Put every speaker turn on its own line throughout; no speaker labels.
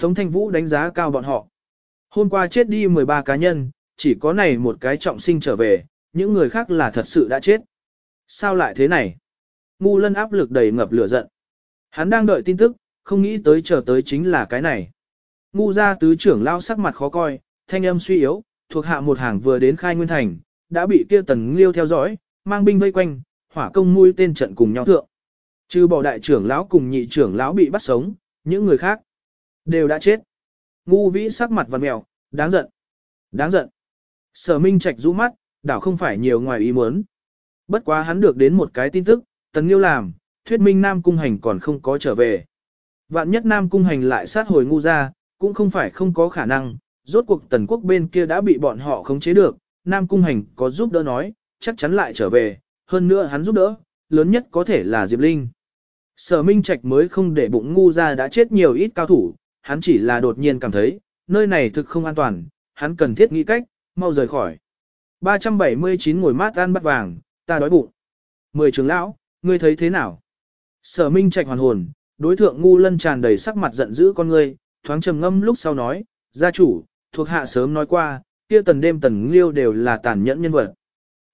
Tống Thanh Vũ đánh giá cao bọn họ. Hôm qua chết đi 13 cá nhân, chỉ có này một cái trọng sinh trở về, những người khác là thật sự đã chết. Sao lại thế này? Ngu lân áp lực đầy ngập lửa giận. Hắn đang đợi tin tức, không nghĩ tới chờ tới chính là cái này. Ngu gia tứ trưởng lao sắc mặt khó coi, thanh âm suy yếu, thuộc hạ một hàng vừa đến khai nguyên thành, đã bị kia tần liêu theo dõi, mang binh vây quanh, hỏa công mũi tên trận cùng nhau thượng. Trừ bỏ đại trưởng lão cùng nhị trưởng lão bị bắt sống, những người khác đều đã chết. Ngu vĩ sắc mặt vằn mèo, đáng giận, đáng giận. Sở Minh Trạch rũ mắt, đảo không phải nhiều ngoài ý muốn. Bất quá hắn được đến một cái tin tức, tần liêu làm, thuyết minh Nam Cung Hành còn không có trở về. Vạn nhất Nam Cung Hành lại sát hồi ngu ra, cũng không phải không có khả năng, rốt cuộc tần quốc bên kia đã bị bọn họ khống chế được, Nam Cung Hành có giúp đỡ nói, chắc chắn lại trở về, hơn nữa hắn giúp đỡ, lớn nhất có thể là Diệp Linh. Sở Minh Trạch mới không để bụng ngu ra đã chết nhiều ít cao thủ, hắn chỉ là đột nhiên cảm thấy, nơi này thực không an toàn, hắn cần thiết nghĩ cách, mau rời khỏi. 379 ngồi mát ăn bắt vàng, ta đói bụng. Mười trưởng lão, ngươi thấy thế nào? Sở Minh Trạch hoàn hồn, đối thượng ngu lân tràn đầy sắc mặt giận dữ con ngươi, thoáng trầm ngâm lúc sau nói, gia chủ, thuộc hạ sớm nói qua, kia tần đêm tần liêu đều là tàn nhẫn nhân vật.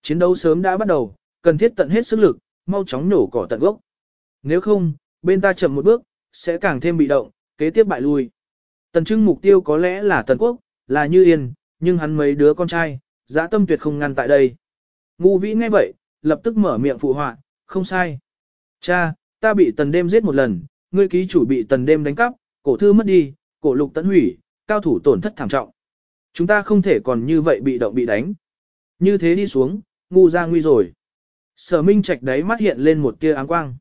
Chiến đấu sớm đã bắt đầu, cần thiết tận hết sức lực, mau chóng nổ cỏ tận gốc. Nếu không, bên ta chậm một bước, sẽ càng thêm bị động, kế tiếp bại lui. Tần trưng mục tiêu có lẽ là tần quốc, là như yên, nhưng hắn mấy đứa con trai, dã tâm tuyệt không ngăn tại đây. Ngu vĩ nghe vậy, lập tức mở miệng phụ họa, không sai. Cha, ta bị tần đêm giết một lần, ngươi ký chủ bị tần đêm đánh cắp, cổ thư mất đi, cổ lục tận hủy, cao thủ tổn thất thảm trọng. Chúng ta không thể còn như vậy bị động bị đánh. Như thế đi xuống, ngu ra nguy rồi. Sở Minh Trạch đấy mắt hiện lên một tia áng quang.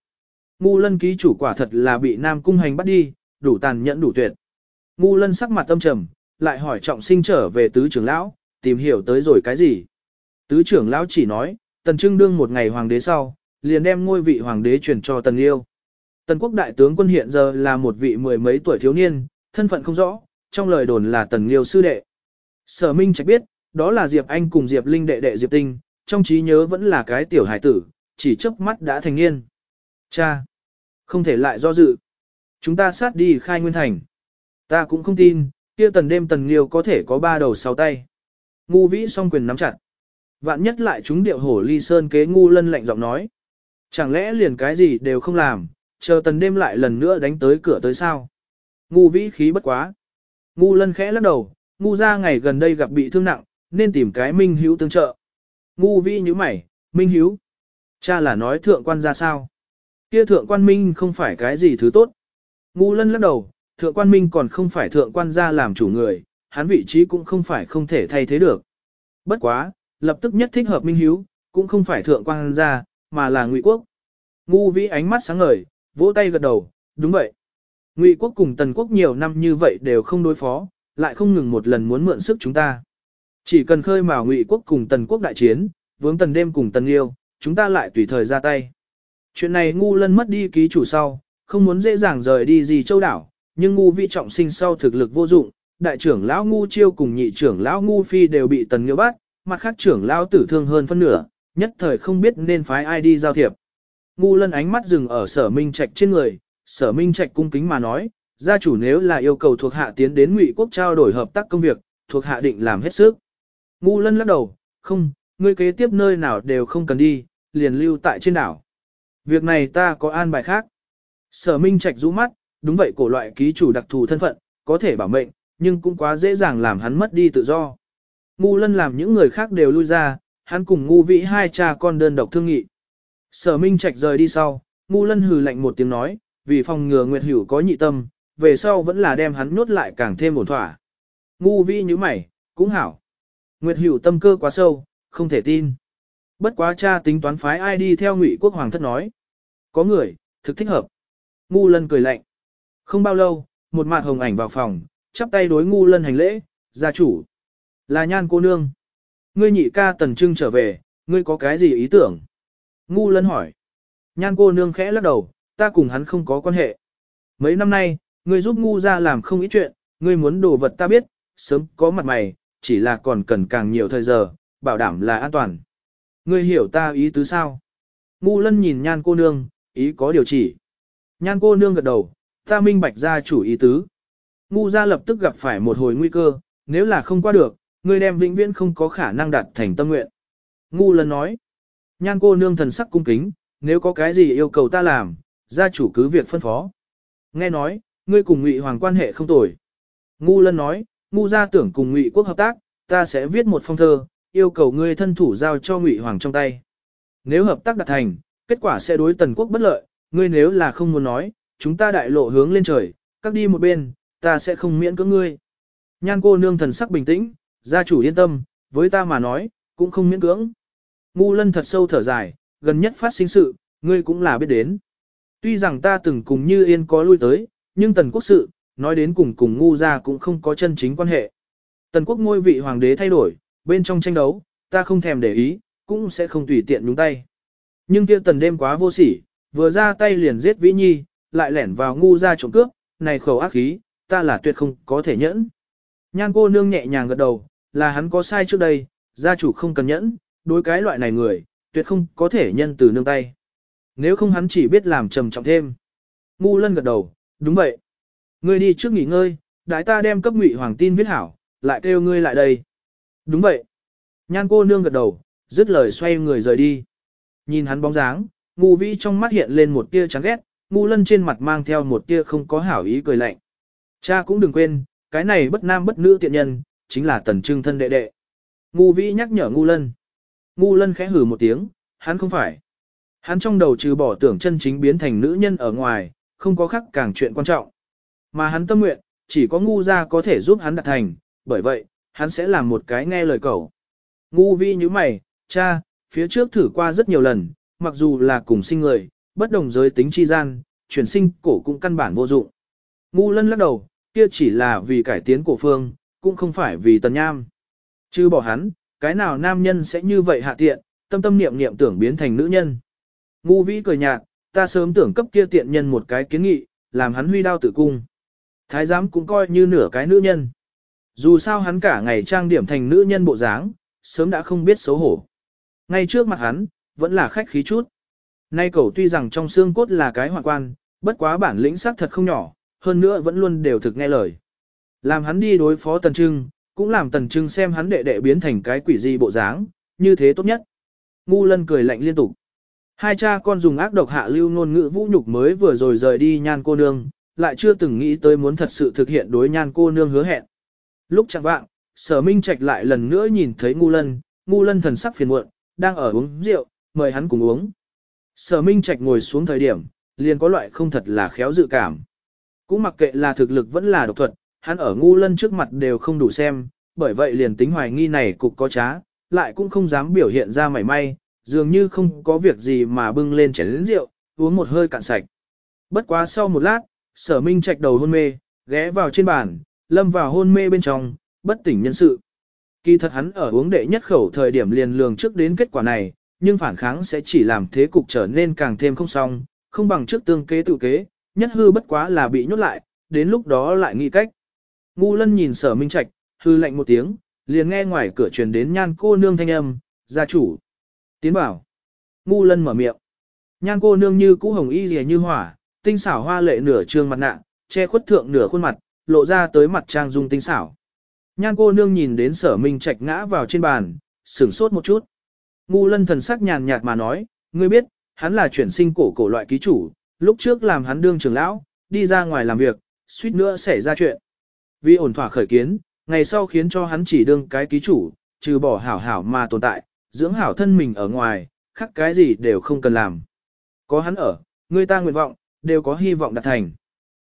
Ngu lân ký chủ quả thật là bị Nam Cung Hành bắt đi, đủ tàn nhẫn đủ tuyệt. Ngu lân sắc mặt tâm trầm, lại hỏi trọng sinh trở về tứ trưởng lão, tìm hiểu tới rồi cái gì. Tứ trưởng lão chỉ nói, tần trưng đương một ngày hoàng đế sau, liền đem ngôi vị hoàng đế chuyển cho tần liêu. Tần quốc đại tướng quân hiện giờ là một vị mười mấy tuổi thiếu niên, thân phận không rõ, trong lời đồn là tần liêu sư đệ. Sở Minh Trạch biết, đó là Diệp Anh cùng Diệp Linh đệ đệ Diệp Tinh, trong trí nhớ vẫn là cái tiểu hải tử, chỉ chớp mắt đã thành niên. Cha! Không thể lại do dự. Chúng ta sát đi khai nguyên thành. Ta cũng không tin, kia tần đêm tần liêu có thể có ba đầu sáu tay. Ngu vĩ song quyền nắm chặt. Vạn nhất lại chúng điệu hổ ly sơn kế ngu lân lạnh giọng nói. Chẳng lẽ liền cái gì đều không làm, chờ tần đêm lại lần nữa đánh tới cửa tới sao? Ngu vĩ khí bất quá. Ngu lân khẽ lắc đầu, ngu ra ngày gần đây gặp bị thương nặng, nên tìm cái minh hữu tương trợ. Ngu vĩ như mày, minh hữu. Cha là nói thượng quan ra sao? Kia thượng quan minh không phải cái gì thứ tốt. Ngu lân lắc đầu, thượng quan minh còn không phải thượng quan gia làm chủ người, hắn vị trí cũng không phải không thể thay thế được. Bất quá, lập tức nhất thích hợp minh hiếu, cũng không phải thượng quan gia, mà là ngụy quốc. Ngu vĩ ánh mắt sáng ngời, vỗ tay gật đầu, đúng vậy. Ngụy quốc cùng tần quốc nhiều năm như vậy đều không đối phó, lại không ngừng một lần muốn mượn sức chúng ta. Chỉ cần khơi mào ngụy quốc cùng tần quốc đại chiến, vướng tần đêm cùng tần liêu, chúng ta lại tùy thời ra tay. Chuyện này ngu lân mất đi ký chủ sau, không muốn dễ dàng rời đi gì châu đảo, nhưng ngu vi trọng sinh sau thực lực vô dụng, đại trưởng lão ngu chiêu cùng nhị trưởng lão ngu phi đều bị tần nghiêu bắt, mặt khác trưởng lão tử thương hơn phân nửa, nhất thời không biết nên phái ai đi giao thiệp. Ngu lân ánh mắt dừng ở sở minh trạch trên người, sở minh trạch cung kính mà nói, gia chủ nếu là yêu cầu thuộc hạ tiến đến ngụy quốc trao đổi hợp tác công việc, thuộc hạ định làm hết sức. Ngu lân lắc đầu, không, ngươi kế tiếp nơi nào đều không cần đi, liền lưu tại trên đảo. Việc này ta có an bài khác. Sở minh trạch rũ mắt, đúng vậy cổ loại ký chủ đặc thù thân phận, có thể bảo mệnh, nhưng cũng quá dễ dàng làm hắn mất đi tự do. Ngu lân làm những người khác đều lui ra, hắn cùng ngu vĩ hai cha con đơn độc thương nghị. Sở Minh Trạch rời đi sau, ngu lân hừ lạnh một tiếng nói, vì phòng ngừa Nguyệt Hữu có nhị tâm, về sau vẫn là đem hắn nhốt lại càng thêm ổn thỏa. Ngu vĩ như mày, cũng hảo. Nguyệt Hữu tâm cơ quá sâu, không thể tin. Bất quá cha tính toán phái ai đi theo ngụy quốc hoàng thất nói. Có người, thực thích hợp. Ngu lân cười lạnh. Không bao lâu, một mặt hồng ảnh vào phòng, chắp tay đối ngu lân hành lễ, gia chủ. Là nhan cô nương. Ngươi nhị ca tần trưng trở về, ngươi có cái gì ý tưởng? Ngu lân hỏi. Nhan cô nương khẽ lắc đầu, ta cùng hắn không có quan hệ. Mấy năm nay, ngươi giúp ngu ra làm không ít chuyện, ngươi muốn đồ vật ta biết, sớm có mặt mày, chỉ là còn cần càng nhiều thời giờ, bảo đảm là an toàn. Ngươi hiểu ta ý tứ sao? Ngu lân nhìn nhan cô nương, ý có điều chỉ. Nhan cô nương gật đầu, ta minh bạch ra chủ ý tứ. Ngu gia lập tức gặp phải một hồi nguy cơ, nếu là không qua được, ngươi đem vĩnh viễn không có khả năng đạt thành tâm nguyện. Ngu lần nói, nhan cô nương thần sắc cung kính, nếu có cái gì yêu cầu ta làm, gia chủ cứ việc phân phó. Nghe nói, ngươi cùng ngụy hoàng quan hệ không tồi. Ngu lân nói, ngu gia tưởng cùng ngụy quốc hợp tác, ta sẽ viết một phong thơ, yêu cầu ngươi thân thủ giao cho ngụy hoàng trong tay. Nếu hợp tác đạt thành, kết quả sẽ đối tần quốc bất lợi, ngươi nếu là không muốn nói, chúng ta đại lộ hướng lên trời, các đi một bên, ta sẽ không miễn cưỡng ngươi. Nhan cô nương thần sắc bình tĩnh, gia chủ yên tâm, với ta mà nói, cũng không miễn cưỡng. Ngu lân thật sâu thở dài, gần nhất phát sinh sự, ngươi cũng là biết đến. Tuy rằng ta từng cùng như yên có lui tới, nhưng tần quốc sự, nói đến cùng cùng ngu ra cũng không có chân chính quan hệ. Tần quốc ngôi vị hoàng đế thay đổi, bên trong tranh đấu, ta không thèm để ý, cũng sẽ không tùy tiện nhúng tay. Nhưng kia tần đêm quá vô sỉ, vừa ra tay liền giết Vĩ Nhi, lại lẻn vào ngu ra trộm cướp, này khẩu ác khí, ta là tuyệt không có thể nhẫn. Nhan cô nương nhẹ nhàng gật đầu, là hắn có sai trước đây, gia chủ không cần nhẫn, đối cái loại này người, tuyệt không có thể nhân từ nương tay. Nếu không hắn chỉ biết làm trầm trọng thêm. Ngu lân gật đầu, đúng vậy. Ngươi đi trước nghỉ ngơi, đại ta đem cấp ngụy hoàng tin viết hảo, lại kêu ngươi lại đây. Đúng vậy. Nhan cô nương gật đầu, dứt lời xoay người rời đi. Nhìn hắn bóng dáng, ngu vĩ trong mắt hiện lên một tia chán ghét, ngu lân trên mặt mang theo một tia không có hảo ý cười lạnh. Cha cũng đừng quên, cái này bất nam bất nữ tiện nhân, chính là tần trưng thân đệ đệ. Ngu vĩ nhắc nhở ngu lân. Ngu lân khẽ hử một tiếng, hắn không phải. Hắn trong đầu trừ bỏ tưởng chân chính biến thành nữ nhân ở ngoài, không có khác càng chuyện quan trọng. Mà hắn tâm nguyện, chỉ có ngu ra có thể giúp hắn đạt thành, bởi vậy, hắn sẽ làm một cái nghe lời cầu. Ngu vi như mày, cha, phía trước thử qua rất nhiều lần, mặc dù là cùng sinh người, bất đồng giới tính chi gian, chuyển sinh cổ cũng căn bản vô dụng. Ngu lân lắc đầu, kia chỉ là vì cải tiến cổ phương, cũng không phải vì tần nham. Chứ bỏ hắn, cái nào nam nhân sẽ như vậy hạ tiện, tâm tâm niệm niệm tưởng biến thành nữ nhân. Ngu vĩ cười nhạt, ta sớm tưởng cấp kia tiện nhân một cái kiến nghị, làm hắn huy đao tử cung. Thái giám cũng coi như nửa cái nữ nhân. Dù sao hắn cả ngày trang điểm thành nữ nhân bộ dáng, sớm đã không biết xấu hổ. Ngay trước mặt hắn, vẫn là khách khí chút. Nay cậu tuy rằng trong xương cốt là cái hoạn quan, bất quá bản lĩnh xác thật không nhỏ, hơn nữa vẫn luôn đều thực nghe lời. Làm hắn đi đối phó Tần Trưng, cũng làm Tần Trưng xem hắn đệ đệ biến thành cái quỷ gì bộ dáng, như thế tốt nhất. Ngu lân cười lạnh liên tục. Hai cha con dùng ác độc hạ lưu ngôn ngữ vũ nhục mới vừa rồi rời đi nhan cô nương, lại chưa từng nghĩ tới muốn thật sự thực hiện đối nhan cô nương hứa hẹn. Lúc chẳng vạng, sở minh trạch lại lần nữa nhìn thấy ngu lân, ngu lân thần sắc phiền muộn, đang ở uống rượu, mời hắn cùng uống. Sở minh trạch ngồi xuống thời điểm, liền có loại không thật là khéo dự cảm. Cũng mặc kệ là thực lực vẫn là độc thuật, hắn ở ngu lân trước mặt đều không đủ xem, bởi vậy liền tính hoài nghi này cục có trá, lại cũng không dám biểu hiện ra mảy may, dường như không có việc gì mà bưng lên chén rượu, uống một hơi cạn sạch. Bất quá sau một lát, sở minh trạch đầu hôn mê, ghé vào trên bàn, lâm vào hôn mê bên trong, bất tỉnh nhân sự. Kỳ thật hắn ở uống đệ nhất khẩu thời điểm liền lường trước đến kết quả này, nhưng phản kháng sẽ chỉ làm thế cục trở nên càng thêm không xong, không bằng trước tương kế tự kế, nhất hư bất quá là bị nhốt lại, đến lúc đó lại nghĩ cách. Ngu lân nhìn sở minh trạch, hư lạnh một tiếng, liền nghe ngoài cửa truyền đến nhan cô nương thanh âm, gia chủ. Tiến bảo. Ngu lân mở miệng. Nhan cô nương như cũ hồng y rìa như hỏa, tinh xảo hoa lệ nửa trương mặt nạ, che khuất thượng nửa khuôn mặt, lộ ra tới mặt trang dung tinh xảo. Nhan cô nương nhìn đến sở minh trạch ngã vào trên bàn, sửng sốt một chút. Ngu lân thần sắc nhàn nhạt mà nói, ngươi biết, hắn là chuyển sinh cổ cổ loại ký chủ, lúc trước làm hắn đương trưởng lão, đi ra ngoài làm việc, suýt nữa xảy ra chuyện. Vì ổn thỏa khởi kiến, ngày sau khiến cho hắn chỉ đương cái ký chủ, trừ bỏ hảo hảo mà tồn tại, dưỡng hảo thân mình ở ngoài, khác cái gì đều không cần làm. Có hắn ở, người ta nguyện vọng, đều có hy vọng đạt thành.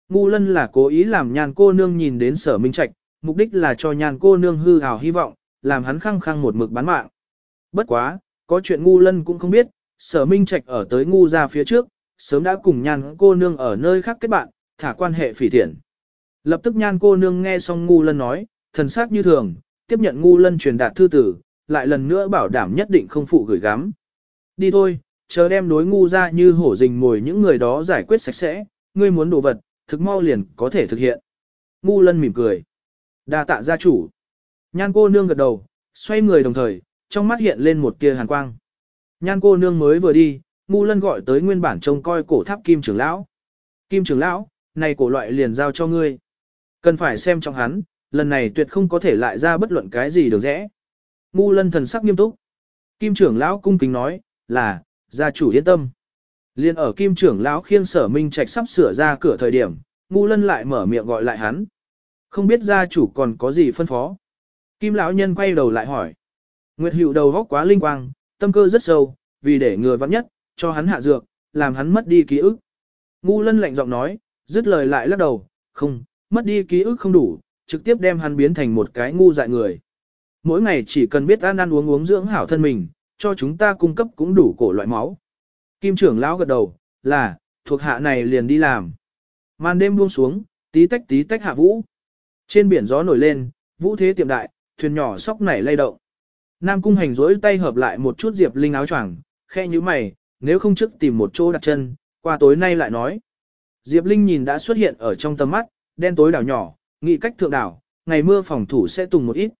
Ngu lân là cố ý làm nhàn cô nương nhìn đến sở minh trạch, mục đích là cho nhàn cô nương hư hào hy vọng, làm hắn khăng khăng một mực bán mạng. Bất quá, có chuyện ngu lân cũng không biết, sở minh trạch ở tới ngu ra phía trước, sớm đã cùng nhan cô nương ở nơi khác kết bạn, thả quan hệ phỉ thiện. Lập tức nhan cô nương nghe xong ngu lân nói, thần sắc như thường, tiếp nhận ngu lân truyền đạt thư tử, lại lần nữa bảo đảm nhất định không phụ gửi gắm. Đi thôi, chờ đem đối ngu ra như hổ rình mồi những người đó giải quyết sạch sẽ, ngươi muốn đồ vật, thực mau liền có thể thực hiện. Ngu lân mỉm cười. đa tạ gia chủ. Nhan cô nương gật đầu, xoay người đồng thời, trong mắt hiện lên một tia hàn quang. Nhan cô nương mới vừa đi, ngu lân gọi tới nguyên bản trông coi cổ tháp kim trưởng lão. Kim trưởng lão, này cổ loại liền giao cho ngươi. Cần phải xem trong hắn, lần này tuyệt không có thể lại ra bất luận cái gì được rẽ. Ngu lân thần sắc nghiêm túc. Kim trưởng lão cung kính nói, là, gia chủ yên tâm. Liên ở kim trưởng lão khiêng sở minh trạch sắp sửa ra cửa thời điểm, ngu lân lại mở miệng gọi lại hắn. Không biết gia chủ còn có gì phân phó. Kim lão nhân quay đầu lại hỏi. Nguyệt hữu đầu góc quá linh quang, tâm cơ rất sâu, vì để người vắng nhất, cho hắn hạ dược, làm hắn mất đi ký ức. Ngu lân lạnh giọng nói, dứt lời lại lắc đầu, không, mất đi ký ức không đủ, trực tiếp đem hắn biến thành một cái ngu dại người. Mỗi ngày chỉ cần biết ăn ăn uống uống dưỡng hảo thân mình, cho chúng ta cung cấp cũng đủ cổ loại máu. Kim trưởng lão gật đầu, là, thuộc hạ này liền đi làm. Màn đêm buông xuống, tí tách tí tách hạ vũ. Trên biển gió nổi lên, vũ thế tiệm đại, thuyền nhỏ sóc nảy lay động. Nam cung hành rỗi tay hợp lại một chút Diệp Linh áo choàng, khe như mày, nếu không trước tìm một chỗ đặt chân, qua tối nay lại nói. Diệp Linh nhìn đã xuất hiện ở trong tầm mắt, đen tối đảo nhỏ, nghị cách thượng đảo, ngày mưa phòng thủ sẽ tùng một ít.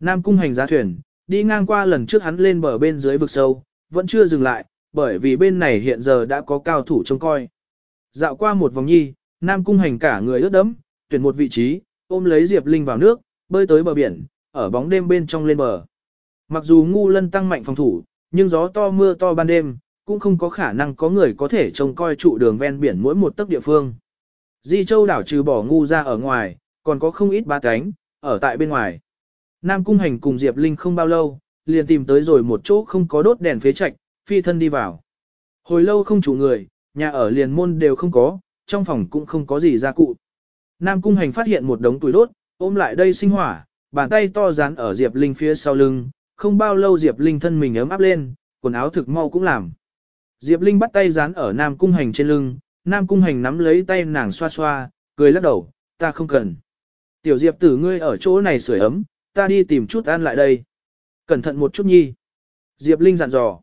Nam cung hành ra thuyền, đi ngang qua lần trước hắn lên bờ bên dưới vực sâu, vẫn chưa dừng lại, bởi vì bên này hiện giờ đã có cao thủ trông coi. Dạo qua một vòng nhi, Nam cung hành cả người ướt đẫm, tuyển một vị trí, ôm lấy Diệp Linh vào nước, bơi tới bờ biển, ở bóng đêm bên trong lên bờ. Mặc dù ngu lân tăng mạnh phòng thủ, nhưng gió to mưa to ban đêm, cũng không có khả năng có người có thể trông coi trụ đường ven biển mỗi một tấc địa phương. Di Châu đảo trừ bỏ ngu ra ở ngoài, còn có không ít ba cánh, ở tại bên ngoài. Nam Cung Hành cùng Diệp Linh không bao lâu, liền tìm tới rồi một chỗ không có đốt đèn phế trạch, phi thân đi vào. Hồi lâu không chủ người, nhà ở liền môn đều không có, trong phòng cũng không có gì gia cụ. Nam Cung Hành phát hiện một đống tuổi đốt, ôm lại đây sinh hỏa, bàn tay to dán ở Diệp Linh phía sau lưng, không bao lâu Diệp Linh thân mình ấm áp lên, quần áo thực mau cũng làm. Diệp Linh bắt tay dán ở Nam Cung Hành trên lưng, Nam Cung Hành nắm lấy tay nàng xoa xoa, cười lắc đầu, ta không cần. Tiểu Diệp tử ngươi ở chỗ này sưởi ấm, ta đi tìm chút ăn lại đây. Cẩn thận một chút nhi. Diệp Linh dặn dò.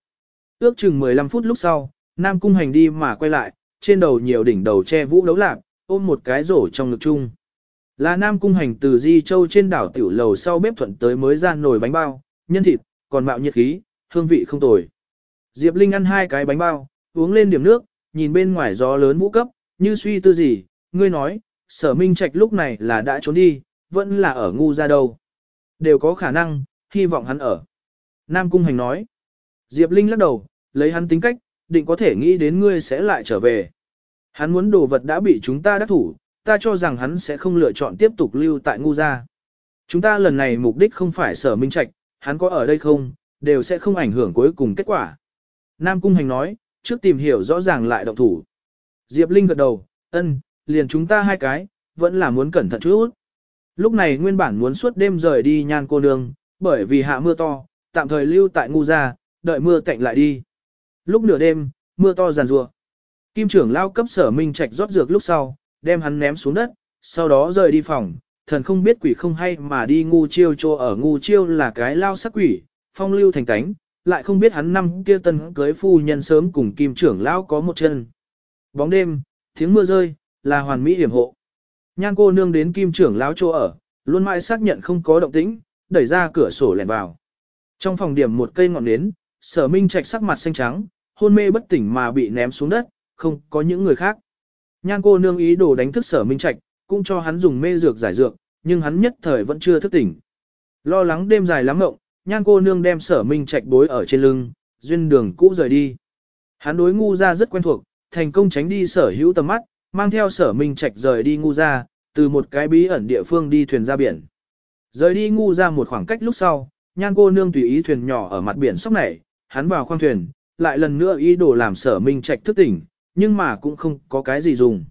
Ước chừng 15 phút lúc sau, Nam Cung Hành đi mà quay lại, trên đầu nhiều đỉnh đầu che vũ đấu lạc, ôm một cái rổ trong ngực chung. Là Nam Cung Hành từ Di Châu trên đảo tiểu lầu sau bếp thuận tới mới ra nồi bánh bao, nhân thịt, còn mạo nhiệt khí, hương vị không tồi. Diệp Linh ăn hai cái bánh bao, uống lên điểm nước, nhìn bên ngoài gió lớn vũ cấp, như suy tư gì, ngươi nói, sở minh trạch lúc này là đã trốn đi, vẫn là ở ngu ra đâu. Đều có khả năng, hy vọng hắn ở. Nam Cung Hành nói. Diệp Linh lắc đầu, lấy hắn tính cách, định có thể nghĩ đến ngươi sẽ lại trở về. Hắn muốn đồ vật đã bị chúng ta đắc thủ, ta cho rằng hắn sẽ không lựa chọn tiếp tục lưu tại ngu gia. Chúng ta lần này mục đích không phải sở minh trạch, hắn có ở đây không, đều sẽ không ảnh hưởng cuối cùng kết quả. Nam Cung Hành nói, trước tìm hiểu rõ ràng lại động thủ. Diệp Linh gật đầu, ân, liền chúng ta hai cái, vẫn là muốn cẩn thận chút. Lúc này nguyên bản muốn suốt đêm rời đi nhan cô nương, bởi vì hạ mưa to, tạm thời lưu tại ngu gia, đợi mưa tạnh lại đi. Lúc nửa đêm, mưa to giàn rùa. Kim trưởng lao cấp sở minh trạch rót dược lúc sau, đem hắn ném xuống đất, sau đó rời đi phòng, thần không biết quỷ không hay mà đi ngu chiêu cho ở ngu chiêu là cái lao sắc quỷ, phong lưu thành tánh, lại không biết hắn năm kia tân cưới phu nhân sớm cùng kim trưởng lão có một chân. Bóng đêm, tiếng mưa rơi, là hoàn mỹ hiểm hộ. Nhan cô nương đến kim trưởng lão chỗ ở, luôn mãi xác nhận không có động tĩnh, đẩy ra cửa sổ lẻn vào. Trong phòng điểm một cây ngọn nến, sở minh trạch sắc mặt xanh trắng, hôn mê bất tỉnh mà bị ném xuống đất, không có những người khác. Nhan cô nương ý đồ đánh thức sở minh trạch, cũng cho hắn dùng mê dược giải dược, nhưng hắn nhất thời vẫn chưa thức tỉnh. Lo lắng đêm dài lắm mộng, nhan cô nương đem sở minh trạch bối ở trên lưng, duyên đường cũ rời đi. Hắn đối ngu ra rất quen thuộc, thành công tránh đi sở hữu tầm mắt, mang theo sở minh trạch rời đi ngu ra, từ một cái bí ẩn địa phương đi thuyền ra biển. Rời đi ngu ra một khoảng cách lúc sau, nhan cô nương tùy ý thuyền nhỏ ở mặt biển sóc nảy, hắn vào khoang thuyền, lại lần nữa ý đồ làm sở minh trạch thức tỉnh, nhưng mà cũng không có cái gì dùng.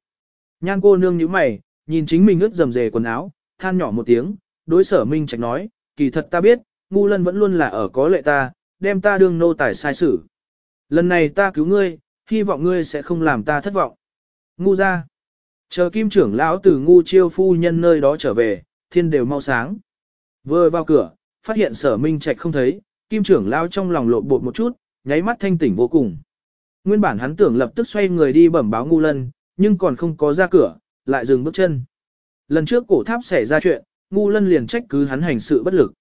Nhan cô nương như mày, nhìn chính mình ướt dầm dề quần áo, than nhỏ một tiếng, đối sở minh trạch nói, kỳ thật ta biết, ngu lân vẫn luôn là ở có lệ ta, đem ta đương nô tài sai xử. Lần này ta cứu ngươi, hy vọng ngươi sẽ không làm ta thất vọng. Ngu ra. Chờ kim trưởng lão từ ngu chiêu phu nhân nơi đó trở về, thiên đều mau sáng. Vừa vào cửa, phát hiện sở minh trạch không thấy, kim trưởng lão trong lòng lộn bột một chút, nháy mắt thanh tỉnh vô cùng. Nguyên bản hắn tưởng lập tức xoay người đi bẩm báo ngu lân, nhưng còn không có ra cửa, lại dừng bước chân. Lần trước cổ tháp xảy ra chuyện, ngu lân liền trách cứ hắn hành sự bất lực.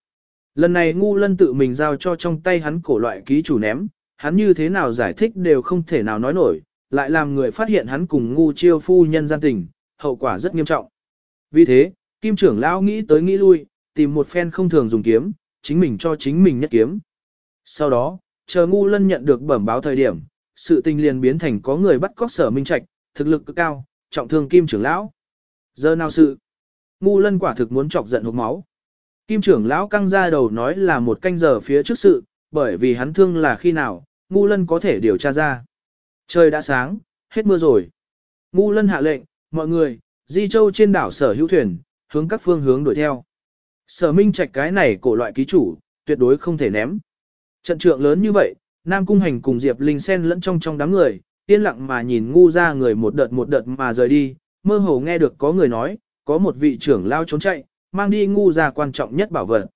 Lần này ngu lân tự mình giao cho trong tay hắn cổ loại ký chủ ném, hắn như thế nào giải thích đều không thể nào nói nổi, lại làm người phát hiện hắn cùng ngu chiêu phu nhân gian tình, hậu quả rất nghiêm trọng. Vì thế, Kim trưởng lão nghĩ tới nghĩ lui, tìm một phen không thường dùng kiếm, chính mình cho chính mình nhất kiếm. Sau đó, chờ ngu lân nhận được bẩm báo thời điểm, sự tình liền biến thành có người bắt cóc sở minh trạch, thực lực cực cao, trọng thương kim trưởng lão. Giờ nào sự? Ngu lân quả thực muốn chọc giận hộp máu. Kim trưởng lão căng ra đầu nói là một canh giờ phía trước sự, bởi vì hắn thương là khi nào, ngu lân có thể điều tra ra. Trời đã sáng, hết mưa rồi. Ngu lân hạ lệnh, mọi người, di châu trên đảo sở hữu thuyền, hướng các phương hướng đuổi theo. Sở minh trạch cái này cổ loại ký chủ, tuyệt đối không thể ném. Trận trượng lớn như vậy, Nam Cung Hành cùng Diệp Linh sen lẫn trong trong đám người, yên lặng mà nhìn ngu ra người một đợt một đợt mà rời đi, mơ hồ nghe được có người nói, có một vị trưởng lao trốn chạy, mang đi ngu ra quan trọng nhất bảo vật.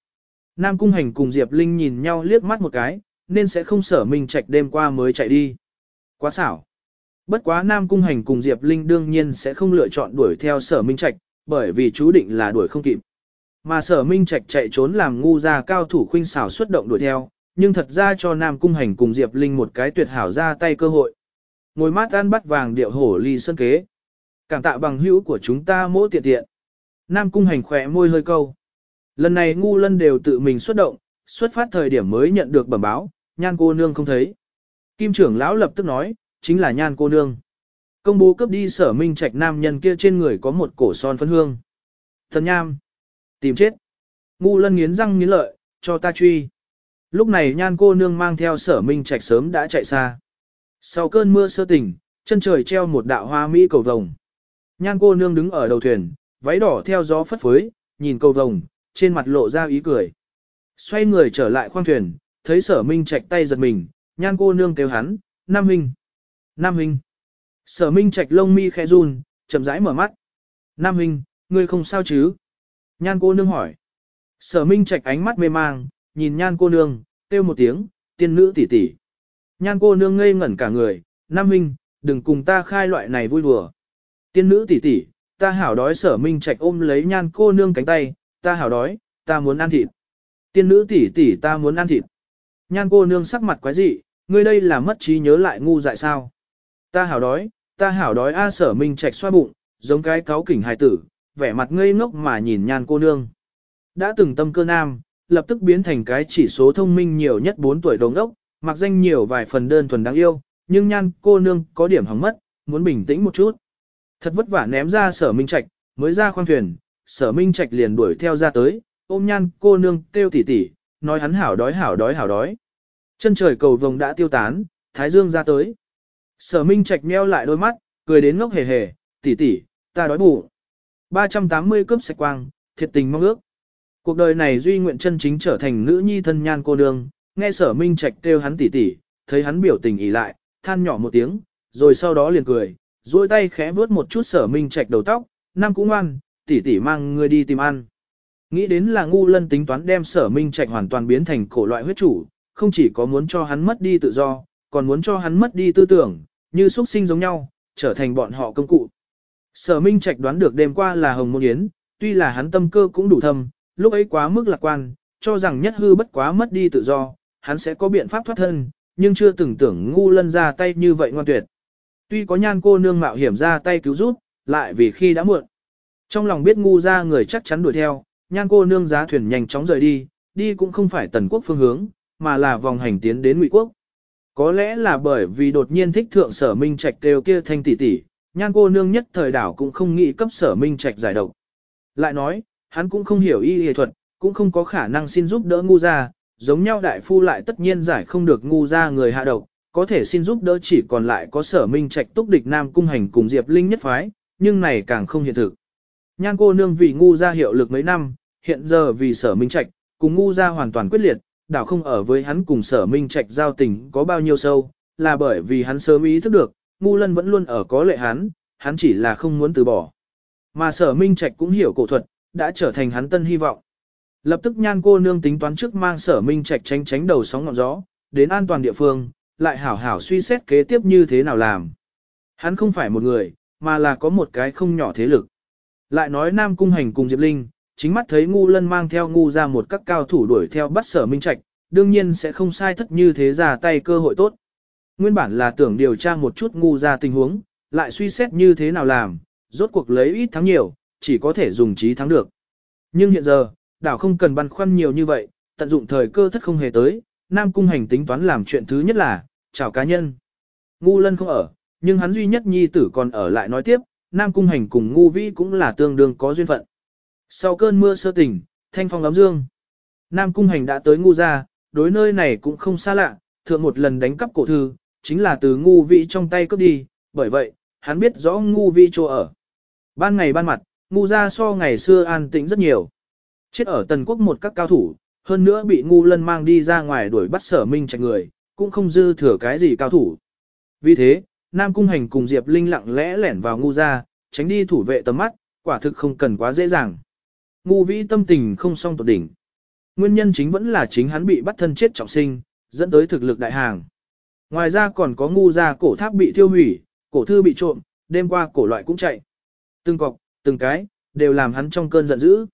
Nam Cung Hành cùng Diệp Linh nhìn nhau liếc mắt một cái, nên sẽ không sở minh trạch đêm qua mới chạy đi. Quá xảo. Bất quá Nam Cung Hành cùng Diệp Linh đương nhiên sẽ không lựa chọn đuổi theo sở minh trạch, bởi vì chú định là đuổi không kịp. Mà sở minh trạch chạy trốn làm ngu ra cao thủ khuynh xảo xuất động đuổi theo, nhưng thật ra cho Nam Cung Hành cùng Diệp Linh một cái tuyệt hảo ra tay cơ hội. Ngồi mát ăn bắt vàng điệu hổ ly sân kế. Cảm tạ bằng hữu của chúng ta mỗi tiện tiện. Nam Cung Hành khỏe môi hơi câu. Lần này ngu lân đều tự mình xuất động, xuất phát thời điểm mới nhận được bẩm báo, nhan cô nương không thấy. Kim trưởng lão lập tức nói, chính là nhan cô nương. Công bố cấp đi sở minh trạch nam nhân kia trên người có một cổ son phấn hương. Thần nham. Tìm chết. Ngu lân nghiến răng nghiến lợi, cho ta truy. Lúc này nhan cô nương mang theo sở minh trạch sớm đã chạy xa. Sau cơn mưa sơ tỉnh, chân trời treo một đạo hoa mỹ cầu vồng. Nhan cô nương đứng ở đầu thuyền, váy đỏ theo gió phất phới, nhìn cầu vồng, trên mặt lộ ra ý cười. Xoay người trở lại khoang thuyền, thấy sở minh trạch tay giật mình, nhan cô nương kêu hắn, Nam Minh. Nam Minh. Sở minh trạch lông mi khẽ run, chậm rãi mở mắt. Nam Minh, ngươi không sao chứ? Nhan cô nương hỏi. Sở minh trạch ánh mắt mê mang, nhìn nhan cô nương, kêu một tiếng, tiên nữ tỷ tỷ. Nhan cô nương ngây ngẩn cả người, Nam Minh, đừng cùng ta khai loại này vui đùa. Tiên nữ tỷ tỷ, ta hảo đói sở minh trạch ôm lấy nhan cô nương cánh tay, ta hảo đói, ta muốn ăn thịt. Tiên nữ tỷ tỷ ta muốn ăn thịt. Nhan cô nương sắc mặt quái dị, ngươi đây là mất trí nhớ lại ngu dại sao. Ta hảo đói, ta hảo đói a sở minh trạch xoa bụng, giống cái cáo kỉnh hài tử, vẻ mặt ngây ngốc mà nhìn nhan cô nương. Đã từng tâm cơ nam, lập tức biến thành cái chỉ số thông minh nhiều nhất 4 tuổi đồng đốc, mặc danh nhiều vài phần đơn thuần đáng yêu, nhưng nhan cô nương có điểm hỏng mất, muốn bình tĩnh một chút. Thật vất vả ném ra sở minh trạch, mới ra khoang thuyền, sở minh trạch liền đuổi theo ra tới, ôm nhan cô nương kêu tỉ tỉ, nói hắn hảo đói hảo đói hảo đói. Chân trời cầu vồng đã tiêu tán, thái dương ra tới. Sở minh trạch meo lại đôi mắt, cười đến ngốc hề hề, tỉ tỉ, ta đói bụng. 380 cướp sạch quang, thiệt tình mong ước. Cuộc đời này duy nguyện chân chính trở thành nữ nhi thân nhan cô nương, nghe sở minh trạch kêu hắn tỉ tỉ, thấy hắn biểu tình ỉ lại, than nhỏ một tiếng, rồi sau đó liền cười, duỗi tay khẽ vuốt một chút sở minh trạch đầu tóc, nam cũng ngoan, tỉ tỉ mang ngươi đi tìm ăn. Nghĩ đến là ngu lân tính toán đem sở minh trạch hoàn toàn biến thành cổ loại huyết chủ, không chỉ có muốn cho hắn mất đi tự do, còn muốn cho hắn mất đi tư tưởng, như xuất sinh giống nhau, trở thành bọn họ công cụ. Sở minh trạch đoán được đêm qua là hồng môn yến, tuy là hắn tâm cơ cũng đủ thâm, lúc ấy quá mức lạc quan, cho rằng nhất hư bất quá mất đi tự do, hắn sẽ có biện pháp thoát thân, nhưng chưa từng tưởng ngu lân ra tay như vậy ngoan tuyệt. Tuy có nhan cô nương mạo hiểm ra tay cứu giúp, lại vì khi đã muộn. Trong lòng biết ngu ra người chắc chắn đuổi theo, nhan cô nương giá thuyền nhanh chóng rời đi, đi cũng không phải tần quốc phương hướng, mà là vòng hành tiến đến ngụy quốc. Có lẽ là bởi vì đột nhiên thích thượng sở minh trạch kêu kia thanh tỷ tỷ, nhan cô nương nhất thời đảo cũng không nghĩ cấp sở minh trạch giải độc. Lại nói, hắn cũng không hiểu y y thuật, cũng không có khả năng xin giúp đỡ ngu ra, giống nhau đại phu lại tất nhiên giải không được ngu ra người hạ độc, có thể xin giúp đỡ chỉ còn lại có sở minh trạch túc địch nam cung hành cùng Diệp Linh nhất phái, nhưng này càng không hiện thực. Nhan cô nương vì ngu ra hiệu lực mấy năm, hiện giờ vì sở minh trạch, cùng ngu ra hoàn toàn quyết liệt, đảo không ở với hắn cùng sở minh trạch giao tình có bao nhiêu sâu, là bởi vì hắn sớm ý thức được, ngu lân vẫn luôn ở có lệ hắn, hắn chỉ là không muốn từ bỏ. Mà sở minh trạch cũng hiểu cổ thuật, đã trở thành hắn tân hy vọng. Lập tức nhan cô nương tính toán trước mang sở minh trạch tránh tránh đầu sóng ngọn gió, đến an toàn địa phương, lại hảo hảo suy xét kế tiếp như thế nào làm. Hắn không phải một người, mà là có một cái không nhỏ thế lực. Lại nói Nam Cung Hành cùng Diệp Linh, chính mắt thấy ngu lân mang theo ngu ra một các cao thủ đuổi theo bắt sở minh trạch, đương nhiên sẽ không sai thất như thế ra tay cơ hội tốt. Nguyên bản là tưởng điều tra một chút ngu ra tình huống, lại suy xét như thế nào làm, rốt cuộc lấy ít thắng nhiều, chỉ có thể dùng trí thắng được. Nhưng hiện giờ, đảo không cần băn khoăn nhiều như vậy, tận dụng thời cơ thất không hề tới, Nam Cung Hành tính toán làm chuyện thứ nhất là, chào cá nhân. Ngu lân không ở, nhưng hắn duy nhất nhi tử còn ở lại nói tiếp, Nam Cung Hành cùng ngu vĩ cũng là tương đương có duyên phận. Sau cơn mưa sơ tỉnh, thanh phong ấm dương. Nam Cung Hành đã tới ngu ra, đối nơi này cũng không xa lạ, thượng một lần đánh cắp cổ thư, chính là từ ngu vĩ trong tay cướp đi, bởi vậy, hắn biết rõ ngu vĩ chỗ ở. Ban ngày ban mặt, ngu ra so ngày xưa an tĩnh rất nhiều. Chết ở tần quốc một các cao thủ, hơn nữa bị ngu lân mang đi ra ngoài đuổi bắt sở minh trạch người, cũng không dư thừa cái gì cao thủ. Vì thế, Nam Cung Hành cùng Diệp Linh lặng lẽ lẻn vào ngu ra, tránh đi thủ vệ tầm mắt, quả thực không cần quá dễ dàng. Ngu vĩ tâm tình không song tột đỉnh. Nguyên nhân chính vẫn là chính hắn bị bắt thân chết trọng sinh, dẫn tới thực lực đại hàng. Ngoài ra còn có ngu ra cổ tháp bị thiêu hủy, cổ thư bị trộm, đêm qua cổ loại cũng chạy. Từng cọc, từng cái, đều làm hắn trong cơn giận dữ.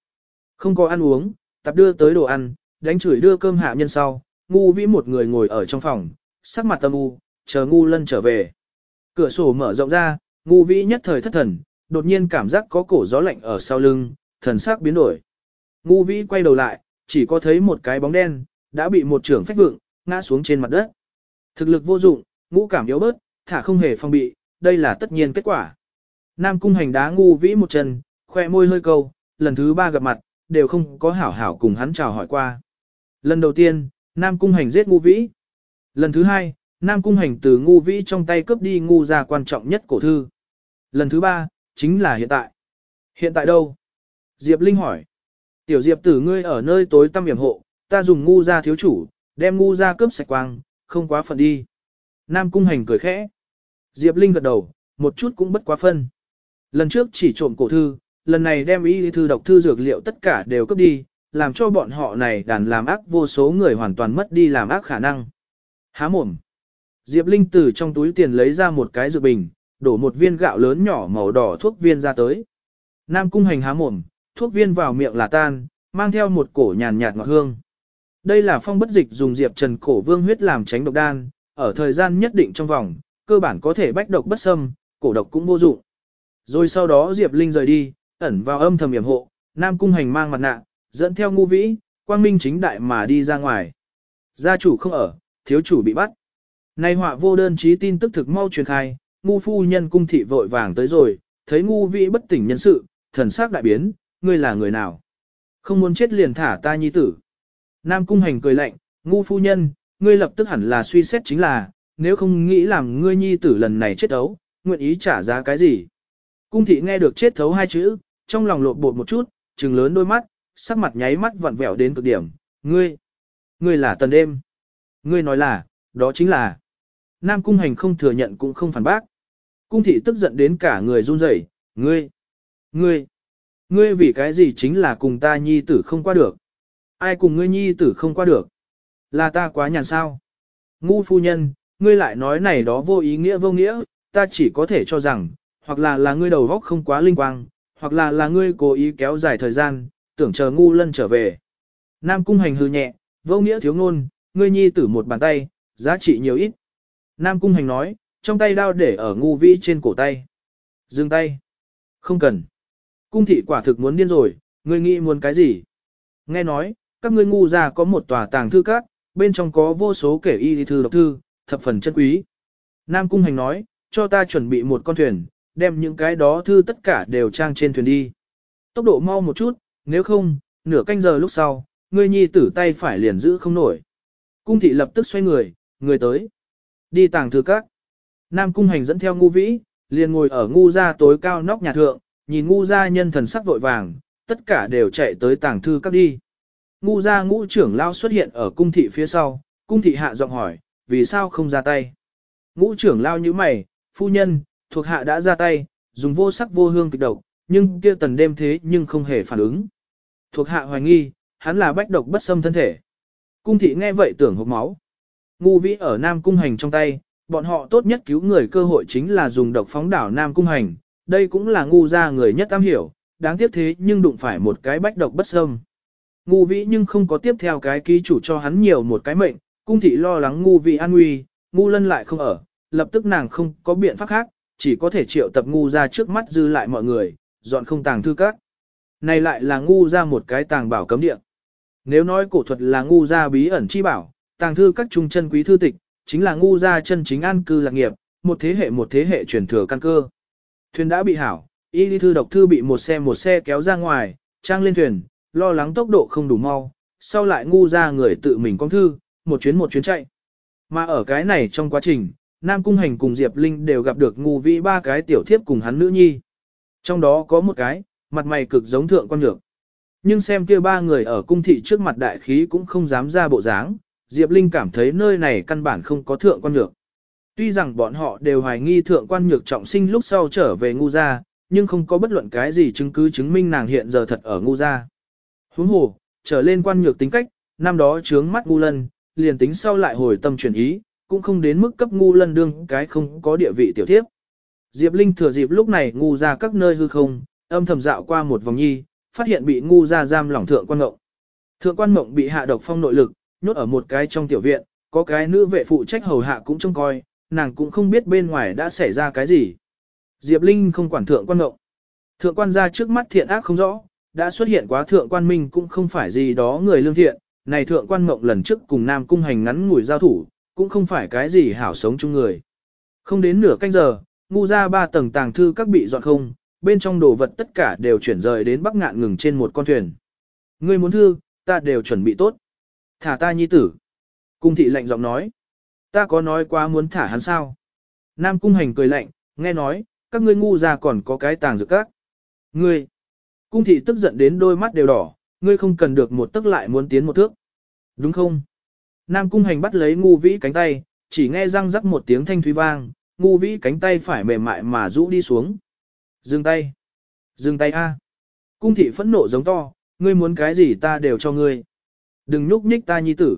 Không có ăn uống, tập đưa tới đồ ăn, đánh chửi đưa cơm hạ nhân sau, ngu vĩ một người ngồi ở trong phòng, sắc mặt tâm u, chờ ngu lân trở về. Cửa sổ mở rộng ra, ngu vĩ nhất thời thất thần, đột nhiên cảm giác có cổ gió lạnh ở sau lưng, thần sắc biến đổi. Ngu vĩ quay đầu lại, chỉ có thấy một cái bóng đen, đã bị một trưởng phách vượng, ngã xuống trên mặt đất. Thực lực vô dụng, ngũ cảm yếu bớt, thả không hề phong bị, đây là tất nhiên kết quả. Nam cung hành đá ngu vĩ một chân, khoe môi hơi câu, lần thứ ba gặp mặt, đều không có hảo hảo cùng hắn chào hỏi qua. Lần đầu tiên, Nam cung hành giết ngu vĩ. Lần thứ hai, Nam cung hành từ ngu vĩ trong tay cướp đi ngu ra quan trọng nhất cổ thư. Lần thứ ba, chính là hiện tại. Hiện tại đâu? Diệp Linh hỏi. Tiểu Diệp tử ngươi ở nơi tối tăm hiểm hộ, ta dùng ngu ra thiếu chủ, đem ngu ra cướp sạch quang, không quá phận đi. Nam cung hành cười khẽ. Diệp Linh gật đầu, một chút cũng bất quá phân. Lần trước chỉ trộm cổ thư, lần này đem y thư độc thư dược liệu tất cả đều cướp đi, làm cho bọn họ này đàn làm ác vô số người hoàn toàn mất đi làm ác khả năng. Há mồm. Diệp Linh từ trong túi tiền lấy ra một cái dược bình, đổ một viên gạo lớn nhỏ màu đỏ thuốc viên ra tới. Nam cung hành há mồm, thuốc viên vào miệng là tan, mang theo một cổ nhàn nhạt ngọt hương. Đây là phong bất dịch dùng diệp trần cổ vương huyết làm tránh độc đan, ở thời gian nhất định trong vòng, cơ bản có thể bách độc bất xâm, cổ độc cũng vô dụng. Rồi sau đó Diệp Linh rời đi, ẩn vào âm thầm yểm hộ, Nam Cung Hành mang mặt nạ, dẫn theo ngu vĩ, quang minh chính đại mà đi ra ngoài. Gia chủ không ở, thiếu chủ bị bắt. Nay họa vô đơn chí tin tức thực mau truyền khai, ngu phu nhân cung thị vội vàng tới rồi, thấy ngu vĩ bất tỉnh nhân sự, thần sắc đại biến, ngươi là người nào? Không muốn chết liền thả ta nhi tử. Nam cung hành cười lạnh, ngu phu nhân, ngươi lập tức hẳn là suy xét chính là, nếu không nghĩ làm ngươi nhi tử lần này chết đấu, nguyện ý trả giá cái gì? Cung thị nghe được chết thấu hai chữ, trong lòng lộn bột một chút, trừng lớn đôi mắt, sắc mặt nháy mắt vặn vẹo đến cực điểm. Ngươi, ngươi là tần đêm. Ngươi nói là, đó chính là. Nam cung hành không thừa nhận cũng không phản bác. Cung thị tức giận đến cả người run rẩy. Ngươi, ngươi, ngươi vì cái gì chính là cùng ta nhi tử không qua được. Ai cùng ngươi nhi tử không qua được. Là ta quá nhàn sao. Ngu phu nhân, ngươi lại nói này đó vô ý nghĩa vô nghĩa, ta chỉ có thể cho rằng, hoặc là là ngươi đầu góc không quá linh quang, hoặc là là ngươi cố ý kéo dài thời gian, tưởng chờ ngu lân trở về. Nam cung hành hư nhẹ, vô nghĩa thiếu ngôn, ngươi nhi tử một bàn tay, giá trị nhiều ít. Nam cung hành nói, trong tay đao để ở ngu vĩ trên cổ tay. Dừng tay. Không cần. Cung thị quả thực muốn điên rồi, ngươi nghĩ muốn cái gì? Nghe nói, các ngươi ngu già có một tòa tàng thư các, bên trong có vô số kể y thư độc thư, thập phần chân quý. Nam cung hành nói, cho ta chuẩn bị một con thuyền, đem những cái đó thư tất cả đều trang trên thuyền đi. Tốc độ mau một chút, nếu không, nửa canh giờ lúc sau, ngươi nhi tử tay phải liền giữ không nổi. Cung thị lập tức xoay người, người tới. Đi tàng thư các. Nam cung hành dẫn theo ngu vĩ, liền ngồi ở ngu gia tối cao nóc nhà thượng, nhìn ngu gia nhân thần sắc vội vàng, tất cả đều chạy tới tàng thư các đi. Ngu gia ngũ trưởng lao xuất hiện ở cung thị phía sau, cung thị hạ giọng hỏi, vì sao không ra tay? Ngũ trưởng lao như mày, phu nhân, thuộc hạ đã ra tay, dùng vô sắc vô hương kịch độc, nhưng kia tần đêm thế nhưng không hề phản ứng. Thuộc hạ hoài nghi, hắn là bách độc bất xâm thân thể. Cung thị nghe vậy tưởng hộp máu. Ngu vĩ ở Nam Cung Hành trong tay, bọn họ tốt nhất cứu người cơ hội chính là dùng độc phóng đảo Nam Cung Hành, đây cũng là ngu ra người nhất am hiểu, đáng tiếc thế nhưng đụng phải một cái bách độc bất xâm. Ngu vĩ nhưng không có tiếp theo cái ký chủ cho hắn nhiều một cái mệnh, cung thị lo lắng ngu vĩ an nguy, ngu lân lại không ở, lập tức nàng không có biện pháp khác, chỉ có thể triệu tập ngu ra trước mắt dư lại mọi người, dọn không tàng thư các. Này lại là ngu ra một cái tàng bảo cấm địa. Nếu nói cổ thuật là ngu ra bí ẩn chi bảo, tàng thư các trung chân quý thư tịch, chính là ngu ra chân chính an cư lạc nghiệp, một thế hệ một thế hệ truyền thừa căn cơ. Thuyền đã bị hảo, y lý thư độc thư bị một xe một xe kéo ra ngoài, trang lên thuyền, lo lắng tốc độ không đủ mau, sau lại ngu ra người tự mình con thư, một chuyến một chuyến chạy. Mà ở cái này trong quá trình, Nam Cung Hành cùng Diệp Linh đều gặp được ngu vĩ ba cái tiểu thiếp cùng hắn nữ nhi. Trong đó có một cái, mặt mày cực giống thượng quan nhược. Nhưng xem kia ba người ở cung thị trước mặt đại khí cũng không dám ra bộ dáng, Diệp Linh cảm thấy nơi này căn bản không có thượng quan nhược. Tuy rằng bọn họ đều hoài nghi thượng quan nhược trọng sinh lúc sau trở về ngu gia, nhưng không có bất luận cái gì chứng cứ chứng minh nàng hiện giờ thật ở ngu gia. Huống hồ, trở lên quan nhược tính cách, năm đó trướng mắt ngu lân, liền tính sau lại hồi tâm chuyển ý, cũng không đến mức cấp ngu lân đương cái không có địa vị tiểu thiếp. Diệp Linh thừa dịp lúc này ngu ra các nơi hư không, âm thầm dạo qua một vòng nhi, phát hiện bị ngu ra giam lỏng thượng quan ngộng. Thượng quan ngộng bị hạ độc phong nội lực, nhốt ở một cái trong tiểu viện, có cái nữ vệ phụ trách hầu hạ cũng trông coi, nàng cũng không biết bên ngoài đã xảy ra cái gì. Diệp Linh không quản thượng quan ngộng. Thượng quan ra trước mắt thiện ác không rõ, đã xuất hiện quá thượng quan minh cũng không phải gì đó người lương thiện, này thượng quan ngộng lần trước cùng nam cung hành ngắn ngủi giao thủ, cũng không phải cái gì hảo sống chung người. Không đến nửa canh giờ, ngu ra ba tầng tàng thư các bị dọn không, bên trong đồ vật tất cả đều chuyển rời đến bắc ngạn ngừng trên một con thuyền. Ngươi muốn thư, ta đều chuẩn bị tốt. Thả ta nhi tử. Cung thị lạnh giọng nói. Ta có nói quá muốn thả hắn sao? Nam cung hành cười lạnh, nghe nói, các ngươi ngu ra còn có cái tàng dược các. Ngươi. Cung thị tức giận đến đôi mắt đều đỏ, ngươi không cần được một tức lại muốn tiến một thước. Đúng không? Nam cung hành bắt lấy ngu vĩ cánh tay, chỉ nghe răng rắc một tiếng thanh thúy vang, ngu vĩ cánh tay phải mềm mại mà rũ đi xuống. Dừng tay. Dừng tay a. Cung thị phẫn nộ giống to, ngươi muốn cái gì ta đều cho ngươi. Đừng nhúc nhích ta nhi tử.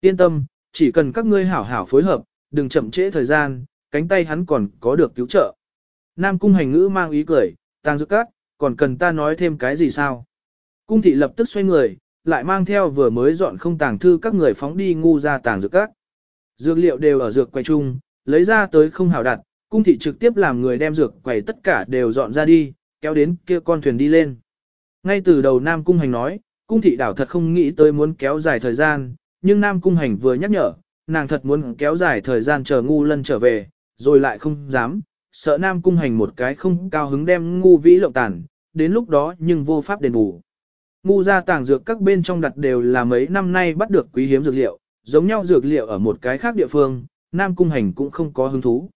Yên tâm, chỉ cần các ngươi hảo hảo phối hợp, đừng chậm trễ thời gian, cánh tay hắn còn có được cứu trợ. Nam cung hành ngữ mang ý cười, tàng dược các, còn cần ta nói thêm cái gì sao? Cung thị lập tức xoay người, lại mang theo vừa mới dọn không tàng thư các người phóng đi ngu ra tàng dược các. Dược liệu đều ở dược quầy chung, lấy ra tới không hảo đặt, cung thị trực tiếp làm người đem dược quầy tất cả đều dọn ra đi, kéo đến kia con thuyền đi lên. Ngay từ đầu Nam Cung Hành nói, cung thị đảo thật không nghĩ tới muốn kéo dài thời gian, nhưng Nam Cung Hành vừa nhắc nhở, nàng thật muốn kéo dài thời gian chờ ngu lân trở về, rồi lại không dám, sợ Nam Cung Hành một cái không cao hứng đem ngu vĩ lộng tàn, đến lúc đó nhưng vô pháp đền bù. Ngu ra tàng dược các bên trong đặt đều là mấy năm nay bắt được quý hiếm dược liệu, giống nhau dược liệu ở một cái khác địa phương, Nam Cung Hành cũng không có hứng thú.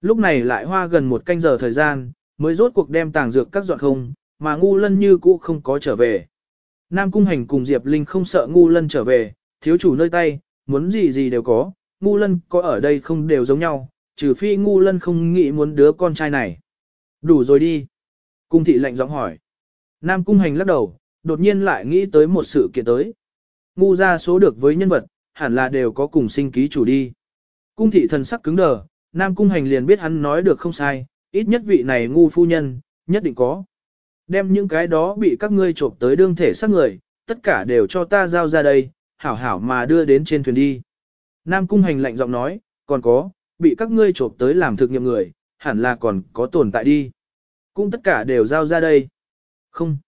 Lúc này lại hoa gần một canh giờ thời gian, mới rốt cuộc đem tàng dược các dọn không, mà ngu lân như cũ không có trở về. Nam Cung Hành cùng Diệp Linh không sợ ngu lân trở về, thiếu chủ nơi tay, muốn gì gì đều có, ngu lân có ở đây không đều giống nhau, trừ phi ngu lân không nghĩ muốn đứa con trai này. Đủ rồi đi. Cung thị lạnh giọng hỏi. Nam Cung Hành lắc đầu, đột nhiên lại nghĩ tới một sự kiện tới. Ngu ra số được với nhân vật, hẳn là đều có cùng sinh ký chủ đi. Cung thị thần sắc cứng đờ, Nam Cung Hành liền biết hắn nói được không sai, ít nhất vị này ngu phu nhân, nhất định có. Đem những cái đó bị các ngươi trộm tới đương thể xác người, tất cả đều cho ta giao ra đây, hảo hảo mà đưa đến trên thuyền đi. Nam Cung Hành lạnh giọng nói, còn có, bị các ngươi trộm tới làm thực nghiệm người, hẳn là còn có tồn tại đi. Cũng tất cả đều giao ra đây. Không.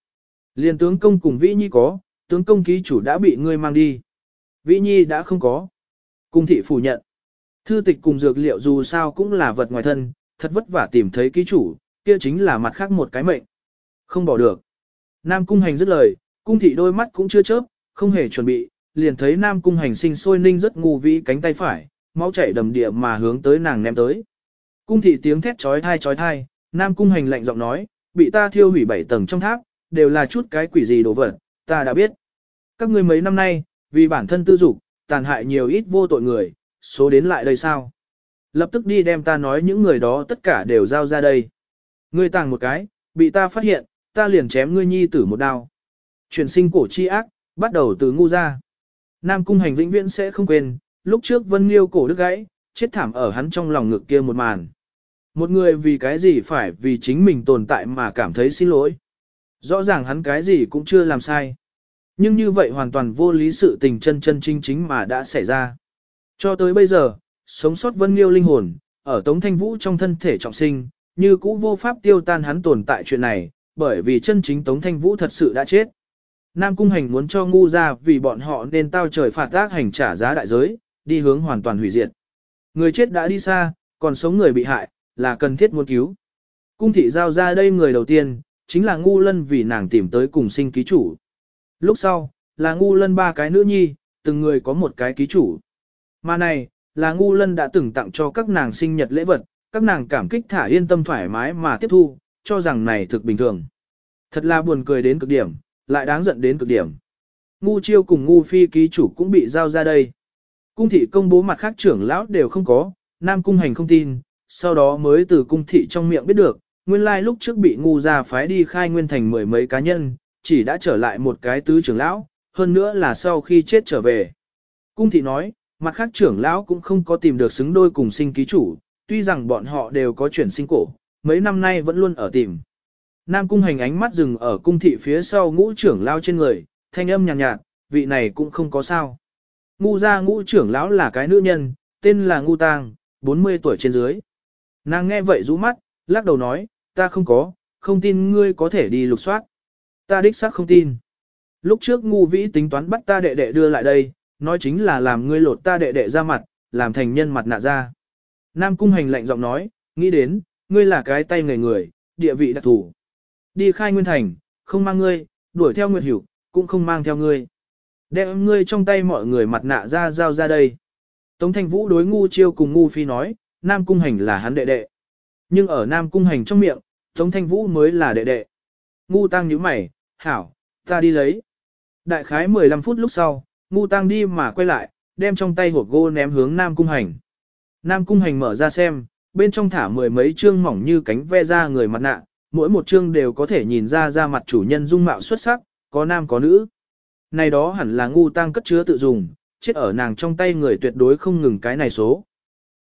Liên tướng công cùng Vĩ Nhi có, tướng công ký chủ đã bị ngươi mang đi. Vĩ Nhi đã không có. Cung thị phủ nhận. Thư tịch cùng dược liệu dù sao cũng là vật ngoài thân, thật vất vả tìm thấy ký chủ, kia chính là mặt khác một cái mệnh. Không bỏ được. Nam cung hành dứt lời, cung thị đôi mắt cũng chưa chớp, không hề chuẩn bị, liền thấy Nam cung hành sinh sôi ninh rất ngu vĩ cánh tay phải, máu chảy đầm địa mà hướng tới nàng ném tới. Cung thị tiếng thét chói thai chói thai, Nam cung hành lạnh giọng nói, bị ta thiêu hủy bảy tầng trong tháp, đều là chút cái quỷ gì đồ vật, ta đã biết. Các ngươi mấy năm nay, vì bản thân tư dục, tàn hại nhiều ít vô tội người, số đến lại đây sao? Lập tức đi đem ta nói những người đó tất cả đều giao ra đây. Ngươi tàng một cái, bị ta phát hiện, ta liền chém ngươi nhi tử một đao. Chuyển sinh cổ chi ác, bắt đầu từ ngu ra. Nam cung hành vĩnh viễn sẽ không quên, lúc trước vân liêu cổ đứt gãy, chết thảm ở hắn trong lòng ngực kia một màn. Một người vì cái gì phải vì chính mình tồn tại mà cảm thấy xin lỗi. Rõ ràng hắn cái gì cũng chưa làm sai. Nhưng như vậy hoàn toàn vô lý sự tình chân chân chính chính mà đã xảy ra. Cho tới bây giờ, sống sót vân liêu linh hồn, ở Tống Thanh Vũ trong thân thể trọng sinh, như cũ vô pháp tiêu tan hắn tồn tại chuyện này, bởi vì chân chính Tống Thanh Vũ thật sự đã chết. Nam Cung Hành muốn cho ngu ra vì bọn họ nên tao trời phạt tác hành trả giá đại giới, đi hướng hoàn toàn hủy diệt. Người chết đã đi xa, còn sống người bị hại, là cần thiết muốn cứu. Cung thị giao ra đây người đầu tiên, chính là ngu lân vì nàng tìm tới cùng sinh ký chủ. Lúc sau, là ngu lân ba cái nữ nhi, từng người có một cái ký chủ. Mà này, là ngu lân đã từng tặng cho các nàng sinh nhật lễ vật, các nàng cảm kích thả yên tâm thoải mái mà tiếp thu, cho rằng này thực bình thường. Thật là buồn cười đến cực điểm, lại đáng giận đến cực điểm. Ngu chiêu cùng ngu phi ký chủ cũng bị giao ra đây. Cung thị công bố mặt khác trưởng lão đều không có, nam cung hành không tin, sau đó mới từ cung thị trong miệng biết được, nguyên lai lúc trước bị ngu ra phái đi khai nguyên thành mười mấy cá nhân, chỉ đã trở lại một cái tứ trưởng lão, hơn nữa là sau khi chết trở về. Cung thị nói, mặt khác trưởng lão cũng không có tìm được xứng đôi cùng sinh ký chủ, tuy rằng bọn họ đều có chuyển sinh cổ, mấy năm nay vẫn luôn ở tìm. Nam cung hành ánh mắt dừng ở cung thị phía sau ngũ trưởng lão trên người, thanh âm nhàn nhạt, nhạt, vị này cũng không có sao. Ngu ra ngũ trưởng lão là cái nữ nhân, tên là ngu tang, 40 tuổi trên dưới. Nàng nghe vậy rũ mắt, lắc đầu nói, ta không có, không tin ngươi có thể đi lục soát. Ta đích xác không tin. Lúc trước ngu vĩ tính toán bắt ta đệ đệ đưa lại đây, nói chính là làm ngươi lột ta đệ đệ ra mặt, làm thành nhân mặt nạ ra. Nam cung hành lạnh giọng nói, nghĩ đến, ngươi là cái tay người người, địa vị đặc thủ. Đi khai nguyên thành, không mang ngươi, đuổi theo nguyệt hiểu, cũng không mang theo ngươi. Đem ngươi trong tay mọi người mặt nạ ra giao ra đây. Tống thanh vũ đối ngu chiêu cùng ngu phi nói, Nam cung hành là hắn đệ đệ. Nhưng ở Nam cung hành trong miệng, Tống thanh vũ mới là đệ đệ. Ngu tăng nhíu mày, hảo, ta đi lấy. Đại khái 15 phút lúc sau, ngu tăng đi mà quay lại, đem trong tay hộp gỗ ném hướng Nam Cung Hành. Nam Cung Hành mở ra xem, bên trong thả mười mấy chương mỏng như cánh ve ra người mặt nạ, mỗi một chương đều có thể nhìn ra ra mặt chủ nhân dung mạo xuất sắc, có nam có nữ. Này đó hẳn là ngu tăng cất chứa tự dùng, chết ở nàng trong tay người tuyệt đối không ngừng cái này số.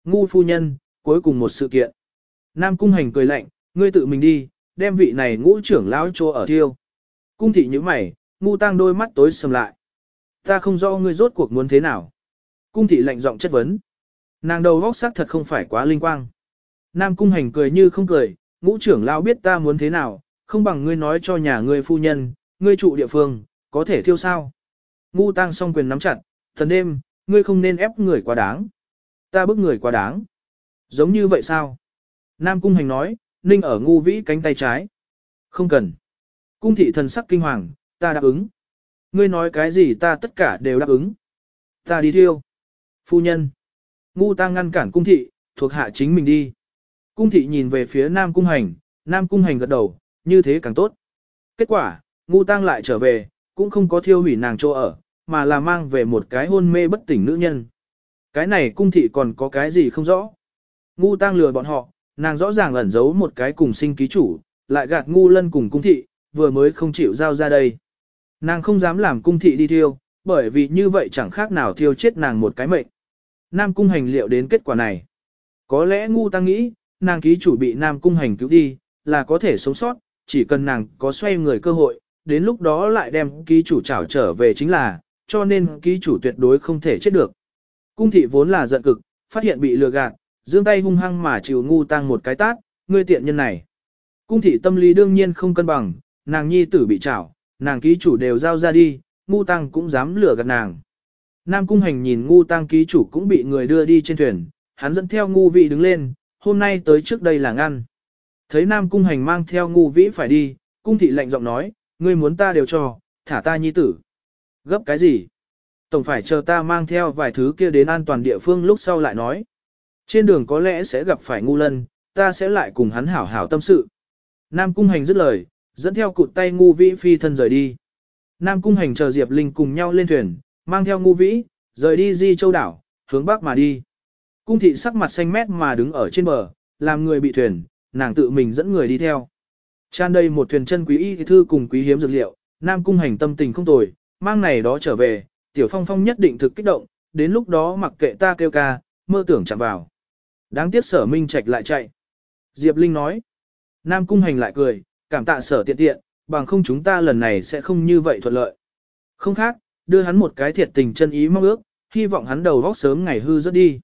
Ngu phu nhân, cuối cùng một sự kiện. Nam Cung Hành cười lạnh, ngươi tự mình đi, đem vị này ngũ trưởng lão cho ở thiêu. Cung thị như mày, ngu tăng đôi mắt tối sầm lại. Ta không rõ ngươi rốt cuộc muốn thế nào. Cung thị lạnh giọng chất vấn. Nàng đầu vóc sắc thật không phải quá linh quang. Nam cung hành cười như không cười, ngũ trưởng lão biết ta muốn thế nào, không bằng ngươi nói cho nhà ngươi phu nhân, ngươi trụ địa phương, có thể thiêu sao. Ngu tăng song quyền nắm chặt, thần đêm, ngươi không nên ép người quá đáng. Ta bức người quá đáng. Giống như vậy sao? Nam cung hành nói, ninh ở ngu vĩ cánh tay trái. Không cần. Cung thị thần sắc kinh hoàng, ta đáp ứng. Ngươi nói cái gì ta tất cả đều đáp ứng. Ta đi thiêu. Phu nhân. Ngu ta ngăn cản cung thị, thuộc hạ chính mình đi. Cung thị nhìn về phía Nam Cung Hành, Nam Cung Hành gật đầu, như thế càng tốt. Kết quả, ngu tăng lại trở về, cũng không có thiêu hủy nàng chỗ ở, mà là mang về một cái hôn mê bất tỉnh nữ nhân. Cái này cung thị còn có cái gì không rõ. Ngu tăng lừa bọn họ, nàng rõ ràng ẩn giấu một cái cùng sinh ký chủ, lại gạt ngu lân cùng cung thị, vừa mới không chịu giao ra đây. Nàng không dám làm cung thị đi thiêu, bởi vì như vậy chẳng khác nào thiêu chết nàng một cái mệnh. Nam cung hành liệu đến kết quả này. Có lẽ ngu ta nghĩ, nàng ký chủ bị Nam cung hành cứu đi, là có thể sống sót, chỉ cần nàng có xoay người cơ hội, đến lúc đó lại đem ký chủ trảo trở về chính là, cho nên ký chủ tuyệt đối không thể chết được. Cung thị vốn là giận cực, phát hiện bị lừa gạt, giương tay hung hăng mà chịu ngu tăng một cái tát, ngươi tiện nhân này. Cung thị tâm lý đương nhiên không cân bằng, nàng nhi tử bị trảo, nàng ký chủ đều giao ra đi, ngu tăng cũng dám lừa gạt nàng. Nam cung hành nhìn ngu tăng ký chủ cũng bị người đưa đi trên thuyền, hắn dẫn theo ngu vị đứng lên, hôm nay tới trước đây là ngăn. Thấy Nam cung hành mang theo ngu vĩ phải đi, cung thị lạnh giọng nói, ngươi muốn ta đều cho, thả ta nhi tử. Gấp cái gì? Tổng phải chờ ta mang theo vài thứ kia đến an toàn địa phương lúc sau lại nói. Trên đường có lẽ sẽ gặp phải ngu lân, ta sẽ lại cùng hắn hảo hảo tâm sự. Nam cung hành dứt lời, dẫn theo cụt tay ngu vĩ phi thân rời đi. Nam cung hành chờ Diệp Linh cùng nhau lên thuyền, mang theo ngu vĩ, rời đi di châu đảo, hướng bắc mà đi. Cung thị sắc mặt xanh mét mà đứng ở trên bờ, làm người bị thuyền, nàng tự mình dẫn người đi theo. Tràn đầy một thuyền chân quý y thư cùng quý hiếm dược liệu, Nam cung hành tâm tình không tồi, mang này đó trở về, tiểu phong phong nhất định thực kích động, đến lúc đó mặc kệ ta kêu ca, mơ tưởng chạm vào. Đáng tiếc sở minh trạch lại chạy. Diệp Linh nói. Nam cung hành lại cười, cảm tạ sở tiện tiện, bằng không chúng ta lần này sẽ không như vậy thuận lợi. Không khác, đưa hắn một cái thiệt tình chân ý mong ước, hy vọng hắn đầu vóc sớm ngày hư rớt đi.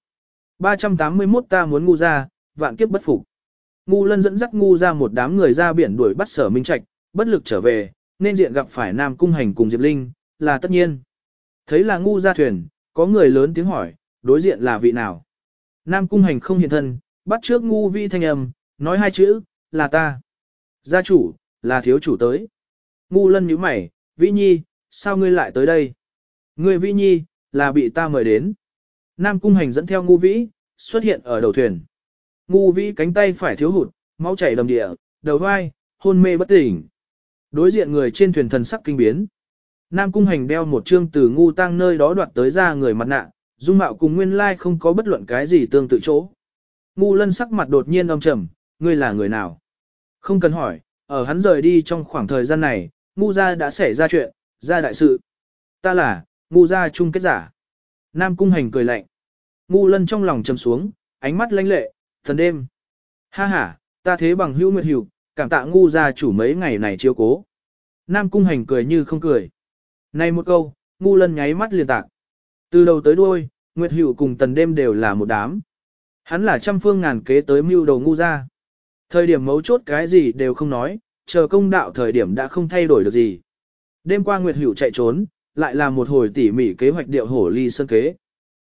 381 ta muốn ngu ra, vạn kiếp bất phục. Ngu lân dẫn dắt ngu ra một đám người ra biển đuổi bắt sở minh trạch, bất lực trở về, nên diện gặp phải Nam Cung Hành cùng Diệp Linh, là tất nhiên. Thấy là ngu ra thuyền, có người lớn tiếng hỏi, đối diện là vị nào? Nam Cung Hành không hiện thân, bắt trước ngu vi thanh âm, nói hai chữ, là ta. Gia chủ, là thiếu chủ tới. Ngu lân nhíu mày, Vĩ Nhi, sao ngươi lại tới đây? Ngươi Vĩ Nhi, là bị ta mời đến. Nam Cung Hành dẫn theo ngu vĩ, xuất hiện ở đầu thuyền. Ngu vĩ cánh tay phải thiếu hụt, máu chảy đầm địa, đầu vai, hôn mê bất tỉnh. Đối diện người trên thuyền thần sắc kinh biến. Nam Cung Hành đeo một trương từ ngu tăng nơi đó đoạt tới ra người mặt nạ, dung mạo cùng nguyên lai không có bất luận cái gì tương tự chỗ. Ngu lân sắc mặt đột nhiên âm trầm, ngươi là người nào? Không cần hỏi, ở hắn rời đi trong khoảng thời gian này, ngu gia đã xảy ra chuyện, ra đại sự. Ta là, ngu gia chung kết giả. Nam Cung Hành cười lạnh. Ngu lân trong lòng trầm xuống, ánh mắt lanh lệ, thần đêm. Ha ha, ta thế bằng hữu nguyệt hữu, cảm tạ ngu gia chủ mấy ngày này chiêu cố. Nam Cung Hành cười như không cười. Này một câu, ngu lân nháy mắt liền tạc. Từ đầu tới đuôi, Nguyệt Hữu cùng tần đêm đều là một đám. Hắn là trăm phương ngàn kế tới mưu đầu ngu ra. Thời điểm mấu chốt cái gì đều không nói, chờ công đạo thời điểm đã không thay đổi được gì. Đêm qua Nguyệt Hữu chạy trốn, lại là một hồi tỉ mỉ kế hoạch điệu hổ ly sơn kế.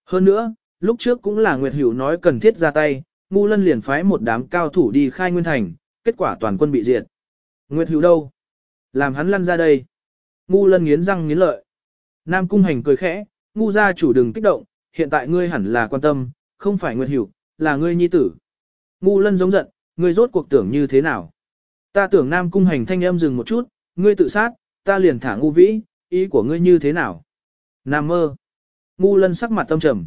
Hơn nữa, lúc trước cũng là Nguyệt Hữu nói cần thiết ra tay, ngu lân liền phái một đám cao thủ đi khai nguyên thành, kết quả toàn quân bị diệt. Nguyệt Hữu đâu? Làm hắn lăn ra đây. Ngu lân nghiến răng nghiến lợi. Nam cung hành cười khẽ, ngu gia chủ đừng kích động, hiện tại ngươi hẳn là quan tâm, không phải Nguyệt hiểu, là ngươi nhi tử. Ngu lân giống giận, ngươi rốt cuộc tưởng như thế nào? Ta tưởng Nam cung hành thanh âm dừng một chút, ngươi tự sát, ta liền thả ngu vĩ, ý của ngươi như thế nào? Nam mơ. Ngu lân sắc mặt tâm trầm.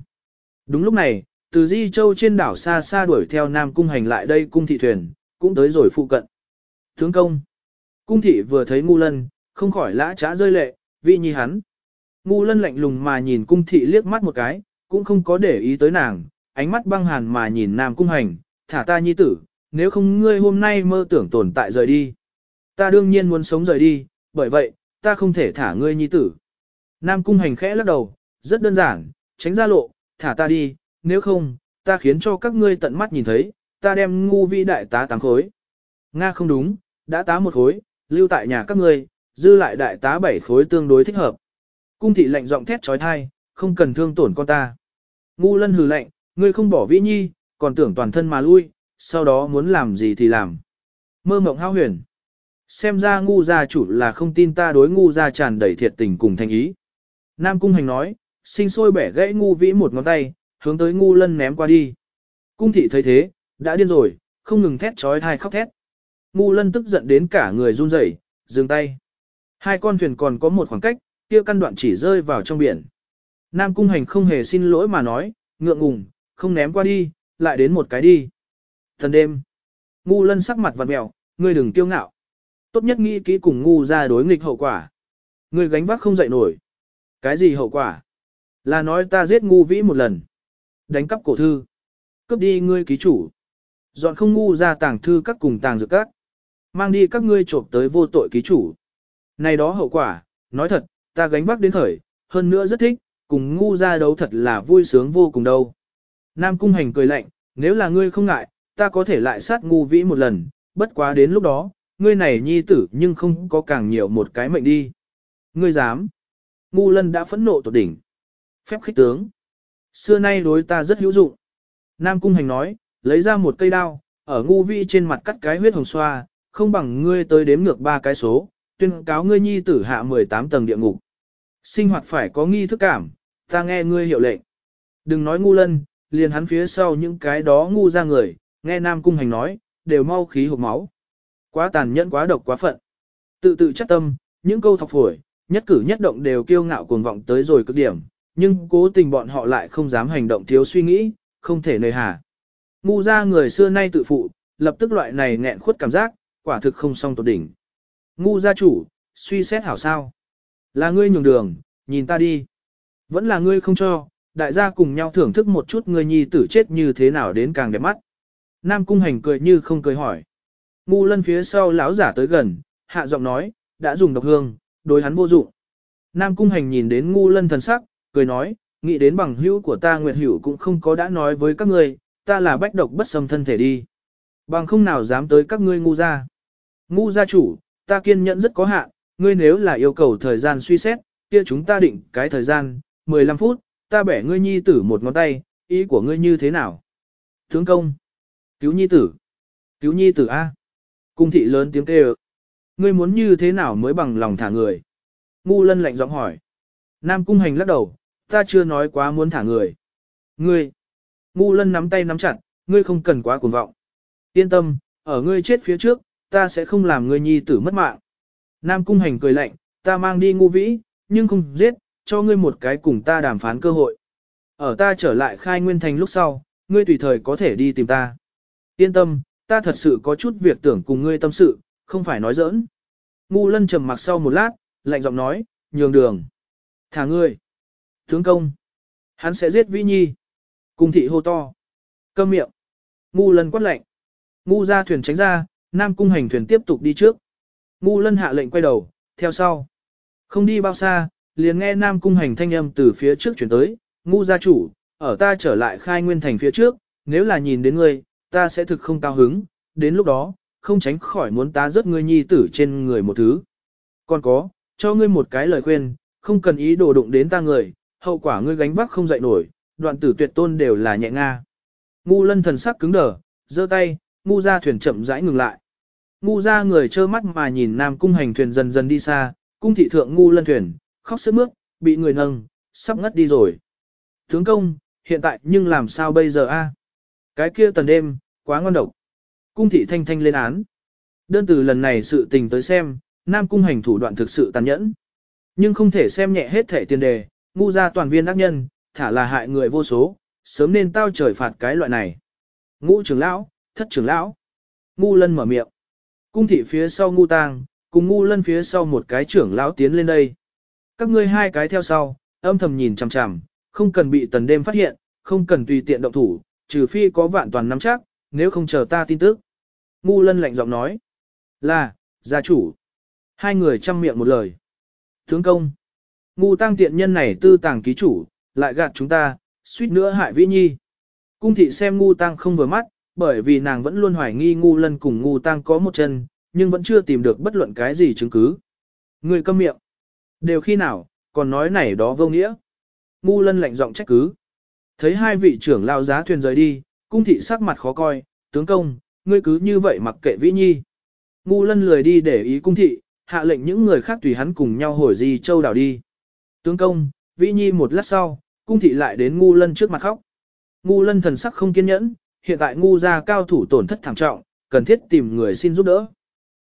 Đúng lúc này, từ Di Châu trên đảo xa xa đuổi theo Nam cung hành lại đây cung thị thuyền, cũng tới rồi phụ cận. Tướng công. Cung thị vừa thấy ngu lân, không khỏi lã trá rơi lệ, vì nhi hắn. Ngu lân lạnh lùng mà nhìn cung thị liếc mắt một cái, cũng không có để ý tới nàng, ánh mắt băng hàn mà nhìn Nam cung hành, thả ta nhi tử, nếu không ngươi hôm nay mơ tưởng tồn tại rời đi. Ta đương nhiên muốn sống rời đi, bởi vậy, ta không thể thả ngươi nhi tử. Nam cung hành khẽ lắc đầu, rất đơn giản, tránh ra lộ, thả ta đi, nếu không, ta khiến cho các ngươi tận mắt nhìn thấy, ta đem ngu vi đại tá tám khối. Nga không đúng, đã tá một khối, lưu tại nhà các ngươi, dư lại đại tá bảy khối tương đối thích hợp. Cung thị lệnh giọng thét trói thai, không cần thương tổn con ta. Ngu lân hừ lạnh, ngươi không bỏ vĩ nhi, còn tưởng toàn thân mà lui, sau đó muốn làm gì thì làm. Mơ mộng hao huyền. Xem ra ngu gia chủ là không tin ta đối ngu gia tràn đầy thiệt tình cùng thành ý. Nam cung hành nói, sinh sôi bẻ gãy ngu vĩ một ngón tay, hướng tới ngu lân ném qua đi. Cung thị thấy thế, đã điên rồi, không ngừng thét trói thai khóc thét. Ngu lân tức giận đến cả người run rẩy, dừng tay. Hai con thuyền còn có một khoảng cách, kia căn đoạn chỉ rơi vào trong biển. Nam cung hành không hề xin lỗi mà nói, ngượng ngùng, không ném qua đi, lại đến một cái đi. Thần đêm. Ngu lân sắc mặt vặn mèo, ngươi đừng kiêu ngạo. Tốt nhất nghĩ kỹ cùng ngu ra đối nghịch hậu quả. Ngươi gánh vác không dậy nổi. Cái gì hậu quả? Là nói ta giết ngu vĩ một lần. Đánh cắp cổ thư. Cướp đi ngươi ký chủ. Dọn không ngu ra tàng thư các cùng tàng dược các. Mang đi các ngươi trộm tới vô tội ký chủ. Này đó hậu quả, nói thật, ta gánh vác đến khởi, hơn nữa rất thích, cùng ngu ra đấu thật là vui sướng vô cùng đâu. Nam cung hành cười lạnh, nếu là ngươi không ngại, ta có thể lại sát ngu vĩ một lần, bất quá đến lúc đó, ngươi này nhi tử nhưng không có càng nhiều một cái mệnh đi. Ngươi dám. Ngu lân đã phẫn nộ tột đỉnh. Phép khích tướng. Xưa nay đối ta rất hữu dụng. Nam cung hành nói, lấy ra một cây đao, ở ngu vĩ trên mặt cắt cái huyết hồng xoa, không bằng ngươi tới đếm ngược ba cái số, tuyên cáo ngươi nhi tử hạ 18 tầng địa ngục. Sinh hoạt phải có nghi thức cảm, ta nghe ngươi hiệu lệnh. Đừng nói ngu lân, liền hắn phía sau những cái đó ngu ra người, nghe Nam Cung Hành nói, đều mau khí hộp máu. Quá tàn nhẫn quá độc quá phận. Tự tự chắc tâm, những câu thọc phổi, nhất cử nhất động đều kiêu ngạo cuồng vọng tới rồi cực điểm, nhưng cố tình bọn họ lại không dám hành động thiếu suy nghĩ, không thể nơi hà. Ngu ra người xưa nay tự phụ, lập tức loại này nghẹn khuất cảm giác, quả thực không song tột đỉnh. Ngu gia chủ, suy xét hảo sao. Là ngươi nhường đường, nhìn ta đi. Vẫn là ngươi không cho, đại gia cùng nhau thưởng thức một chút ngươi nhi tử chết như thế nào đến càng đẹp mắt. Nam cung hành cười như không cười hỏi. Ngu lân phía sau lão giả tới gần, hạ giọng nói, đã dùng độc hương, đối hắn vô dụng. Nam cung hành nhìn đến ngu lân thần sắc, cười nói, nghĩ đến bằng hữu của ta Nguyệt Hữu cũng không có đã nói với các ngươi, ta là bách độc bất xâm thân thể đi. Bằng không nào dám tới các ngươi ngu gia. Ngu gia chủ, ta kiên nhẫn rất có hạn, ngươi nếu là yêu cầu thời gian suy xét, kia chúng ta định cái thời gian, 15 phút, ta bẻ ngươi nhi tử một ngón tay, ý của ngươi như thế nào? Tướng công, cứu nhi tử, cứu nhi tử A. Cung thị lớn tiếng kêu. Ngươi muốn như thế nào mới bằng lòng thả người? Ngu lân lạnh giọng hỏi. Nam cung hành lắc đầu, ta chưa nói quá muốn thả người. Ngươi, ngu lân nắm tay nắm chặt, ngươi không cần quá cuồng vọng. Yên tâm, ở ngươi chết phía trước, ta sẽ không làm ngươi nhi tử mất mạng. Nam cung hành cười lạnh, ta mang đi ngu vĩ, nhưng không giết, cho ngươi một cái cùng ta đàm phán cơ hội. Ở ta trở lại khai nguyên thành lúc sau, ngươi tùy thời có thể đi tìm ta. Yên tâm, ta thật sự có chút việc tưởng cùng ngươi tâm sự, không phải nói giỡn. Ngu lân trầm mặc sau một lát, lạnh giọng nói, nhường đường. Thả ngươi. Tướng công. Hắn sẽ giết Vĩ Nhi. Cung thị hô to. Câm miệng. Ngu lân quát lệnh. Ngu ra thuyền tránh ra, nam cung hành thuyền tiếp tục đi trước. Ngu lân hạ lệnh quay đầu, theo sau. Không đi bao xa, liền nghe nam cung hành thanh âm từ phía trước chuyển tới. Ngu gia chủ, ở ta trở lại khai nguyên thành phía trước, nếu là nhìn đến ngươi, ta sẽ thực không cao hứng, đến lúc đó, không tránh khỏi muốn ta rớt ngươi nhi tử trên người một thứ. Còn có, cho ngươi một cái lời khuyên, không cần ý đồ đụng đến ta người, hậu quả ngươi gánh vác không dậy nổi, đoạn tử tuyệt tôn đều là nhẹ nga. Ngu lân thần sắc cứng đờ, giơ tay, ngu ra thuyền chậm rãi ngừng lại. Ngu ra người trơ mắt mà nhìn nam cung hành thuyền dần dần đi xa, cung thị thượng ngu lân thuyền, khóc sức mướt, bị người nâng, sắp ngất đi rồi. Tướng công, hiện tại nhưng làm sao bây giờ a? Cái kia tần đêm, quá ngon độc. Cung thị thanh thanh lên án. Đơn từ lần này sự tình tới xem, nam cung hành thủ đoạn thực sự tàn nhẫn. Nhưng không thể xem nhẹ hết thể tiền đề, ngu ra toàn viên ác nhân, thả là hại người vô số, sớm nên tao trời phạt cái loại này. Ngũ trưởng lão, thất trưởng lão. Ngu lân mở miệng. Cung thị phía sau ngu tang, cùng ngu lân phía sau một cái trưởng lão tiến lên đây. Các ngươi hai cái theo sau, âm thầm nhìn chằm chằm, không cần bị tần đêm phát hiện, không cần tùy tiện động thủ, trừ phi có vạn toàn nắm chắc, nếu không chờ ta tin tức. Ngu lân lạnh giọng nói. Là, gia chủ. Hai người chăm miệng một lời. Tướng công. Ngu tăng tiện nhân này tư tàng ký chủ, lại gạt chúng ta, suýt nữa hại vĩ nhi. Cung thị xem ngu tăng không vừa mắt, bởi vì nàng vẫn luôn hoài nghi ngu lân cùng ngu tăng có một chân, nhưng vẫn chưa tìm được bất luận cái gì chứng cứ. Người câm miệng. Đều khi nào, còn nói này đó vô nghĩa. Ngu lân lạnh giọng trách cứ. Thấy hai vị trưởng lao giá thuyền rời đi, cung thị sắc mặt khó coi, tướng công, ngươi cứ như vậy mặc kệ vĩ nhi. Ngu lân lười đi để ý cung thị, hạ lệnh những người khác tùy hắn cùng nhau hồi di châu đảo đi. Tướng công, vĩ nhi một lát sau, cung thị lại đến ngu lân trước mặt khóc. Ngu lân thần sắc không kiên nhẫn, hiện tại ngu gia cao thủ tổn thất thảm trọng, cần thiết tìm người xin giúp đỡ.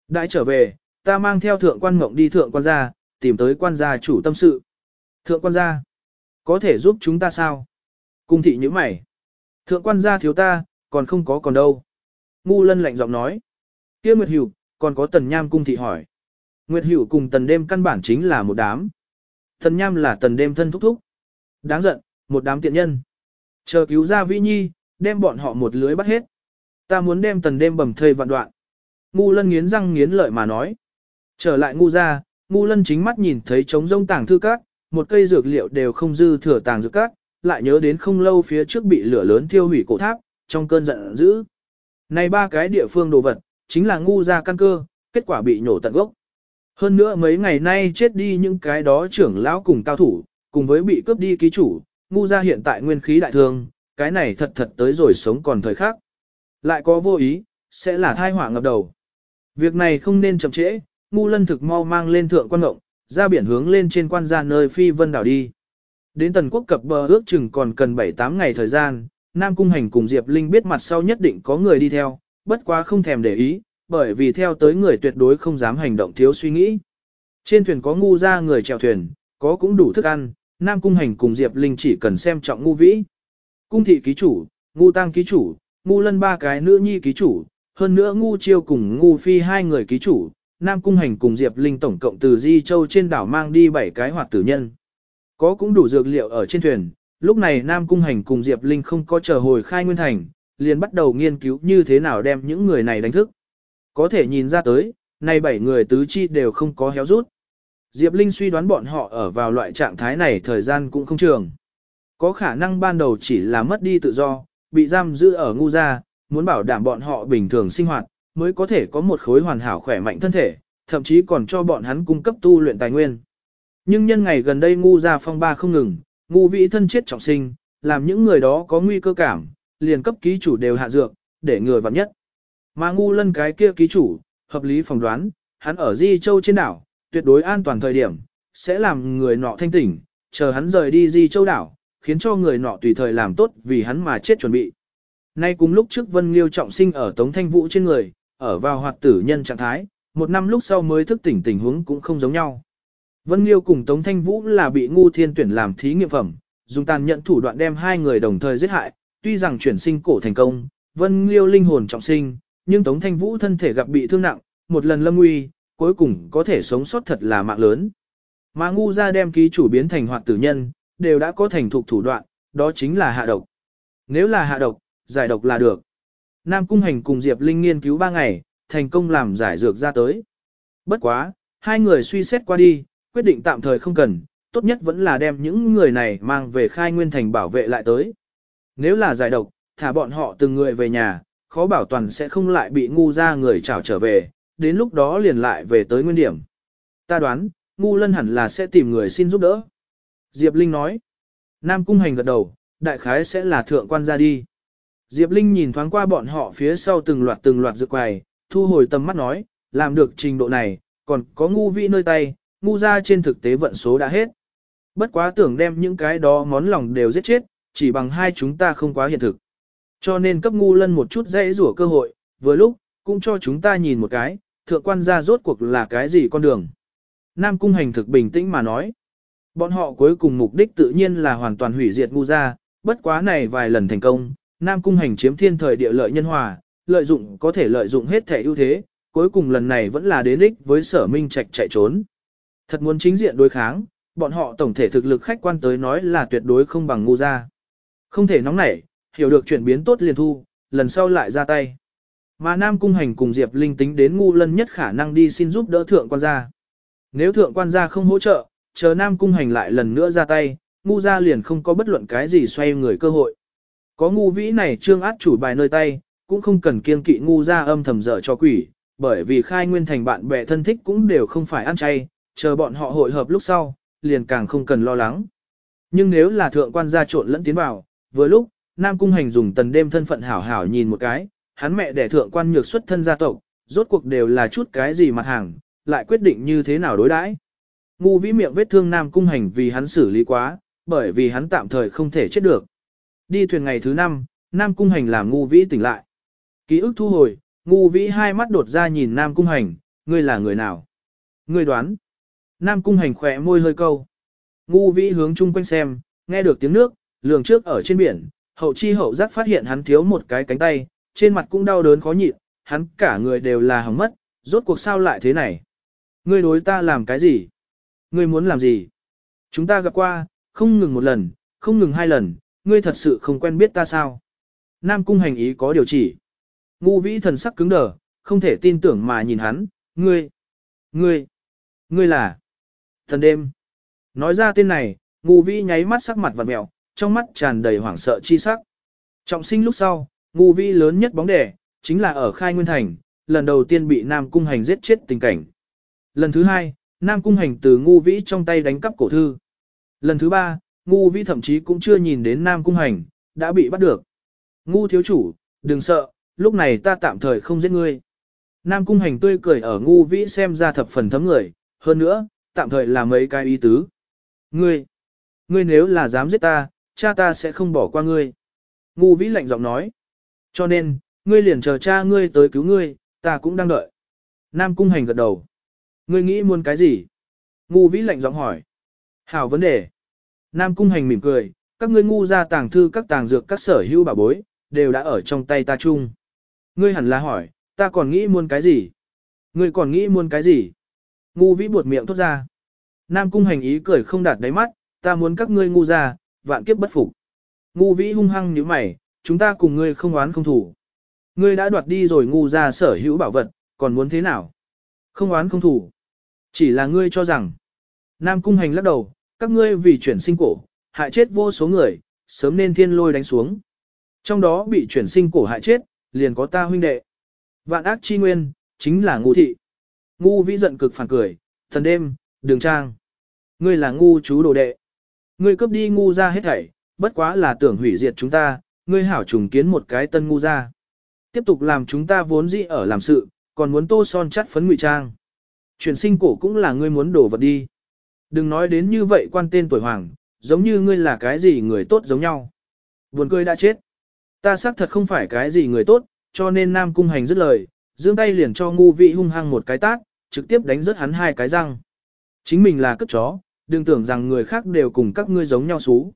Đại trở về, ta mang theo thượng quan mộng đi thượng quan gia, tìm tới quan gia chủ tâm sự. Thượng quan gia, có thể giúp chúng ta sao? Cung thị như mày. Thượng quan gia thiếu ta, còn không có còn đâu. Ngu lân lạnh giọng nói. kia Nguyệt Hữu còn có tần nham cung thị hỏi. Nguyệt Hữu cùng tần đêm căn bản chính là một đám. Tần nham là tần đêm thân thúc thúc. Đáng giận, một đám tiện nhân. Chờ cứu ra Vĩ Nhi, đem bọn họ một lưới bắt hết. Ta muốn đem tần đêm bầm thây vạn đoạn. Ngu lân nghiến răng nghiến lợi mà nói. Trở lại ngu ra, ngu lân chính mắt nhìn thấy trống rông tàng thư các, một cây dược liệu đều không dư thừa tàng dược các, lại nhớ đến không lâu phía trước bị lửa lớn thiêu hủy cổ tháp, trong cơn giận dữ. Này ba cái địa phương đồ vật, chính là ngu ra căn cơ, kết quả bị nhổ tận gốc. Hơn nữa mấy ngày nay chết đi những cái đó trưởng lão cùng cao thủ, cùng với bị cướp đi ký chủ, ngu ra hiện tại nguyên khí đại thương, cái này thật thật tới rồi sống còn thời khác. Lại có vô ý, sẽ là thai họa ngập đầu. Việc này không nên chậm trễ, ngu lân thực mau mang lên thượng quan ngộng, ra biển hướng lên trên quan gia nơi phi vân đảo đi. Đến tần quốc cập bờ ước chừng còn cần 7-8 ngày thời gian, Nam Cung Hành cùng Diệp Linh biết mặt sau nhất định có người đi theo, bất quá không thèm để ý, bởi vì theo tới người tuyệt đối không dám hành động thiếu suy nghĩ. Trên thuyền có ngu ra người chèo thuyền, có cũng đủ thức ăn, Nam Cung Hành cùng Diệp Linh chỉ cần xem trọng ngu vĩ. Cung thị ký chủ, ngu tăng ký chủ, ngu lân ba cái nữ nhi ký chủ, hơn nữa ngu chiêu cùng ngu phi hai người ký chủ, Nam Cung Hành cùng Diệp Linh tổng cộng từ Di Châu trên đảo mang đi bảy cái hoạt tử nhân. Có cũng đủ dược liệu ở trên thuyền, lúc này Nam Cung Hành cùng Diệp Linh không có chờ hồi khai nguyên thành, liền bắt đầu nghiên cứu như thế nào đem những người này đánh thức. Có thể nhìn ra tới, nay bảy người tứ chi đều không có héo rút. Diệp Linh suy đoán bọn họ ở vào loại trạng thái này thời gian cũng không trường. Có khả năng ban đầu chỉ là mất đi tự do, bị giam giữ ở ngu gia, muốn bảo đảm bọn họ bình thường sinh hoạt, mới có thể có một khối hoàn hảo khỏe mạnh thân thể, thậm chí còn cho bọn hắn cung cấp tu luyện tài nguyên. Nhưng nhân ngày gần đây ngu Gia phong ba không ngừng, ngu vĩ thân chết trọng sinh, làm những người đó có nguy cơ cảm, liền cấp ký chủ đều hạ dược, để người vặn nhất. Mà ngu lân cái kia ký chủ, hợp lý phỏng đoán, hắn ở Di Châu trên đảo, tuyệt đối an toàn thời điểm, sẽ làm người nọ thanh tỉnh, chờ hắn rời đi Di Châu đảo, khiến cho người nọ tùy thời làm tốt vì hắn mà chết chuẩn bị. Nay cùng lúc trước Vân Liêu trọng sinh ở Tống Thanh Vũ trên người, ở vào hoạt tử nhân trạng thái, một năm lúc sau mới thức tỉnh tình huống cũng không giống nhau. Vân Liêu cùng Tống Thanh Vũ là bị ngu thiên tuyển làm thí nghiệm phẩm, dùng tàn nhận thủ đoạn đem hai người đồng thời giết hại, tuy rằng chuyển sinh cổ thành công, Vân Liêu linh hồn trọng sinh, nhưng Tống Thanh Vũ thân thể gặp bị thương nặng, một lần lâm nguy, cuối cùng có thể sống sót thật là mạng lớn. Mà ngu ra đem ký chủ biến thành hoạt tử nhân, đều đã có thành thục thủ đoạn, đó chính là hạ độc. Nếu là hạ độc, giải độc là được. Nam Cung Hành cùng Diệp Linh nghiên cứu 3 ngày, thành công làm giải dược ra tới. Bất quá, hai người suy xét qua đi, quyết định tạm thời không cần, tốt nhất vẫn là đem những người này mang về khai nguyên thành bảo vệ lại tới. Nếu là giải độc, thả bọn họ từng người về nhà, khó bảo toàn sẽ không lại bị ngu ra người trảo trở về, đến lúc đó liền lại về tới nguyên điểm. Ta đoán, ngu lân hẳn là sẽ tìm người xin giúp đỡ. Diệp Linh nói, Nam Cung Hành gật đầu, đại khái sẽ là thượng quan ra đi. Diệp Linh nhìn thoáng qua bọn họ phía sau từng loạt từng loạt dự quầy, thu hồi tầm mắt nói, làm được trình độ này, còn có ngu vị nơi tay, ngu ra trên thực tế vận số đã hết. Bất quá tưởng đem những cái đó món lòng đều giết chết, chỉ bằng hai chúng ta không quá hiện thực. Cho nên cấp ngu lân một chút dễ rủa cơ hội, vừa lúc, cũng cho chúng ta nhìn một cái, thượng quan ra rốt cuộc là cái gì con đường. Nam cung hành thực bình tĩnh mà nói. Bọn họ cuối cùng mục đích tự nhiên là hoàn toàn hủy diệt ngu gia, bất quá này vài lần thành công, Nam cung hành chiếm thiên thời địa lợi nhân hòa, lợi dụng có thể lợi dụng hết thể ưu thế, cuối cùng lần này vẫn là đến ích với sở minh trạch chạy trốn. Thật muốn chính diện đối kháng, bọn họ tổng thể thực lực khách quan tới nói là tuyệt đối không bằng ngu gia. Không thể nóng nảy, hiểu được chuyển biến tốt liền thu, lần sau lại ra tay. Mà Nam Cung Hành cùng Diệp Linh tính đến ngu lân nhất khả năng đi xin giúp đỡ thượng quan gia. Nếu thượng quan gia không hỗ trợ, chờ Nam Cung Hành lại lần nữa ra tay, ngu gia liền không có bất luận cái gì xoay người cơ hội. Có ngu vĩ này trương át chủ bài nơi tay, cũng không cần kiên kỵ ngu gia âm thầm dở cho quỷ, bởi vì khai nguyên thành bạn bè thân thích cũng đều không phải ăn chay, chờ bọn họ hội hợp lúc sau, liền càng không cần lo lắng. Nhưng nếu là thượng quan gia trộn lẫn tiến vào, vừa lúc, Nam Cung Hành dùng tần đêm thân phận hảo hảo nhìn một cái, hắn mẹ đẻ thượng quan nhược xuất thân gia tộc, rốt cuộc đều là chút cái gì mặt hàng, lại quyết định như thế nào đối đãi. Ngu vĩ miệng vết thương Nam Cung Hành vì hắn xử lý quá, bởi vì hắn tạm thời không thể chết được. Đi thuyền ngày thứ năm, Nam Cung Hành làm ngu vĩ tỉnh lại. Ký ức thu hồi, ngu vĩ hai mắt đột ra nhìn Nam Cung Hành, ngươi là người nào? Ngươi đoán. Nam Cung Hành khỏe môi hơi câu. Ngu vĩ hướng chung quanh xem, nghe được tiếng nước, lường trước ở trên biển, hậu chi hậu giác phát hiện hắn thiếu một cái cánh tay, trên mặt cũng đau đớn khó nhịn, hắn cả người đều là hỏng mất, rốt cuộc sao lại thế này? Ngươi đối ta làm cái gì? Ngươi muốn làm gì? Chúng ta gặp qua, không ngừng một lần, không ngừng hai lần, ngươi thật sự không quen biết ta sao? Nam cung hành ý có điều chỉ. Ngu vĩ thần sắc cứng đờ, không thể tin tưởng mà nhìn hắn, ngươi, ngươi, ngươi là thần đêm. Nói ra tên này, ngu vĩ nháy mắt sắc mặt vặn mẹo, trong mắt tràn đầy hoảng sợ chi sắc. Trọng sinh lúc sau, ngu vĩ lớn nhất bóng đẻ, chính là ở khai nguyên thành, lần đầu tiên bị Nam Cung Hành giết chết tình cảnh. Lần thứ hai, Nam Cung Hành từ ngu vĩ trong tay đánh cắp cổ thư. Lần thứ ba, ngu vĩ thậm chí cũng chưa nhìn đến Nam Cung Hành, đã bị bắt được. Ngu thiếu chủ, đừng sợ, lúc này ta tạm thời không giết ngươi. Nam Cung Hành tươi cười ở ngu vĩ xem ra thập phần thấm người, hơn nữa, tạm thời là mấy cái ý tứ. Ngươi, ngươi nếu là dám giết ta, cha ta sẽ không bỏ qua ngươi. Ngu vĩ lạnh giọng nói. Cho nên, ngươi liền chờ cha ngươi tới cứu ngươi, ta cũng đang đợi. Nam cung hành gật đầu. Ngươi nghĩ muốn cái gì? Ngu vĩ lạnh giọng hỏi. Hảo vấn đề. Nam cung hành mỉm cười, các ngươi ngu ra tàng thư các tàng dược các sở hữu bảo bối, đều đã ở trong tay ta chung. Ngươi hẳn là hỏi, ta còn nghĩ muốn cái gì? Ngươi còn nghĩ muốn cái gì? Ngu vĩ buột miệng thốt ra. Nam cung hành ý cười không đạt đáy mắt, ta muốn các ngươi ngu ra, vạn kiếp bất phục. Ngu vĩ hung hăng như mày, chúng ta cùng ngươi không oán không thủ. Ngươi đã đoạt đi rồi ngu ra sở hữu bảo vật, còn muốn thế nào? Không oán không thủ. Chỉ là ngươi cho rằng. Nam cung hành lắc đầu, các ngươi vì chuyển sinh cổ, hại chết vô số người, sớm nên thiên lôi đánh xuống. Trong đó bị chuyển sinh cổ hại chết, liền có ta huynh đệ. Vạn ác chi nguyên, chính là ngu thị. Ngu vĩ giận cực phản cười, thần đêm, đường trang. Ngươi là ngu chú đồ đệ. Ngươi cướp đi ngu ra hết thảy, bất quá là tưởng hủy diệt chúng ta, ngươi hảo trùng kiến một cái tân ngu ra. Tiếp tục làm chúng ta vốn dĩ ở làm sự, còn muốn tô son chắt phấn ngụy trang. Chuyển sinh cổ cũng là ngươi muốn đổ vật đi. Đừng nói đến như vậy quan tên tuổi hoàng, giống như ngươi là cái gì người tốt giống nhau. Buồn cười đã chết. Ta xác thật không phải cái gì người tốt, cho nên Nam Cung Hành dứt lời, giương tay liền cho ngu vị hung hăng một cái tát, trực tiếp đánh rớt hắn hai cái răng. Chính mình là cất chó, đừng tưởng rằng người khác đều cùng các ngươi giống nhau xú.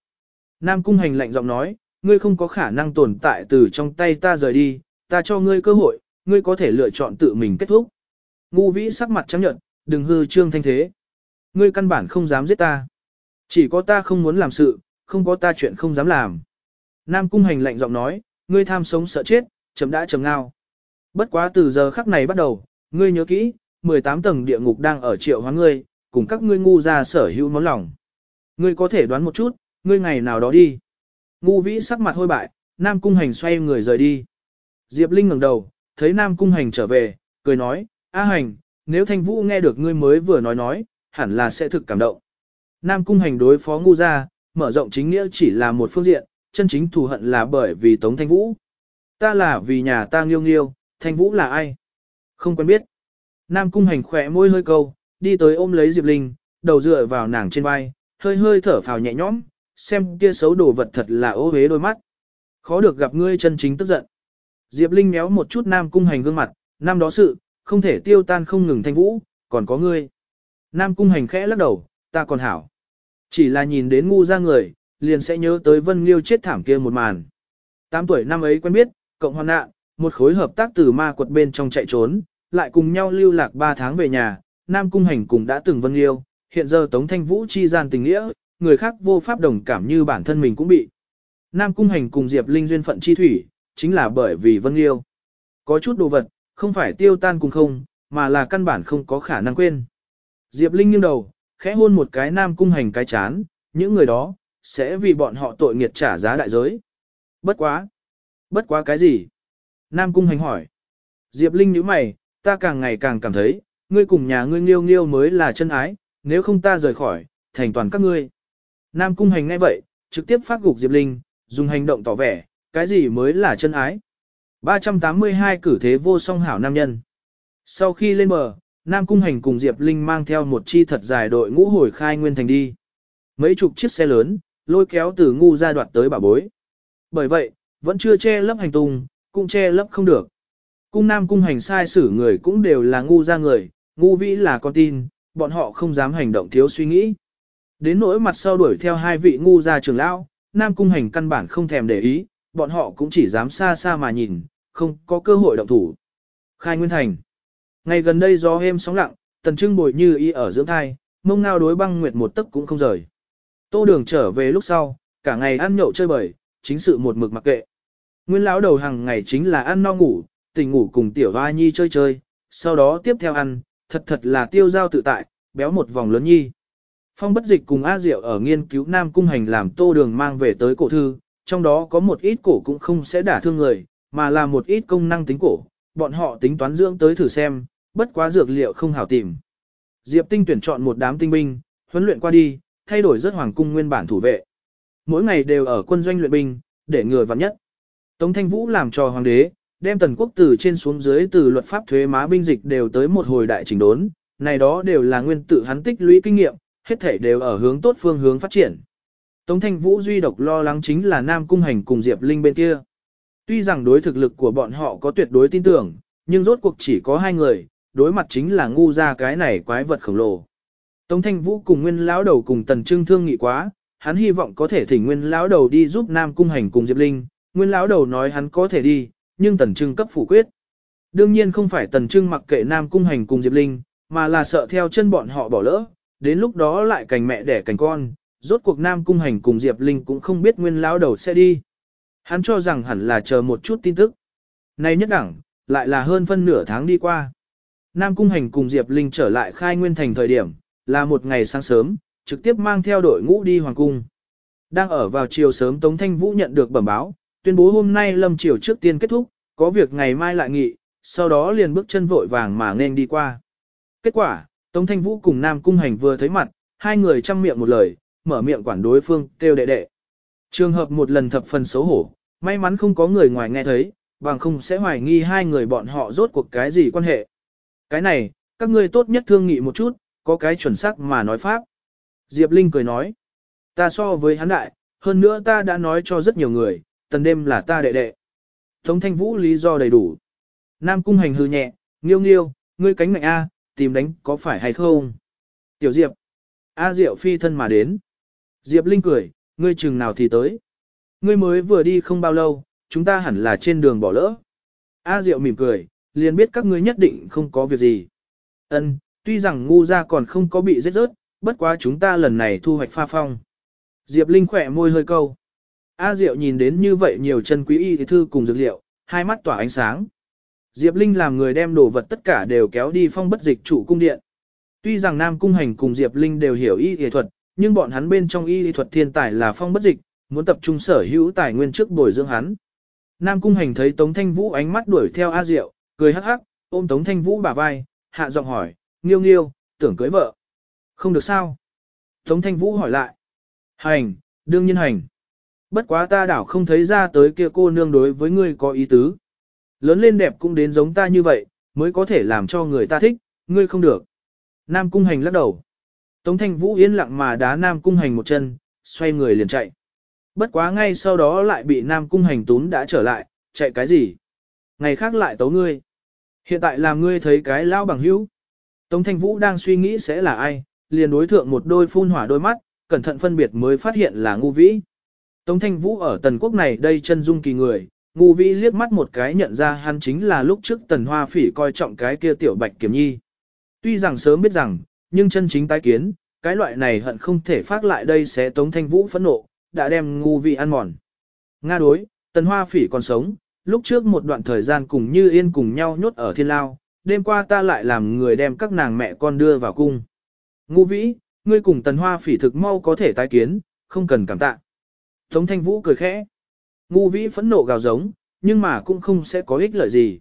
Nam Cung Hành lạnh giọng nói, ngươi không có khả năng tồn tại từ trong tay ta rời đi, ta cho ngươi cơ hội, ngươi có thể lựa chọn tự mình kết thúc. Ngu vĩ sắc mặt trắng nhận, đừng hư trương thanh thế. Ngươi căn bản không dám giết ta. Chỉ có ta không muốn làm sự, không có ta chuyện không dám làm. Nam cung hành lạnh giọng nói, ngươi tham sống sợ chết, chấm đã chấm ngao. Bất quá từ giờ khắc này bắt đầu, ngươi nhớ kỹ, 18 tầng địa ngục đang ở triệu hóa ngươi, cùng các ngươi ngu ra sở hữu món lòng. Ngươi có thể đoán một chút, ngươi ngày nào đó đi. Ngu vĩ sắc mặt hôi bại, Nam cung hành xoay người rời đi. Diệp Linh ngẩng đầu, thấy Nam cung hành trở về, cười nói, A hành, nếu thanh vũ nghe được ngươi mới vừa nói nói, hẳn là sẽ thực cảm động. Nam cung hành đối phó ngu Gia, mở rộng chính nghĩa chỉ là một phương diện, chân chính thù hận là bởi vì Tống Thanh Vũ. Ta là vì nhà ta nghiêu nghiêu, Thanh Vũ là ai? Không quen biết. Nam cung hành khỏe môi hơi câu, đi tới ôm lấy Diệp Linh, đầu dựa vào nàng trên vai, hơi hơi thở phào nhẹ nhõm, xem kia xấu đồ vật thật là ô hế đôi mắt. Khó được gặp ngươi chân chính tức giận. Diệp Linh méo một chút Nam cung hành gương mặt, năm đó sự, không thể tiêu tan không ngừng Thanh Vũ, còn có ngươi. Nam cung hành khẽ lắc đầu, ta còn hảo. Chỉ là nhìn đến ngu ra người, liền sẽ nhớ tới Vân Liêu chết thảm kia một màn. Tám tuổi năm ấy quen biết, cộng hoàn nạn, một khối hợp tác từ ma quật bên trong chạy trốn, lại cùng nhau lưu lạc ba tháng về nhà, Nam Cung Hành cùng đã từng Vân Liêu, hiện giờ Tống Thanh Vũ chi gian tình nghĩa, người khác vô pháp đồng cảm như bản thân mình cũng bị. Nam Cung Hành cùng Diệp Linh duyên phận chi thủy, chính là bởi vì Vân Liêu. Có chút đồ vật, không phải tiêu tan cùng không, mà là căn bản không có khả năng quên. Diệp Linh nghiêng đầu, khẽ hôn một cái Nam Cung Hành cái chán, những người đó, sẽ vì bọn họ tội nghiệt trả giá đại giới. Bất quá. Bất quá cái gì? Nam Cung Hành hỏi. Diệp Linh nhíu mày, ta càng ngày càng cảm thấy, ngươi cùng nhà ngươi nghiêu nghiêu mới là chân ái, nếu không ta rời khỏi, thành toàn các ngươi. Nam Cung Hành ngay vậy, trực tiếp phát gục Diệp Linh, dùng hành động tỏ vẻ, cái gì mới là chân ái. 382 cử thế vô song hảo nam nhân. Sau khi lên bờ, Nam Cung Hành cùng Diệp Linh mang theo một chi thật dài đội ngũ hồi khai nguyên thành đi. Mấy chục chiếc xe lớn, lôi kéo từ ngu ra đoạt tới bà bối. Bởi vậy, vẫn chưa che lấp hành tung, cũng che lấp không được. Cung Nam Cung Hành sai xử người cũng đều là ngu ra người, ngu vĩ là con tin, bọn họ không dám hành động thiếu suy nghĩ. Đến nỗi mặt sau đuổi theo hai vị ngu ra trường lão, Nam Cung Hành căn bản không thèm để ý, bọn họ cũng chỉ dám xa xa mà nhìn, không có cơ hội động thủ. Khai Nguyên Thành Ngày gần đây gió êm sóng lặng, tần trưng bồi như y ở dưỡng thai, mông ngao đối băng nguyệt một tấc cũng không rời. Tô đường trở về lúc sau, cả ngày ăn nhậu chơi bời, chính sự một mực mặc kệ. Nguyên lão đầu hàng ngày chính là ăn no ngủ, tỉnh ngủ cùng tiểu hoa nhi chơi chơi, sau đó tiếp theo ăn, thật thật là tiêu giao tự tại, béo một vòng lớn nhi. Phong bất dịch cùng A Diệu ở nghiên cứu Nam Cung Hành làm tô đường mang về tới cổ thư, trong đó có một ít cổ cũng không sẽ đả thương người, mà là một ít công năng tính cổ, bọn họ tính toán dưỡng tới thử xem, bất quá dược liệu không hảo tìm. Diệp Tinh tuyển chọn một đám tinh binh, huấn luyện qua đi, thay đổi rất hoàng cung nguyên bản thủ vệ. Mỗi ngày đều ở quân doanh luyện binh, để người vặn nhất. Tống Thanh Vũ làm cho hoàng đế, đem tần quốc từ trên xuống dưới từ luật pháp thuế má binh dịch đều tới một hồi đại chỉnh đốn, này đó đều là nguyên tự hắn tích lũy kinh nghiệm, hết thể đều ở hướng tốt phương hướng phát triển. Tống Thanh Vũ duy độc lo lắng chính là Nam Cung Hành cùng Diệp Linh bên kia. Tuy rằng đối thực lực của bọn họ có tuyệt đối tin tưởng, nhưng rốt cuộc chỉ có hai người, đối mặt chính là ngu ra cái này quái vật khổng lồ. Tống Thanh Vũ cùng Nguyên lão đầu cùng Tần Trưng thương nghị quá, hắn hy vọng có thể thỉnh Nguyên lão đầu đi giúp Nam Cung Hành cùng Diệp Linh. Nguyên lão đầu nói hắn có thể đi, nhưng Tần Trưng cấp phủ quyết. Đương nhiên không phải Tần Trưng mặc kệ Nam Cung Hành cùng Diệp Linh, mà là sợ theo chân bọn họ bỏ lỡ, đến lúc đó lại cành mẹ đẻ cành con, rốt cuộc Nam Cung Hành cùng Diệp Linh cũng không biết Nguyên lão đầu sẽ đi. Hắn cho rằng hẳn là chờ một chút tin tức. Nay nhất đẳng, lại là hơn phân nửa tháng đi qua. Nam Cung Hành cùng Diệp Linh trở lại khai nguyên thành thời điểm, là một ngày sáng sớm, trực tiếp mang theo đội ngũ đi Hoàng Cung. Đang ở vào chiều sớm Tống Thanh Vũ nhận được bẩm báo, tuyên bố hôm nay lâm chiều trước tiên kết thúc, có việc ngày mai lại nghị, sau đó liền bước chân vội vàng mà nên đi qua. Kết quả, Tống Thanh Vũ cùng Nam Cung Hành vừa thấy mặt, hai người chăm miệng một lời, mở miệng quản đối phương, kêu đệ đệ. Trường hợp một lần thập phần xấu hổ, may mắn không có người ngoài nghe thấy, bằng không sẽ hoài nghi hai người bọn họ rốt cuộc cái gì quan hệ. Cái này, các ngươi tốt nhất thương nghị một chút, có cái chuẩn xác mà nói pháp. Diệp Linh cười nói, ta so với hắn đại, hơn nữa ta đã nói cho rất nhiều người, tần đêm là ta đệ đệ. Tống thanh vũ lý do đầy đủ. Nam cung hành hư nhẹ, nghiêu nghiêu, ngươi cánh mạnh A, tìm đánh có phải hay không? Tiểu Diệp, A Diệu phi thân mà đến. Diệp Linh cười, ngươi chừng nào thì tới. Ngươi mới vừa đi không bao lâu, chúng ta hẳn là trên đường bỏ lỡ. A Diệu mỉm cười, liền biết các ngươi nhất định không có việc gì. Ân, tuy rằng ngu ra còn không có bị giết rớt, bất quá chúng ta lần này thu hoạch pha phong. Diệp Linh khỏe môi hơi câu. A Diệu nhìn đến như vậy nhiều chân quý y thư cùng dược liệu, hai mắt tỏa ánh sáng. Diệp Linh làm người đem đồ vật tất cả đều kéo đi phong bất dịch chủ cung điện. Tuy rằng Nam Cung Hành cùng Diệp Linh đều hiểu y y thuật, nhưng bọn hắn bên trong y y thuật thiên tài là phong bất dịch, muốn tập trung sở hữu tài nguyên trước bồi dưỡng hắn. Nam Cung Hành thấy Tống Thanh Vũ ánh mắt đuổi theo A Diệu, cười hắc hắc, ôm Tống Thanh Vũ bả vai, hạ giọng hỏi, nghiêu nghiêu, tưởng cưới vợ. Không được sao? Tống Thanh Vũ hỏi lại. Hành, đương nhiên hành. Bất quá ta đảo không thấy ra tới kia cô nương đối với ngươi có ý tứ. Lớn lên đẹp cũng đến giống ta như vậy, mới có thể làm cho người ta thích, ngươi không được. Nam Cung Hành lắc đầu. Tống Thanh Vũ yên lặng mà đá Nam Cung Hành một chân, xoay người liền chạy. Bất quá ngay sau đó lại bị Nam Cung Hành tún đã trở lại, chạy cái gì? Ngày khác lại tấu ngươi. Hiện tại làm ngươi thấy cái lao bằng hữu. Tống Thanh Vũ đang suy nghĩ sẽ là ai, liền đối thượng một đôi phun hỏa đôi mắt, cẩn thận phân biệt mới phát hiện là ngu vĩ. Tống Thanh Vũ ở tần quốc này đây chân dung kỳ người, ngu vĩ liếc mắt một cái nhận ra hắn chính là lúc trước tần hoa phỉ coi trọng cái kia tiểu bạch kiểm nhi. Tuy rằng sớm biết rằng, nhưng chân chính tái kiến, cái loại này hận không thể phát lại đây sẽ Tống Thanh Vũ phẫn nộ, đã đem ngu vĩ ăn mòn. Nga đối, tần hoa phỉ còn sống, lúc trước một đoạn thời gian cùng như yên cùng nhau nhốt ở thiên lao, đêm qua ta lại làm người đem các nàng mẹ con đưa vào cung. Ngu vĩ, ngươi cùng tần hoa phỉ thực mau có thể tái kiến, không cần cảm tạ. Tống thanh vũ cười khẽ. Ngu vĩ phẫn nộ gào giống, nhưng mà cũng không sẽ có ích lợi gì.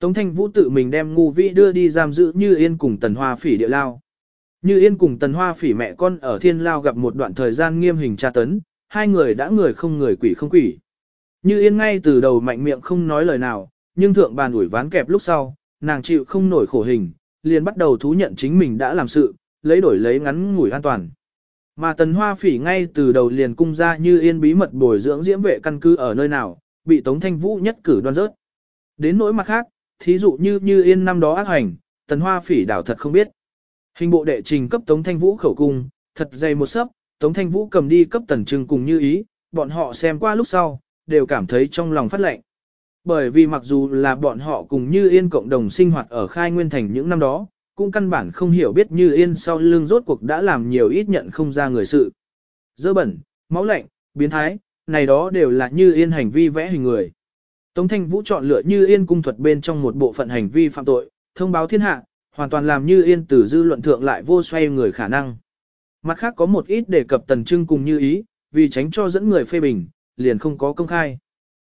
Tống thanh vũ tự mình đem ngu vĩ đưa đi giam giữ như yên cùng tần hoa phỉ địa lao. Như yên cùng tần hoa phỉ mẹ con ở thiên lao gặp một đoạn thời gian nghiêm hình tra tấn, hai người đã người không người quỷ không quỷ. Như yên ngay từ đầu mạnh miệng không nói lời nào, nhưng thượng bàn ủi ván kẹp lúc sau, nàng chịu không nổi khổ hình, liền bắt đầu thú nhận chính mình đã làm sự, lấy đổi lấy ngắn ngủi an toàn. Mà tần hoa phỉ ngay từ đầu liền cung ra như yên bí mật bồi dưỡng diễm vệ căn cứ ở nơi nào, bị Tống Thanh Vũ nhất cử đoan rớt. Đến nỗi mặt khác, thí dụ như như yên năm đó ác hành, tần hoa phỉ đảo thật không biết. Hình bộ đệ trình cấp Tống Thanh Vũ khẩu cung, thật dày một sấp, Tống Thanh Vũ cầm đi cấp tần trưng cùng như ý, bọn họ xem qua lúc sau, đều cảm thấy trong lòng phát lệnh. Bởi vì mặc dù là bọn họ cùng Như Yên cộng đồng sinh hoạt ở khai nguyên thành những năm đó, cũng căn bản không hiểu biết Như Yên sau lưng rốt cuộc đã làm nhiều ít nhận không ra người sự. Dơ bẩn, máu lạnh, biến thái, này đó đều là Như Yên hành vi vẽ hình người. Tống Thanh Vũ chọn lựa Như Yên cung thuật bên trong một bộ phận hành vi phạm tội, thông báo thiên hạ, hoàn toàn làm Như Yên từ dư luận thượng lại vô xoay người khả năng. Mặt khác có một ít đề cập tần trưng cùng Như Ý, vì tránh cho dẫn người phê bình, liền không có công khai.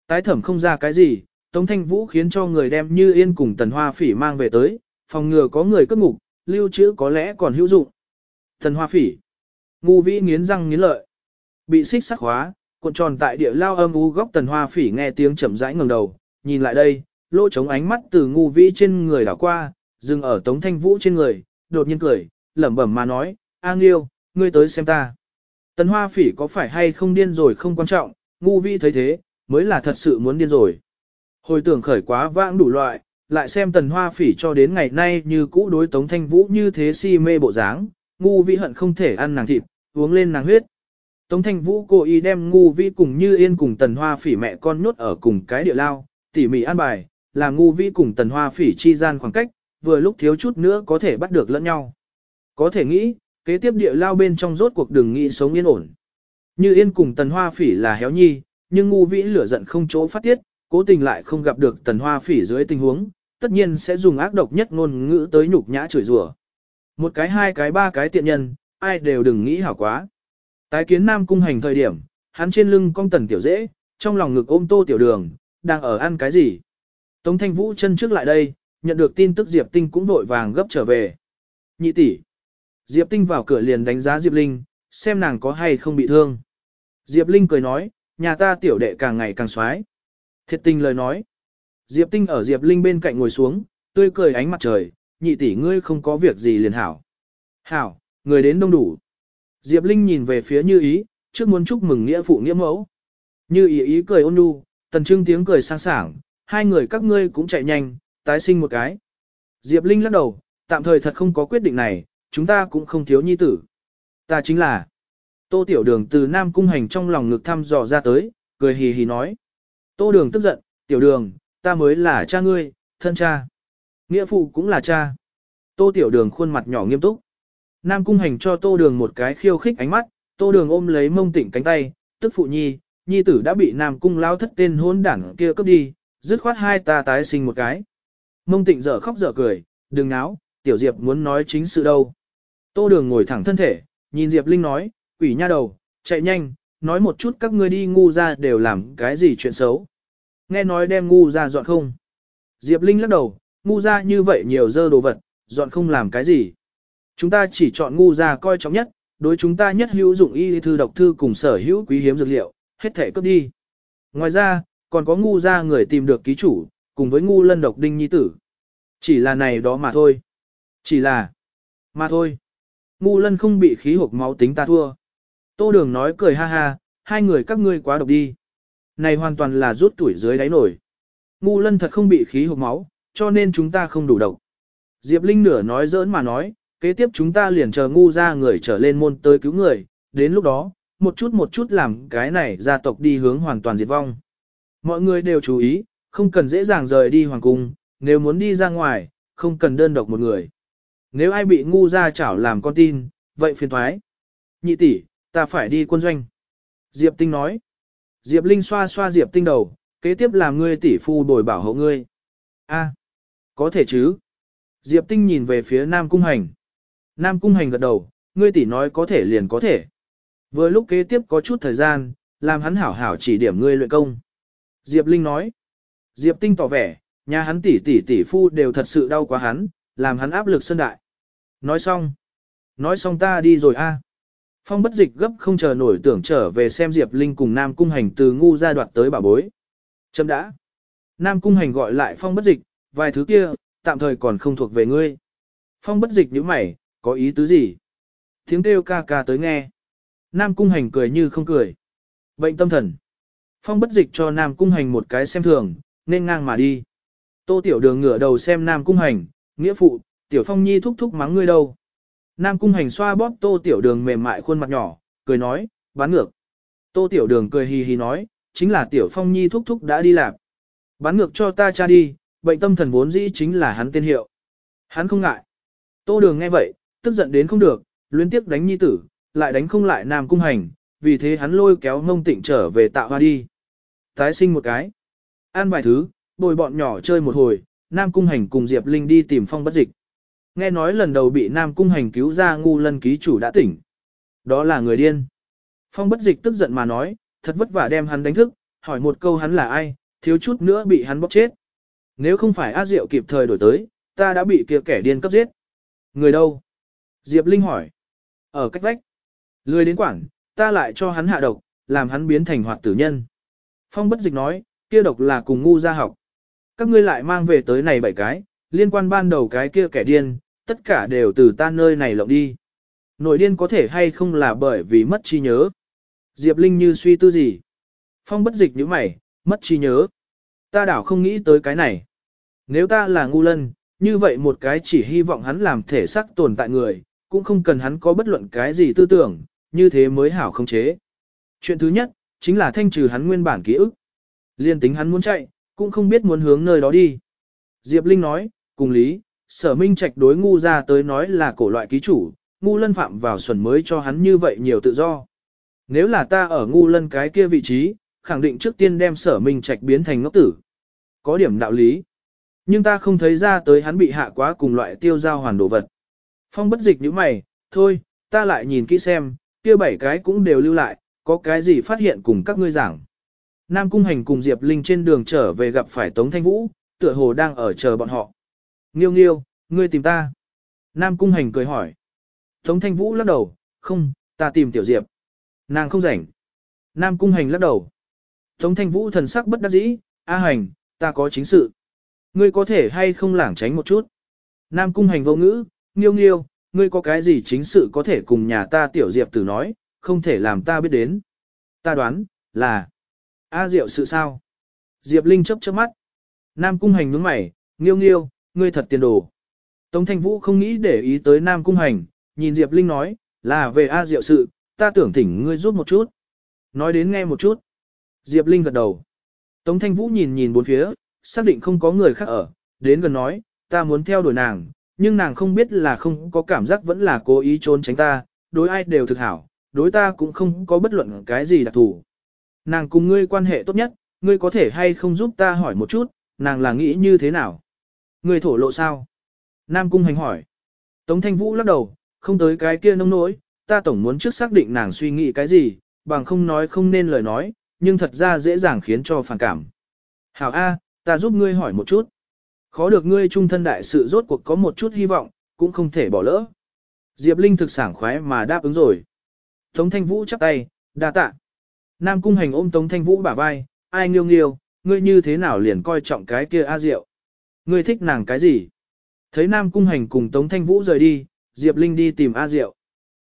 Tái thẩm không ra cái gì, Tống Thanh Vũ khiến cho người đem Như Yên cùng Tần Hoa Phỉ mang về tới, phòng ngừa có người cất ngục, lưu trữ có lẽ còn hữu dụng. Tần Hoa Phỉ, ngu vĩ nghiến răng nghiến lợi, bị xích sắc hóa, cuộn tròn tại địa lao âm u góc Tần Hoa Phỉ nghe tiếng chậm rãi ngẩng đầu, nhìn lại đây, lỗ trống ánh mắt từ ngu vĩ trên người đảo qua, dừng ở Tống Thanh Vũ trên người, đột nhiên cười, lẩm bẩm mà nói, A Nghiêu, ngươi tới xem ta. Tần Hoa Phỉ có phải hay không điên rồi không quan trọng, ngu vi thấy thế, mới là thật sự muốn điên rồi. Hồi tưởng khởi quá vãng đủ loại, lại xem tần hoa phỉ cho đến ngày nay như cũ đối tống thanh vũ như thế si mê bộ dáng, ngu vi hận không thể ăn nàng thịt, uống lên nàng huyết. Tống thanh vũ cố ý đem ngu vi cùng như yên cùng tần hoa phỉ mẹ con nhốt ở cùng cái địa lao, tỉ mỉ an bài, làm ngu vi cùng tần hoa phỉ chi gian khoảng cách, vừa lúc thiếu chút nữa có thể bắt được lẫn nhau. Có thể nghĩ, kế tiếp địa lao bên trong rốt cuộc đừng nghĩ sống yên ổn. Như yên cùng tần hoa phỉ là héo nhi, nhưng ngu vĩ lửa giận không chỗ phát tiết, cố tình lại không gặp được tần hoa phỉ dưới tình huống, tất nhiên sẽ dùng ác độc nhất ngôn ngữ tới nhục nhã chửi rủa. Một cái hai cái ba cái tiện nhân, ai đều đừng nghĩ hảo quá. Tái kiến nam cung hành thời điểm, hắn trên lưng cong tần tiểu dễ, trong lòng ngực ôm tô tiểu đường, đang ở ăn cái gì. Tống thanh vũ chân trước lại đây, nhận được tin tức Diệp Tinh cũng vội vàng gấp trở về. Nhị tỷ. Diệp Tinh vào cửa liền đánh giá Diệp Linh, xem nàng có hay không bị thương. Diệp Linh cười nói, nhà ta tiểu đệ càng ngày càng xoái. Thiệt tình lời nói. Diệp Tinh ở Diệp Linh bên cạnh ngồi xuống, tươi cười ánh mặt trời, nhị tỷ ngươi không có việc gì liền hảo. Hảo, người đến đông đủ. Diệp Linh nhìn về phía Như Ý, trước muốn chúc mừng nghĩa phụ nghĩa mẫu. Như Ý ý cười ôn nhu, tần trưng tiếng cười sang sảng, hai người các ngươi cũng chạy nhanh, tái sinh một cái. Diệp Linh lắc đầu, tạm thời thật không có quyết định này, chúng ta cũng không thiếu nhi tử. Ta chính là Tô Tiểu Đường từ Nam Cung Hành trong lòng ngực thăm dò ra tới, cười hì hì nói. Tô Đường tức giận, Tiểu Đường, ta mới là cha ngươi, thân cha. Nghĩa phụ cũng là cha. Tô Tiểu Đường khuôn mặt nhỏ nghiêm túc. Nam Cung Hành cho Tô Đường một cái khiêu khích ánh mắt, Tô Đường ôm lấy mông tỉnh cánh tay, tức phụ nhi, nhi tử đã bị Nam Cung lao thất tên hôn đảng kia cướp đi, dứt khoát hai ta tái sinh một cái. Mông tịnh dở khóc dở cười, đừng náo, Tiểu Diệp muốn nói chính sự đâu. Tô Đường ngồi thẳng thân thể, nhìn Diệp Linh nói, quỷ nha đầu, chạy nhanh, nói một chút các ngươi đi ngu ra đều làm cái gì chuyện xấu. Nghe nói đem ngu ra dọn không. Diệp Linh lắc đầu, ngu ra như vậy nhiều dơ đồ vật, dọn không làm cái gì. Chúng ta chỉ chọn ngu ra coi trọng nhất, đối chúng ta nhất hữu dụng y thư độc thư cùng sở hữu quý hiếm dược liệu, hết thể cấp đi. Ngoài ra, còn có ngu ra người tìm được ký chủ, cùng với ngu lân độc đinh nhi tử. Chỉ là này đó mà thôi. Chỉ là, mà thôi. Ngu lân không bị khí hộp máu tính ta thua. Tô đường nói cười ha ha, hai người các ngươi quá độc đi. Này hoàn toàn là rút tuổi dưới đáy nổi. Ngu lân thật không bị khí hộp máu, cho nên chúng ta không đủ độc. Diệp Linh nửa nói giỡn mà nói, kế tiếp chúng ta liền chờ ngu ra người trở lên môn tới cứu người, đến lúc đó, một chút một chút làm cái này gia tộc đi hướng hoàn toàn diệt vong. Mọi người đều chú ý, không cần dễ dàng rời đi hoàng cung, nếu muốn đi ra ngoài, không cần đơn độc một người. Nếu ai bị ngu ra chảo làm con tin, vậy phiền thoái. Nhị tỷ, ta phải đi quân doanh. Diệp Tinh nói. Diệp Linh xoa xoa Diệp Tinh đầu, kế tiếp làm ngươi tỷ phu đổi bảo hộ ngươi. A, có thể chứ. Diệp Tinh nhìn về phía Nam Cung Hành. Nam Cung Hành gật đầu, ngươi tỷ nói có thể liền có thể. Vừa lúc kế tiếp có chút thời gian, làm hắn hảo hảo chỉ điểm ngươi luyện công. Diệp Linh nói. Diệp Tinh tỏ vẻ, nhà hắn tỷ tỷ tỷ phu đều thật sự đau quá hắn, làm hắn áp lực sân đại. Nói xong. Nói xong ta đi rồi a. Phong bất dịch gấp không chờ nổi tưởng trở về xem Diệp Linh cùng Nam Cung Hành từ ngu ra đoạt tới bảo bối. Chấm đã. Nam Cung Hành gọi lại Phong bất dịch, vài thứ kia, tạm thời còn không thuộc về ngươi. Phong bất dịch như mày, có ý tứ gì? Tiếng kêu ca ca tới nghe. Nam Cung Hành cười như không cười. Bệnh tâm thần. Phong bất dịch cho Nam Cung Hành một cái xem thường, nên ngang mà đi. Tô Tiểu Đường ngửa đầu xem Nam Cung Hành, nghĩa phụ, Tiểu Phong Nhi thúc thúc mắng ngươi đâu. Nam Cung Hành xoa bóp Tô Tiểu Đường mềm mại khuôn mặt nhỏ, cười nói, bán ngược. Tô Tiểu Đường cười hì hì nói, chính là Tiểu Phong Nhi thúc thúc đã đi làm. Bán ngược cho ta cha đi, bệnh tâm thần vốn dĩ chính là hắn tên hiệu. Hắn không ngại. Tô Đường nghe vậy, tức giận đến không được, liên tiếp đánh nhi tử, lại đánh không lại Nam Cung Hành, vì thế hắn lôi kéo ngông tịnh trở về tạo hoa đi. Tái sinh một cái. Ăn vài thứ, bồi bọn nhỏ chơi một hồi, Nam Cung Hành cùng Diệp Linh đi tìm phong bất dịch. Nghe nói lần đầu bị Nam Cung Hành cứu ra ngu lân ký chủ đã tỉnh. Đó là người điên. Phong bất dịch tức giận mà nói, thật vất vả đem hắn đánh thức, hỏi một câu hắn là ai, thiếu chút nữa bị hắn bóc chết. Nếu không phải A Diệu kịp thời đổi tới, ta đã bị kia kẻ điên cấp giết. Người đâu? Diệp Linh hỏi. Ở cách vách. Lười đến quảng, ta lại cho hắn hạ độc, làm hắn biến thành hoạt tử nhân. Phong bất dịch nói, kia độc là cùng ngu ra học. Các ngươi lại mang về tới này bảy cái, liên quan ban đầu cái kia kẻ điên, tất cả đều từ ta nơi này lộng đi. Nội điên có thể hay không là bởi vì mất trí nhớ. Diệp Linh như suy tư gì. Phong bất dịch như mày, mất trí nhớ. Ta đảo không nghĩ tới cái này. Nếu ta là ngu lân, như vậy một cái chỉ hy vọng hắn làm thể xác tồn tại người, cũng không cần hắn có bất luận cái gì tư tưởng, như thế mới hảo không chế. Chuyện thứ nhất, chính là thanh trừ hắn nguyên bản ký ức. Liên tính hắn muốn chạy, cũng không biết muốn hướng nơi đó đi. Diệp Linh nói, cùng lý, sở minh trạch đối ngu ra tới nói là cổ loại ký chủ, ngu lân phạm vào xuẩn mới cho hắn như vậy nhiều tự do. Nếu là ta ở ngu lân cái kia vị trí, khẳng định trước tiên đem sở minh trạch biến thành ngốc tử. Có điểm đạo lý. Nhưng ta không thấy ra tới hắn bị hạ quá cùng loại tiêu giao hoàn đồ vật. Phong bất dịch như mày, thôi, ta lại nhìn kỹ xem, kia bảy cái cũng đều lưu lại, có cái gì phát hiện cùng các ngươi giảng. Nam Cung Hành cùng Diệp Linh trên đường trở về gặp phải Tống Thanh Vũ, tựa hồ đang ở chờ bọn họ. Nghiêu nghiêu, ngươi tìm ta. Nam Cung Hành cười hỏi. Tống Thanh Vũ lắc đầu, không, ta tìm Tiểu Diệp. Nàng không rảnh. Nam Cung Hành lắc đầu. Tống Thanh Vũ thần sắc bất đắc dĩ, A Hành, ta có chính sự. Ngươi có thể hay không lảng tránh một chút. Nam Cung Hành vô ngữ, nghiêu nghiêu, ngươi có cái gì chính sự có thể cùng nhà ta Tiểu Diệp tử nói, không thể làm ta biết đến. Ta đoán, là A Diệu sự sao? Diệp Linh chấp chớp mắt. Nam Cung Hành nhướng mày, nghiêu nghiêu, ngươi thật tiền đồ. Tống Thanh Vũ không nghĩ để ý tới Nam Cung Hành, nhìn Diệp Linh nói, là về A Diệu sự, ta tưởng thỉnh ngươi giúp một chút. Nói đến nghe một chút. Diệp Linh gật đầu. Tống Thanh Vũ nhìn nhìn bốn phía, xác định không có người khác ở, đến gần nói, ta muốn theo đuổi nàng, nhưng nàng không biết là không có cảm giác vẫn là cố ý trốn tránh ta, đối ai đều thực hảo, đối ta cũng không có bất luận cái gì đặc thù. Nàng cùng ngươi quan hệ tốt nhất, ngươi có thể hay không giúp ta hỏi một chút, nàng là nghĩ như thế nào? Ngươi thổ lộ sao? Nam Cung Hành hỏi. Tống Thanh Vũ lắc đầu, không tới cái kia nông nỗi, ta tổng muốn trước xác định nàng suy nghĩ cái gì, bằng không nói không nên lời nói, nhưng thật ra dễ dàng khiến cho phản cảm. Hảo A, ta giúp ngươi hỏi một chút. Khó được ngươi trung thân đại sự rốt cuộc có một chút hy vọng, cũng không thể bỏ lỡ. Diệp Linh thực sảng khoái mà đáp ứng rồi. Tống Thanh Vũ chắp tay, đa tạ. Nam Cung Hành ôm Tống Thanh Vũ bả vai, ai nghiêu nghiêu, ngươi như thế nào liền coi trọng cái kia A Diệu. Ngươi thích nàng cái gì? Thấy Nam Cung Hành cùng Tống Thanh Vũ rời đi, Diệp Linh đi tìm A Diệu.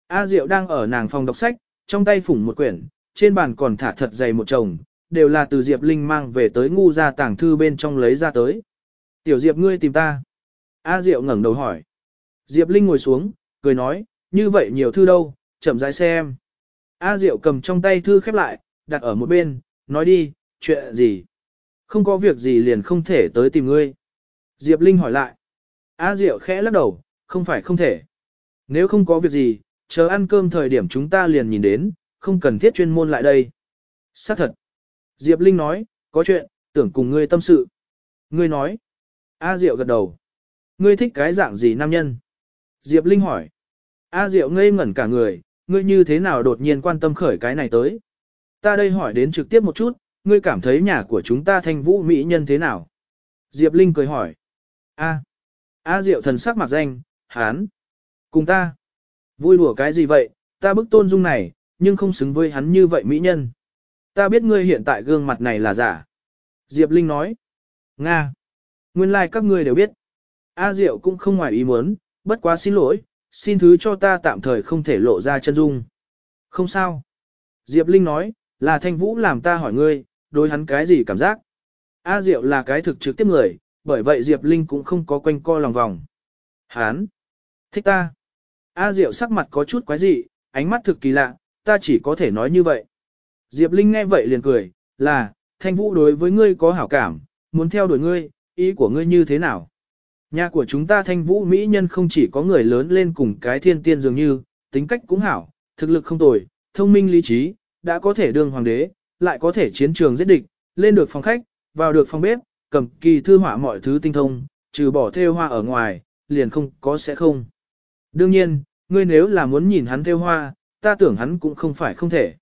A Diệu đang ở nàng phòng đọc sách, trong tay phủng một quyển, trên bàn còn thả thật dày một chồng, đều là từ Diệp Linh mang về tới ngu ra tảng thư bên trong lấy ra tới. Tiểu Diệp ngươi tìm ta. A Diệu ngẩng đầu hỏi. Diệp Linh ngồi xuống, cười nói, như vậy nhiều thư đâu, chậm rãi xem. A Diệu cầm trong tay thư khép lại, đặt ở một bên, nói đi, chuyện gì? Không có việc gì liền không thể tới tìm ngươi. Diệp Linh hỏi lại. A Diệu khẽ lắc đầu, không phải không thể. Nếu không có việc gì, chờ ăn cơm thời điểm chúng ta liền nhìn đến, không cần thiết chuyên môn lại đây. Xác thật. Diệp Linh nói, có chuyện, tưởng cùng ngươi tâm sự. Ngươi nói. A Diệu gật đầu. Ngươi thích cái dạng gì nam nhân? Diệp Linh hỏi. A Diệu ngây ngẩn cả người, ngươi như thế nào đột nhiên quan tâm khởi cái này tới? Ta đây hỏi đến trực tiếp một chút, ngươi cảm thấy nhà của chúng ta thanh vũ mỹ nhân thế nào? Diệp Linh cười hỏi. A. A Diệu thần sắc mặt danh, hán. Cùng ta. Vui đùa cái gì vậy, ta bức tôn dung này, nhưng không xứng với hắn như vậy mỹ nhân. Ta biết ngươi hiện tại gương mặt này là giả. Diệp Linh nói. Nga. Nguyên lai like các ngươi đều biết. A Diệu cũng không ngoài ý muốn, bất quá xin lỗi, xin thứ cho ta tạm thời không thể lộ ra chân dung. Không sao. Diệp Linh nói, là Thanh Vũ làm ta hỏi ngươi, đối hắn cái gì cảm giác. A Diệu là cái thực trực tiếp người, bởi vậy Diệp Linh cũng không có quanh co lòng vòng. Hán! Thích ta! A Diệu sắc mặt có chút quái dị, ánh mắt thực kỳ lạ, ta chỉ có thể nói như vậy. Diệp Linh nghe vậy liền cười, là, Thanh Vũ đối với ngươi có hảo cảm, muốn theo đuổi ngươi, ý của ngươi như thế nào? Nhà của chúng ta Thanh Vũ Mỹ nhân không chỉ có người lớn lên cùng cái thiên tiên dường như, tính cách cũng hảo, thực lực không tồi, thông minh lý trí, đã có thể đương hoàng đế, lại có thể chiến trường giết địch, lên được phòng khách, vào được phòng bếp, cầm kỳ thư họa mọi thứ tinh thông, trừ bỏ theo hoa ở ngoài, liền không có sẽ không. Đương nhiên, ngươi nếu là muốn nhìn hắn theo hoa, ta tưởng hắn cũng không phải không thể.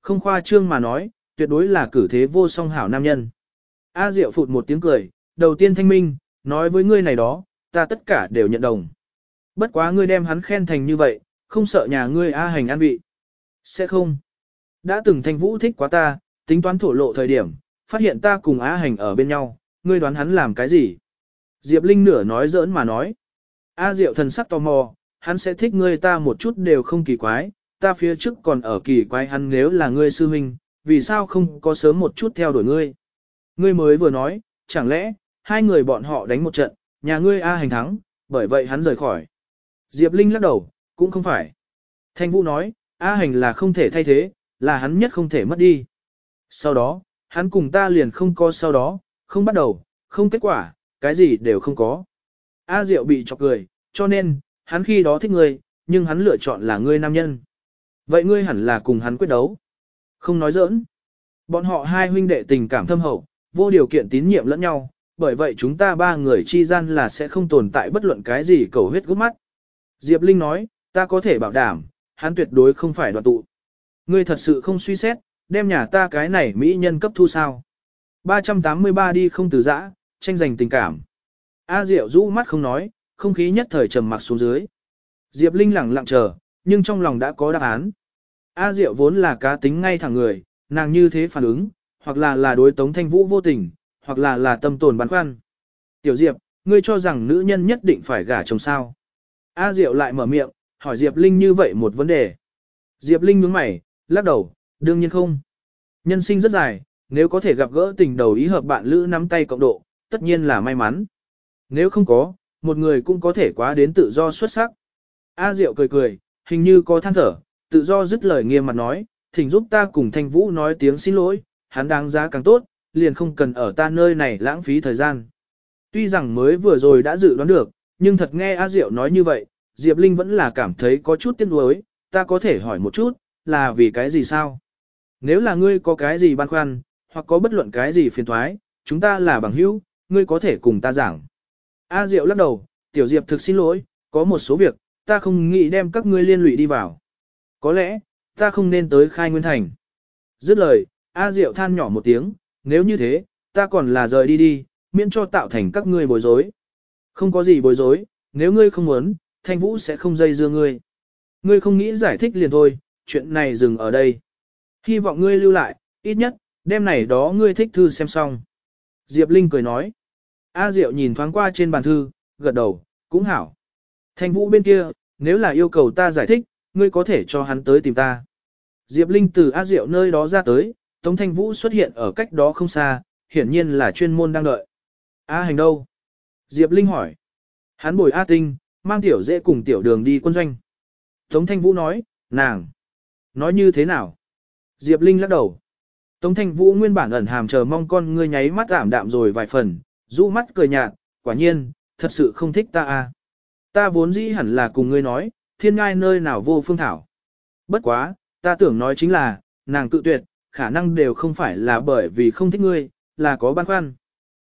Không khoa trương mà nói, tuyệt đối là cử thế vô song hảo nam nhân. A Diệu phụt một tiếng cười, đầu tiên thanh minh, nói với ngươi này đó, ta tất cả đều nhận đồng. Bất quá ngươi đem hắn khen thành như vậy, không sợ nhà ngươi A hành an vị. Sẽ không. Đã từng thanh vũ thích quá ta, tính toán thổ lộ thời điểm, phát hiện ta cùng A hành ở bên nhau, ngươi đoán hắn làm cái gì? Diệp Linh nửa nói giỡn mà nói. A Diệu thần sắc tò mò, hắn sẽ thích ngươi ta một chút đều không kỳ quái, ta phía trước còn ở kỳ quái hắn nếu là ngươi sư huynh, vì sao không có sớm một chút theo đuổi ngươi? Ngươi mới vừa nói, chẳng lẽ, hai người bọn họ đánh một trận, nhà ngươi A hành thắng, bởi vậy hắn rời khỏi. Diệp Linh lắc đầu, cũng không phải. Thanh Vũ nói, A hành là không thể thay thế, là hắn nhất không thể mất đi. Sau đó, hắn cùng ta liền không có sau đó, không bắt đầu, không kết quả, cái gì đều không có. A Diệu bị chọc cười, cho nên, hắn khi đó thích ngươi, nhưng hắn lựa chọn là ngươi nam nhân. Vậy ngươi hẳn là cùng hắn quyết đấu. Không nói giỡn. Bọn họ hai huynh đệ tình cảm thâm hậu, vô điều kiện tín nhiệm lẫn nhau, bởi vậy chúng ta ba người chi gian là sẽ không tồn tại bất luận cái gì cầu huyết gút mắt. Diệp Linh nói, ta có thể bảo đảm, hắn tuyệt đối không phải đoạn tụ. Ngươi thật sự không suy xét, đem nhà ta cái này mỹ nhân cấp thu sao. 383 đi không từ giã, tranh giành tình cảm. A Diệu rũ mắt không nói, không khí nhất thời trầm mặc xuống dưới. Diệp Linh lặng lặng chờ, nhưng trong lòng đã có đáp án. A Diệu vốn là cá tính ngay thẳng người, nàng như thế phản ứng, hoặc là là đối Tống Thanh Vũ vô tình, hoặc là là tâm tồn băn khoăn. Tiểu Diệp, ngươi cho rằng nữ nhân nhất định phải gả chồng sao? A Diệu lại mở miệng, hỏi Diệp Linh như vậy một vấn đề. Diệp Linh nhướng mày, lắc đầu, đương nhiên không. Nhân sinh rất dài, nếu có thể gặp gỡ tình đầu ý hợp bạn lữ nắm tay cộng độ, tất nhiên là may mắn. Nếu không có, một người cũng có thể quá đến tự do xuất sắc. A Diệu cười cười, hình như có than thở, tự do dứt lời nghiêm mặt nói, thỉnh giúp ta cùng Thanh Vũ nói tiếng xin lỗi, hắn đáng giá càng tốt, liền không cần ở ta nơi này lãng phí thời gian. Tuy rằng mới vừa rồi đã dự đoán được, nhưng thật nghe A Diệu nói như vậy, Diệp Linh vẫn là cảm thấy có chút tiếc nuối, ta có thể hỏi một chút, là vì cái gì sao? Nếu là ngươi có cái gì băn khoăn, hoặc có bất luận cái gì phiền thoái, chúng ta là bằng hữu, ngươi có thể cùng ta giảng. A Diệu lắc đầu, Tiểu Diệp thực xin lỗi, có một số việc, ta không nghĩ đem các ngươi liên lụy đi vào. Có lẽ, ta không nên tới khai nguyên thành. Dứt lời, A Diệu than nhỏ một tiếng, nếu như thế, ta còn là rời đi đi, miễn cho tạo thành các ngươi bối rối. Không có gì bối rối, nếu ngươi không muốn, Thanh Vũ sẽ không dây dưa ngươi. Ngươi không nghĩ giải thích liền thôi, chuyện này dừng ở đây. Hy vọng ngươi lưu lại, ít nhất, đêm này đó ngươi thích thư xem xong. Diệp Linh cười nói. A Diệu nhìn thoáng qua trên bàn thư, gật đầu, cũng hảo. Thanh Vũ bên kia, nếu là yêu cầu ta giải thích, ngươi có thể cho hắn tới tìm ta. Diệp Linh từ A Diệu nơi đó ra tới, Tống Thanh Vũ xuất hiện ở cách đó không xa, hiển nhiên là chuyên môn đang đợi. A hành đâu? Diệp Linh hỏi. Hắn bồi A Tinh, mang tiểu dễ cùng tiểu đường đi quân doanh. Tống Thanh Vũ nói, nàng. Nói như thế nào? Diệp Linh lắc đầu. Tống Thanh Vũ nguyên bản ẩn hàm chờ mong con ngươi nháy mắt ảm đạm rồi vài phần, rũ mắt cười nhạt, quả nhiên, thật sự không thích ta à? Ta vốn dĩ hẳn là cùng ngươi nói, thiên ngai nơi nào vô phương thảo. Bất quá, ta tưởng nói chính là, nàng cự tuyệt, khả năng đều không phải là bởi vì không thích ngươi, là có băn khoăn.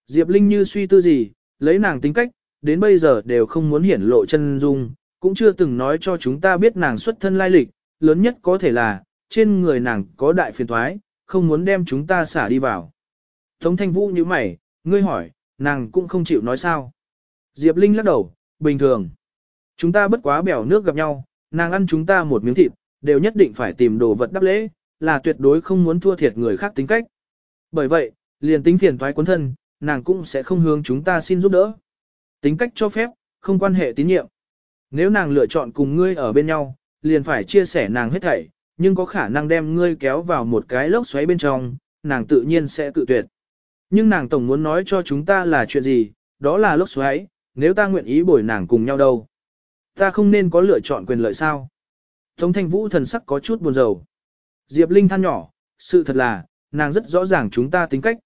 Diệp Linh như suy tư gì, lấy nàng tính cách, đến bây giờ đều không muốn hiển lộ chân dung, cũng chưa từng nói cho chúng ta biết nàng xuất thân lai lịch, lớn nhất có thể là, trên người nàng có đại phiền thoái, không muốn đem chúng ta xả đi vào. Tống thanh vũ như mày, ngươi hỏi, nàng cũng không chịu nói sao. Diệp Linh lắc đầu, bình thường. Chúng ta bất quá bèo nước gặp nhau, nàng ăn chúng ta một miếng thịt, đều nhất định phải tìm đồ vật đáp lễ, là tuyệt đối không muốn thua thiệt người khác tính cách. Bởi vậy, liền tính phiền toái quân thân, nàng cũng sẽ không hướng chúng ta xin giúp đỡ. Tính cách cho phép, không quan hệ tín nhiệm. Nếu nàng lựa chọn cùng ngươi ở bên nhau, liền phải chia sẻ nàng hết thảy, nhưng có khả năng đem ngươi kéo vào một cái lốc xoáy bên trong, nàng tự nhiên sẽ tự tuyệt. Nhưng nàng tổng muốn nói cho chúng ta là chuyện gì, đó là lốc xoáy, nếu ta nguyện ý bồi nàng cùng nhau đâu. Ta không nên có lựa chọn quyền lợi sao. Tống thanh vũ thần sắc có chút buồn rầu. Diệp Linh than nhỏ, sự thật là, nàng rất rõ ràng chúng ta tính cách.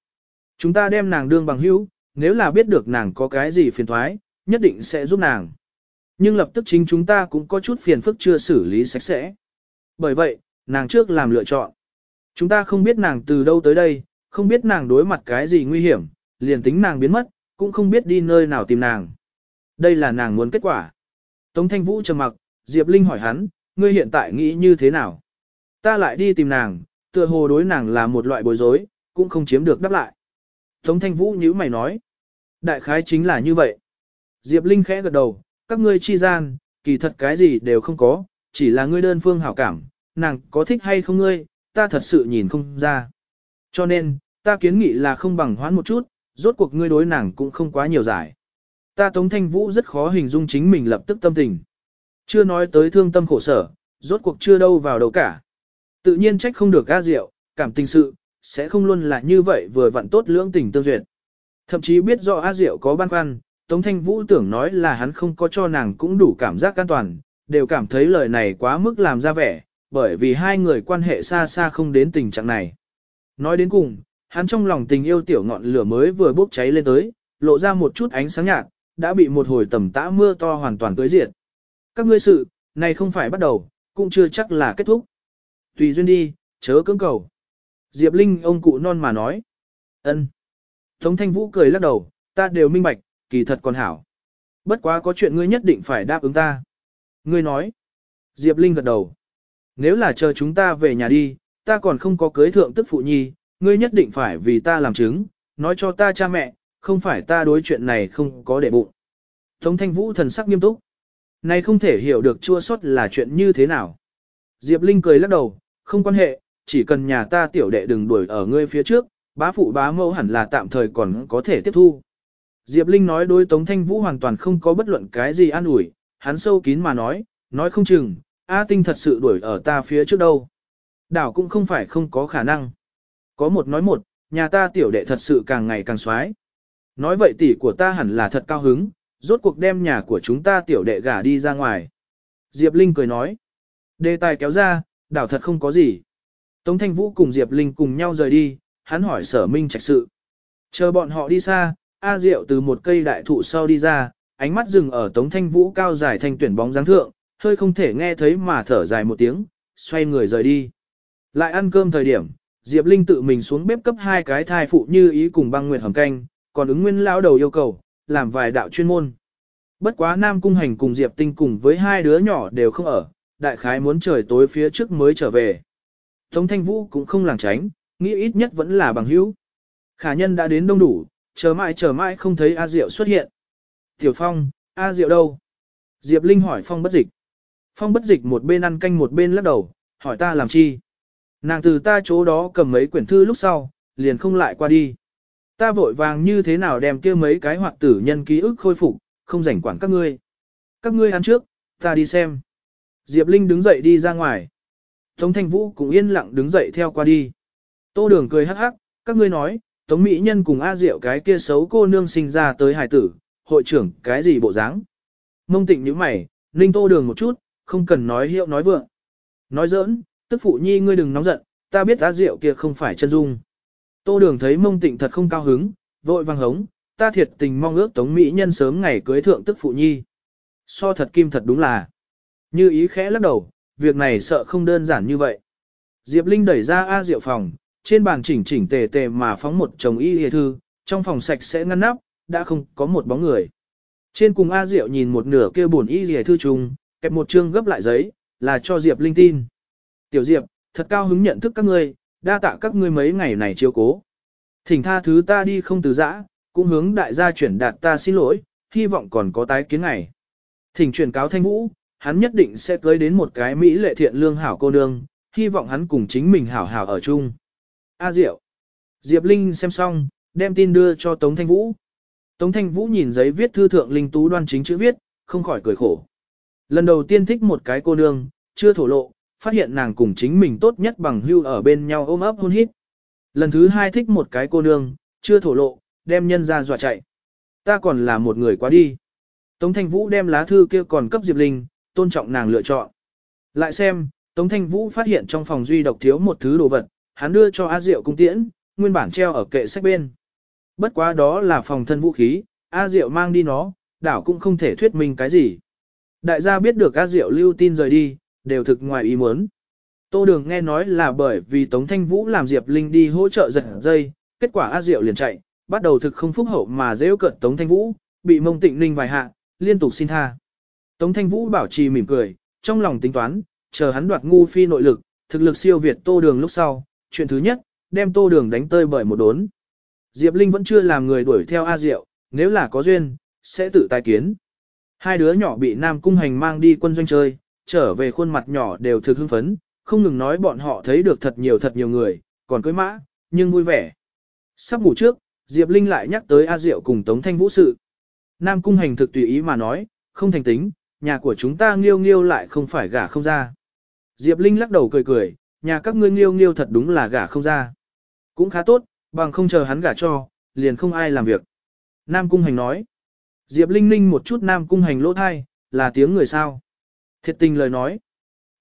Chúng ta đem nàng đương bằng hữu, nếu là biết được nàng có cái gì phiền thoái, nhất định sẽ giúp nàng. Nhưng lập tức chính chúng ta cũng có chút phiền phức chưa xử lý sạch sẽ. Bởi vậy, nàng trước làm lựa chọn. Chúng ta không biết nàng từ đâu tới đây, không biết nàng đối mặt cái gì nguy hiểm, liền tính nàng biến mất, cũng không biết đi nơi nào tìm nàng. Đây là nàng muốn kết quả. Tống Thanh Vũ trầm mặc, Diệp Linh hỏi hắn, ngươi hiện tại nghĩ như thế nào? Ta lại đi tìm nàng, tựa hồ đối nàng là một loại bối rối, cũng không chiếm được đáp lại. Tống Thanh Vũ nhíu mày nói. Đại khái chính là như vậy. Diệp Linh khẽ gật đầu, các ngươi chi gian, kỳ thật cái gì đều không có, chỉ là ngươi đơn phương hảo cảm, nàng có thích hay không ngươi, ta thật sự nhìn không ra. Cho nên, ta kiến nghị là không bằng hoán một chút, rốt cuộc ngươi đối nàng cũng không quá nhiều giải. Ta Tống Thanh Vũ rất khó hình dung chính mình lập tức tâm tình. Chưa nói tới thương tâm khổ sở, rốt cuộc chưa đâu vào đâu cả. Tự nhiên trách không được ga rượu, cảm tình sự, sẽ không luôn là như vậy vừa vặn tốt lưỡng tình tương duyệt. Thậm chí biết rõ A Diệu có băn khoăn, Tống Thanh Vũ tưởng nói là hắn không có cho nàng cũng đủ cảm giác an toàn, đều cảm thấy lời này quá mức làm ra vẻ, bởi vì hai người quan hệ xa xa không đến tình trạng này. Nói đến cùng, hắn trong lòng tình yêu tiểu ngọn lửa mới vừa bốc cháy lên tới, lộ ra một chút ánh sáng nhạt, đã bị một hồi tầm tã mưa to hoàn toàn tới diệt. Các ngươi sự, này không phải bắt đầu, cũng chưa chắc là kết thúc. Tùy duyên đi, chớ cưỡng cầu. Diệp Linh ông cụ non mà nói. ân. Tống Thanh Vũ cười lắc đầu, ta đều minh bạch, kỳ thật còn hảo. Bất quá có chuyện ngươi nhất định phải đáp ứng ta. Ngươi nói. Diệp Linh gật đầu. Nếu là chờ chúng ta về nhà đi, ta còn không có cưới thượng tức phụ nhi, ngươi nhất định phải vì ta làm chứng, nói cho ta cha mẹ, không phải ta đối chuyện này không có để bụng. Tống Thanh Vũ thần sắc nghiêm túc. Này không thể hiểu được chua xuất là chuyện như thế nào. Diệp Linh cười lắc đầu, không quan hệ, chỉ cần nhà ta tiểu đệ đừng đuổi ở ngươi phía trước, bá phụ bá mẫu hẳn là tạm thời còn có thể tiếp thu. Diệp Linh nói đối Tống Thanh Vũ hoàn toàn không có bất luận cái gì an ủi, hắn sâu kín mà nói, nói không chừng, A Tinh thật sự đuổi ở ta phía trước đâu. Đảo cũng không phải không có khả năng. Có một nói một, nhà ta tiểu đệ thật sự càng ngày càng xoái. Nói vậy tỷ của ta hẳn là thật cao hứng, rốt cuộc đem nhà của chúng ta tiểu đệ gả đi ra ngoài. Diệp Linh cười nói. Đề tài kéo ra, đảo thật không có gì. Tống Thanh Vũ cùng Diệp Linh cùng nhau rời đi, hắn hỏi sở minh trạch sự. Chờ bọn họ đi xa, A Diệu từ một cây đại thụ sau đi ra, ánh mắt dừng ở Tống Thanh Vũ cao dài thanh tuyển bóng dáng thượng, hơi không thể nghe thấy mà thở dài một tiếng, xoay người rời đi. Lại ăn cơm thời điểm, Diệp Linh tự mình xuống bếp cấp hai cái thai phụ như ý cùng băng nguyệt hầm canh, còn ứng nguyên lão đầu yêu cầu, làm vài đạo chuyên môn. Bất quá Nam Cung Hành cùng Diệp Tinh cùng với hai đứa nhỏ đều không ở, đại khái muốn trời tối phía trước mới trở về. Tống Thanh Vũ cũng không làng tránh, nghĩ ít nhất vẫn là bằng hữu. Khả nhân đã đến đông đủ, chờ mãi chờ mãi không thấy A Diệu xuất hiện. Tiểu Phong, A Diệu đâu? Diệp Linh hỏi Phong bất dịch. Phong bất dịch một bên ăn canh một bên lắc đầu, hỏi ta làm chi? Nàng từ ta chỗ đó cầm mấy quyển thư lúc sau, liền không lại qua đi. Ta vội vàng như thế nào đem kia mấy cái hoạt tử nhân ký ức khôi phục, không rảnh quản các ngươi. Các ngươi ăn trước, ta đi xem. Diệp Linh đứng dậy đi ra ngoài. Tống Thanh Vũ cũng yên lặng đứng dậy theo qua đi. Tô Đường cười hắc hắc, các ngươi nói, Tống Mỹ Nhân cùng A Diệu cái kia xấu cô nương sinh ra tới hài tử, hội trưởng cái gì bộ dáng? Mông tịnh như mày, Linh Tô Đường một chút, không cần nói hiệu nói vượng. Nói giỡn, tức phụ nhi ngươi đừng nóng giận, ta biết A Diệu kia không phải chân dung. Tô Đường thấy mông tịnh thật không cao hứng, vội vang hống, ta thiệt tình mong ước Tống Mỹ Nhân sớm ngày cưới thượng tức phụ nhi. So thật kim thật đúng là. Như ý khẽ lắc đầu, việc này sợ không đơn giản như vậy. Diệp Linh đẩy ra A Diệu phòng, trên bàn chỉnh chỉnh tề tề mà phóng một chồng y hề thư, trong phòng sạch sẽ ngăn nắp, đã không có một bóng người. Trên cùng A Diệu nhìn một nửa kia buồn y rìa thư trùng, kẹp một chương gấp lại giấy, là cho Diệp Linh tin. Tiểu Diệp, thật cao hứng nhận thức các ngươi, đa tạ các ngươi mấy ngày này chiếu cố. Thỉnh tha thứ ta đi không từ giã, cũng hướng đại gia chuyển đạt ta xin lỗi, hy vọng còn có tái kiến ngày. Thỉnh truyền cáo thanh vũ, hắn nhất định sẽ cưới đến một cái Mỹ lệ thiện lương hảo cô nương, hy vọng hắn cùng chính mình hảo hảo ở chung. A Diệu. Diệp Linh xem xong, đem tin đưa cho Tống Thanh Vũ. Tống Thanh Vũ nhìn giấy viết thư thượng Linh Tú đoan chính chữ viết, không khỏi cười khổ. Lần đầu tiên thích một cái cô nương, chưa thổ lộ, phát hiện nàng cùng chính mình tốt nhất bằng hưu ở bên nhau ôm ấp hôn hít. Lần thứ hai thích một cái cô nương, chưa thổ lộ, đem nhân ra dọa chạy. Ta còn là một người quá đi. Tống Thanh Vũ đem lá thư kia còn cấp Diệp Linh, tôn trọng nàng lựa chọn. Lại xem, Tống Thanh Vũ phát hiện trong phòng duy độc thiếu một thứ đồ vật, hắn đưa cho A Diệu cung tiễn, nguyên bản treo ở kệ sách bên. Bất quá đó là phòng thân vũ khí, A Diệu mang đi nó, đảo cũng không thể thuyết minh cái gì. Đại gia biết được A Diệu lưu tin rời đi, đều thực ngoài ý muốn. Tô Đường nghe nói là bởi vì Tống Thanh Vũ làm Diệp Linh đi hỗ trợ giật dây, kết quả A Diệu liền chạy, bắt đầu thực không phúc hậu mà dễ cận Tống Thanh Vũ, bị mông tịnh ninh vài hạ, liên tục xin tha. Tống Thanh Vũ bảo trì mỉm cười, trong lòng tính toán, chờ hắn đoạt ngu phi nội lực, thực lực siêu việt Tô Đường lúc sau, chuyện thứ nhất, đem Tô Đường đánh tơi bởi một đốn. Diệp Linh vẫn chưa làm người đuổi theo A Diệu, nếu là có duyên, sẽ tự tài kiến. Hai đứa nhỏ bị Nam Cung Hành mang đi quân doanh chơi, trở về khuôn mặt nhỏ đều thực hưng phấn, không ngừng nói bọn họ thấy được thật nhiều thật nhiều người, còn cưới mã, nhưng vui vẻ. Sắp ngủ trước, Diệp Linh lại nhắc tới A Diệu cùng Tống Thanh Vũ sự. Nam Cung Hành thực tùy ý mà nói, không thành tính, nhà của chúng ta nghiêu nghiêu lại không phải gả không ra. Diệp Linh lắc đầu cười cười, nhà các ngươi nghiêu nghiêu thật đúng là gả không ra. Cũng khá tốt, bằng không chờ hắn gả cho, liền không ai làm việc. Nam Cung Hành nói. Diệp Linh linh một chút Nam Cung Hành lỗ thai, là tiếng người sao. Thiệt tình lời nói.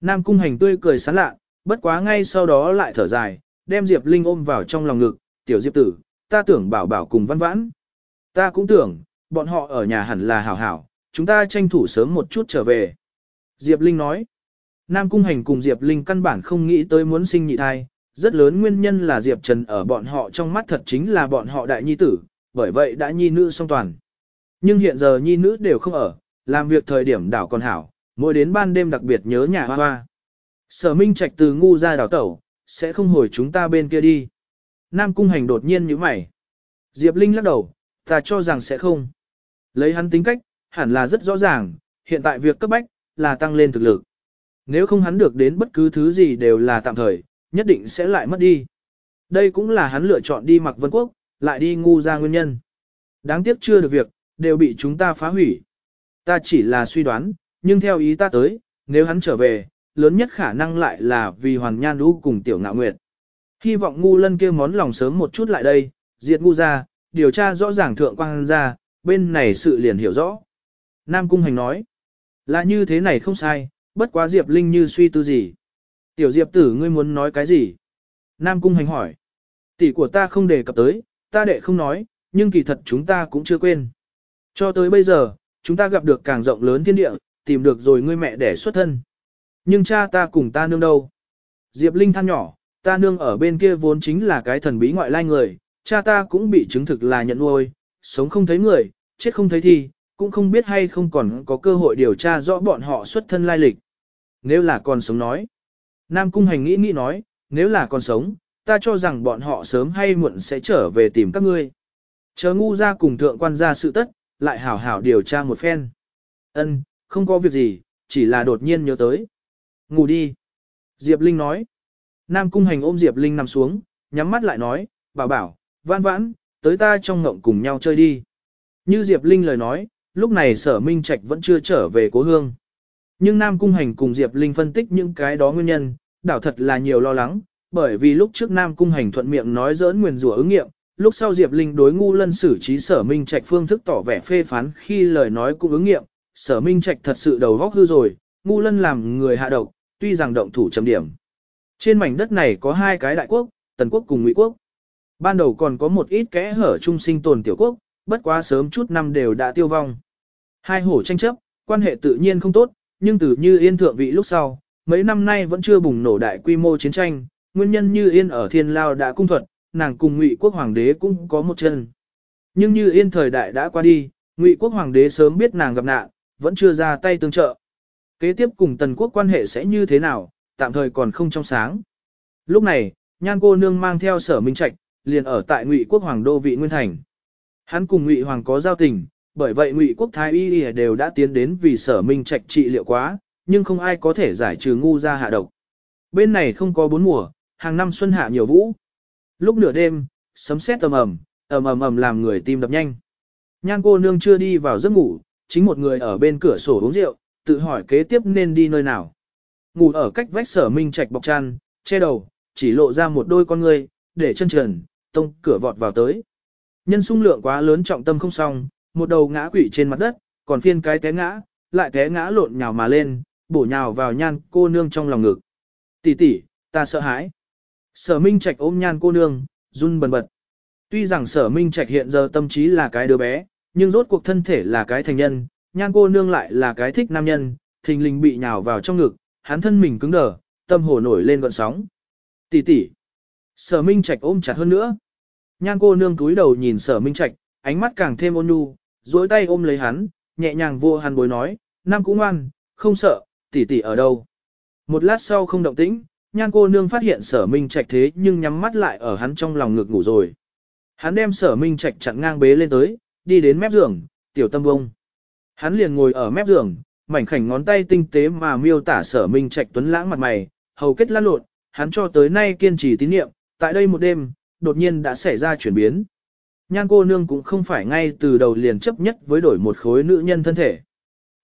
Nam Cung Hành tươi cười sán lạ, bất quá ngay sau đó lại thở dài, đem Diệp Linh ôm vào trong lòng ngực, tiểu Diệp tử, ta tưởng bảo bảo cùng văn vãn. Ta cũng tưởng, bọn họ ở nhà hẳn là hảo hảo, chúng ta tranh thủ sớm một chút trở về. Diệp Linh nói, Nam Cung Hành cùng Diệp Linh căn bản không nghĩ tới muốn sinh nhị thai, rất lớn nguyên nhân là Diệp Trần ở bọn họ trong mắt thật chính là bọn họ đại nhi tử, bởi vậy đã nhi nữ song toàn. Nhưng hiện giờ nhi nữ đều không ở, làm việc thời điểm đảo còn hảo, mỗi đến ban đêm đặc biệt nhớ nhà hoa hoa. Sở Minh Trạch từ ngu ra đảo tẩu, sẽ không hồi chúng ta bên kia đi. Nam Cung Hành đột nhiên như mày. Diệp Linh lắc đầu, ta cho rằng sẽ không. Lấy hắn tính cách, hẳn là rất rõ ràng, hiện tại việc cấp bách, là tăng lên thực lực. Nếu không hắn được đến bất cứ thứ gì đều là tạm thời, nhất định sẽ lại mất đi. Đây cũng là hắn lựa chọn đi mặc vân quốc, lại đi ngu ra nguyên nhân. Đáng tiếc chưa được việc, đều bị chúng ta phá hủy. Ta chỉ là suy đoán, nhưng theo ý ta tới, nếu hắn trở về, lớn nhất khả năng lại là vì Hoàn Nhan Lũ cùng Tiểu Ngạo Nguyệt. Hy vọng ngu lân kia món lòng sớm một chút lại đây, diệt ngu ra, điều tra rõ ràng thượng quang ra, bên này sự liền hiểu rõ. Nam Cung Hành nói, là như thế này không sai, bất quá Diệp Linh như suy tư gì. Tiểu Diệp tử ngươi muốn nói cái gì? Nam Cung Hành hỏi, tỷ của ta không đề cập tới, ta đệ không nói, nhưng kỳ thật chúng ta cũng chưa quên. Cho tới bây giờ, chúng ta gặp được càng rộng lớn thiên địa, tìm được rồi ngươi mẹ để xuất thân. Nhưng cha ta cùng ta nương đâu? Diệp Linh than nhỏ, ta nương ở bên kia vốn chính là cái thần bí ngoại lai người, cha ta cũng bị chứng thực là nhận nuôi, sống không thấy người, chết không thấy thi, cũng không biết hay không còn có cơ hội điều tra rõ bọn họ xuất thân lai lịch. Nếu là còn sống nói. Nam Cung Hành nghĩ nghĩ nói, nếu là còn sống, ta cho rằng bọn họ sớm hay muộn sẽ trở về tìm các ngươi. Chờ ngu ra cùng thượng quan ra sự tất, lại hảo hảo điều tra một phen. Ân, không có việc gì, chỉ là đột nhiên nhớ tới. Ngủ đi. Diệp Linh nói. Nam Cung Hành ôm Diệp Linh nằm xuống, nhắm mắt lại nói, bảo bảo, vãn vãn, tới ta trong ngộng cùng nhau chơi đi. Như Diệp Linh lời nói, lúc này sở Minh Trạch vẫn chưa trở về cố hương. Nhưng Nam Cung Hành cùng Diệp Linh phân tích những cái đó nguyên nhân, đảo thật là nhiều lo lắng, bởi vì lúc trước Nam Cung Hành thuận miệng nói giỡn nguyền rủa ứng nghiệm, lúc sau Diệp Linh đối ngu lân xử trí sở Minh Trạch phương thức tỏ vẻ phê phán khi lời nói cũng ứng nghiệm, sở Minh Trạch thật sự đầu góc hư rồi, ngu lân làm người hạ độc, tuy rằng động thủ chấm điểm. Trên mảnh đất này có hai cái đại quốc, Tần quốc cùng Ngụy quốc. Ban đầu còn có một ít kẽ hở trung sinh tồn tiểu quốc, bất quá sớm chút năm đều đã tiêu vong. Hai hổ tranh chấp, quan hệ tự nhiên không tốt, nhưng từ như yên thượng vị lúc sau, mấy năm nay vẫn chưa bùng nổ đại quy mô chiến tranh, nguyên nhân như yên ở thiên lao đã cung thuật, nàng cùng ngụy quốc hoàng đế cũng có một chân. Nhưng như yên thời đại đã qua đi, ngụy quốc hoàng đế sớm biết nàng gặp nạn, vẫn chưa ra tay tương trợ. Kế tiếp cùng tần quốc quan hệ sẽ như thế nào, tạm thời còn không trong sáng. Lúc này, nhan cô nương mang theo sở minh trạch, liền ở tại ngụy quốc hoàng đô vị Nguyên Thành. Hắn cùng ngụy hoàng có giao tình, bởi vậy ngụy quốc thái y đều đã tiến đến vì sở minh trạch trị liệu quá, nhưng không ai có thể giải trừ ngu ra hạ độc. Bên này không có bốn mùa, hàng năm xuân hạ nhiều vũ. Lúc nửa đêm, sấm sét ầm ầm, ầm ầm ầm làm người tim đập nhanh. Nhan cô nương chưa đi vào giấc ngủ, chính một người ở bên cửa sổ uống rượu, tự hỏi kế tiếp nên đi nơi nào. Ngủ ở cách vách sở minh trạch bọc chăn, che đầu, chỉ lộ ra một đôi con người, để chân trần, tông cửa vọt vào tới. Nhân sung lượng quá lớn trọng tâm không xong, một đầu ngã quỵ trên mặt đất, còn phiên cái té ngã, lại té ngã lộn nhào mà lên, bổ nhào vào nhan cô nương trong lòng ngực. Tỷ tỷ, ta sợ hãi. Sở Minh Trạch ôm nhan cô nương, run bần bật. Tuy rằng sở Minh Trạch hiện giờ tâm trí là cái đứa bé, nhưng rốt cuộc thân thể là cái thành nhân, nhan cô nương lại là cái thích nam nhân, thình lình bị nhào vào trong ngực, hắn thân mình cứng đờ, tâm hồ nổi lên gọn sóng. Tỷ tỷ. Sở Minh Trạch ôm chặt hơn nữa. Nhan cô nương túi đầu nhìn sở Minh Trạch, ánh mắt càng thêm ôn nhu, duỗi tay ôm lấy hắn, nhẹ nhàng vô hắn bối nói, nam cũng ngoan, không sợ, tỷ tỷ ở đâu. Một lát sau không động tĩnh, nhan cô nương phát hiện sở minh trạch thế nhưng nhắm mắt lại ở hắn trong lòng ngực ngủ rồi. Hắn đem sở minh trạch chặn ngang bế lên tới, đi đến mép giường, tiểu tâm bông. Hắn liền ngồi ở mép giường, mảnh khảnh ngón tay tinh tế mà miêu tả sở minh trạch tuấn lãng mặt mày, hầu kết lăn lộn, hắn cho tới nay kiên trì tín niệm, tại đây một đêm, đột nhiên đã xảy ra chuyển biến. Nhan cô nương cũng không phải ngay từ đầu liền chấp nhất với đổi một khối nữ nhân thân thể.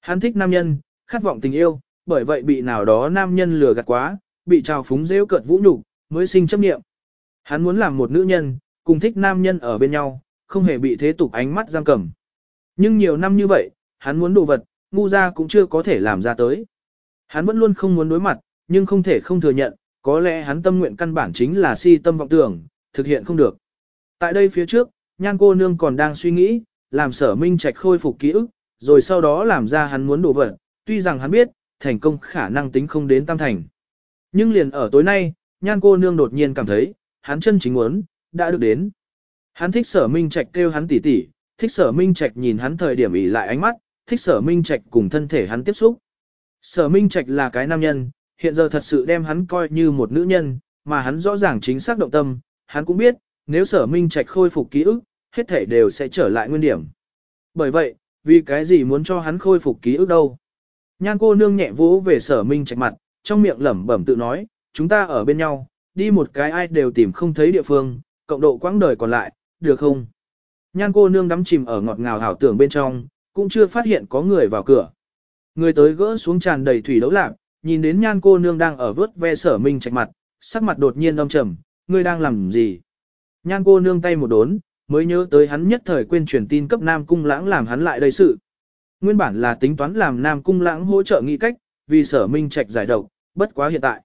Hắn thích nam nhân, khát vọng tình yêu, bởi vậy bị nào đó nam nhân lừa gạt quá, bị trào phúng rêu cợt vũ nhục, mới sinh chấp niệm. Hắn muốn làm một nữ nhân, cùng thích nam nhân ở bên nhau, không hề bị thế tục ánh mắt giam cầm. Nhưng nhiều năm như vậy, hắn muốn đồ vật, ngu ra cũng chưa có thể làm ra tới. Hắn vẫn luôn không muốn đối mặt, nhưng không thể không thừa nhận, có lẽ hắn tâm nguyện căn bản chính là si tâm vọng tưởng, thực hiện không được. Tại đây phía trước, nhan cô nương còn đang suy nghĩ, làm sở minh trạch khôi phục ký ức, rồi sau đó làm ra hắn muốn đổ vật, tuy rằng hắn biết, thành công khả năng tính không đến tam thành. Nhưng liền ở tối nay, nhan cô nương đột nhiên cảm thấy, hắn chân chính muốn, đã được đến. Hắn thích sở minh trạch kêu hắn tỉ tỉ, thích sở minh trạch nhìn hắn thời điểm ỉ lại ánh mắt, thích sở minh trạch cùng thân thể hắn tiếp xúc. Sở minh trạch là cái nam nhân, hiện giờ thật sự đem hắn coi như một nữ nhân, mà hắn rõ ràng chính xác động tâm, hắn cũng biết, nếu sở minh trạch khôi phục ký ức, hết thể đều sẽ trở lại nguyên điểm. Bởi vậy, vì cái gì muốn cho hắn khôi phục ký ức đâu. Nhan cô nương nhẹ vỗ về sở minh trạch mặt, trong miệng lẩm bẩm tự nói, chúng ta ở bên nhau, đi một cái ai đều tìm không thấy địa phương, cộng độ quãng đời còn lại, được không? Nhan cô nương đắm chìm ở ngọt ngào hảo tưởng bên trong, cũng chưa phát hiện có người vào cửa. Người tới gỡ xuống tràn đầy thủy đấu lạc, nhìn đến nhan cô nương đang ở vớt ve sở minh trạch mặt, sắc mặt đột nhiên âm trầm, ngươi đang làm gì? Nhan cô nương tay một đốn, mới nhớ tới hắn nhất thời quên truyền tin cấp Nam Cung Lãng làm hắn lại đây sự. Nguyên bản là tính toán làm Nam Cung Lãng hỗ trợ nghị cách, vì sở minh trạch giải độc, bất quá hiện tại.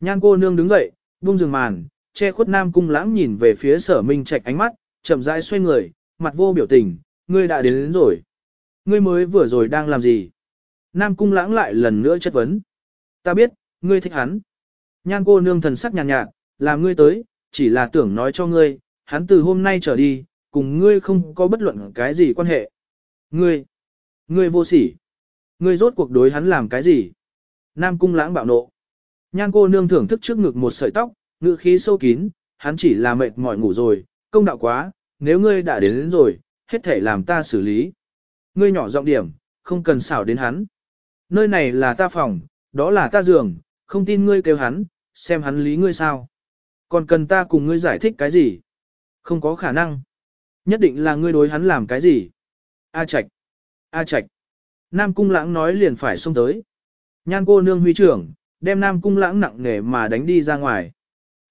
Nhan cô nương đứng dậy, buông giường màn, che khuất Nam Cung Lãng nhìn về phía sở minh trạch ánh mắt, chậm rãi xoay người, mặt vô biểu tình, ngươi đã đến, đến rồi. Ngươi mới vừa rồi đang làm gì? Nam Cung Lãng lại lần nữa chất vấn. Ta biết, ngươi thích hắn. Nhan cô nương thần sắc nhàn nhạt, nhạt, làm ngươi tới, chỉ là tưởng nói cho ngươi, hắn từ hôm nay trở đi, cùng ngươi không có bất luận cái gì quan hệ. Ngươi, ngươi vô sỉ. Ngươi rốt cuộc đối hắn làm cái gì? Nam cung lãng bạo nộ. Nhan cô nương thưởng thức trước ngực một sợi tóc, ngự khí sâu kín, hắn chỉ là mệt mỏi ngủ rồi, công đạo quá, nếu ngươi đã đến, đến rồi, hết thể làm ta xử lý. Ngươi nhỏ giọng điểm, không cần xảo đến hắn. Nơi này là ta phòng, đó là ta giường, không tin ngươi kêu hắn, xem hắn lý ngươi sao. Còn cần ta cùng ngươi giải thích cái gì? Không có khả năng. Nhất định là ngươi đối hắn làm cái gì? A Trạch. A Trạch. Nam Cung Lãng nói liền phải xông tới. Nhan cô nương huy trưởng, đem Nam Cung Lãng nặng nề mà đánh đi ra ngoài.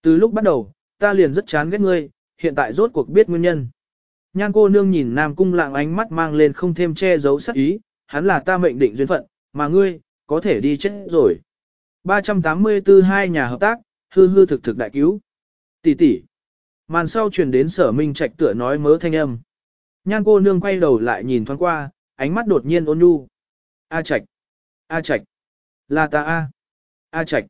Từ lúc bắt đầu, ta liền rất chán ghét ngươi, hiện tại rốt cuộc biết nguyên nhân. Nhan cô nương nhìn Nam Cung Lãng ánh mắt mang lên không thêm che giấu sắc ý, hắn là ta mệnh định duyên phận, mà ngươi, có thể đi chết rồi. 384 hai nhà hợp tác, hư hư thực thực đại cứu. Tỷ tỷ. Màn sau truyền đến sở minh trạch tựa nói mớ thanh âm. Nhan cô nương quay đầu lại nhìn thoáng qua, ánh mắt đột nhiên ôn nhu. A trạch. A trạch. Là ta A. A trạch.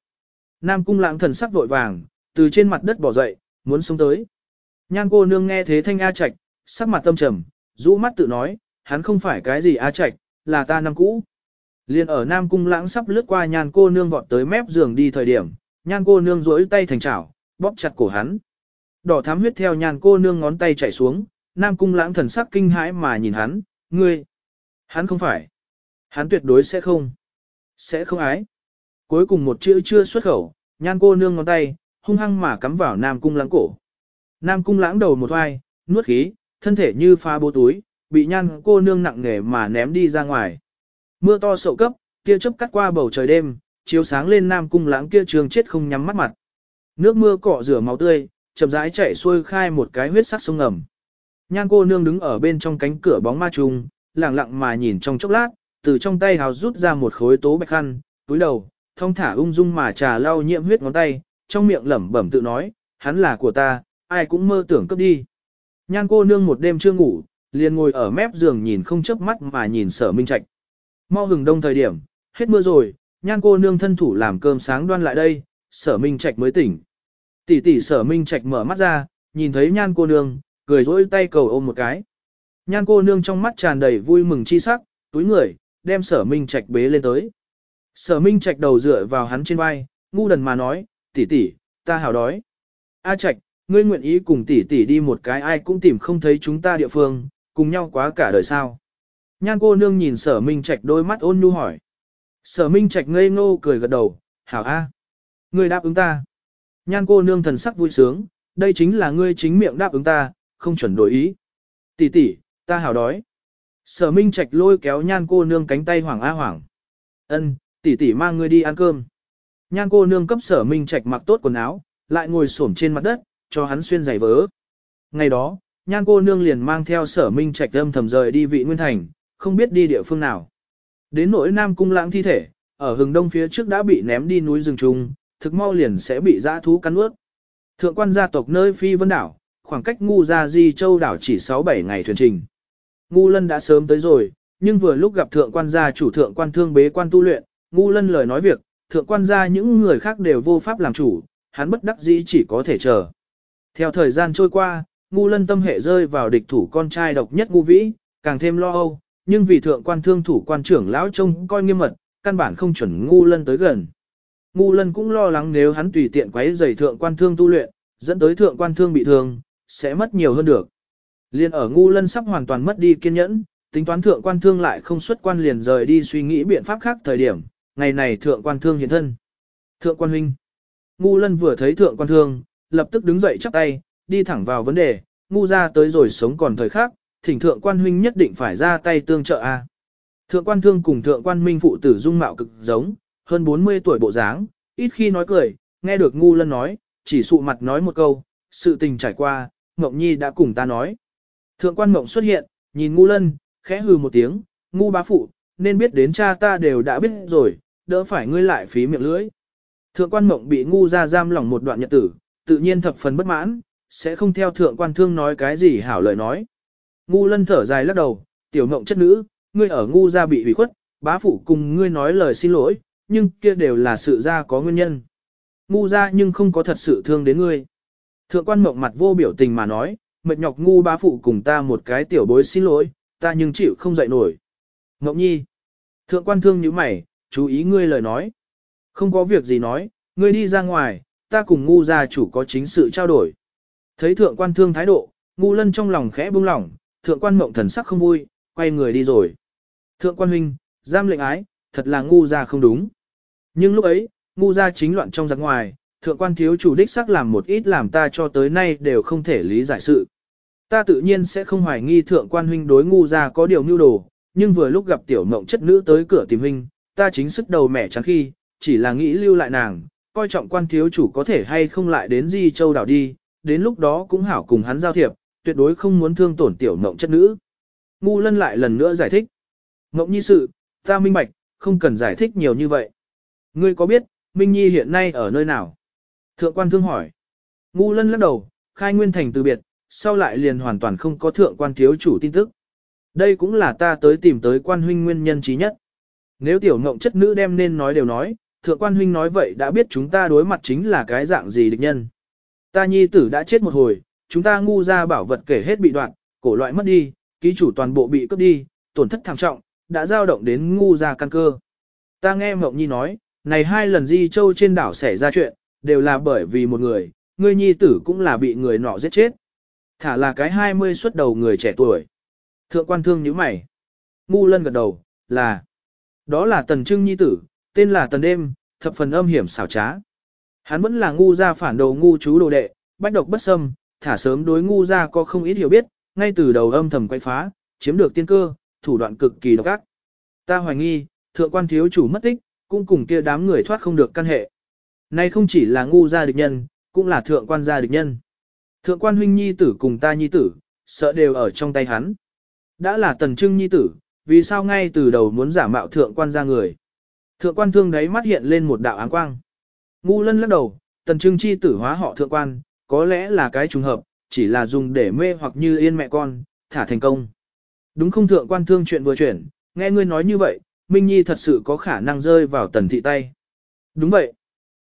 Nam cung lãng thần sắc vội vàng, từ trên mặt đất bỏ dậy, muốn xuống tới. Nhan cô nương nghe thế thanh A trạch, sắc mặt tâm trầm, rũ mắt tự nói, hắn không phải cái gì A trạch, là ta năm cũ. Liên ở Nam Cung lãng sắp lướt qua nhan cô nương vọt tới mép giường đi thời điểm, nhan cô nương rỗi tay thành chảo, bóp chặt cổ hắn. Đỏ thám huyết theo nhan cô nương ngón tay chảy xuống, Nam Cung lãng thần sắc kinh hãi mà nhìn hắn, ngươi. Hắn không phải. Hắn tuyệt đối sẽ không. Sẽ không ái. Cuối cùng một chữ chưa xuất khẩu, nhan cô nương ngón tay, hung hăng mà cắm vào Nam Cung lãng cổ. Nam Cung lãng đầu một oai, nuốt khí, thân thể như pha bố túi, bị nhan cô nương nặng nề mà ném đi ra ngoài. Mưa to sậu cấp, tia chớp cắt qua bầu trời đêm, chiếu sáng lên nam cung lãng kia trường chết không nhắm mắt mặt. Nước mưa cọ rửa máu tươi, chậm rãi chảy xuôi khai một cái huyết sắc sông ngầm. Nhan cô nương đứng ở bên trong cánh cửa bóng ma trùng, lặng lặng mà nhìn trong chốc lát, từ trong tay hào rút ra một khối tố bạch khăn, túi đầu, thông thả ung dung mà trà lau nhiễm huyết ngón tay, trong miệng lẩm bẩm tự nói, hắn là của ta, ai cũng mơ tưởng cấp đi. Nhan cô nương một đêm chưa ngủ, liền ngồi ở mép giường nhìn không chớp mắt mà nhìn sở minh trạch. Mau hừng đông thời điểm, hết mưa rồi, nhan cô nương thân thủ làm cơm sáng đoan lại đây, sở minh trạch mới tỉnh. Tỷ tỷ sở minh trạch mở mắt ra, nhìn thấy nhan cô nương, cười rỗi tay cầu ôm một cái. Nhan cô nương trong mắt tràn đầy vui mừng chi sắc, túi người, đem sở minh trạch bế lên tới. Sở minh trạch đầu dựa vào hắn trên vai, ngu đần mà nói, tỷ tỷ, ta hào đói. A trạch, ngươi nguyện ý cùng tỷ tỷ đi một cái ai cũng tìm không thấy chúng ta địa phương, cùng nhau quá cả đời sao. Nhan cô nương nhìn sở minh trạch đôi mắt ôn nhu hỏi. Sở minh trạch ngây ngô cười gật đầu, hảo a, à. Ngươi đáp ứng ta. Nhan cô nương thần sắc vui sướng, đây chính là ngươi chính miệng đáp ứng ta, không chuẩn đổi ý. Tỷ tỷ, ta hảo đói. Sở minh trạch lôi kéo nhan cô nương cánh tay hoảng a hoảng. Ân, tỷ tỷ mang ngươi đi ăn cơm. Nhan cô nương cấp sở minh trạch mặc tốt quần áo, lại ngồi xổm trên mặt đất, cho hắn xuyên giày vớ. Ngày đó, nhan cô nương liền mang theo sở minh trạch âm thầm rời đi vị nguyên thành, không biết đi địa phương nào. Đến nỗi Nam Cung lãng thi thể, ở hừng đông phía trước đã bị ném đi núi rừng trùng, thực mau liền sẽ bị dã thú cắn ướt. Thượng quan gia tộc nơi phi vân đảo, khoảng cách ngu ra di châu đảo chỉ 6-7 ngày thuyền trình. Ngu lân đã sớm tới rồi, nhưng vừa lúc gặp thượng quan gia chủ thượng quan thương bế quan tu luyện, ngu lân lời nói việc, thượng quan gia những người khác đều vô pháp làm chủ, hắn bất đắc dĩ chỉ có thể chờ. Theo thời gian trôi qua, ngu lân tâm hệ rơi vào địch thủ con trai độc nhất ngu vĩ, càng thêm lo âu, nhưng vì thượng quan thương thủ quan trưởng lão trông coi nghiêm mật, căn bản không chuẩn ngu lân tới gần. Ngu lân cũng lo lắng nếu hắn tùy tiện quấy rầy thượng quan thương tu luyện, dẫn tới thượng quan thương bị thương, sẽ mất nhiều hơn được. Liên ở ngu lân sắp hoàn toàn mất đi kiên nhẫn, Tính toán thượng quan thương lại không xuất quan liền rời đi suy nghĩ biện pháp khác thời điểm, ngày này thượng quan thương hiện thân. Thượng quan huynh. Ngu lân vừa thấy thượng quan thương, lập tức đứng dậy chắp tay, đi thẳng vào vấn đề, ngu ra tới rồi sống còn thời khác, thỉnh thượng quan huynh nhất định phải ra tay tương trợ a. Thượng quan thương cùng thượng quan minh phụ tử dung mạo cực giống, hơn 40 tuổi bộ dáng, ít khi nói cười, nghe được ngu lân nói, chỉ sụ mặt nói một câu, sự tình trải qua, ngọc Nhi đã cùng ta nói. Thượng quan Ngộng xuất hiện, nhìn ngu lân, khẽ hừ một tiếng, ngu bá phụ, nên biết đến cha ta đều đã biết rồi, đỡ phải ngươi lại phí miệng lưỡi. Thượng quan Ngộng bị ngu ra giam lỏng một đoạn nhật tử, tự nhiên thập phần bất mãn, sẽ không theo thượng quan thương nói cái gì hảo lời nói. Ngu lân thở dài lắc đầu, tiểu Ngộng chất nữ, ngươi ở ngu ra bị hủy khuất, bá phụ cùng ngươi nói lời xin lỗi, nhưng kia đều là sự ra có nguyên nhân. Ngu ra nhưng không có thật sự thương đến ngươi. Thượng quan mộng mặt vô biểu tình mà nói, mệt nhọc ngu bá phụ cùng ta một cái tiểu bối xin lỗi, ta nhưng chịu không dậy nổi. Ngọc nhi. Thượng quan thương như mày, chú ý ngươi lời nói. Không có việc gì nói, ngươi đi ra ngoài, ta cùng ngu gia chủ có chính sự trao đổi. Thấy thượng quan thương thái độ, ngu lân trong lòng khẽ buông lỏng, thượng quan mộng thần sắc không vui, quay người đi rồi. Thượng quan huynh, giam lệnh ái, thật là ngu gia không đúng. Nhưng lúc ấy, ngu gia chính loạn trong giặc ngoài, thượng quan thiếu chủ đích xác làm một ít làm ta cho tới nay đều không thể lý giải sự. Ta tự nhiên sẽ không hoài nghi thượng quan huynh đối ngu gia có điều mưu đồ, nhưng vừa lúc gặp tiểu mộng chất nữ tới cửa tìm huynh, ta chính sức đầu mẻ trắng khi, chỉ là nghĩ lưu lại nàng, coi trọng quan thiếu chủ có thể hay không lại đến Di Châu đảo đi, đến lúc đó cũng hảo cùng hắn giao thiệp, tuyệt đối không muốn thương tổn tiểu mộng chất nữ. Ngu lân lại lần nữa giải thích. Mộng nhi sự, ta minh bạch, không cần giải thích nhiều như vậy. Ngươi có biết, Minh Nhi hiện nay ở nơi nào? Thượng quan thương hỏi. Ngu lân lắc đầu, khai nguyên thành từ biệt, sau lại liền hoàn toàn không có thượng quan thiếu chủ tin tức. Đây cũng là ta tới tìm tới quan huynh nguyên nhân trí nhất. Nếu tiểu ngộng chất nữ đem nên nói đều nói, thượng quan huynh nói vậy đã biết chúng ta đối mặt chính là cái dạng gì địch nhân. Ta nhi tử đã chết một hồi, chúng ta ngu ra bảo vật kể hết bị đoạn, cổ loại mất đi, ký chủ toàn bộ bị cướp đi, tổn thất thảm trọng, đã giao động đến ngu ra căn cơ. Ta nghe Mộng Nhi nói, này hai lần Di Châu trên đảo xảy ra chuyện, đều là bởi vì một người, ngươi nhi tử cũng là bị người nọ giết chết. Thả là cái 20 xuất đầu người trẻ tuổi. Thượng quan thương như mày. Ngu lân gật đầu, là. Đó là tần trưng nhi tử, tên là tần đêm, thập phần âm hiểm xảo trá. Hắn vẫn là ngu gia phản đầu ngu chú đồ đệ, bách độc bất xâm, thả sớm đối ngu gia có không ít hiểu biết, ngay từ đầu âm thầm quay phá, chiếm được tiên cơ, thủ đoạn cực kỳ độc ác. Ta hoài nghi, thượng quan thiếu chủ mất tích, cũng cùng kia đám người thoát không được căn hệ. Nay không chỉ là ngu gia địch nhân, cũng là thượng quan gia địch nhân. Thượng quan huynh nhi tử cùng ta nhi tử, sợ đều ở trong tay hắn. Đã là tần trưng nhi tử, vì sao ngay từ đầu muốn giả mạo thượng quan gia người. Thượng quan thương đấy mắt hiện lên một đạo áng quang. Ngu lân lắc đầu, tần trưng chi tử hóa họ thượng quan, có lẽ là cái trùng hợp, chỉ là dùng để mê hoặc như yên mẹ con, thả thành công. Đúng không thượng quan thương chuyện vừa chuyển, nghe ngươi nói như vậy, Minh Nhi thật sự có khả năng rơi vào tần thị tay. Đúng vậy.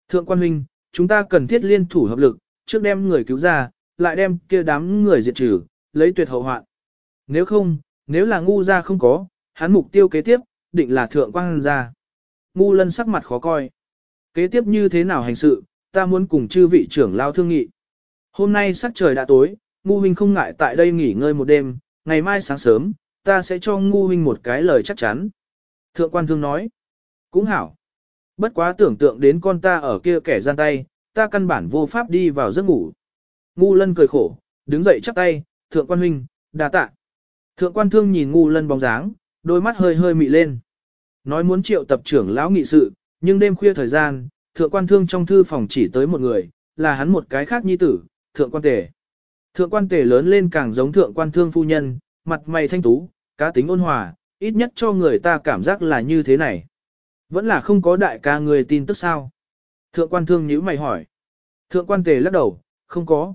Thượng quan huynh, chúng ta cần thiết liên thủ hợp lực, trước đem người cứu ra, lại đem kia đám người diệt trừ, lấy tuyệt hậu hoạn. Nếu không, nếu là ngu ra không có, hắn mục tiêu kế tiếp, định là thượng quan ra. Ngu lân sắc mặt khó coi. Kế tiếp như thế nào hành sự, ta muốn cùng chư vị trưởng lao thương nghị. Hôm nay sắc trời đã tối, ngu huynh không ngại tại đây nghỉ ngơi một đêm, ngày mai sáng sớm, ta sẽ cho ngu huynh một cái lời chắc chắn. Thượng quan thương nói, cũng hảo. Bất quá tưởng tượng đến con ta ở kia kẻ gian tay, ta căn bản vô pháp đi vào giấc ngủ. Ngu lân cười khổ, đứng dậy chắp tay, thượng quan huynh, đà tạ. Thượng quan thương nhìn ngu lân bóng dáng, đôi mắt hơi hơi mị lên. Nói muốn triệu tập trưởng lão nghị sự, nhưng đêm khuya thời gian, thượng quan thương trong thư phòng chỉ tới một người, là hắn một cái khác nhi tử, thượng quan tề. Thượng quan tề lớn lên càng giống thượng quan thương phu nhân, mặt mày thanh tú, cá tính ôn hòa, ít nhất cho người ta cảm giác là như thế này. Vẫn là không có đại ca người tin tức sao? Thượng quan thương nhữ mày hỏi. Thượng quan tề lắc đầu, không có.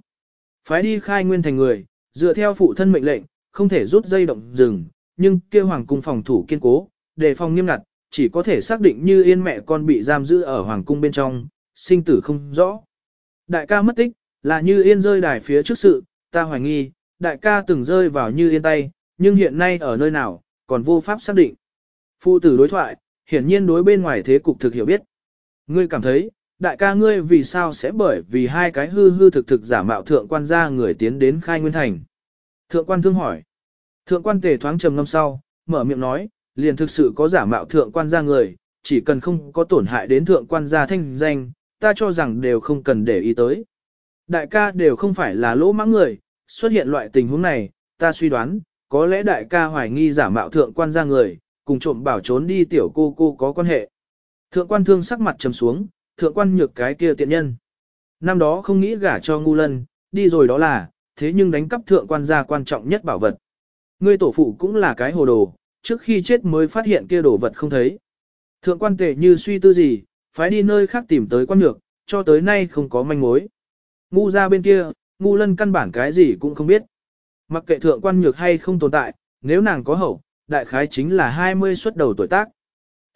Phái đi khai nguyên thành người, dựa theo phụ thân mệnh lệnh, không thể rút dây động rừng, nhưng kêu hoàng cung phòng thủ kiên cố, đề phòng nghiêm ngặt, chỉ có thể xác định như yên mẹ con bị giam giữ ở hoàng cung bên trong, sinh tử không rõ. Đại ca mất tích, là như yên rơi đài phía trước sự, ta hoài nghi, đại ca từng rơi vào như yên tay, nhưng hiện nay ở nơi nào, còn vô pháp xác định. Phụ tử đối thoại, hiển nhiên đối bên ngoài thế cục thực hiểu biết. Ngươi cảm thấy, đại ca ngươi vì sao sẽ bởi vì hai cái hư hư thực thực giả mạo thượng quan gia người tiến đến khai nguyên thành. Thượng quan thương hỏi. Thượng quan tề thoáng trầm ngâm sau, mở miệng nói, liền thực sự có giả mạo thượng quan gia người, chỉ cần không có tổn hại đến thượng quan gia thanh danh, ta cho rằng đều không cần để ý tới. Đại ca đều không phải là lỗ mãng người, xuất hiện loại tình huống này, ta suy đoán, có lẽ đại ca hoài nghi giả mạo thượng quan ra người, cùng trộm bảo trốn đi tiểu cô cô có quan hệ. Thượng quan thương sắc mặt trầm xuống, thượng quan nhược cái kia tiện nhân. Năm đó không nghĩ gả cho ngu lân, đi rồi đó là, thế nhưng đánh cắp thượng quan gia quan trọng nhất bảo vật. Ngươi tổ phụ cũng là cái hồ đồ, trước khi chết mới phát hiện kia đồ vật không thấy. Thượng quan tệ như suy tư gì, phải đi nơi khác tìm tới quan nhược, cho tới nay không có manh mối. Ngu ra bên kia, ngu lân căn bản cái gì cũng không biết. Mặc kệ thượng quan nhược hay không tồn tại, nếu nàng có hậu, đại khái chính là 20 xuất đầu tuổi tác.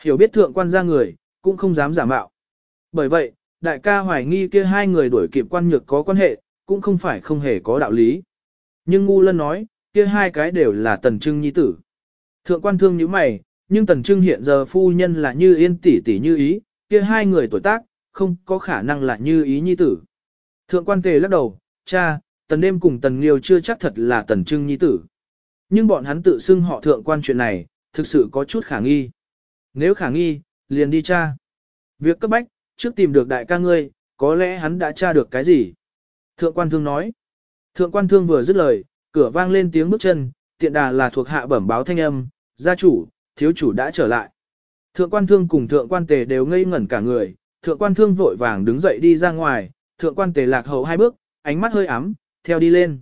Hiểu biết thượng quan ra người, cũng không dám giả mạo. Bởi vậy, đại ca hoài nghi kia hai người đuổi kịp quan nhược có quan hệ, cũng không phải không hề có đạo lý. Nhưng ngu lân nói, kia hai cái đều là tần trưng nhi tử. Thượng quan thương như mày, nhưng tần trưng hiện giờ phu nhân là như yên tỷ tỷ như ý, kia hai người tuổi tác, không có khả năng là như ý nhi tử. Thượng quan tề lắc đầu, cha, tần đêm cùng tần nghiêu chưa chắc thật là tần trưng nhi tử. Nhưng bọn hắn tự xưng họ thượng quan chuyện này, thực sự có chút khả nghi. Nếu khả nghi, liền đi cha. Việc cấp bách, trước tìm được đại ca ngươi, có lẽ hắn đã tra được cái gì. Thượng quan thương nói. Thượng quan thương vừa dứt lời, cửa vang lên tiếng bước chân, tiện đà là thuộc hạ bẩm báo thanh âm, gia chủ, thiếu chủ đã trở lại. Thượng quan thương cùng thượng quan tề đều ngây ngẩn cả người, thượng quan thương vội vàng đứng dậy đi ra ngoài, thượng quan tề lạc hậu hai bước, ánh mắt hơi ấm, theo đi lên.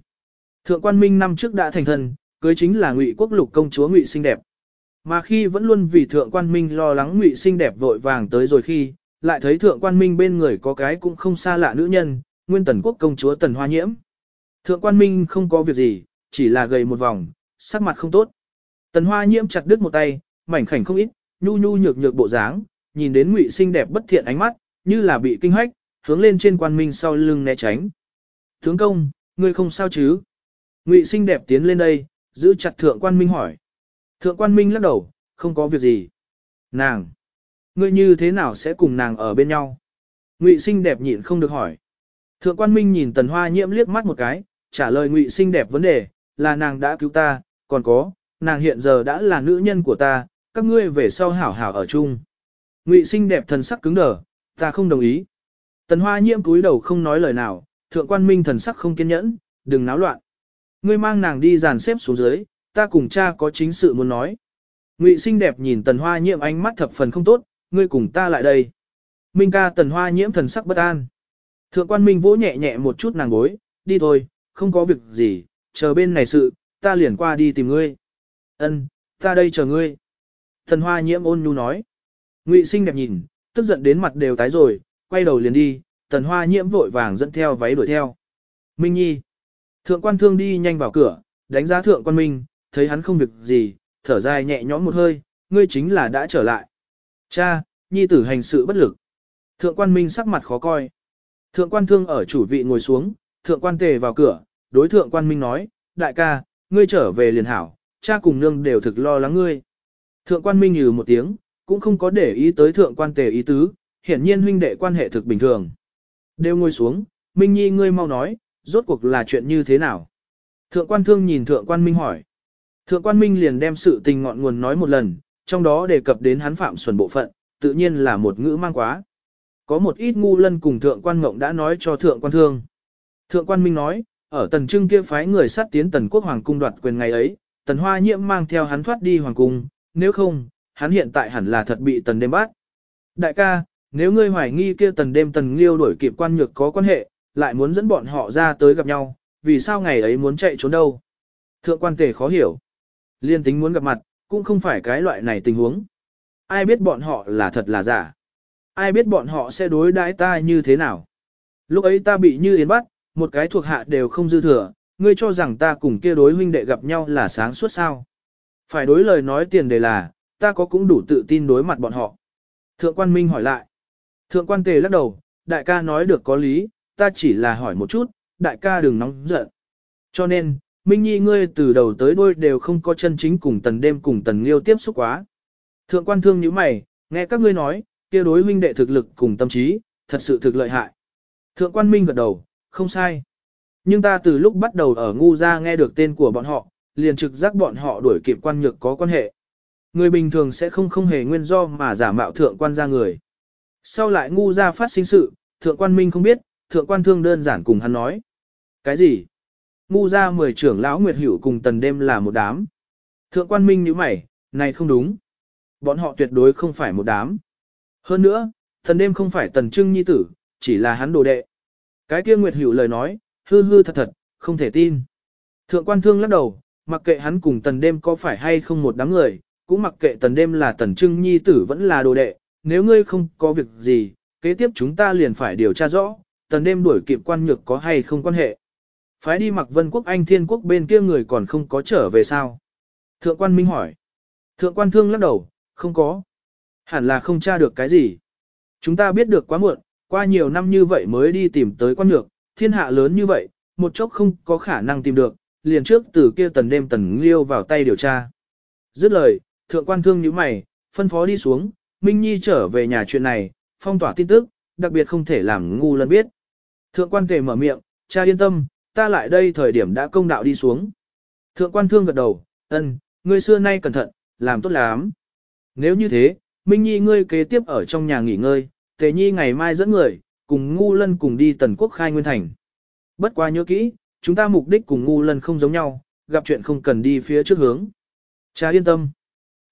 Thượng quan minh năm trước đã thành thần, cưới chính là ngụy quốc lục công chúa ngụy xinh đẹp. Mà khi vẫn luôn vì thượng quan minh lo lắng ngụy xinh đẹp vội vàng tới rồi khi, lại thấy thượng quan minh bên người có cái cũng không xa lạ nữ nhân, nguyên tần quốc công chúa tần hoa nhiễm. Thượng quan minh không có việc gì, chỉ là gầy một vòng, sắc mặt không tốt. Tần hoa nhiễm chặt đứt một tay, mảnh khảnh không ít, nhu nhu nhược nhược bộ dáng, nhìn đến ngụy xinh đẹp bất thiện ánh mắt, như là bị kinh hách, hướng lên trên quan minh sau lưng né tránh. Tướng công, ngươi không sao chứ? Ngụy xinh đẹp tiến lên đây, giữ chặt thượng quan minh hỏi. Thượng quan minh lắc đầu, không có việc gì. Nàng! Ngươi như thế nào sẽ cùng nàng ở bên nhau? Ngụy xinh đẹp nhịn không được hỏi. Thượng quan minh nhìn tần hoa nhiễm liếc mắt một cái, trả lời ngụy xinh đẹp vấn đề, là nàng đã cứu ta, còn có, nàng hiện giờ đã là nữ nhân của ta, các ngươi về sau hảo hảo ở chung. Ngụy xinh đẹp thần sắc cứng đờ, ta không đồng ý. Tần hoa nhiễm cúi đầu không nói lời nào, thượng quan minh thần sắc không kiên nhẫn, đừng náo loạn. Ngươi mang nàng đi dàn xếp xuống dưới, ta cùng cha có chính sự muốn nói. Ngụy xinh đẹp nhìn tần hoa nhiễm ánh mắt thập phần không tốt, ngươi cùng ta lại đây. Minh ca tần hoa nhiễm thần sắc bất an. Thượng quan minh vỗ nhẹ nhẹ một chút nàng gối, đi thôi, không có việc gì, chờ bên này sự, ta liền qua đi tìm ngươi. Ân, ta đây chờ ngươi. Tần hoa nhiễm ôn nhu nói. Ngụy xinh đẹp nhìn, tức giận đến mặt đều tái rồi, quay đầu liền đi, tần hoa nhiễm vội vàng dẫn theo váy đuổi theo. Minh Nhi. Thượng quan thương đi nhanh vào cửa, đánh giá thượng quan Minh, thấy hắn không việc gì, thở dài nhẹ nhõm một hơi, ngươi chính là đã trở lại. Cha, Nhi tử hành sự bất lực. Thượng quan Minh sắc mặt khó coi. Thượng quan thương ở chủ vị ngồi xuống, thượng quan tề vào cửa, đối thượng quan Minh nói, đại ca, ngươi trở về liền hảo, cha cùng nương đều thực lo lắng ngươi. Thượng quan Minh nhừ một tiếng, cũng không có để ý tới thượng quan tề ý tứ, hiển nhiên huynh đệ quan hệ thực bình thường. Đều ngồi xuống, Minh Nhi ngươi mau nói, rốt cuộc là chuyện như thế nào? Thượng quan thương nhìn thượng quan Minh hỏi. Thượng quan Minh liền đem sự tình ngọn nguồn nói một lần, trong đó đề cập đến hắn phạm xuẩn bộ phận, tự nhiên là một ngữ mang quá. Có một ít ngu lân cùng thượng quan ngộng đã nói cho thượng quan thương. Thượng quan Minh nói, ở tần trưng kia phái người sát tiến tần quốc hoàng cung đoạt quyền ngày ấy, tần hoa nhiễm mang theo hắn thoát đi hoàng cung, nếu không, hắn hiện tại hẳn là thật bị tần đêm bắt. Đại ca, nếu ngươi hoài nghi kia tần đêm tần liêu đuổi kịp quan nhược có quan hệ, lại muốn dẫn bọn họ ra tới gặp nhau, vì sao ngày ấy muốn chạy trốn đâu? Thượng quan tề khó hiểu. Liên tính muốn gặp mặt, cũng không phải cái loại này tình huống. Ai biết bọn họ là thật là giả? Ai biết bọn họ sẽ đối đãi ta như thế nào? Lúc ấy ta bị như yến bắt, một cái thuộc hạ đều không dư thừa, ngươi cho rằng ta cùng kia đối huynh đệ gặp nhau là sáng suốt sao? Phải đối lời nói tiền đề là, ta có cũng đủ tự tin đối mặt bọn họ. Thượng quan Minh hỏi lại. Thượng quan tề lắc đầu, đại ca nói được có lý, ta chỉ là hỏi một chút, đại ca đừng nóng giận. Cho nên, Minh Nhi ngươi từ đầu tới đuôi đều không có chân chính cùng tần đêm cùng tần liêu tiếp xúc quá. Thượng quan thương như mày, nghe các ngươi nói, kia đối huynh đệ thực lực cùng tâm trí, thật sự thực lợi hại. Thượng quan Minh gật đầu, không sai. Nhưng ta từ lúc bắt đầu ở ngu ra nghe được tên của bọn họ, liền trực giác bọn họ đuổi kịp quan nhược có quan hệ. Người bình thường sẽ không không hề nguyên do mà giả mạo thượng quan ra người. Sau lại ngu ra phát sinh sự, thượng quan minh không biết, thượng quan thương đơn giản cùng hắn nói. Cái gì? Ngu ra mười trưởng lão Nguyệt Hữu cùng tần đêm là một đám. Thượng quan minh như mày, này không đúng. Bọn họ tuyệt đối không phải một đám. Hơn nữa, tần đêm không phải tần trưng nhi tử, chỉ là hắn đồ đệ. Cái kia Nguyệt Hữu lời nói, hư hư thật thật, không thể tin. Thượng quan thương lắc đầu, mặc kệ hắn cùng tần đêm có phải hay không một đám người, cũng mặc kệ tần đêm là tần trưng nhi tử vẫn là đồ đệ, nếu ngươi không có việc gì, kế tiếp chúng ta liền phải điều tra rõ, tần đêm đuổi kịp quan nhược có hay không quan hệ. Phái đi mặc vân quốc anh thiên quốc bên kia người còn không có trở về sao? Thượng quan Minh hỏi. Thượng quan thương lắc đầu, không có. Hẳn là không tra được cái gì. Chúng ta biết được quá muộn, qua nhiều năm như vậy mới đi tìm tới quan nhược, thiên hạ lớn như vậy, một chốc không có khả năng tìm được, liền trước từ kia tần đêm tần liêu vào tay điều tra. Dứt lời, thượng quan thương như mày, phân phó đi xuống, Minh Nhi trở về nhà chuyện này, phong tỏa tin tức, đặc biệt không thể làm ngu lân biết. Thượng quan tề mở miệng, cha yên tâm, ta lại đây thời điểm đã công đạo đi xuống. Thượng quan thương gật đầu, ân, ngươi xưa nay cẩn thận, làm tốt lắm. Nếu như thế, Minh Nhi ngươi kế tiếp ở trong nhà nghỉ ngơi, Tề Nhi ngày mai dẫn người, cùng ngu lân cùng đi tần quốc khai nguyên thành. Bất qua nhớ kỹ, chúng ta mục đích cùng ngu lân không giống nhau, gặp chuyện không cần đi phía trước hướng. Cha yên tâm.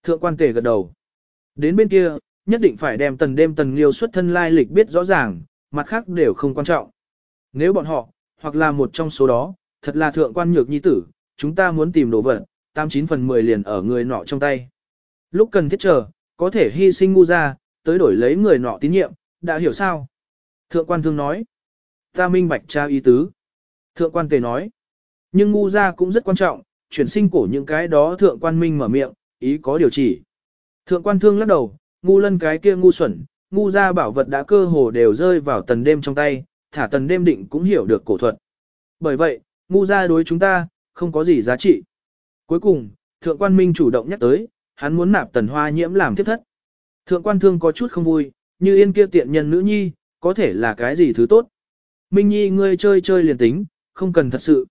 Thượng quan tề gật đầu. Đến bên kia, nhất định phải đem tần đêm tần liêu xuất thân lai lịch biết rõ ràng, mặt khác đều không quan trọng. Nếu bọn họ, hoặc là một trong số đó, thật là thượng quan nhược nhi tử, chúng ta muốn tìm đồ vật, 89 phần 10 liền ở người nọ trong tay. Lúc cần thiết chờ, có thể hy sinh ngu ra, tới đổi lấy người nọ tín nhiệm, đã hiểu sao? Thượng quan thương nói. Ta minh bạch tra ý tứ. Thượng quan tề nói. Nhưng ngu ra cũng rất quan trọng, chuyển sinh cổ những cái đó thượng quan minh mở miệng, ý có điều chỉ. Thượng quan thương lắc đầu, ngu lân cái kia ngu xuẩn, ngu ra bảo vật đã cơ hồ đều rơi vào tần đêm trong tay, thả tần đêm định cũng hiểu được cổ thuật. Bởi vậy, ngu ra đối chúng ta, không có gì giá trị. Cuối cùng, thượng quan minh chủ động nhắc tới, hắn muốn nạp tần hoa nhiễm làm tiếp thất. Thượng quan thương có chút không vui, như yên kia tiện nhân nữ nhi, có thể là cái gì thứ tốt. Minh nhi ngươi chơi chơi liền tính, không cần thật sự.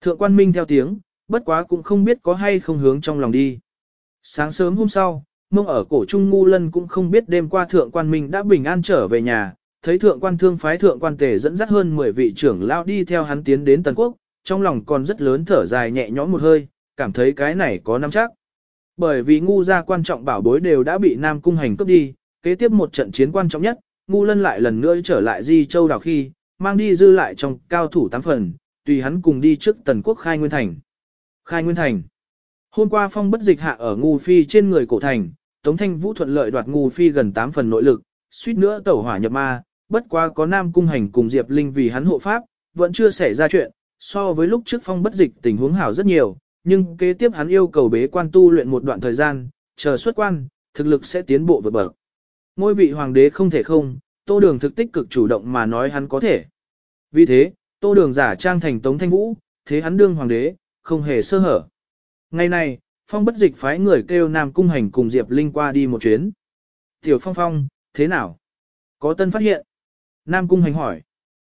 Thượng quan minh theo tiếng, bất quá cũng không biết có hay không hướng trong lòng đi. Sáng sớm hôm sau, mông ở cổ trung ngu lân cũng không biết đêm qua thượng quan minh đã bình an trở về nhà, thấy thượng quan thương phái thượng quan tề dẫn dắt hơn 10 vị trưởng lao đi theo hắn tiến đến Tần Quốc, trong lòng còn rất lớn thở dài nhẹ nhõm một hơi, cảm thấy cái này có nắm chắc. Bởi vì ngu gia quan trọng bảo bối đều đã bị Nam Cung hành cướp đi, kế tiếp một trận chiến quan trọng nhất, ngu lân lại lần nữa trở lại Di Châu Đào khi, mang đi dư lại trong cao thủ tám phần, tùy hắn cùng đi trước Tần Quốc Khai Nguyên Thành. Khai Nguyên Thành Hôm qua phong bất dịch hạ ở ngu phi trên người cổ thành, Tống Thanh Vũ thuận lợi đoạt ngu phi gần 8 phần nội lực, suýt nữa tẩu hỏa nhập ma, bất quá có Nam Cung Hành cùng Diệp Linh vì hắn hộ pháp, vẫn chưa xảy ra chuyện, so với lúc trước phong bất dịch tình huống hảo rất nhiều, nhưng kế tiếp hắn yêu cầu bế quan tu luyện một đoạn thời gian, chờ xuất quan, thực lực sẽ tiến bộ vượt bậc. Ngôi vị hoàng đế không thể không, Tô Đường thực tích cực chủ động mà nói hắn có thể. Vì thế, Tô Đường giả trang thành Tống Thanh Vũ, thế hắn đương hoàng đế, không hề sơ hở. Ngày này, Phong bất dịch phái người kêu Nam Cung Hành cùng Diệp Linh qua đi một chuyến. Tiểu Phong Phong, thế nào? Có tân phát hiện. Nam Cung Hành hỏi.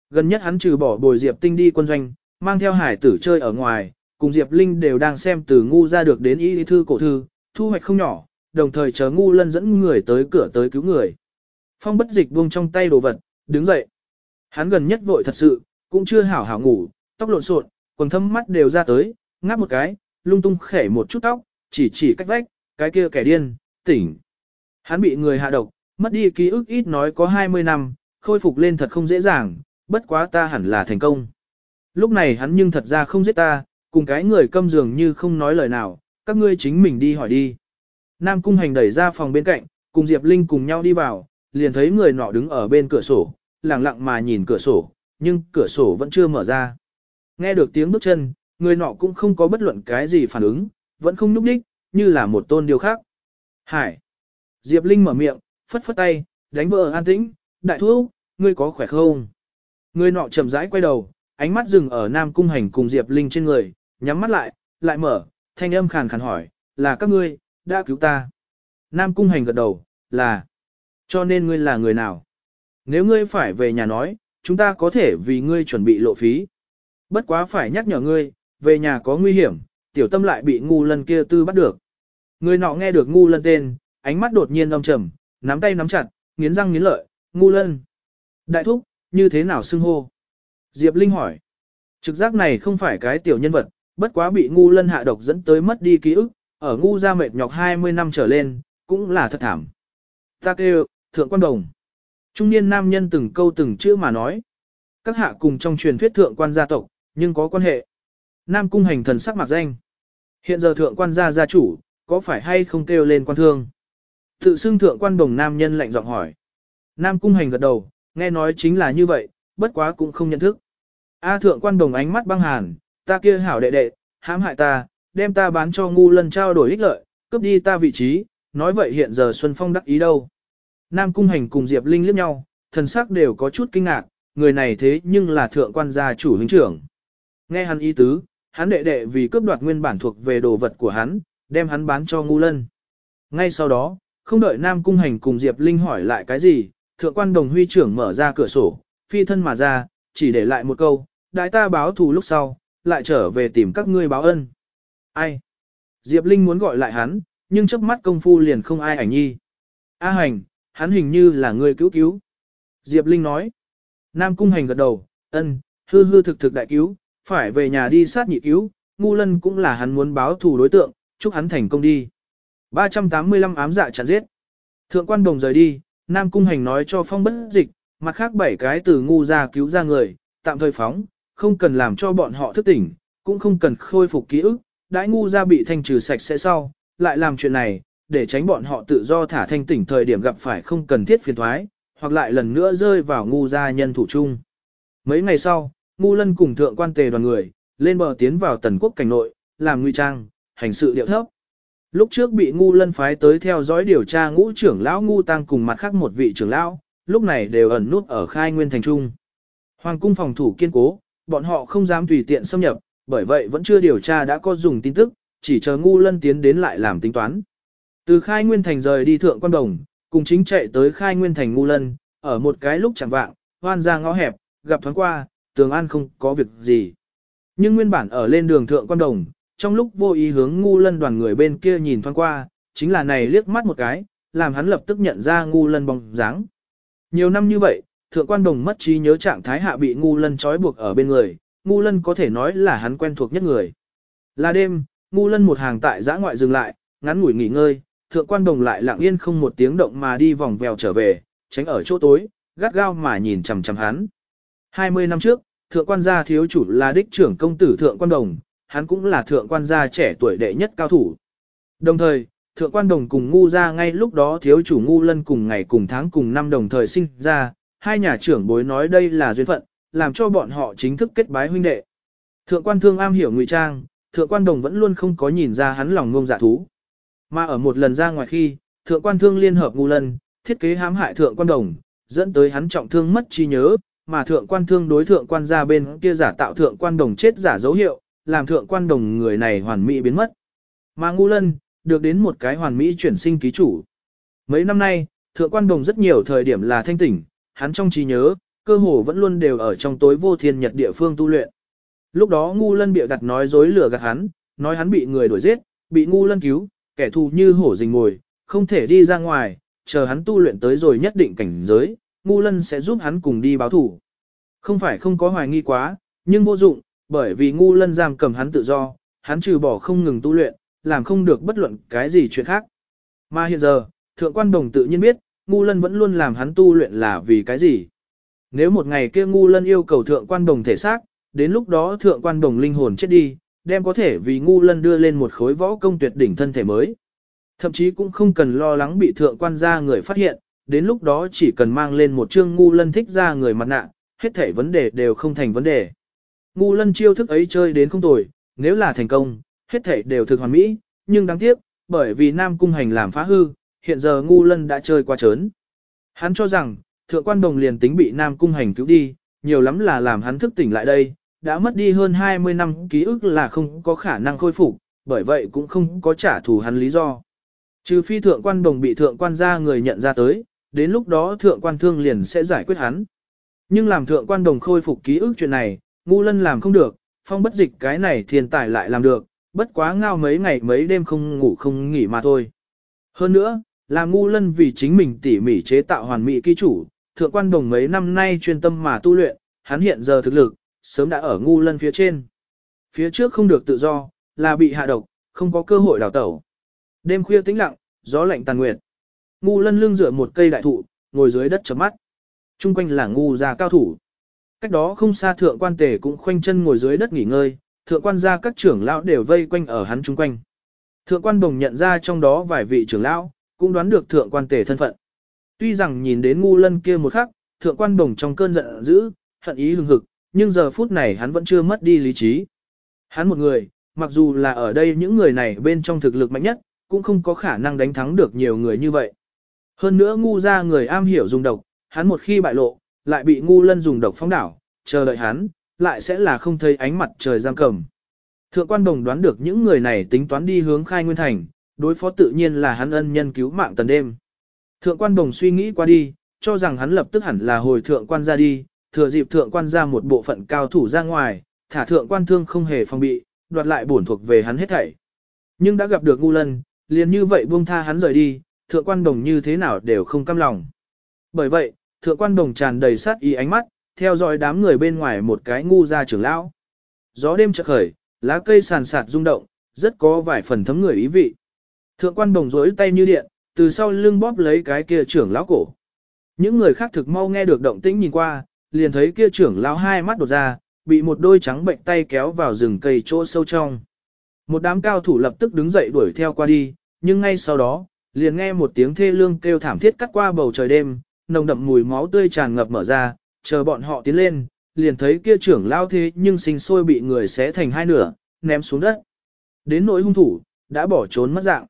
Gần nhất hắn trừ bỏ bồi Diệp Tinh đi quân doanh, mang theo hải tử chơi ở ngoài, cùng Diệp Linh đều đang xem từ ngu ra được đến y thư cổ thư, thu hoạch không nhỏ, đồng thời chờ ngu lân dẫn người tới cửa tới cứu người. Phong bất dịch buông trong tay đồ vật, đứng dậy. Hắn gần nhất vội thật sự, cũng chưa hảo hảo ngủ, tóc lộn xộn, quần thâm mắt đều ra tới, ngáp một cái, lung tung khẻ một chút tóc, chỉ chỉ cách vách, cái kia kẻ điên, tỉnh. Hắn bị người hạ độc, mất đi ký ức ít nói có 20 năm, khôi phục lên thật không dễ dàng, bất quá ta hẳn là thành công. Lúc này hắn nhưng thật ra không giết ta, cùng cái người câm dường như không nói lời nào, các ngươi chính mình đi hỏi đi. Nam Cung Hành đẩy ra phòng bên cạnh, cùng Diệp Linh cùng nhau đi vào, liền thấy người nọ đứng ở bên cửa sổ, lặng lặng mà nhìn cửa sổ, nhưng cửa sổ vẫn chưa mở ra. Nghe được tiếng bước chân, người nọ cũng không có bất luận cái gì phản ứng, vẫn không nhúc đích, như là một tôn điều khác. Hải. Diệp Linh mở miệng, phất phất tay, đánh vợ an tĩnh, đại thuốc, ngươi có khỏe không? Người nọ chậm rãi quay đầu, ánh mắt dừng ở Nam Cung Hành cùng Diệp Linh trên người, nhắm mắt lại, lại mở, thanh âm khàn khàn hỏi, là các ngươi, đã cứu ta. Nam Cung Hành gật đầu, là, cho nên ngươi là người nào? Nếu ngươi phải về nhà nói, chúng ta có thể vì ngươi chuẩn bị lộ phí. Bất quá phải nhắc nhở ngươi, về nhà có nguy hiểm, tiểu tâm lại bị ngu lân kia tư bắt được. Người nọ nghe được ngu lân tên, ánh mắt đột nhiên âm trầm, nắm tay nắm chặt, nghiến răng nghiến lợi, ngu lân. Đại thúc, như thế nào xưng hô? Diệp Linh hỏi. Trực giác này không phải cái tiểu nhân vật, bất quá bị ngu lân hạ độc dẫn tới mất đi ký ức, ở ngu ra mệt nhọc 20 năm trở lên, cũng là thật thảm. Ta kêu, thượng quan đồng. Trung niên nam nhân từng câu từng chữ mà nói. Các hạ cùng trong truyền thuyết thượng quan gia tộc, nhưng có quan hệ. Nam cung hành thần sắc mặc danh. Hiện giờ thượng quan gia gia chủ, có phải hay không kêu lên quan thương? Tự xưng thượng quan đồng nam nhân lạnh giọng hỏi. Nam cung hành gật đầu, nghe nói chính là như vậy, bất quá cũng không nhận thức. A thượng quan đồng ánh mắt băng hàn, ta kia hảo đệ đệ, hãm hại ta, đem ta bán cho ngu lân trao đổi ích lợi, cướp đi ta vị trí, nói vậy hiện giờ Xuân Phong đắc ý đâu. Nam cung hành cùng Diệp Linh liếc nhau, thần sắc đều có chút kinh ngạc, người này thế nhưng là thượng quan gia chủ huynh trưởng. Nghe hắn ý tứ, hắn đệ đệ vì cướp đoạt nguyên bản thuộc về đồ vật của hắn, đem hắn bán cho ngu lân. Ngay sau đó, không đợi Nam cung hành cùng Diệp Linh hỏi lại cái gì, thượng quan đồng huy trưởng mở ra cửa sổ, phi thân mà ra, chỉ để lại một câu, đại ta báo thù lúc sau, lại trở về tìm các ngươi báo ân. Ai? Diệp Linh muốn gọi lại hắn, nhưng chớp mắt công phu liền không ai ảnh nhi. A hành, hắn hình như là người cứu cứu. Diệp Linh nói. Nam cung hành gật đầu, ân, hư hư thực thực đại cứu, phải về nhà đi sát nhị cứu, ngu lân cũng là hắn muốn báo thù đối tượng, chúc hắn thành công đi. 385 ám dạ chặn giết. Thượng quan đồng rời đi, Nam cung hành nói cho phong bất dịch, mặt khác bảy cái từ ngu ra cứu ra người, tạm thời phóng, không cần làm cho bọn họ thức tỉnh, cũng không cần khôi phục ký ức, đãi ngu ra bị thanh trừ sạch sẽ sau, lại làm chuyện này, để tránh bọn họ tự do thả thanh tỉnh thời điểm gặp phải không cần thiết phiền thoái, hoặc lại lần nữa rơi vào ngu gia nhân thủ chung. Mấy ngày sau, ngu lân cùng thượng quan tề đoàn người, lên bờ tiến vào tần quốc cảnh nội, làm nguy trang, hành sự điệu thấp. Lúc trước bị ngu lân phái tới theo dõi điều tra ngũ trưởng lão ngu tăng cùng mặt khác một vị trưởng lão, lúc này đều ẩn nút ở khai nguyên thành trung. Hoàng cung phòng thủ kiên cố, bọn họ không dám tùy tiện xâm nhập, bởi vậy vẫn chưa điều tra đã có dùng tin tức, chỉ chờ ngu lân tiến đến lại làm tính toán. Từ khai nguyên thành rời đi thượng quan đồng, cùng chính chạy tới khai nguyên thành ngu lân, ở một cái lúc chẳng vạng, hoan ra ngõ hẹp, gặp thoáng qua, tường an không có việc gì. Nhưng nguyên bản ở lên đường thượng quan đồng, trong lúc vô ý hướng ngu lân đoàn người bên kia nhìn thoáng qua, chính là này liếc mắt một cái, làm hắn lập tức nhận ra ngu lân bóng dáng. Nhiều năm như vậy, thượng quan đồng mất trí nhớ trạng thái hạ bị ngu lân trói buộc ở bên người, ngu lân có thể nói là hắn quen thuộc nhất người. Là đêm, ngu lân một hàng tại giã ngoại dừng lại, ngắn ngủi nghỉ ngơi, thượng quan đồng lại lặng yên không một tiếng động mà đi vòng vèo trở về, tránh ở chỗ tối, gắt gao mà nhìn chằm chằm hắn. 20 năm trước, thượng quan gia thiếu chủ là đích trưởng công tử thượng quan đồng, hắn cũng là thượng quan gia trẻ tuổi đệ nhất cao thủ. Đồng thời, thượng quan đồng cùng ngu gia ngay lúc đó thiếu chủ ngu lân cùng ngày cùng tháng cùng năm đồng thời sinh ra, hai nhà trưởng bối nói đây là duyên phận, làm cho bọn họ chính thức kết bái huynh đệ. Thượng quan thương am hiểu ngụy trang, thượng quan đồng vẫn luôn không có nhìn ra hắn lòng ngông dạ thú. Mà ở một lần ra ngoài khi, thượng quan thương liên hợp ngu lân, thiết kế hãm hại thượng quan đồng, dẫn tới hắn trọng thương mất trí nhớ, mà thượng quan thương đối thượng quan ra bên kia giả tạo thượng quan đồng chết giả dấu hiệu, làm thượng quan đồng người này hoàn mỹ biến mất. Mà ngu lân, được đến một cái hoàn mỹ chuyển sinh ký chủ. Mấy năm nay, thượng quan đồng rất nhiều thời điểm là thanh tỉnh, hắn trong trí nhớ, cơ hồ vẫn luôn đều ở trong tối vô thiên nhật địa phương tu luyện. Lúc đó ngu lân bịa đặt nói dối lừa gạt hắn, nói hắn bị người đuổi giết, bị ngu lân cứu, kẻ thù như hổ rình ngồi, không thể đi ra ngoài, chờ hắn tu luyện tới rồi nhất định cảnh giới, ngu lân sẽ giúp hắn cùng đi báo thủ. Không phải không có hoài nghi quá, nhưng vô dụng, bởi vì ngu lân giam cầm hắn tự do, hắn trừ bỏ không ngừng tu luyện, làm không được bất luận cái gì chuyện khác. Mà hiện giờ, thượng quan đồng tự nhiên biết, ngu lân vẫn luôn làm hắn tu luyện là vì cái gì. Nếu một ngày kia ngu lân yêu cầu thượng quan đồng thể xác, đến lúc đó thượng quan đồng linh hồn chết đi, đem có thể vì ngu lân đưa lên một khối võ công tuyệt đỉnh thân thể mới. Thậm chí cũng không cần lo lắng bị thượng quan gia người phát hiện, đến lúc đó chỉ cần mang lên một chương ngu lân thích ra người mặt nạ, hết thể vấn đề đều không thành vấn đề. Ngu lân chiêu thức ấy chơi đến không tồi, nếu là thành công, hết thể đều thực hoàn mỹ, nhưng đáng tiếc, bởi vì Nam Cung Hành làm phá hư, hiện giờ ngu lân đã chơi qua trớn. Hắn cho rằng, thượng quan đồng liền tính bị Nam Cung Hành cứu đi, nhiều lắm là làm hắn thức tỉnh lại đây, đã mất đi hơn 20 năm ký ức là không có khả năng khôi phục, bởi vậy cũng không có trả thù hắn lý do. Trừ phi thượng quan đồng bị thượng quan gia người nhận ra tới, đến lúc đó thượng quan thương liền sẽ giải quyết hắn. Nhưng làm thượng quan đồng khôi phục ký ức chuyện này, ngu lân làm không được, phong bất dịch cái này thiên tài lại làm được, bất quá ngao mấy ngày mấy đêm không ngủ không nghỉ mà thôi. Hơn nữa, là ngu lân vì chính mình tỉ mỉ chế tạo hoàn mỹ ký chủ, thượng quan đồng mấy năm nay chuyên tâm mà tu luyện, hắn hiện giờ thực lực, sớm đã ở ngu lân phía trên. Phía trước không được tự do, là bị hạ độc, không có cơ hội đào tẩu. Đêm khuya tĩnh lặng, gió lạnh tàn nguyệt. Ngu lân lưng dựa một cây đại thụ, ngồi dưới đất chấm mắt. Trung quanh là ngu gia cao thủ. Cách đó không xa thượng quan tề cũng khoanh chân ngồi dưới đất nghỉ ngơi, thượng quan gia các trưởng lão đều vây quanh ở hắn chung quanh. Thượng quan đồng nhận ra trong đó vài vị trưởng lão, cũng đoán được thượng quan tề thân phận. Tuy rằng nhìn đến ngu lân kia một khắc, thượng quan đồng trong cơn giận dữ, hận ý hừng hực, nhưng giờ phút này hắn vẫn chưa mất đi lý trí. Hắn một người, mặc dù là ở đây những người này bên trong thực lực mạnh nhất, cũng không có khả năng đánh thắng được nhiều người như vậy. Hơn nữa ngu ra người am hiểu dùng độc, hắn một khi bại lộ, lại bị ngu lân dùng độc phóng đảo, chờ đợi hắn, lại sẽ là không thấy ánh mặt trời giam cầm. Thượng quan đồng đoán được những người này tính toán đi hướng khai nguyên thành, đối phó tự nhiên là hắn ân nhân cứu mạng tần đêm. Thượng quan đồng suy nghĩ qua đi, cho rằng hắn lập tức hẳn là hồi thượng quan ra đi, thừa dịp thượng quan ra một bộ phận cao thủ ra ngoài, thả thượng quan thương không hề phòng bị, đoạt lại bổn thuộc về hắn hết thảy. Nhưng đã gặp được ngu lân, liền như vậy buông tha hắn rời đi, thượng quan đồng như thế nào đều không căm lòng. Bởi vậy, thượng quan đồng tràn đầy sát ý ánh mắt, theo dõi đám người bên ngoài một cái ngu ra trưởng lão. Gió đêm chợt khởi, lá cây sàn sạt rung động, rất có vài phần thấm người ý vị. Thượng quan đồng rối tay như điện, từ sau lưng bóp lấy cái kia trưởng lão cổ. Những người khác thực mau nghe được động tĩnh nhìn qua, liền thấy kia trưởng lão hai mắt đột ra, bị một đôi trắng bệnh tay kéo vào rừng cây chỗ sâu trong. Một đám cao thủ lập tức đứng dậy đuổi theo qua đi, nhưng ngay sau đó, liền nghe một tiếng thê lương kêu thảm thiết cắt qua bầu trời đêm, nồng đậm mùi máu tươi tràn ngập mở ra, chờ bọn họ tiến lên, liền thấy kia trưởng lao thế nhưng sinh sôi bị người xé thành hai nửa, ném xuống đất. Đến nỗi hung thủ, đã bỏ trốn mất dạng.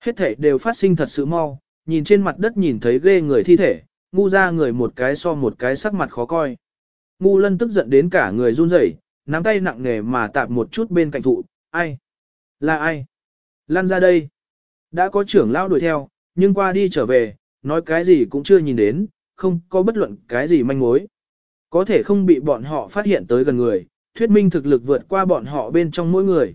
Hết thể đều phát sinh thật sự mau, nhìn trên mặt đất nhìn thấy ghê người thi thể, ngu ra người một cái so một cái sắc mặt khó coi. Ngu lân tức giận đến cả người run rẩy, nắm tay nặng nề mà tạp một chút bên cạnh thụ, ai? Là ai? Lan ra đây. Đã có trưởng lao đuổi theo, nhưng qua đi trở về, nói cái gì cũng chưa nhìn đến, không có bất luận cái gì manh mối. Có thể không bị bọn họ phát hiện tới gần người, thuyết minh thực lực vượt qua bọn họ bên trong mỗi người.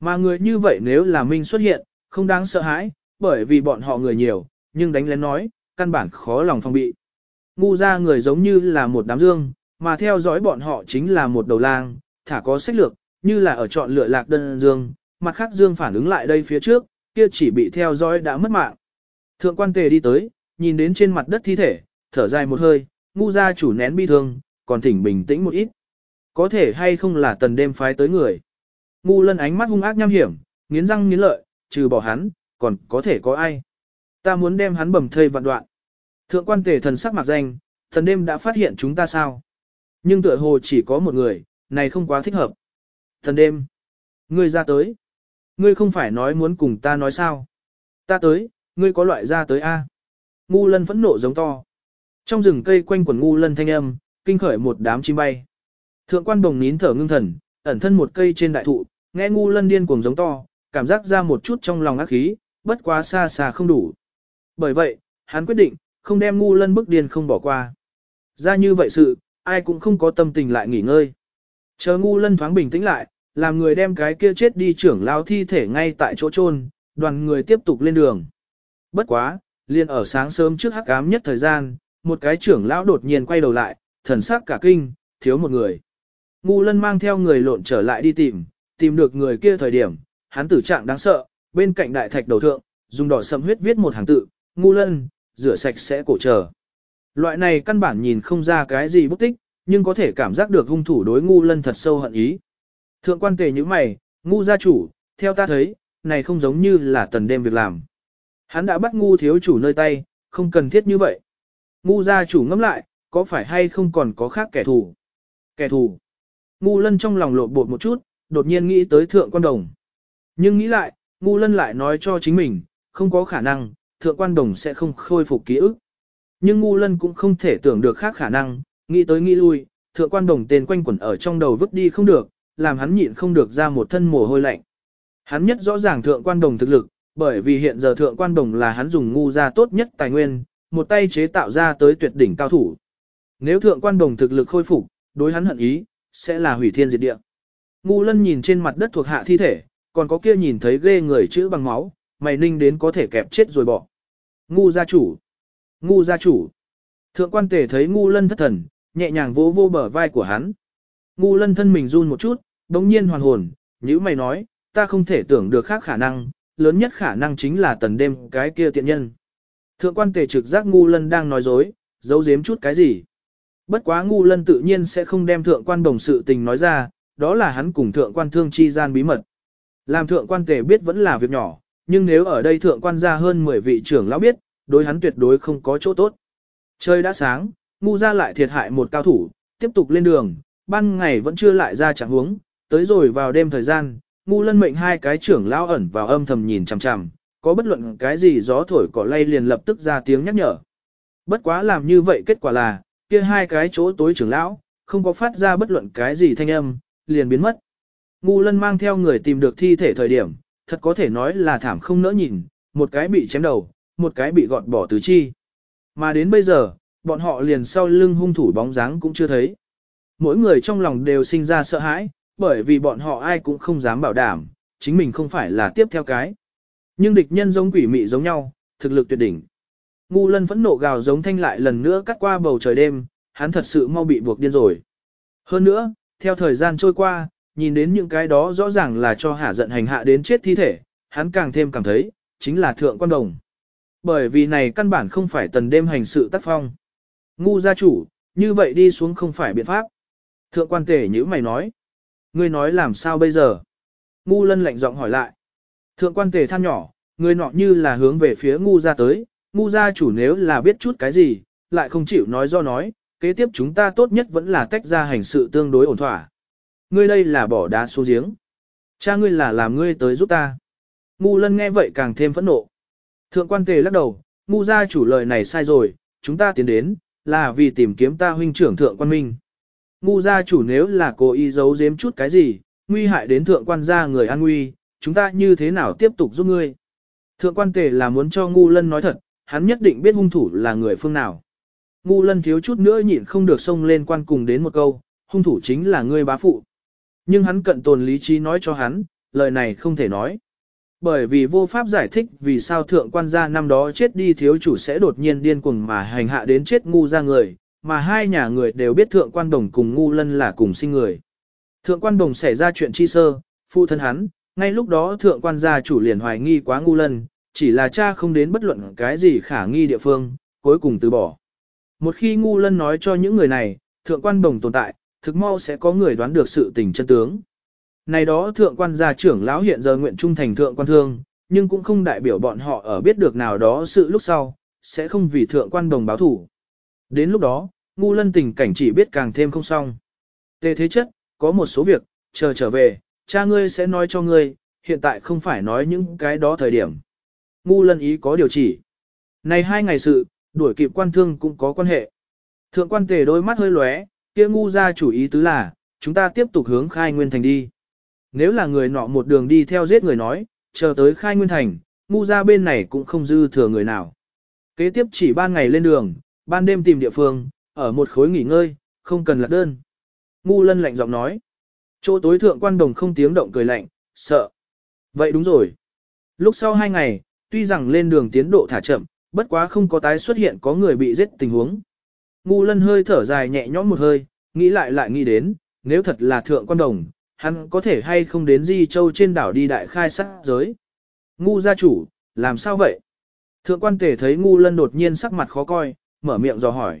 Mà người như vậy nếu là Minh xuất hiện, không đáng sợ hãi, bởi vì bọn họ người nhiều, nhưng đánh lén nói, căn bản khó lòng phòng bị. Ngu ra người giống như là một đám dương, mà theo dõi bọn họ chính là một đầu lang, thả có sách lược, như là ở chọn lựa lạc đơn dương, mặt khác dương phản ứng lại đây phía trước, kia chỉ bị theo dõi đã mất mạng. Thượng quan tề đi tới, nhìn đến trên mặt đất thi thể, thở dài một hơi, ngu gia chủ nén bi thương, còn thỉnh bình tĩnh một ít. Có thể hay không là tần đêm phái tới người. Ngu lân ánh mắt hung ác nham hiểm, nghiến răng nghiến lợi, trừ bỏ hắn, còn có thể có ai. Ta muốn đem hắn bầm thây vạn đoạn. Thượng quan tề thần sắc mặt danh, thần đêm đã phát hiện chúng ta sao. Nhưng tựa hồ chỉ có một người, này không quá thích hợp. Thần đêm. Ngươi ra tới. Ngươi không phải nói muốn cùng ta nói sao. Ta tới, ngươi có loại ra tới A. Ngu lân phẫn nộ giống to. Trong rừng cây quanh quần ngu lân thanh âm, kinh khởi một đám chim bay. Thượng quan đồng nín thở ngưng thần, ẩn thân một cây trên đại thụ, nghe ngu lân điên cuồng giống to, cảm giác ra một chút trong lòng ác khí, bất quá xa xa không đủ. Bởi vậy, hắn quyết định, không đem ngu lân bức điên không bỏ qua. Ra như vậy sự, ai cũng không có tâm tình lại nghỉ ngơi. Chờ ngu lân thoáng bình tĩnh lại, làm người đem cái kia chết đi trưởng lao thi thể ngay tại chỗ chôn, đoàn người tiếp tục lên đường. Bất quá, liền ở sáng sớm trước hắc ám nhất thời gian, một cái trưởng lão đột nhiên quay đầu lại, thần sắc cả kinh, thiếu một người. Ngu lân mang theo người lộn trở lại đi tìm, tìm được người kia thời điểm, hắn tử trạng đáng sợ, bên cạnh đại thạch đầu thượng, dùng đỏ sầm huyết viết một hàng tự, ngu lân, rửa sạch sẽ cổ trở. Loại này căn bản nhìn không ra cái gì bút tích, nhưng có thể cảm giác được hung thủ đối ngu lân thật sâu hận ý. Thượng quan tề như mày, ngu gia chủ, theo ta thấy, này không giống như là tần đêm việc làm. Hắn đã bắt ngu thiếu chủ nơi tay, không cần thiết như vậy. Ngu gia chủ ngẫm lại, có phải hay không còn có khác kẻ thù? Kẻ thù. Ngu lân trong lòng lộn bột một chút, đột nhiên nghĩ tới thượng quan đồng. Nhưng nghĩ lại, ngu lân lại nói cho chính mình, không có khả năng, thượng quan đồng sẽ không khôi phục ký ức. Nhưng ngu lân cũng không thể tưởng được khác khả năng, nghĩ tới nghĩ lui, thượng quan đồng tên quanh quẩn ở trong đầu vứt đi không được, làm hắn nhịn không được ra một thân mồ hôi lạnh. Hắn nhất rõ ràng thượng quan đồng thực lực, bởi vì hiện giờ thượng quan đồng là hắn dùng ngu ra tốt nhất tài nguyên, một tay chế tạo ra tới tuyệt đỉnh cao thủ. Nếu thượng quan đồng thực lực khôi phục, đối hắn hận ý, sẽ là hủy thiên diệt địa. Ngu lân nhìn trên mặt đất thuộc hạ thi thể, còn có kia nhìn thấy ghê người chữ bằng máu, mày ninh đến có thể kẹp chết rồi bỏ. Ngu gia chủ! Ngu gia chủ! Thượng quan tể thấy ngu lân thất thần, nhẹ nhàng vỗ vô bờ vai của hắn. Ngu lân thân mình run một chút, đống nhiên hoàn hồn, như mày nói, ta không thể tưởng được khác khả năng, lớn nhất khả năng chính là tần đêm cái kia tiện nhân. Thượng quan tề trực giác ngu lân đang nói dối, giấu giếm chút cái gì. Bất quá ngu lân tự nhiên sẽ không đem thượng quan đồng sự tình nói ra, đó là hắn cùng thượng quan thương chi gian bí mật. Làm thượng quan tề biết vẫn là việc nhỏ, nhưng nếu ở đây thượng quan ra hơn 10 vị trưởng lão biết, đối hắn tuyệt đối không có chỗ tốt. Trời đã sáng, ngu ra lại thiệt hại một cao thủ, tiếp tục lên đường, ban ngày vẫn chưa lại ra chẳng huống, tới rồi vào đêm thời gian, ngu lân mệnh hai cái trưởng lão ẩn vào âm thầm nhìn chằm chằm, có bất luận cái gì gió thổi cỏ lay liền lập tức ra tiếng nhắc nhở. Bất quá làm như vậy kết quả là, kia hai cái chỗ tối trưởng lão, không có phát ra bất luận cái gì thanh âm, liền biến mất. Ngu lân mang theo người tìm được thi thể thời điểm, thật có thể nói là thảm không nỡ nhìn, một cái bị chém đầu, một cái bị gọt bỏ tứ chi. Mà đến bây giờ, bọn họ liền sau lưng hung thủ bóng dáng cũng chưa thấy. Mỗi người trong lòng đều sinh ra sợ hãi, bởi vì bọn họ ai cũng không dám bảo đảm, chính mình không phải là tiếp theo cái. Nhưng địch nhân giống quỷ mị giống nhau, thực lực tuyệt đỉnh. Ngu lân phẫn nộ gào giống thanh lại lần nữa cắt qua bầu trời đêm, hắn thật sự mau bị buộc điên rồi. Hơn nữa, theo thời gian trôi qua, nhìn đến những cái đó rõ ràng là cho hạ giận hành hạ đến chết thi thể, hắn càng thêm cảm thấy, chính là thượng quan đồng. Bởi vì này căn bản không phải tần đêm hành sự tác phong. Ngu gia chủ, như vậy đi xuống không phải biện pháp. Thượng quan tể như mày nói. Ngươi nói làm sao bây giờ? Ngu lân lạnh giọng hỏi lại. Thượng quan tề than nhỏ, người nọ như là hướng về phía ngu gia tới, ngu gia chủ nếu là biết chút cái gì, lại không chịu nói do nói, kế tiếp chúng ta tốt nhất vẫn là tách ra hành sự tương đối ổn thỏa. Ngươi đây là bỏ đá xuống giếng. Cha ngươi là làm ngươi tới giúp ta. Ngu lân nghe vậy càng thêm phẫn nộ. Thượng quan tề lắc đầu, ngu gia chủ lời này sai rồi, chúng ta tiến đến, là vì tìm kiếm ta huynh trưởng thượng quan minh. Ngu gia chủ nếu là cố ý giấu giếm chút cái gì, nguy hại đến thượng quan gia người an nguy, chúng ta như thế nào tiếp tục giúp ngươi? Thượng quan tề là muốn cho ngu lân nói thật, hắn nhất định biết hung thủ là người phương nào. Ngu lân thiếu chút nữa nhịn không được xông lên quan cùng đến một câu, hung thủ chính là ngươi bá phụ. Nhưng hắn cận tồn lý trí nói cho hắn, lời này không thể nói. Bởi vì vô pháp giải thích vì sao thượng quan gia năm đó chết đi thiếu chủ sẽ đột nhiên điên cuồng mà hành hạ đến chết ngu ra người, mà hai nhà người đều biết thượng quan đồng cùng ngu lân là cùng sinh người. Thượng quan đồng xảy ra chuyện chi sơ, phụ thân hắn, ngay lúc đó thượng quan gia chủ liền hoài nghi quá ngu lân, chỉ là cha không đến bất luận cái gì khả nghi địa phương, cuối cùng từ bỏ. Một khi ngu lân nói cho những người này, thượng quan đồng tồn tại, thực mau sẽ có người đoán được sự tình chân tướng. Này đó thượng quan gia trưởng lão hiện giờ nguyện trung thành thượng quan thương, nhưng cũng không đại biểu bọn họ ở biết được nào đó sự lúc sau, sẽ không vì thượng quan đồng báo thủ. Đến lúc đó, ngu lân tình cảnh chỉ biết càng thêm không xong. Tề thế chất, có một số việc, chờ trở về, cha ngươi sẽ nói cho ngươi, hiện tại không phải nói những cái đó thời điểm. Ngu lân ý có điều chỉ. Này hai ngày sự, đuổi kịp quan thương cũng có quan hệ. Thượng quan tề đôi mắt hơi lóe, kia ngu ra chủ ý tứ là, chúng ta tiếp tục hướng khai nguyên thành đi. Nếu là người nọ một đường đi theo giết người nói, chờ tới khai nguyên thành, ngu ra bên này cũng không dư thừa người nào. Kế tiếp chỉ ban ngày lên đường, ban đêm tìm địa phương, ở một khối nghỉ ngơi, không cần lạc đơn. Ngu lân lạnh giọng nói. Chỗ tối thượng quan đồng không tiếng động cười lạnh, sợ. Vậy đúng rồi. Lúc sau hai ngày, tuy rằng lên đường tiến độ thả chậm, bất quá không có tái xuất hiện có người bị giết tình huống. Ngu lân hơi thở dài nhẹ nhõm một hơi, nghĩ lại lại nghĩ đến, nếu thật là thượng quan đồng, hắn có thể hay không đến Di Châu trên đảo đi đại khai sát giới. Ngu gia chủ, làm sao vậy? Thượng quan tể thấy ngu lân đột nhiên sắc mặt khó coi, mở miệng dò hỏi.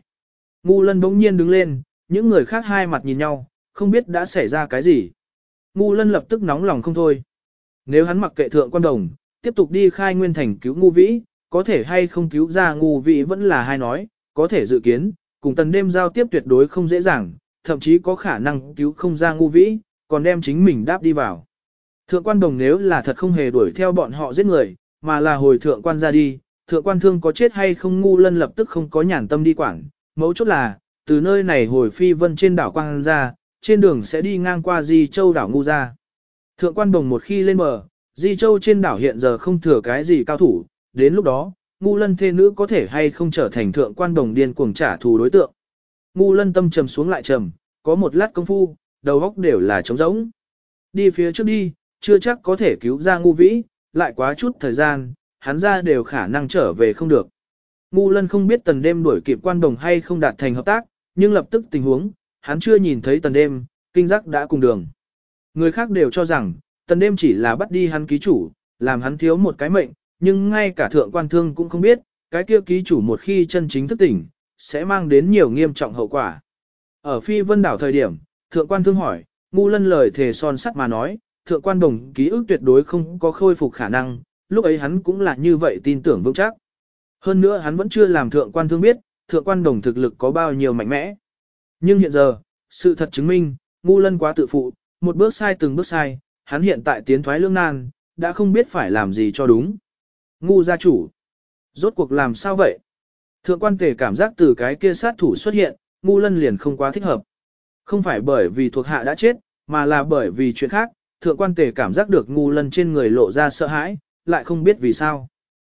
Ngu lân bỗng nhiên đứng lên, những người khác hai mặt nhìn nhau, không biết đã xảy ra cái gì. Ngu lân lập tức nóng lòng không thôi. Nếu hắn mặc kệ thượng quan đồng, tiếp tục đi khai nguyên thành cứu ngu vĩ, có thể hay không cứu ra ngu vĩ vẫn là hai nói, có thể dự kiến, cùng tần đêm giao tiếp tuyệt đối không dễ dàng, thậm chí có khả năng cứu không ra ngu vĩ, còn đem chính mình đáp đi vào. Thượng quan đồng nếu là thật không hề đuổi theo bọn họ giết người, mà là hồi thượng quan ra đi, thượng quan thương có chết hay không ngu lân lập tức không có nhàn tâm đi quảng, mấu chốt là, từ nơi này hồi phi vân trên đảo quang ra, trên đường sẽ đi ngang qua Di Châu đảo ngu ra. Thượng quan đồng một khi lên bờ, Di Châu trên đảo hiện giờ không thừa cái gì cao thủ, đến lúc đó, ngu lân thê nữ có thể hay không trở thành thượng quan đồng điên cuồng trả thù đối tượng. Ngu lân tâm trầm xuống lại trầm, có một lát công phu, đầu óc đều là trống rỗng. Đi phía trước đi, chưa chắc có thể cứu ra ngu vĩ, lại quá chút thời gian, hắn ra đều khả năng trở về không được. Ngu lân không biết tần đêm đuổi kịp quan đồng hay không đạt thành hợp tác, nhưng lập tức tình huống, hắn chưa nhìn thấy tần đêm, kinh giác đã cùng đường. Người khác đều cho rằng, tần đêm chỉ là bắt đi hắn ký chủ, làm hắn thiếu một cái mệnh, nhưng ngay cả thượng quan thương cũng không biết, cái kia ký chủ một khi chân chính thức tỉnh, sẽ mang đến nhiều nghiêm trọng hậu quả. Ở phi vân đảo thời điểm, thượng quan thương hỏi, ngu lân lời thề son sắt mà nói, thượng quan đồng ký ức tuyệt đối không có khôi phục khả năng, lúc ấy hắn cũng là như vậy tin tưởng vững chắc. Hơn nữa hắn vẫn chưa làm thượng quan thương biết, thượng quan đồng thực lực có bao nhiêu mạnh mẽ. Nhưng hiện giờ, sự thật chứng minh, ngu lân quá tự phụ, một bước sai từng bước sai, hắn hiện tại tiến thoái lương nan, đã không biết phải làm gì cho đúng. Ngu gia chủ. Rốt cuộc làm sao vậy? Thượng quan tề cảm giác từ cái kia sát thủ xuất hiện, ngu lân liền không quá thích hợp. Không phải bởi vì thuộc hạ đã chết, mà là bởi vì chuyện khác, thượng quan tề cảm giác được ngu lân trên người lộ ra sợ hãi, lại không biết vì sao.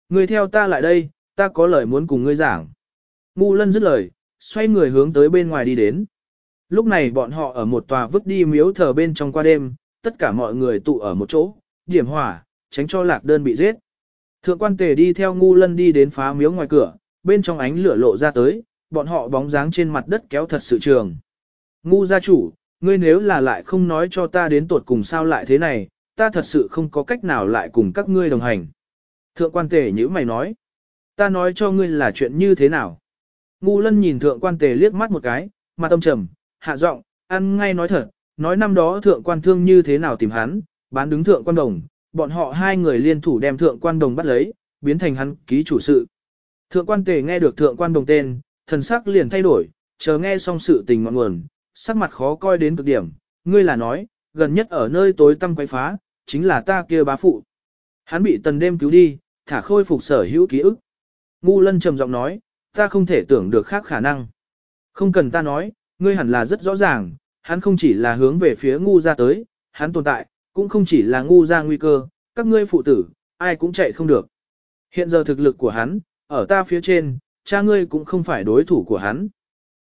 Người theo ta lại đây, ta có lời muốn cùng ngươi giảng. Ngu lân dứt lời, xoay người hướng tới bên ngoài đi đến. Lúc này bọn họ ở một tòa vứt đi miếu thờ bên trong qua đêm, tất cả mọi người tụ ở một chỗ, điểm hỏa, tránh cho lạc đơn bị giết. Thượng quan tề đi theo ngu lân đi đến phá miếu ngoài cửa, bên trong ánh lửa lộ ra tới, bọn họ bóng dáng trên mặt đất kéo thật sự trường. Ngu gia chủ, ngươi nếu là lại không nói cho ta đến tuột cùng sao lại thế này, ta thật sự không có cách nào lại cùng các ngươi đồng hành. Thượng quan tề như mày nói, ta nói cho ngươi là chuyện như thế nào. Ngu lân nhìn thượng quan tề liếc mắt một cái, mặt tâm trầm, hạ giọng, ăn ngay nói thật, nói năm đó thượng quan thương như thế nào tìm hắn, bán đứng thượng quan đồng, bọn họ hai người liên thủ đem thượng quan đồng bắt lấy, biến thành hắn ký chủ sự. Thượng quan tề nghe được thượng quan đồng tên, thần sắc liền thay đổi, chờ nghe xong sự tình ngọn nguồn, sắc mặt khó coi đến cực điểm, ngươi là nói, gần nhất ở nơi tối tăm quay phá, chính là ta kia bá phụ. Hắn bị tần đêm cứu đi, thả khôi phục sở hữu ký ức. Ngu lân trầm giọng nói, ta không thể tưởng được khác khả năng. Không cần ta nói, ngươi hẳn là rất rõ ràng, hắn không chỉ là hướng về phía ngu ra tới, hắn tồn tại, cũng không chỉ là ngu ra nguy cơ, các ngươi phụ tử, ai cũng chạy không được. Hiện giờ thực lực của hắn, ở ta phía trên, cha ngươi cũng không phải đối thủ của hắn.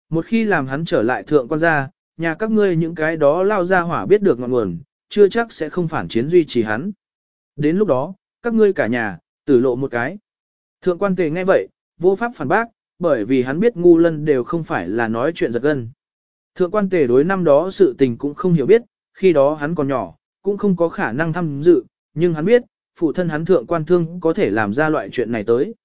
Một khi làm hắn trở lại thượng quan gia, nhà các ngươi những cái đó lao ra hỏa biết được ngọn nguồn, chưa chắc sẽ không phản chiến duy trì hắn. Đến lúc đó, các ngươi cả nhà, tử lộ một cái. Thượng quan tề nghe vậy, vô pháp phản bác, bởi vì hắn biết ngu lân đều không phải là nói chuyện giật gân. Thượng quan tề đối năm đó sự tình cũng không hiểu biết, khi đó hắn còn nhỏ, cũng không có khả năng tham dự, nhưng hắn biết, phụ thân hắn thượng quan thương có thể làm ra loại chuyện này tới.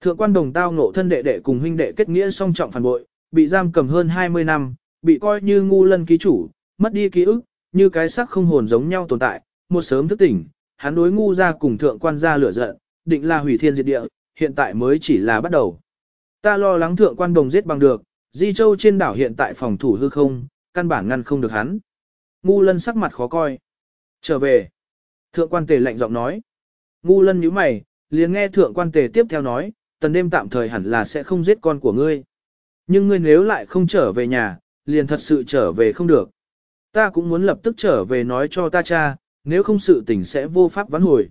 Thượng quan đồng tao ngộ thân đệ đệ cùng huynh đệ kết nghĩa song trọng phản bội, bị giam cầm hơn 20 năm, bị coi như ngu lân ký chủ, mất đi ký ức, như cái sắc không hồn giống nhau tồn tại, một sớm thức tỉnh, hắn đối ngu ra cùng thượng quan gia lửa giận, định là hủy thiên diệt địa, hiện tại mới chỉ là bắt đầu. Ta lo lắng thượng quan đồng giết bằng được, Di Châu trên đảo hiện tại phòng thủ hư không, căn bản ngăn không được hắn. Ngu lân sắc mặt khó coi. Trở về. Thượng quan tề lạnh giọng nói. Ngu lân nhíu mày, liền nghe thượng quan tề tiếp theo nói, tần đêm tạm thời hẳn là sẽ không giết con của ngươi. Nhưng ngươi nếu lại không trở về nhà, liền thật sự trở về không được. Ta cũng muốn lập tức trở về nói cho ta cha, nếu không sự tình sẽ vô pháp vãn hồi.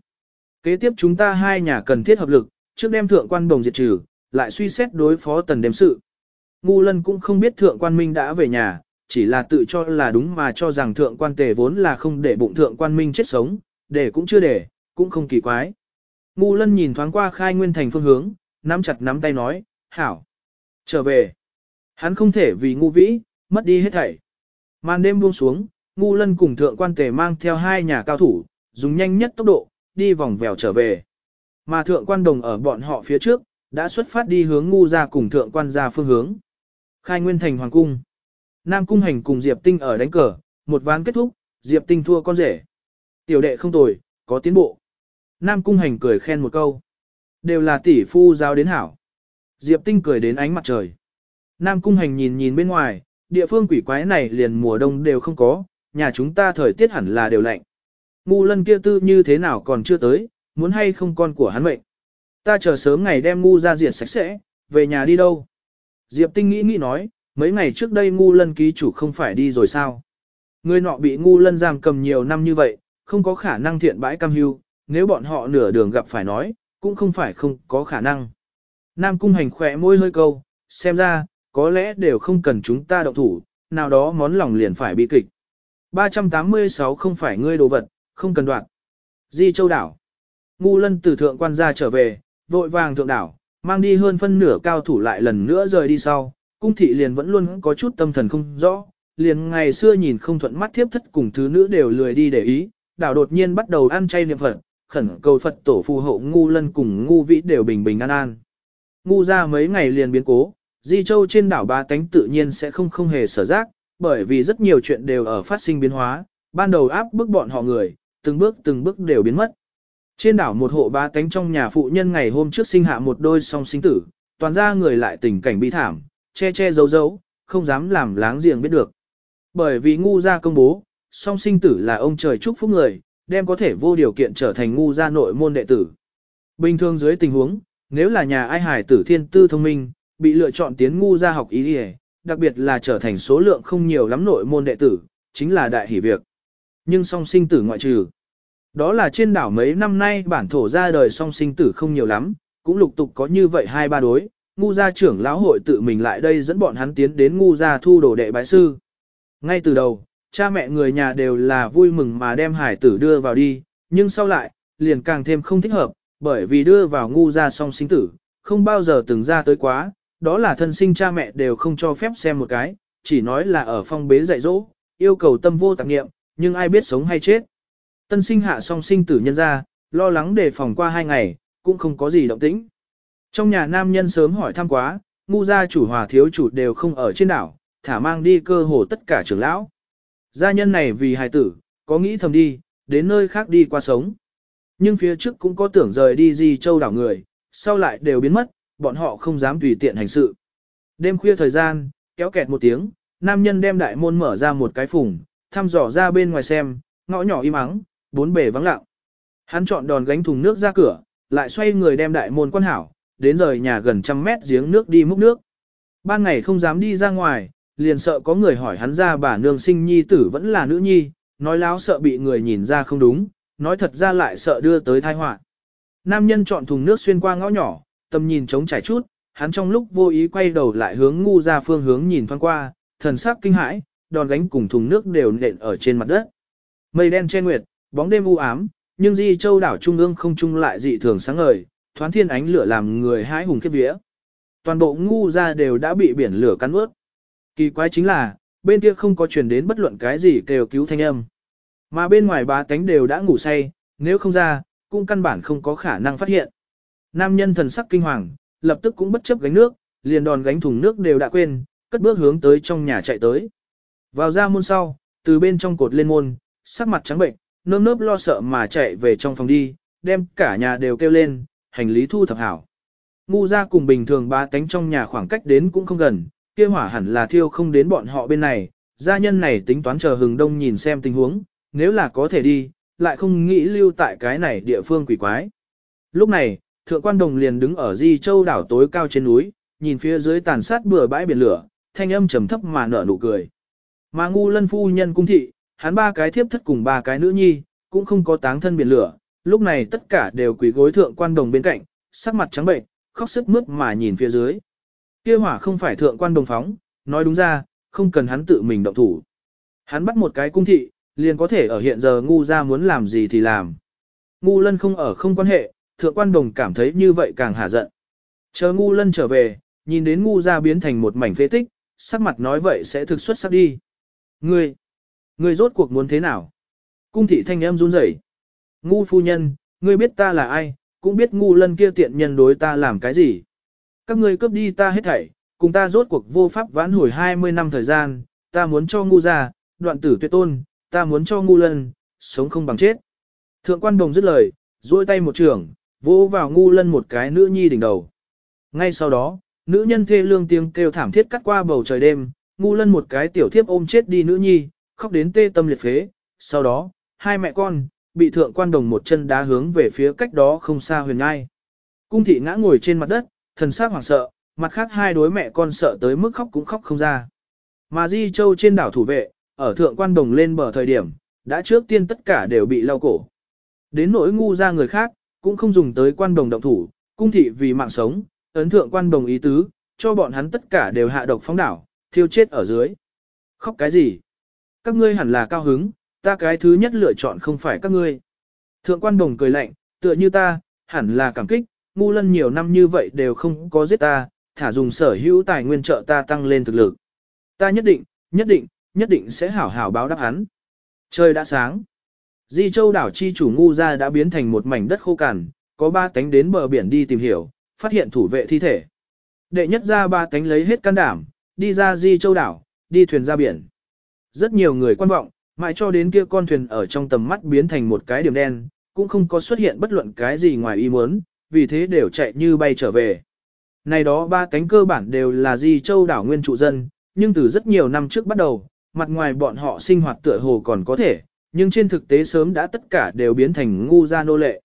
Kế tiếp chúng ta hai nhà cần thiết hợp lực, trước đem thượng quan đồng diệt trừ, lại suy xét đối phó tần đêm sự. Ngu lân cũng không biết thượng quan minh đã về nhà, chỉ là tự cho là đúng mà cho rằng thượng quan tề vốn là không để bụng thượng quan minh chết sống, để cũng chưa để, cũng không kỳ quái. Ngu lân nhìn thoáng qua khai nguyên thành phương hướng, nắm chặt nắm tay nói, hảo, trở về. Hắn không thể vì ngu vĩ, mất đi hết thảy. Màn đêm buông xuống, ngu lân cùng thượng quan tề mang theo hai nhà cao thủ, dùng nhanh nhất tốc độ, đi vòng vèo trở về. Mà thượng quan đồng ở bọn họ phía trước, đã xuất phát đi hướng ngu ra cùng thượng quan ra phương hướng. Khai nguyên thành hoàng cung. Nam cung hành cùng Diệp Tinh ở đánh cờ, một ván kết thúc, Diệp Tinh thua con rể. Tiểu đệ không tồi, có tiến bộ. Nam cung hành cười khen một câu. Đều là tỷ phu giáo đến hảo. Diệp Tinh cười đến ánh mặt trời. Nam cung hành nhìn nhìn bên ngoài, địa phương quỷ quái này liền mùa đông đều không có, nhà chúng ta thời tiết hẳn là đều lạnh. Ngu lân kia tư như thế nào còn chưa tới, muốn hay không con của hắn mệnh. Ta chờ sớm ngày đem ngu ra diệt sạch sẽ, về nhà đi đâu. Diệp Tinh nghĩ nghĩ nói, mấy ngày trước đây ngu lân ký chủ không phải đi rồi sao. Người nọ bị ngu lân giam cầm nhiều năm như vậy, không có khả năng thiện bãi cam hưu, nếu bọn họ nửa đường gặp phải nói, cũng không phải không có khả năng. Nam cung hành khỏe môi hơi câu, xem ra, có lẽ đều không cần chúng ta động thủ, nào đó món lòng liền phải bị kịch. 386 không phải ngươi đồ vật, không cần đoạn. Di Châu đảo. Ngu lân từ thượng quan gia trở về, vội vàng thượng đảo, mang đi hơn phân nửa cao thủ lại lần nữa rời đi sau. Cung thị liền vẫn luôn có chút tâm thần không rõ, liền ngày xưa nhìn không thuận mắt thiếp thất cùng thứ nữ đều lười đi để ý, đảo đột nhiên bắt đầu ăn chay niệm Phật, khẩn cầu Phật tổ phù hộ ngu lân cùng ngu vĩ đều bình bình an an. Ngu ra mấy ngày liền biến cố, Di Châu trên đảo ba tánh tự nhiên sẽ không không hề sở giác, bởi vì rất nhiều chuyện đều ở phát sinh biến hóa, ban đầu áp bức bọn họ người, từng bước từng bước đều biến mất. Trên đảo một hộ ba tánh trong nhà phụ nhân ngày hôm trước sinh hạ một đôi song sinh tử, toàn ra người lại tình cảnh bi thảm, che che giấu giấu, không dám làm láng giềng biết được. Bởi vì ngu gia công bố, song sinh tử là ông trời chúc phúc người, đem có thể vô điều kiện trở thành ngu gia nội môn đệ tử. Bình thường dưới tình huống, nếu là nhà ai hải tử thiên tư thông minh, bị lựa chọn tiến ngu gia học ý đi đặc biệt là trở thành số lượng không nhiều lắm nội môn đệ tử, chính là đại hỷ việc. Nhưng song sinh tử ngoại trừ. Đó là trên đảo mấy năm nay bản thổ ra đời song sinh tử không nhiều lắm, cũng lục tục có như vậy hai ba đối, ngu gia trưởng lão hội tự mình lại đây dẫn bọn hắn tiến đến ngu gia thu đồ đệ bái sư. Ngay từ đầu, cha mẹ người nhà đều là vui mừng mà đem hải tử đưa vào đi, nhưng sau lại, liền càng thêm không thích hợp, bởi vì đưa vào ngu gia song sinh tử, không bao giờ từng ra tới quá, đó là thân sinh cha mẹ đều không cho phép xem một cái, chỉ nói là ở phong bế dạy dỗ, yêu cầu tâm vô tạp nghiệm, nhưng ai biết sống hay chết. Tân sinh hạ song sinh tử nhân ra, lo lắng đề phòng qua hai ngày, cũng không có gì động tĩnh. Trong nhà nam nhân sớm hỏi thăm quá, ngu gia chủ hòa thiếu chủ đều không ở trên đảo, thả mang đi cơ hồ tất cả trưởng lão. Gia nhân này vì hài tử, có nghĩ thầm đi, đến nơi khác đi qua sống. Nhưng phía trước cũng có tưởng rời đi gì châu đảo người, sau lại đều biến mất, bọn họ không dám tùy tiện hành sự. Đêm khuya thời gian, kéo kẹt một tiếng, nam nhân đem đại môn mở ra một cái phùng, thăm dò ra bên ngoài xem, ngõ nhỏ im ắng, bốn bề vắng lặng. Hắn chọn đòn gánh thùng nước ra cửa, lại xoay người đem đại môn quan hảo, đến rời nhà gần trăm mét giếng nước đi múc nước. Ban ngày không dám đi ra ngoài, liền sợ có người hỏi hắn ra bà nương sinh nhi tử vẫn là nữ nhi, nói láo sợ bị người nhìn ra không đúng, nói thật ra lại sợ đưa tới tai họa. Nam nhân chọn thùng nước xuyên qua ngõ nhỏ, tầm nhìn trống trải chút, hắn trong lúc vô ý quay đầu lại hướng ngu ra phương hướng nhìn thoáng qua, thần sắc kinh hãi, đòn gánh cùng thùng nước đều nện ở trên mặt đất. Mây đen che nguyệt, bóng đêm u ám, nhưng di châu đảo trung ương không trung lại dị thường sáng ngời, thoáng thiên ánh lửa làm người hãi hùng khiếp vía. Toàn bộ ngu ra đều đã bị biển lửa cắn ướt. Kỳ quái chính là, bên kia không có truyền đến bất luận cái gì kêu cứu thanh âm. Mà bên ngoài ba tánh đều đã ngủ say, nếu không ra, cũng căn bản không có khả năng phát hiện. Nam nhân thần sắc kinh hoàng, lập tức cũng bất chấp gánh nước, liền đòn gánh thùng nước đều đã quên, cất bước hướng tới trong nhà chạy tới. Vào ra môn sau, từ bên trong cột lên môn, sắc mặt trắng bệnh, nơm nớp lo sợ mà chạy về trong phòng đi, đem cả nhà đều kêu lên, hành lý thu thập hảo. Ngu ra cùng bình thường ba tánh trong nhà khoảng cách đến cũng không gần, kia hỏa hẳn là thiêu không đến bọn họ bên này, gia nhân này tính toán chờ hừng đông nhìn xem tình huống, nếu là có thể đi, lại không nghĩ lưu tại cái này địa phương quỷ quái. Lúc này, thượng quan đồng liền đứng ở Di Châu đảo tối cao trên núi, nhìn phía dưới tàn sát bừa bãi biển lửa, thanh âm trầm thấp mà nở nụ cười. Mà ngu lân phu nhân cung thị, hắn ba cái thiếp thất cùng ba cái nữ nhi, cũng không có táng thân biển lửa, lúc này tất cả đều quỳ gối thượng quan đồng bên cạnh, sắc mặt trắng bệnh, khóc sức mướt mà nhìn phía dưới. Kia hỏa không phải thượng quan đồng phóng, nói đúng ra, không cần hắn tự mình động thủ. Hắn bắt một cái cung thị, liền có thể ở hiện giờ ngu ra muốn làm gì thì làm. Ngu lân không ở không quan hệ, thượng quan đồng cảm thấy như vậy càng hả giận. Chờ ngu lân trở về, nhìn đến ngu ra biến thành một mảnh phế tích, sắc mặt nói vậy sẽ thực xuất sắc đi. Ngươi, ngươi rốt cuộc muốn thế nào? Cung thị thanh em run rẩy. Ngu phu nhân, ngươi biết ta là ai, cũng biết ngu lân kia tiện nhân đối ta làm cái gì. Các ngươi cướp đi ta hết thảy, cùng ta rốt cuộc vô pháp vãn hồi 20 năm thời gian, ta muốn cho ngu ra, đoạn tử tuyệt tôn, ta muốn cho ngu lân, sống không bằng chết. Thượng quan đồng dứt lời, duỗi tay một trường, vỗ vào ngu lân một cái nữ nhi đỉnh đầu. Ngay sau đó, nữ nhân thê lương tiếng kêu thảm thiết cắt qua bầu trời đêm, ngu lân một cái tiểu thiếp ôm chết đi nữ nhi, khóc đến tê tâm liệt phế. Sau đó, hai mẹ con, bị thượng quan đồng một chân đá hướng về phía cách đó không xa huyền ngai. Cung thị ngã ngồi trên mặt đất, thần sắc hoảng sợ, mặt khác hai đối mẹ con sợ tới mức khóc cũng khóc không ra. Mà Di Châu trên đảo thủ vệ, ở thượng quan đồng lên bờ thời điểm, đã trước tiên tất cả đều bị lau cổ. Đến nỗi ngu ra người khác, cũng không dùng tới quan đồng động thủ, cung thị vì mạng sống, ấn thượng quan đồng ý tứ, cho bọn hắn tất cả đều hạ độc phóng đảo, thiêu chết ở dưới. Khóc cái gì? Các ngươi hẳn là cao hứng, ta cái thứ nhất lựa chọn không phải các ngươi. Thượng quan đồng cười lạnh, tựa như ta, hẳn là cảm kích, ngu lân nhiều năm như vậy đều không có giết ta, thả dùng sở hữu tài nguyên trợ ta tăng lên thực lực. Ta nhất định, nhất định, nhất định sẽ hảo hảo báo đáp hắn. Trời đã sáng. Di châu đảo chi chủ ngu ra đã biến thành một mảnh đất khô cằn, có ba tánh đến bờ biển đi tìm hiểu, phát hiện thủ vệ thi thể. Đệ nhất ra ba tánh lấy hết can đảm, đi ra di châu đảo, đi thuyền ra biển. Rất nhiều người quan vọng, mãi cho đến kia con thuyền ở trong tầm mắt biến thành một cái điểm đen, cũng không có xuất hiện bất luận cái gì ngoài ý muốn, vì thế đều chạy như bay trở về. Này đó ba cánh cơ bản đều là di châu đảo nguyên trụ dân, nhưng từ rất nhiều năm trước bắt đầu, mặt ngoài bọn họ sinh hoạt tựa hồ còn có thể, nhưng trên thực tế sớm đã tất cả đều biến thành ngu gia nô lệ.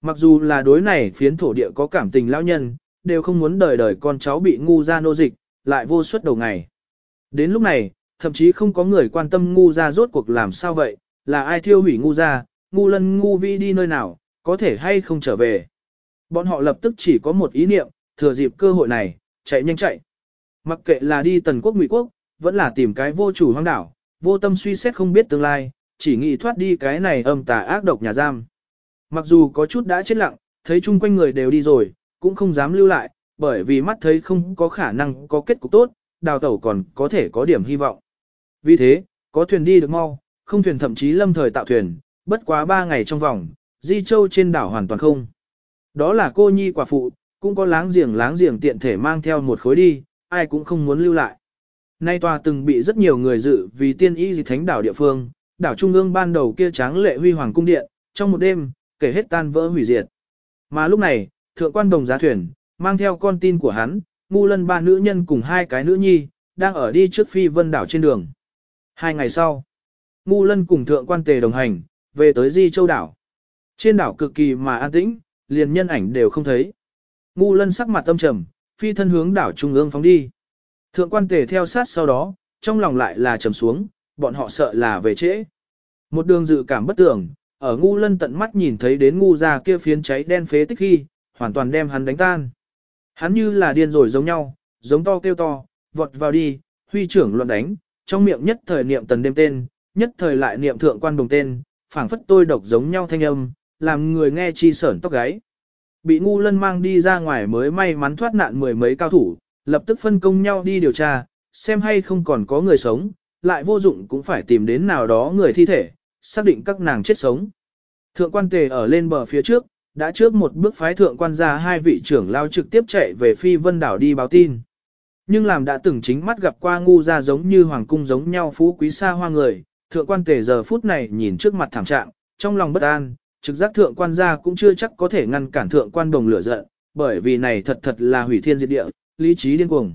Mặc dù là đối này phiến thổ địa có cảm tình lão nhân, đều không muốn đời đời con cháu bị ngu gia nô dịch, lại vô suất đầu ngày. Đến lúc này, thậm chí không có người quan tâm ngu gia rốt cuộc làm sao vậy, là ai thiêu hủy ngu gia, ngu lân ngu vi đi nơi nào, có thể hay không trở về. Bọn họ lập tức chỉ có một ý niệm, thừa dịp cơ hội này, chạy nhanh chạy. Mặc kệ là đi tần quốc ngụy quốc, vẫn là tìm cái vô chủ hoang đảo, vô tâm suy xét không biết tương lai, chỉ nghĩ thoát đi cái này âm tà ác độc nhà giam. Mặc dù có chút đã chết lặng, thấy chung quanh người đều đi rồi, cũng không dám lưu lại, bởi vì mắt thấy không có khả năng có kết cục tốt, đào tẩu còn có thể có điểm hy vọng. Vì thế, có thuyền đi được mau, không thuyền thậm chí lâm thời tạo thuyền, bất quá 3 ngày trong vòng, Di Châu trên đảo hoàn toàn không. Đó là cô nhi quả phụ, cũng có láng giềng láng giềng tiện thể mang theo một khối đi, ai cũng không muốn lưu lại. Nay tòa từng bị rất nhiều người dự vì tiên y gì thánh đảo địa phương, đảo trung ương ban đầu kia tráng lệ huy hoàng cung điện, trong một đêm, kể hết tan vỡ hủy diệt. Mà lúc này, thượng quan đồng giá thuyền, mang theo con tin của hắn, ngu lân ba nữ nhân cùng hai cái nữ nhi, đang ở đi trước phi vân đảo trên đường. Hai ngày sau, ngu lân cùng thượng quan tề đồng hành, về tới di châu đảo. Trên đảo cực kỳ mà an tĩnh, liền nhân ảnh đều không thấy. Ngu lân sắc mặt tâm trầm, phi thân hướng đảo trung ương phóng đi. Thượng quan tề theo sát sau đó, trong lòng lại là trầm xuống, bọn họ sợ là về trễ. Một đường dự cảm bất tưởng, ở ngu lân tận mắt nhìn thấy đến ngu ra kia phiến cháy đen phế tích khi, hoàn toàn đem hắn đánh tan. Hắn như là điên rồi giống nhau, giống to kêu to, vọt vào đi, huy trưởng luận đánh, trong miệng nhất thời niệm tần đêm tên, nhất thời lại niệm thượng quan đồng tên, phảng phất tôi độc giống nhau thanh âm, làm người nghe chi sởn tóc gáy. Bị ngu lân mang đi ra ngoài mới may mắn thoát nạn mười mấy cao thủ, lập tức phân công nhau đi điều tra, xem hay không còn có người sống, lại vô dụng cũng phải tìm đến nào đó người thi thể, xác định các nàng chết sống. Thượng quan tề ở lên bờ phía trước, đã trước một bước phái thượng quan ra hai vị trưởng lao trực tiếp chạy về phi vân đảo đi báo tin. Nhưng làm đã từng chính mắt gặp qua ngu ra giống như hoàng cung giống nhau phú quý xa hoa người, thượng quan tề giờ phút này nhìn trước mặt thảm trạng, trong lòng bất an, trực giác thượng quan gia cũng chưa chắc có thể ngăn cản thượng quan đồng lửa giận, bởi vì này thật thật là hủy thiên diệt địa, lý trí điên cuồng.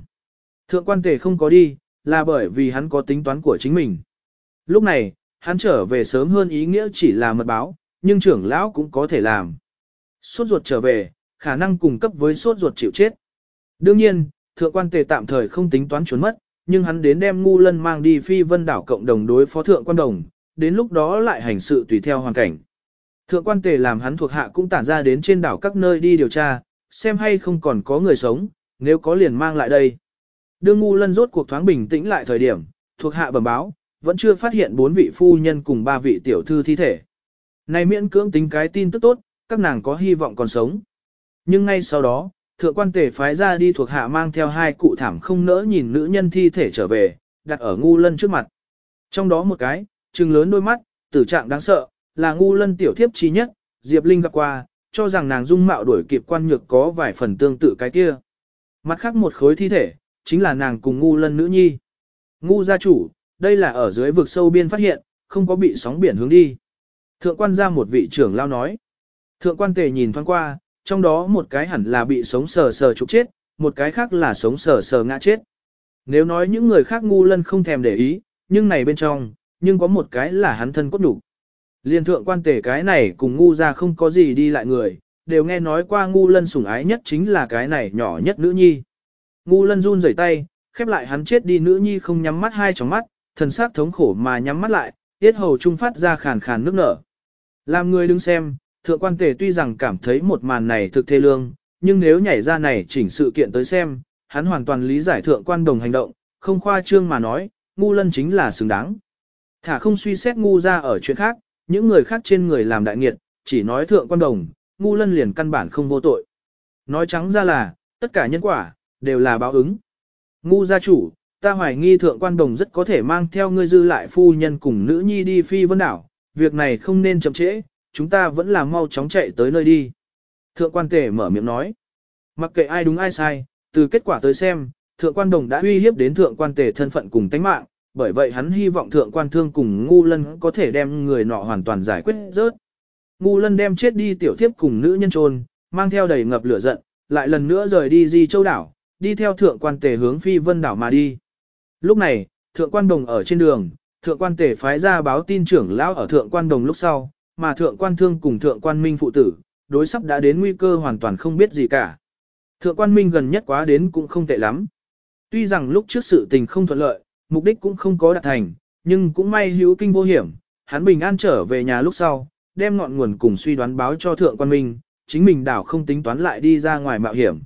Thượng quan tề không có đi, là bởi vì hắn có tính toán của chính mình. Lúc này, hắn trở về sớm hơn ý nghĩa chỉ là mật báo, nhưng trưởng lão cũng có thể làm. Sốt ruột trở về, khả năng cùng cấp với sốt ruột chịu chết. Đương nhiên, thượng quan tề tạm thời không tính toán trốn mất, nhưng hắn đến đem ngu lân mang đi phi vân đảo cộng đồng đối phó thượng quan đồng, đến lúc đó lại hành sự tùy theo hoàn cảnh. Thượng quan tề làm hắn thuộc hạ cũng tản ra đến trên đảo các nơi đi điều tra, xem hay không còn có người sống, nếu có liền mang lại đây. Đương ngu lân rốt cuộc thoáng bình tĩnh lại thời điểm, thuộc hạ bẩm báo, vẫn chưa phát hiện bốn vị phu nhân cùng ba vị tiểu thư thi thể. Này miễn cưỡng tính cái tin tức tốt, các nàng có hy vọng còn sống. Nhưng ngay sau đó, thượng quan tể phái ra đi thuộc hạ mang theo hai cụ thảm không nỡ nhìn nữ nhân thi thể trở về, đặt ở ngu lân trước mặt. Trong đó một cái, trừng lớn đôi mắt, tử trạng đáng sợ, là ngu lân tiểu thiếp trí nhất, Diệp Linh gặp qua, cho rằng nàng dung mạo đuổi kịp quan nhược có vài phần tương tự cái kia. Mặt khác một khối thi thể, chính là nàng cùng ngu lân nữ nhi. Ngu gia chủ, đây là ở dưới vực sâu biên phát hiện, không có bị sóng biển hướng đi. Thượng quan ra một vị trưởng lao nói. Thượng quan tề nhìn thoáng qua, trong đó một cái hẳn là bị sống sờ sờ trục chết, một cái khác là sống sờ sờ ngã chết. Nếu nói những người khác ngu lân không thèm để ý, nhưng này bên trong, nhưng có một cái là hắn thân cốt đủ. Liên thượng quan tề cái này cùng ngu ra không có gì đi lại người, đều nghe nói qua ngu lân sủng ái nhất chính là cái này nhỏ nhất nữ nhi. Ngu lân run rẩy tay, khép lại hắn chết đi nữ nhi không nhắm mắt hai tròng mắt, thần sắc thống khổ mà nhắm mắt lại, tiết hầu trung phát ra khàn khàn nước nở. Làm người đứng xem, thượng quan tề tuy rằng cảm thấy một màn này thực thê lương, nhưng nếu nhảy ra này chỉnh sự kiện tới xem, hắn hoàn toàn lý giải thượng quan đồng hành động, không khoa trương mà nói, ngu lân chính là xứng đáng. Thả không suy xét ngu ra ở chuyện khác, những người khác trên người làm đại nghiệt, chỉ nói thượng quan đồng, ngu lân liền căn bản không vô tội. Nói trắng ra là, tất cả nhân quả, đều là báo ứng. Ngu gia chủ, ta hoài nghi thượng quan đồng rất có thể mang theo ngươi dư lại phu nhân cùng nữ nhi đi phi vân đảo, việc này không nên chậm trễ, chúng ta vẫn là mau chóng chạy tới nơi đi. Thượng quan tể mở miệng nói, mặc kệ ai đúng ai sai, từ kết quả tới xem, thượng quan đồng đã uy hiếp đến thượng quan tể thân phận cùng tánh mạng, bởi vậy hắn hy vọng thượng quan thương cùng ngu lân có thể đem người nọ hoàn toàn giải quyết rớt. Ngu lân đem chết đi tiểu thiếp cùng nữ nhân trôn, mang theo đầy ngập lửa giận, lại lần nữa rời đi di châu đảo, đi theo thượng quan tề hướng phi vân đảo mà đi. Lúc này, thượng quan đồng ở trên đường, thượng quan tề phái ra báo tin trưởng lão ở thượng quan đồng lúc sau, mà thượng quan thương cùng thượng quan minh phụ tử, đối sắp đã đến nguy cơ hoàn toàn không biết gì cả. Thượng quan minh gần nhất quá đến cũng không tệ lắm. Tuy rằng lúc trước sự tình không thuận lợi, mục đích cũng không có đạt thành, nhưng cũng may hữu kinh vô hiểm, hắn bình an trở về nhà lúc sau, đem ngọn nguồn cùng suy đoán báo cho thượng quan minh, chính mình đảo không tính toán lại đi ra ngoài mạo hiểm.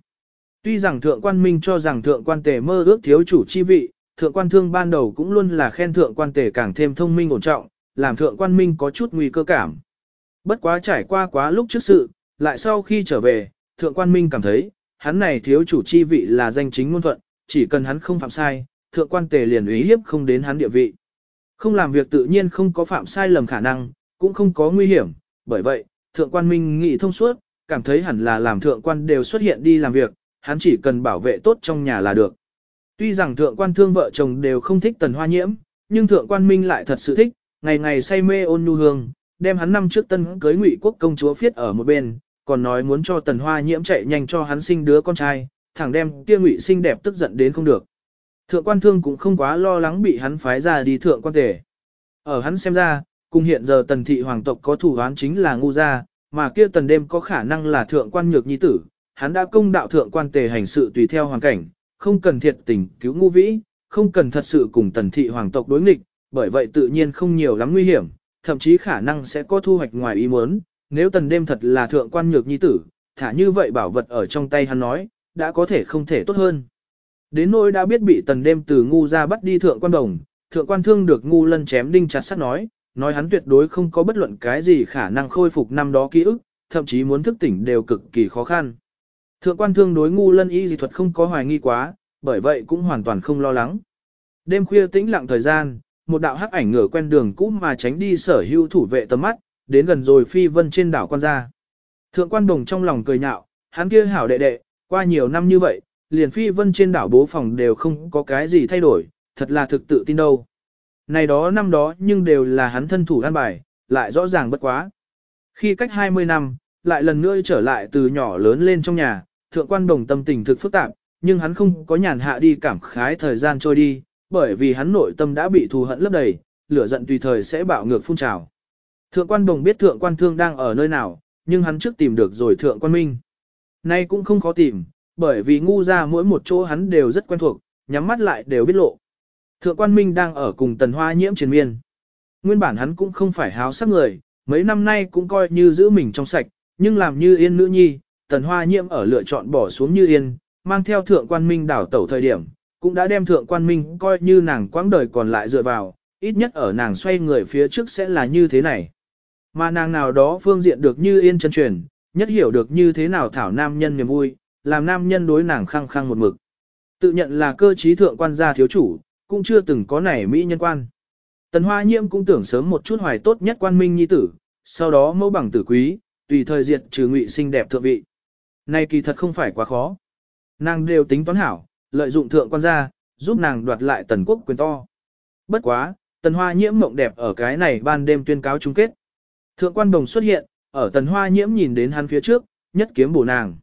Tuy rằng thượng quan minh cho rằng thượng quan tề mơ ước thiếu chủ chi vị, thượng quan thương ban đầu cũng luôn là khen thượng quan tề càng thêm thông minh ổn trọng, làm thượng quan minh có chút nguy cơ cảm. Bất quá trải qua quá lúc trước sự, lại sau khi trở về, thượng quan minh cảm thấy, hắn này thiếu chủ chi vị là danh chính ngôn thuận, chỉ cần hắn không phạm sai, thượng quan tề liền ý hiếp không đến hắn địa vị. Không làm việc tự nhiên không có phạm sai lầm khả năng, cũng không có nguy hiểm, bởi vậy, thượng quan minh nghĩ thông suốt, cảm thấy hẳn là làm thượng quan đều xuất hiện đi làm việc, hắn chỉ cần bảo vệ tốt trong nhà là được. Tuy rằng thượng quan thương vợ chồng đều không thích tần hoa nhiễm, nhưng thượng quan minh lại thật sự thích, ngày ngày say mê ôn nhu hương, đem hắn năm trước tân cưới ngụy quốc công chúa phiết ở một bên, còn nói muốn cho tần hoa nhiễm chạy nhanh cho hắn sinh đứa con trai, thẳng đem kia ngụy xinh đẹp tức giận đến không được. Thượng quan thương cũng không quá lo lắng bị hắn phái ra đi thượng quan tể. Ở hắn xem ra, cùng hiện giờ tần thị hoàng tộc có thủ án chính là ngu gia, mà kia tần đêm có khả năng là thượng quan nhược nhi tử, hắn đã công đạo thượng quan tề hành sự tùy theo hoàn cảnh, không cần thiệt tình cứu ngu vĩ, không cần thật sự cùng tần thị hoàng tộc đối nghịch, bởi vậy tự nhiên không nhiều lắm nguy hiểm, thậm chí khả năng sẽ có thu hoạch ngoài ý muốn, nếu tần đêm thật là thượng quan nhược nhi tử, thả như vậy bảo vật ở trong tay hắn nói, đã có thể không thể tốt hơn. Đến nỗi đã biết bị tần đêm từ ngu ra bắt đi thượng quan đồng, thượng quan thương được ngu lân chém đinh chặt sắt nói, nói hắn tuyệt đối không có bất luận cái gì khả năng khôi phục năm đó ký ức, thậm chí muốn thức tỉnh đều cực kỳ khó khăn. Thượng quan thương đối ngu lân y dị thuật không có hoài nghi quá, bởi vậy cũng hoàn toàn không lo lắng. Đêm khuya tĩnh lặng thời gian, một đạo hắc ảnh ngửa quen đường cũ mà tránh đi sở hữu thủ vệ tầm mắt, đến gần rồi phi vân trên đảo quan gia. Thượng quan đồng trong lòng cười nhạo, hắn kia hảo đệ đệ, qua nhiều năm như vậy, liền phi vân trên đảo bố phòng đều không có cái gì thay đổi, thật là thực tự tin đâu. Này đó năm đó nhưng đều là hắn thân thủ an bài, lại rõ ràng bất quá. Khi cách 20 năm, lại lần nữa trở lại từ nhỏ lớn lên trong nhà, thượng quan đồng tâm tình thực phức tạp, nhưng hắn không có nhàn hạ đi cảm khái thời gian trôi đi, bởi vì hắn nội tâm đã bị thù hận lấp đầy, lửa giận tùy thời sẽ bạo ngược phun trào. Thượng quan đồng biết thượng quan thương đang ở nơi nào, nhưng hắn trước tìm được rồi thượng quan minh. Nay cũng không khó tìm, bởi vì ngu ra mỗi một chỗ hắn đều rất quen thuộc, nhắm mắt lại đều biết lộ. Thượng quan minh đang ở cùng tần hoa nhiễm triền miên. Nguyên bản hắn cũng không phải háo sắc người, mấy năm nay cũng coi như giữ mình trong sạch, nhưng làm như yên nữ nhi, tần hoa nhiễm ở lựa chọn bỏ xuống như yên, mang theo thượng quan minh đảo tẩu thời điểm, cũng đã đem thượng quan minh coi như nàng quãng đời còn lại dựa vào, ít nhất ở nàng xoay người phía trước sẽ là như thế này. Mà nàng nào đó phương diện được như yên chân truyền, nhất hiểu được như thế nào thảo nam nhân niềm vui, làm nam nhân đối nàng khăng khăng một mực. Tự nhận là cơ trí thượng quan gia thiếu chủ, cũng chưa từng có nảy mỹ nhân quan. Tần Hoa Nhiễm cũng tưởng sớm một chút hoài tốt nhất quan minh nhi tử, sau đó mẫu bằng tử quý, tùy thời diệt trừ ngụy sinh đẹp thượng vị. Này kỳ thật không phải quá khó. Nàng đều tính toán hảo, lợi dụng thượng quan gia, giúp nàng đoạt lại tần quốc quyền to. Bất quá, tần hoa nhiễm mộng đẹp ở cái này ban đêm tuyên cáo chung kết. Thượng quan đồng xuất hiện, ở tần hoa nhiễm nhìn đến hắn phía trước, nhất kiếm bổ nàng.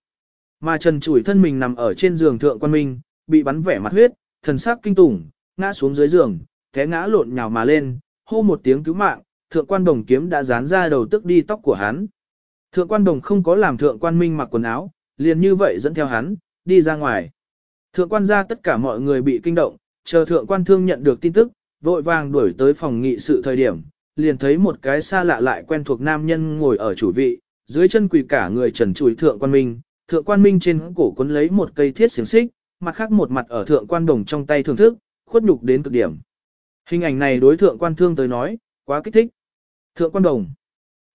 Mà trần chủi thân mình nằm ở trên giường thượng quan minh, bị bắn vẻ mặt huyết, thần sắc kinh tủng, ngã xuống dưới giường, té ngã lộn nhào mà lên, hô một tiếng cứu mạng, thượng quan đồng kiếm đã dán ra đầu tức đi tóc của hắn. Thượng quan đồng không có làm thượng quan minh mặc quần áo, liền như vậy dẫn theo hắn, đi ra ngoài. Thượng quan ra tất cả mọi người bị kinh động, chờ thượng quan thương nhận được tin tức, vội vàng đuổi tới phòng nghị sự thời điểm, liền thấy một cái xa lạ lại quen thuộc nam nhân ngồi ở chủ vị, dưới chân quỳ cả người trần trụi thượng quan minh, thượng quan minh trên cổ cuốn lấy một cây thiết xiềng xích, mặt khác một mặt ở thượng quan đồng trong tay thưởng thức, khuất nhục đến cực điểm. Hình ảnh này đối thượng quan thương tới nói, quá kích thích. Thượng quan đồng.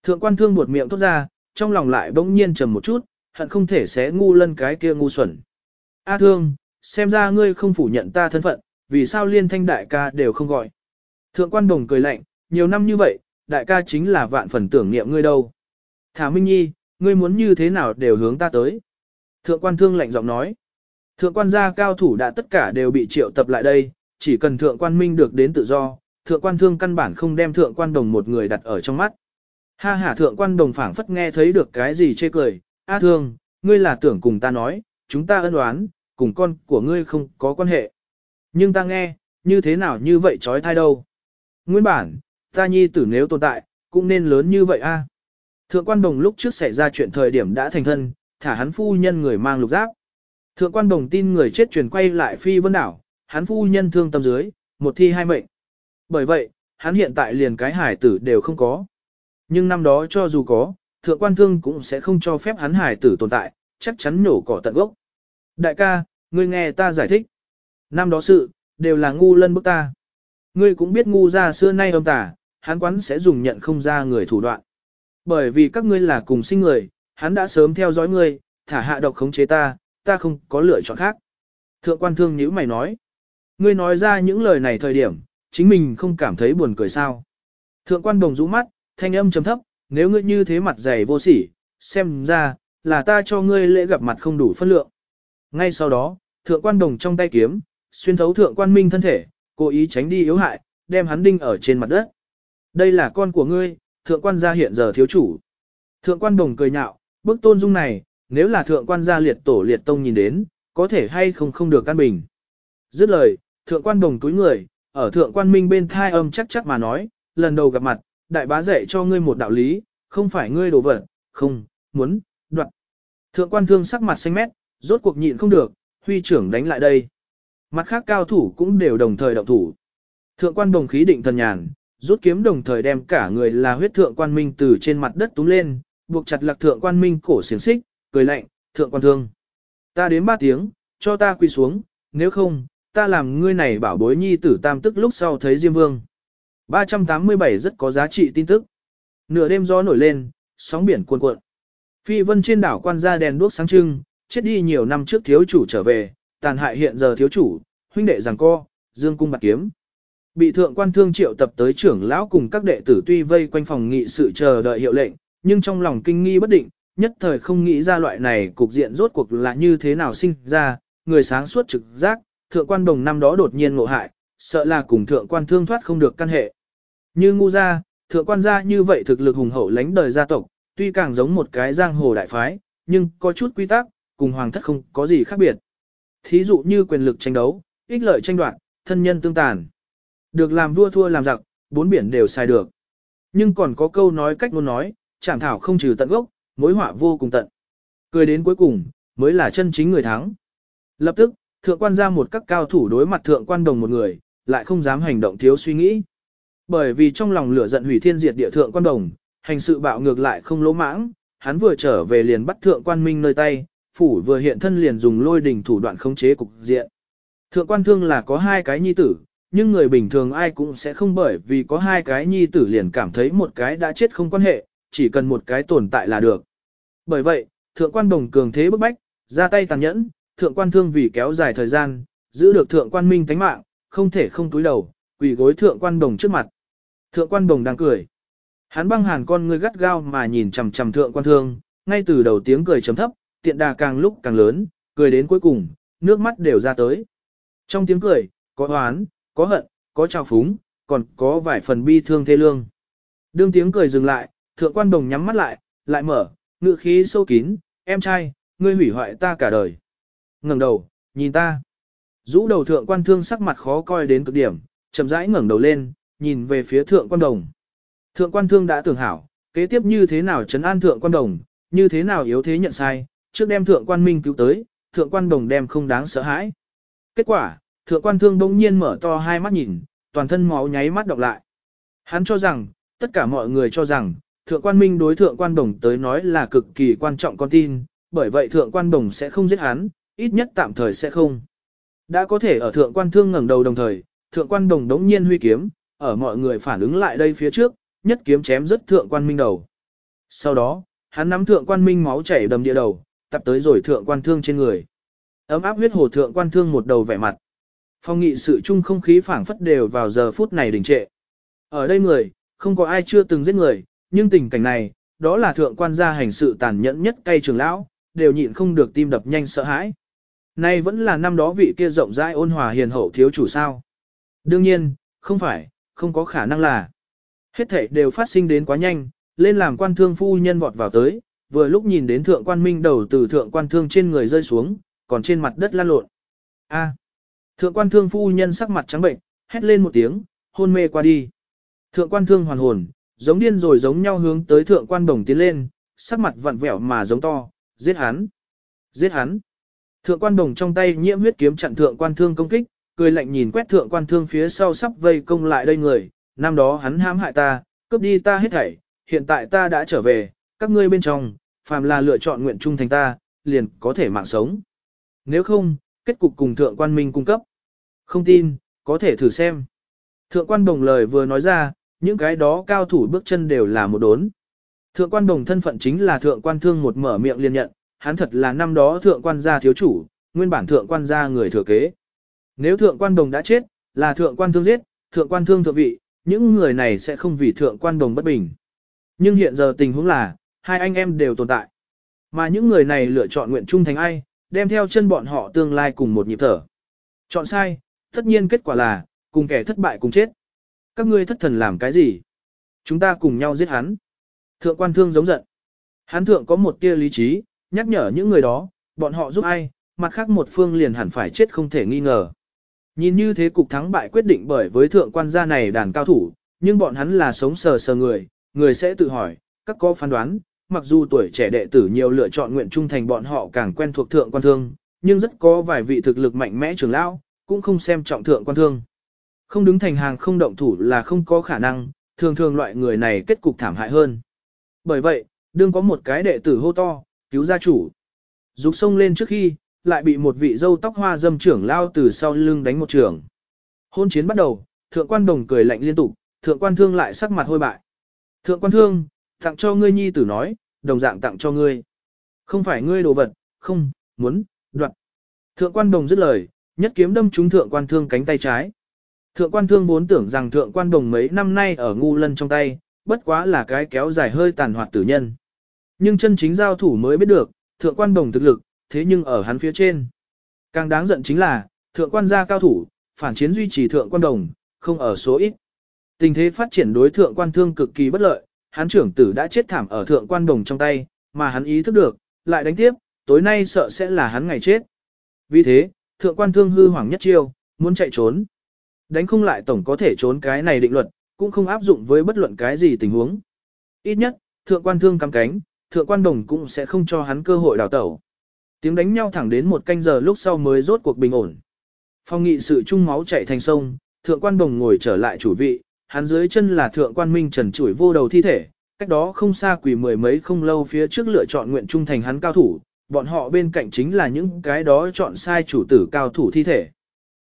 Thượng quan thương buột miệng thốt ra, trong lòng lại bỗng nhiên trầm một chút, hận không thể xé ngu lân cái kia ngu xuẩn. A thương, xem ra ngươi không phủ nhận ta thân phận, vì sao liên thanh đại ca đều không gọi. Thượng quan đồng cười lạnh, nhiều năm như vậy, đại ca chính là vạn phần tưởng niệm ngươi đâu. Thả Minh Nhi, ngươi muốn như thế nào đều hướng ta tới. Thượng quan thương lạnh giọng nói. Thượng quan gia cao thủ đã tất cả đều bị triệu tập lại đây, chỉ cần thượng quan minh được đến tự do, thượng quan thương căn bản không đem thượng quan đồng một người đặt ở trong mắt. Ha ha thượng quan đồng phảng phất nghe thấy được cái gì chê cười, a thương, ngươi là tưởng cùng ta nói, chúng ta ân oán, cùng con của ngươi không có quan hệ. Nhưng ta nghe, như thế nào như vậy trói thai đâu. Nguyên bản, ta nhi tử nếu tồn tại, cũng nên lớn như vậy a. À? Thượng quan đồng lúc trước xảy ra chuyện thời điểm đã thành thân, thả hắn phu nhân người mang lục giáp. Thượng quan đồng tin người chết truyền quay lại phi vân đảo, hắn phu nhân thương tâm dưới, một thi hai mệnh. Bởi vậy, hắn hiện tại liền cái hải tử đều không có. Nhưng năm đó cho dù có, thượng quan thương cũng sẽ không cho phép hắn hải tử tồn tại, chắc chắn nổ cỏ tận gốc. Đại ca, ngươi nghe ta giải thích. Năm đó sự, đều là ngu lân bức ta. Ngươi cũng biết ngu ra xưa nay âm tả, hắn quán sẽ dùng nhận không ra người thủ đoạn. Bởi vì các ngươi là cùng sinh người, hắn đã sớm theo dõi ngươi, thả hạ độc khống chế ta, ta không có lựa chọn khác. Thượng quan thương nhữ mày nói. Ngươi nói ra những lời này thời điểm, chính mình không cảm thấy buồn cười sao. Thượng quan đồng rũ mắt, thanh âm trầm thấp, nếu ngươi như thế mặt dày vô sỉ, xem ra, là ta cho ngươi lễ gặp mặt không đủ phân lượng. Ngay sau đó, thượng quan đồng trong tay kiếm, xuyên thấu thượng quan minh thân thể, cố ý tránh đi yếu hại, đem hắn đinh ở trên mặt đất. Đây là con của ngươi, thượng quan gia hiện giờ thiếu chủ. Thượng quan đồng cười nhạo, bức tôn dung này, nếu là thượng quan gia liệt tổ liệt tông nhìn đến, có thể hay không không được căn bình. Dứt lời, thượng quan đồng túi người, ở thượng quan minh bên thai âm chắc chắc mà nói, lần đầu gặp mặt, đại bá dạy cho ngươi một đạo lý, không phải ngươi đổ vật, không, muốn, đoạn. Thượng quan thương sắc mặt xanh mét, rốt cuộc nhịn không được, huy trưởng đánh lại đây. Mặt khác cao thủ cũng đều đồng thời động thủ. Thượng quan đồng khí định thần nhàn, rút kiếm đồng thời đem cả người là huyết thượng quan minh từ trên mặt đất túm lên, buộc chặt lạc thượng quan minh cổ xiềng xích, cười lạnh, thượng quan thương. Ta đến ba tiếng, cho ta quỳ xuống, nếu không, ta làm ngươi này bảo bối nhi tử tam tức lúc sau thấy Diêm Vương. 387 rất có giá trị tin tức. Nửa đêm gió nổi lên, sóng biển cuồn cuộn. Phi vân trên đảo quan gia đèn đuốc sáng trưng, chết đi nhiều năm trước thiếu chủ trở về, tàn hại hiện giờ thiếu chủ, huynh đệ giằng co, dương cung bạc kiếm. Bị thượng quan thương triệu tập tới trưởng lão cùng các đệ tử tuy vây quanh phòng nghị sự chờ đợi hiệu lệnh, nhưng trong lòng kinh nghi bất định, nhất thời không nghĩ ra loại này cục diện rốt cuộc là như thế nào sinh ra, người sáng suốt trực giác, thượng quan đồng năm đó đột nhiên ngộ hại, sợ là cùng thượng quan thương thoát không được căn hệ. Như ngu gia, thượng quan gia như vậy thực lực hùng hậu lãnh đời gia tộc, tuy càng giống một cái giang hồ đại phái, nhưng có chút quy tắc, cùng hoàng thất không có gì khác biệt. Thí dụ như quyền lực tranh đấu, ích lợi tranh đoạt, thân nhân tương tàn. Được làm vua thua làm giặc, bốn biển đều sai được. Nhưng còn có câu nói cách muốn nói, chẳng thảo không trừ tận gốc, mối họa vô cùng tận. Cười đến cuối cùng, mới là chân chính người thắng. Lập tức, thượng quan ra một các cao thủ đối mặt thượng quan đồng một người, lại không dám hành động thiếu suy nghĩ. Bởi vì trong lòng lửa giận hủy thiên diệt địa thượng quan đồng, hành sự bạo ngược lại không lỗ mãng, hắn vừa trở về liền bắt thượng quan minh nơi tay, phủ vừa hiện thân liền dùng lôi đình thủ đoạn khống chế cục diện. Thượng quan thương là có hai cái nhi tử, nhưng người bình thường ai cũng sẽ không bởi vì có hai cái nhi tử liền cảm thấy một cái đã chết không quan hệ, chỉ cần một cái tồn tại là được. Bởi vậy, thượng quan đồng cường thế bức bách, ra tay tàn nhẫn, thượng quan thương vì kéo dài thời gian, giữ được thượng quan minh tánh mạng, không thể không túi đầu, quỳ gối thượng quan đồng trước mặt. Thượng quan đồng đang cười. Hắn băng hàn con ngươi gắt gao mà nhìn chằm chằm thượng quan thương, ngay từ đầu tiếng cười chấm thấp, tiện đà càng lúc càng lớn, cười đến cuối cùng, nước mắt đều ra tới. Trong tiếng cười, có oán, có hận, có trào phúng, còn có vài phần bi thương thê lương. Đương tiếng cười dừng lại, thượng quan đồng nhắm mắt lại, lại mở, ngựa khí sâu kín, em trai, ngươi hủy hoại ta cả đời. ngẩng đầu, nhìn ta. Rũ đầu thượng quan thương sắc mặt khó coi đến cực điểm, chậm rãi ngẩng đầu lên, nhìn về phía thượng quan đồng. Thượng quan thương đã tưởng hảo, kế tiếp như thế nào trấn an thượng quan đồng, như thế nào yếu thế nhận sai, trước đem thượng quan minh cứu tới, thượng quan đồng đem không đáng sợ hãi. Kết quả, thượng quan thương bỗng nhiên mở to hai mắt nhìn, toàn thân máu nháy mắt đọc lại. Hắn cho rằng, tất cả mọi người cho rằng, thượng quan minh đối thượng quan đồng tới nói là cực kỳ quan trọng con tin, bởi vậy thượng quan đồng sẽ không giết hắn, ít nhất tạm thời sẽ không. Đã có thể ở thượng quan thương ngẩng đầu đồng thời, thượng quan đồng đống nhiên huy kiếm, ở mọi người phản ứng lại đây phía trước, nhất kiếm chém rất thượng quan minh đầu. Sau đó, hắn nắm thượng quan minh máu chảy đầm địa đầu, tập tới rồi thượng quan thương trên người. Ấm áp huyết hồ thượng quan thương một đầu vẻ mặt. Phong nghị sự chung không khí phảng phất đều vào giờ phút này đình trệ. Ở đây người, không có ai chưa từng giết người, nhưng tình cảnh này, đó là thượng quan gia hành sự tàn nhẫn nhất cay trường lão, đều nhịn không được tim đập nhanh sợ hãi. Nay vẫn là năm đó vị kia rộng rãi ôn hòa hiền hậu thiếu chủ sao. Đương nhiên, không phải, không có khả năng là. Hết thảy đều phát sinh đến quá nhanh, lên làm quan thương phu nhân vọt vào tới, vừa lúc nhìn đến thượng quan minh đầu từ thượng quan thương trên người rơi xuống, còn trên mặt đất lan lộn. A. Thượng quan thương phu nhân sắc mặt trắng bệnh, hét lên một tiếng, hôn mê qua đi. Thượng quan thương hoàn hồn, giống điên rồi giống nhau hướng tới thượng quan đồng tiến lên, sắc mặt vặn vẹo mà giống to, giết hắn, giết hắn. Thượng quan đồng trong tay nhiễm huyết kiếm chặn thượng quan thương công kích, cười lạnh nhìn quét thượng quan thương phía sau sắp vây công lại đây người, năm đó hắn hãm hại ta, cướp đi ta hết thảy, hiện tại ta đã trở về, các ngươi bên trong, phàm là lựa chọn nguyện trung thành ta, liền có thể mạng sống. Nếu không, kết cục cùng thượng quan minh cung cấp. Không tin, có thể thử xem. Thượng quan đồng lời vừa nói ra, những cái đó cao thủ bước chân đều là một đốn. Thượng quan đồng thân phận chính là thượng quan thương một mở miệng liền nhận, hắn thật là năm đó thượng quan gia thiếu chủ, nguyên bản thượng quan gia người thừa kế. Nếu thượng quan đồng đã chết, là thượng quan thương giết, thượng quan thương thượng vị, những người này sẽ không vì thượng quan đồng bất bình. Nhưng hiện giờ tình huống là, hai anh em đều tồn tại. Mà những người này lựa chọn nguyện trung thành ai, đem theo chân bọn họ tương lai cùng một nhịp thở. Chọn sai, tất nhiên kết quả là, cùng kẻ thất bại cùng chết. Các ngươi thất thần làm cái gì? Chúng ta cùng nhau giết hắn. Thượng quan thương giống giận. Hắn thượng có một tia lý trí, nhắc nhở những người đó, bọn họ giúp ai, mặt khác một phương liền hẳn phải chết không thể nghi ngờ. Nhìn như thế cục thắng bại quyết định bởi với thượng quan gia này đàn cao thủ, nhưng bọn hắn là sống sờ sờ người, người sẽ tự hỏi, các có phán đoán, mặc dù tuổi trẻ đệ tử nhiều lựa chọn nguyện trung thành bọn họ càng quen thuộc thượng quan thương, nhưng rất có vài vị thực lực mạnh mẽ trưởng lão, cũng không xem trọng thượng quan thương. Không đứng thành hàng không động thủ là không có khả năng, thường thường loại người này kết cục thảm hại hơn. Bởi vậy, đương có một cái đệ tử hô to, cứu gia chủ. Dục sông lên trước khi, lại bị một vị dâu tóc hoa dâm trưởng lao từ sau lưng đánh một trường. Hôn chiến bắt đầu, thượng quan đồng cười lạnh liên tục, thượng quan thương lại sắc mặt hôi bại. Thượng quan thương, tặng cho ngươi nhi tử nói, đồng dạng tặng cho ngươi. Không phải ngươi đồ vật, không, muốn, đoạt. Thượng quan đồng dứt lời, nhất kiếm đâm trúng thượng quan thương cánh tay trái. Thượng quan thương vốn tưởng rằng thượng quan đồng mấy năm nay ở ngu lân trong tay, bất quá là cái kéo dài hơi tàn hoạt tử nhân. Nhưng chân chính giao thủ mới biết được, thượng quan đồng thực lực, thế nhưng ở hắn phía trên. Càng đáng giận chính là, thượng quan gia cao thủ, phản chiến duy trì thượng quan đồng, không ở số ít. Tình thế phát triển đối thượng quan thương cực kỳ bất lợi, hắn trưởng tử đã chết thảm ở thượng quan đồng trong tay, mà hắn ý thức được, lại đánh tiếp, tối nay sợ sẽ là hắn ngày chết. Vì thế, thượng quan thương hư hoảng nhất chiêu, muốn chạy trốn. Đánh không lại tổng có thể trốn cái này định luật, cũng không áp dụng với bất luận cái gì tình huống. Ít nhất, thượng quan thương cắm cánh, thượng quan đồng cũng sẽ không cho hắn cơ hội đào tẩu. Tiếng đánh nhau thẳng đến một canh giờ lúc sau mới rốt cuộc bình ổn. Phong nghị sự trung máu chảy thành sông, thượng quan đồng ngồi trở lại chủ vị, hắn dưới chân là thượng quan minh trần chủi vô đầu thi thể, cách đó không xa quỷ mười mấy không lâu phía trước lựa chọn nguyện trung thành hắn cao thủ, bọn họ bên cạnh chính là những cái đó chọn sai chủ tử cao thủ thi thể.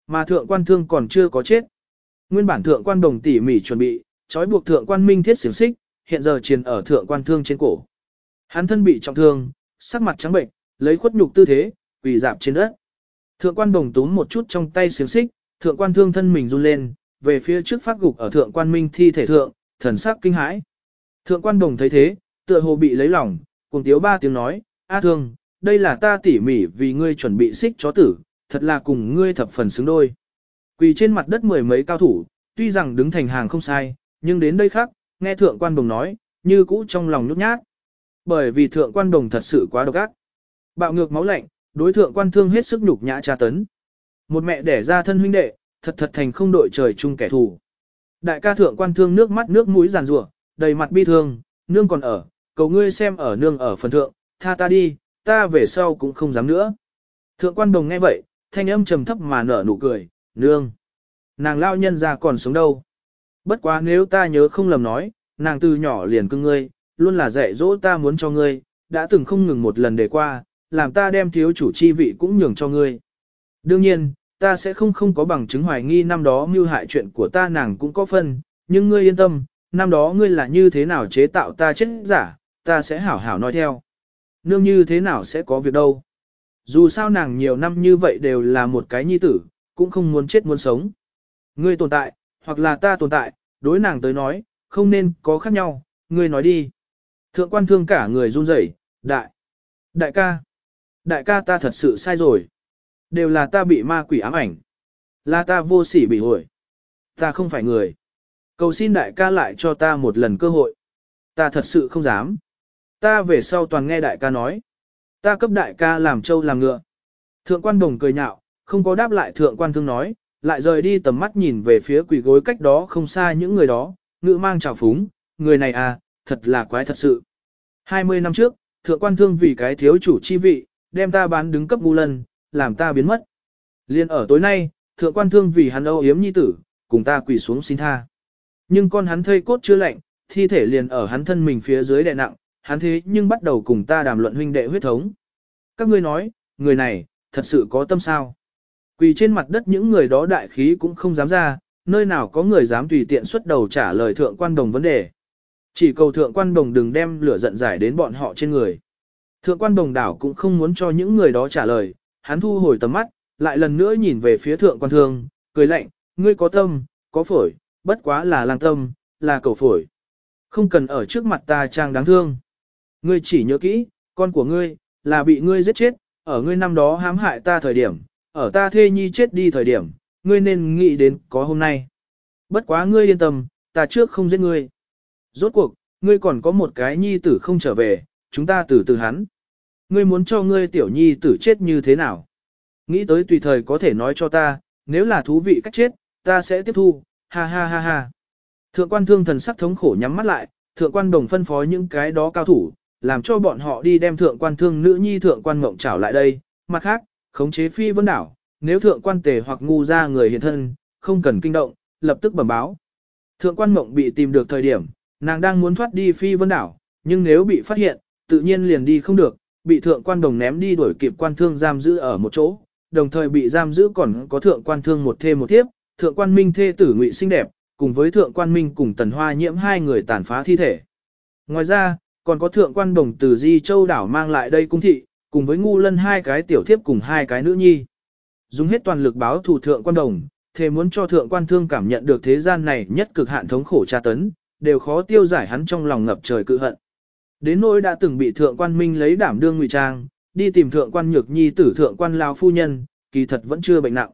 Mà thượng quan thương còn chưa có chết. Nguyên bản thượng quan đồng tỉ mỉ chuẩn bị, trói buộc thượng quan minh thiết xiềng xích, hiện giờ triền ở thượng quan thương trên cổ. Hắn thân bị trọng thương, sắc mặt trắng bệnh, lấy khuất nhục tư thế, quỳ dạp trên đất. Thượng quan đồng túm một chút trong tay xiềng xích, thượng quan thương thân mình run lên, về phía trước phát gục ở thượng quan minh thi thể thượng, thần sắc kinh hãi. Thượng quan đồng thấy thế, tựa hồ bị lấy lòng, cùng tiếu ba tiếng nói, A thương, đây là ta tỉ mỉ vì ngươi chuẩn bị xích chó tử, thật là cùng ngươi thập phần xứng đôi. Quỳ trên mặt đất mười mấy cao thủ, tuy rằng đứng thành hàng không sai, nhưng đến đây khác, nghe thượng quan đồng nói, như cũ trong lòng nhút nhát. Bởi vì thượng quan đồng thật sự quá độc ác. Bạo ngược máu lạnh, đối thượng quan thương hết sức nhục nhã tra tấn. Một mẹ đẻ ra thân huynh đệ, thật thật thành không đội trời chung kẻ thù. Đại ca thượng quan thương nước mắt nước mũi giàn rủa, đầy mặt bi thương, nương còn ở, cầu ngươi xem ở nương ở phần thượng, tha ta đi, ta về sau cũng không dám nữa. Thượng quan đồng nghe vậy, thanh âm trầm thấp mà nở nụ cười, nương. Nàng lao nhân ra còn sống đâu. Bất quá nếu ta nhớ không lầm nói, nàng từ nhỏ liền cưng ngươi, luôn là dạy dỗ ta muốn cho ngươi, đã từng không ngừng một lần để qua, làm ta đem thiếu chủ chi vị cũng nhường cho ngươi. Đương nhiên, ta sẽ không không có bằng chứng hoài nghi năm đó mưu hại chuyện của ta nàng cũng có phân, nhưng ngươi yên tâm, năm đó ngươi là như thế nào chế tạo ta chết giả, ta sẽ hảo hảo nói theo. Nương như thế nào sẽ có việc đâu. Dù sao nàng nhiều năm như vậy đều là một cái nhi tử, cũng không muốn chết muốn sống. Ngươi tồn tại, hoặc là ta tồn tại, đối nàng tới nói, không nên có khác nhau, ngươi nói đi. Thượng quan thương cả người run rẩy, đại, đại ca, đại ca ta thật sự sai rồi. Đều là ta bị ma quỷ ám ảnh. Là ta vô sỉ bị hội. Ta không phải người. Cầu xin đại ca lại cho ta một lần cơ hội. Ta thật sự không dám. Ta về sau toàn nghe đại ca nói. Ta cấp đại ca làm trâu làm ngựa. Thượng quan đồng cười nhạo, không có đáp lại thượng quan thương nói, lại rời đi tầm mắt nhìn về phía quỷ gối cách đó không xa những người đó, ngự mang trào phúng, người này à, thật là quái thật sự. 20 năm trước, thượng quan thương vì cái thiếu chủ chi vị, đem ta bán đứng cấp ngu lần, làm ta biến mất. Liên ở tối nay, thượng quan thương vì hắn âu yếm nhi tử, cùng ta quỳ xuống xin tha. Nhưng con hắn thây cốt chưa lạnh, thi thể liền ở hắn thân mình phía dưới đè nặng, hắn thế nhưng bắt đầu cùng ta đàm luận huynh đệ huyết thống. Các ngươi nói, người này, thật sự có tâm sao. Quỳ trên mặt đất những người đó đại khí cũng không dám ra, nơi nào có người dám tùy tiện xuất đầu trả lời thượng quan đồng vấn đề. Chỉ cầu thượng quan đồng đừng đem lửa giận giải đến bọn họ trên người. Thượng quan đồng đảo cũng không muốn cho những người đó trả lời, hắn thu hồi tầm mắt, lại lần nữa nhìn về phía thượng quan thương, cười lạnh, ngươi có tâm, có phổi, bất quá là lang tâm, là cầu phổi. Không cần ở trước mặt ta trang đáng thương. Ngươi chỉ nhớ kỹ, con của ngươi, là bị ngươi giết chết, ở ngươi năm đó hãm hại ta thời điểm, ở ta thê nhi chết đi thời điểm, ngươi nên nghĩ đến có hôm nay. Bất quá ngươi yên tâm, ta trước không giết ngươi. Rốt cuộc, ngươi còn có một cái nhi tử không trở về, chúng ta từ từ hắn. Ngươi muốn cho ngươi tiểu nhi tử chết như thế nào? Nghĩ tới tùy thời có thể nói cho ta, nếu là thú vị cách chết, ta sẽ tiếp thu, ha ha ha ha. Thượng quan thương thần sắc thống khổ nhắm mắt lại, thượng quan đồng phân phó những cái đó cao thủ, làm cho bọn họ đi đem thượng quan thương nữ nhi thượng quan mộng trảo lại đây. Mặt khác, khống chế phi vân đảo, nếu thượng quan tề hoặc ngu ra người hiện thân, không cần kinh động, lập tức bẩm báo. Thượng quan mộng bị tìm được thời điểm, nàng đang muốn thoát đi phi vân đảo, nhưng nếu bị phát hiện, tự nhiên liền đi không được, bị thượng quan đồng ném đi đuổi kịp quan thương giam giữ ở một chỗ, đồng thời bị giam giữ còn có thượng quan thương một thê một thiếp, thượng quan minh thê tử ngụy xinh đẹp, cùng với thượng quan minh cùng tần hoa nhiễm hai người tàn phá thi thể. Ngoài ra, còn có thượng quan đồng từ Di Châu đảo mang lại đây cung thị, cùng với ngu lân hai cái tiểu thiếp cùng hai cái nữ nhi. Dùng hết toàn lực báo thủ thượng quan đồng, thề muốn cho thượng quan thương cảm nhận được thế gian này nhất cực hạn thống khổ tra tấn, đều khó tiêu giải hắn trong lòng ngập trời cự hận. Đến nỗi đã từng bị thượng quan minh lấy đảm đương ngụy trang, đi tìm thượng quan nhược nhi tử thượng quan lao phu nhân, kỳ thật vẫn chưa bệnh nặng.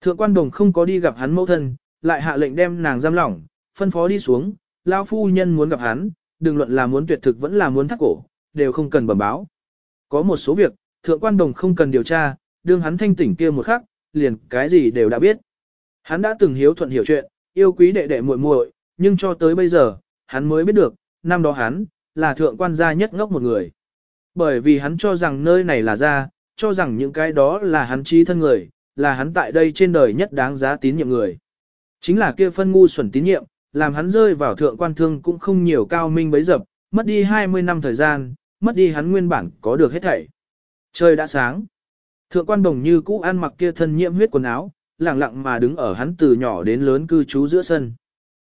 Thượng quan đồng không có đi gặp hắn mẫu thân, lại hạ lệnh đem nàng giam lỏng, phân phó đi xuống, lao phu nhân muốn gặp hắn, đừng luận là muốn tuyệt thực vẫn là muốn thắt cổ, đều không cần bẩm báo. Có một số việc, thượng quan đồng không cần điều tra, đương hắn thanh tỉnh kia một khắc, liền cái gì đều đã biết. Hắn đã từng hiếu thuận hiểu chuyện, yêu quý đệ đệ muội muội, nhưng cho tới bây giờ, hắn mới biết được, năm đó hắn, là thượng quan gia nhất ngốc một người. Bởi vì hắn cho rằng nơi này là gia, cho rằng những cái đó là hắn trí thân người, là hắn tại đây trên đời nhất đáng giá tín nhiệm người. Chính là kia phân ngu xuẩn tín nhiệm, làm hắn rơi vào thượng quan thương cũng không nhiều cao minh bấy dập, mất đi 20 năm thời gian, mất đi hắn nguyên bản có được hết thảy. Trời đã sáng. Thượng quan đồng như cũ ăn mặc kia thân nhiễm huyết quần áo, lặng lặng mà đứng ở hắn từ nhỏ đến lớn cư trú giữa sân.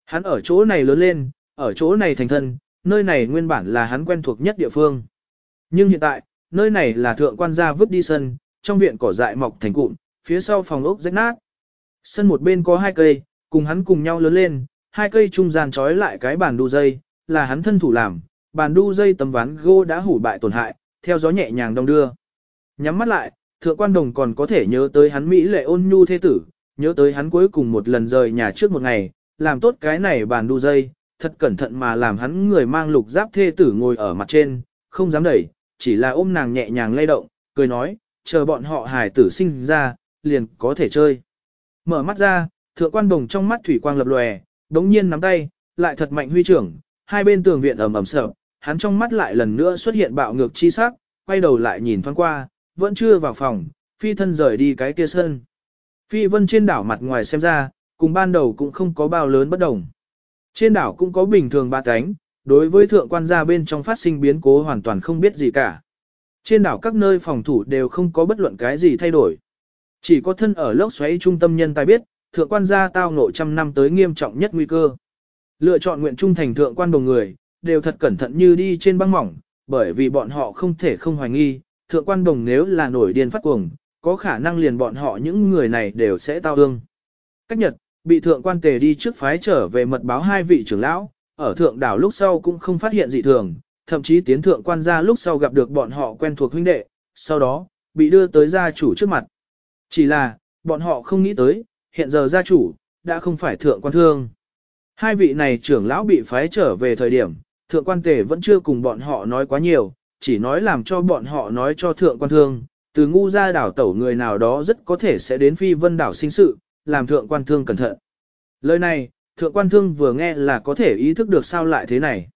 Hắn ở chỗ này lớn lên, ở chỗ này thành thân, nơi này nguyên bản là hắn quen thuộc nhất địa phương. Nhưng hiện tại, nơi này là thượng quan gia vứt đi sân, trong viện cỏ dại mọc thành cụm, phía sau phòng ốc rách nát. Sân một bên có hai cây, cùng hắn cùng nhau lớn lên, hai cây trung gian trói lại cái bàn đu dây, là hắn thân thủ làm, bàn đu dây tấm ván gỗ đã hủ bại tổn hại, theo gió nhẹ nhàng đông đưa. Nhắm mắt lại, thượng quan đồng còn có thể nhớ tới hắn Mỹ lệ ôn nhu thế tử, nhớ tới hắn cuối cùng một lần rời nhà trước một ngày, làm tốt cái này bàn đu dây, thật cẩn thận mà làm hắn người mang lục giáp thê tử ngồi ở mặt trên, không dám đẩy, chỉ là ôm nàng nhẹ nhàng lay động, cười nói, chờ bọn họ hài tử sinh ra, liền có thể chơi. Mở mắt ra, thượng quan đồng trong mắt thủy quang lập lòe, đống nhiên nắm tay, lại thật mạnh huy trưởng, hai bên tường viện ầm ầm sợ, hắn trong mắt lại lần nữa xuất hiện bạo ngược chi sắc, quay đầu lại nhìn thoáng qua, vẫn chưa vào phòng, phi thân rời đi cái kia sân. Phi vân trên đảo mặt ngoài xem ra, cùng ban đầu cũng không có bao lớn bất đồng. Trên đảo cũng có bình thường ba cánh, đối với thượng quan gia bên trong phát sinh biến cố hoàn toàn không biết gì cả. Trên đảo các nơi phòng thủ đều không có bất luận cái gì thay đổi. Chỉ có thân ở lốc xoáy trung tâm nhân tài biết, thượng quan gia tao ngộ trăm năm tới nghiêm trọng nhất nguy cơ. Lựa chọn nguyện trung thành thượng quan đồng người, đều thật cẩn thận như đi trên băng mỏng, bởi vì bọn họ không thể không hoài nghi, thượng quan đồng nếu là nổi điên phát cuồng, có khả năng liền bọn họ những người này đều sẽ tao ương. Cách nhật, bị thượng quan tề đi trước phái trở về mật báo hai vị trưởng lão, ở thượng đảo lúc sau cũng không phát hiện dị thường, thậm chí tiến thượng quan gia lúc sau gặp được bọn họ quen thuộc huynh đệ, sau đó, bị đưa tới gia chủ trước mặt. Chỉ là, bọn họ không nghĩ tới, hiện giờ gia chủ, đã không phải thượng quan thương. Hai vị này trưởng lão bị phái trở về thời điểm, thượng quan tề vẫn chưa cùng bọn họ nói quá nhiều, chỉ nói làm cho bọn họ nói cho thượng quan thương, từ ngu ra đảo tẩu người nào đó rất có thể sẽ đến phi vân đảo sinh sự, làm thượng quan thương cẩn thận. Lời này, thượng quan thương vừa nghe là có thể ý thức được sao lại thế này.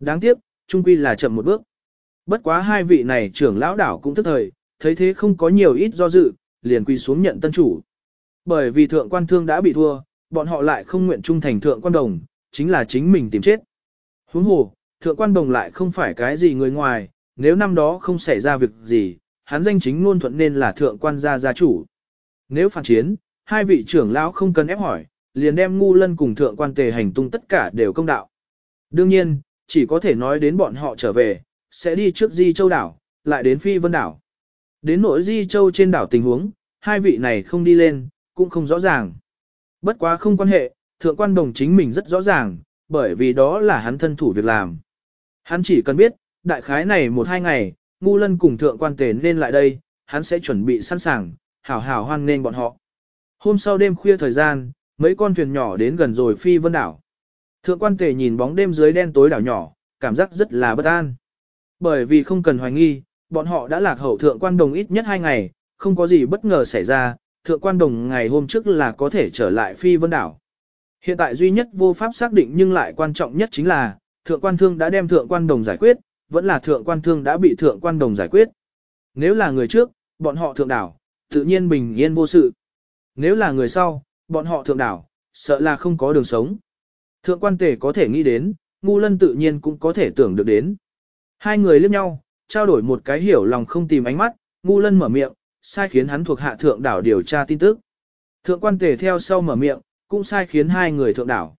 Đáng tiếc, trung quy là chậm một bước. Bất quá hai vị này trưởng lão đảo cũng tức thời, thấy thế không có nhiều ít do dự, liền quy xuống nhận tân chủ. Bởi vì thượng quan thương đã bị thua, bọn họ lại không nguyện trung thành thượng quan đồng, chính là chính mình tìm chết. Huống hồ, thượng quan đồng lại không phải cái gì người ngoài, nếu năm đó không xảy ra việc gì, hắn danh chính ngôn thuận nên là thượng quan gia gia chủ. Nếu phản chiến, hai vị trưởng lão không cần ép hỏi, liền đem ngu lân cùng thượng quan tề hành tung tất cả đều công đạo. Đương nhiên, chỉ có thể nói đến bọn họ trở về, sẽ đi trước Di Châu đảo, lại đến Phi Vân đảo. Đến nỗi Di Châu trên đảo tình huống, hai vị này không đi lên, cũng không rõ ràng. Bất quá không quan hệ, thượng quan đồng chính mình rất rõ ràng, bởi vì đó là hắn thân thủ việc làm. Hắn chỉ cần biết, đại khái này một hai ngày, ngu lân cùng thượng quan tề nên lại đây, hắn sẽ chuẩn bị sẵn sàng, hảo hảo hoan nên bọn họ. Hôm sau đêm khuya thời gian, mấy con thuyền nhỏ đến gần rồi phi vân đảo. Thượng quan tề nhìn bóng đêm dưới đen tối đảo nhỏ, cảm giác rất là bất an. Bởi vì không cần hoài nghi, bọn họ đã lạc hậu thượng quan đồng ít nhất hai ngày, không có gì bất ngờ xảy ra, thượng quan đồng ngày hôm trước là có thể trở lại phi vân đảo. Hiện tại duy nhất vô pháp xác định nhưng lại quan trọng nhất chính là, thượng quan thương đã đem thượng quan đồng giải quyết, vẫn là thượng quan thương đã bị thượng quan đồng giải quyết. Nếu là người trước, bọn họ thượng đảo, tự nhiên bình yên vô sự. Nếu là người sau, bọn họ thượng đảo, sợ là không có đường sống. Thượng quan tể có thể nghĩ đến, ngu lân tự nhiên cũng có thể tưởng được đến. Hai người liếc nhau, trao đổi một cái hiểu lòng không tìm ánh mắt, ngu lân mở miệng, sai khiến hắn thuộc hạ thượng đảo điều tra tin tức. Thượng quan tể theo sau mở miệng, cũng sai khiến hai người thượng đảo.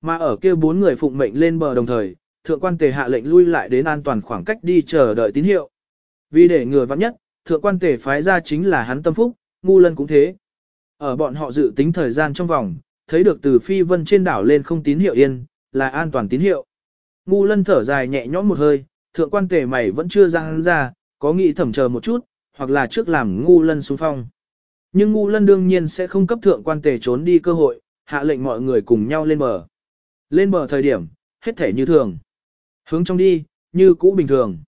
Mà ở kia bốn người phụng mệnh lên bờ đồng thời, thượng quan tề hạ lệnh lui lại đến an toàn khoảng cách đi chờ đợi tín hiệu. Vì để ngừa vắng nhất, thượng quan tề phái ra chính là hắn tâm phúc, ngu lân cũng thế. Ở bọn họ dự tính thời gian trong vòng, thấy được từ phi vân trên đảo lên không tín hiệu yên, là an toàn tín hiệu. Ngu lân thở dài nhẹ nhõm một hơi, thượng quan tề mày vẫn chưa ra hắn ra, có nghĩ thẩm chờ một chút, hoặc là trước làm ngu lân xuống phong. Nhưng ngu lân đương nhiên sẽ không cấp thượng quan tề trốn đi cơ hội, hạ lệnh mọi người cùng nhau lên bờ. Lên bờ thời điểm, hết thể như thường. Hướng trong đi, như cũ bình thường.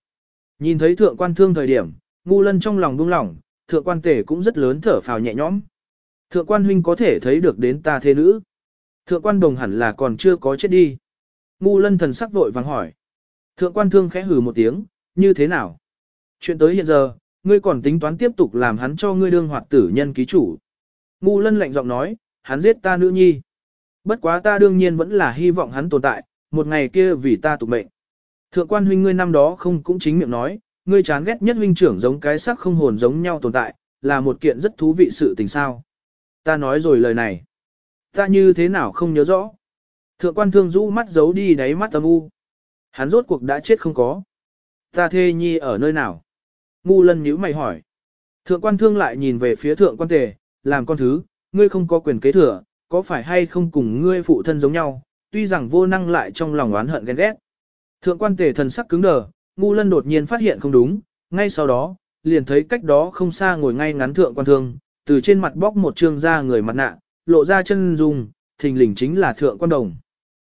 Nhìn thấy thượng quan thương thời điểm, ngu lân trong lòng buông lỏng, thượng quan tể cũng rất lớn thở phào nhẹ nhõm. Thượng quan huynh có thể thấy được đến ta thế nữ. Thượng quan đồng hẳn là còn chưa có chết đi. Ngu lân thần sắc vội vàng hỏi. Thượng quan thương khẽ hừ một tiếng, như thế nào? Chuyện tới hiện giờ, ngươi còn tính toán tiếp tục làm hắn cho ngươi đương hoạt tử nhân ký chủ. Ngu lân lạnh giọng nói, hắn giết ta nữ nhi. Bất quá ta đương nhiên vẫn là hy vọng hắn tồn tại, một ngày kia vì ta tục mệnh. Thượng quan huynh ngươi năm đó không cũng chính miệng nói, ngươi chán ghét nhất huynh trưởng giống cái sắc không hồn giống nhau tồn tại, là một kiện rất thú vị sự tình sao. Ta nói rồi lời này. Ta như thế nào không nhớ rõ. Thượng quan thương rũ mắt giấu đi đáy mắt âm u. Hắn rốt cuộc đã chết không có. Ta thê nhi ở nơi nào? Ngu lân nhíu mày hỏi. Thượng quan thương lại nhìn về phía thượng quan tề, làm con thứ, ngươi không có quyền kế thừa, có phải hay không cùng ngươi phụ thân giống nhau, tuy rằng vô năng lại trong lòng oán hận ghen ghét. Thượng quan tề thần sắc cứng đờ, ngu lân đột nhiên phát hiện không đúng, ngay sau đó, liền thấy cách đó không xa ngồi ngay ngắn thượng quan thương, từ trên mặt bóc một trương da người mặt nạ, lộ ra chân dung, thình lình chính là thượng quan đồng.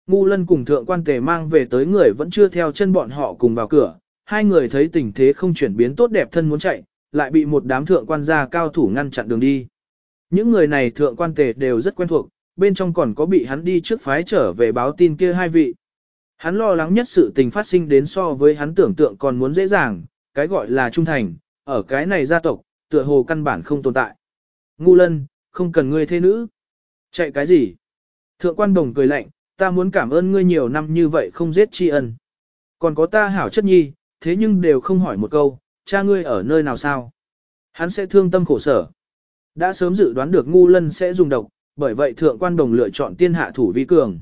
Ngu lân cùng thượng quan tề mang về tới người vẫn chưa theo chân bọn họ cùng vào cửa, hai người thấy tình thế không chuyển biến tốt đẹp thân muốn chạy, lại bị một đám thượng quan gia cao thủ ngăn chặn đường đi. Những người này thượng quan tề đều rất quen thuộc, bên trong còn có bị hắn đi trước phái trở về báo tin kia hai vị. Hắn lo lắng nhất sự tình phát sinh đến so với hắn tưởng tượng còn muốn dễ dàng, cái gọi là trung thành, ở cái này gia tộc, tựa hồ căn bản không tồn tại. Ngu lân, không cần ngươi thế nữ. Chạy cái gì? Thượng quan đồng cười lạnh, ta muốn cảm ơn ngươi nhiều năm như vậy không giết tri ân. Còn có ta hảo chất nhi, thế nhưng đều không hỏi một câu, cha ngươi ở nơi nào sao? Hắn sẽ thương tâm khổ sở. Đã sớm dự đoán được ngu lân sẽ dùng độc, bởi vậy thượng quan đồng lựa chọn tiên hạ thủ vi cường.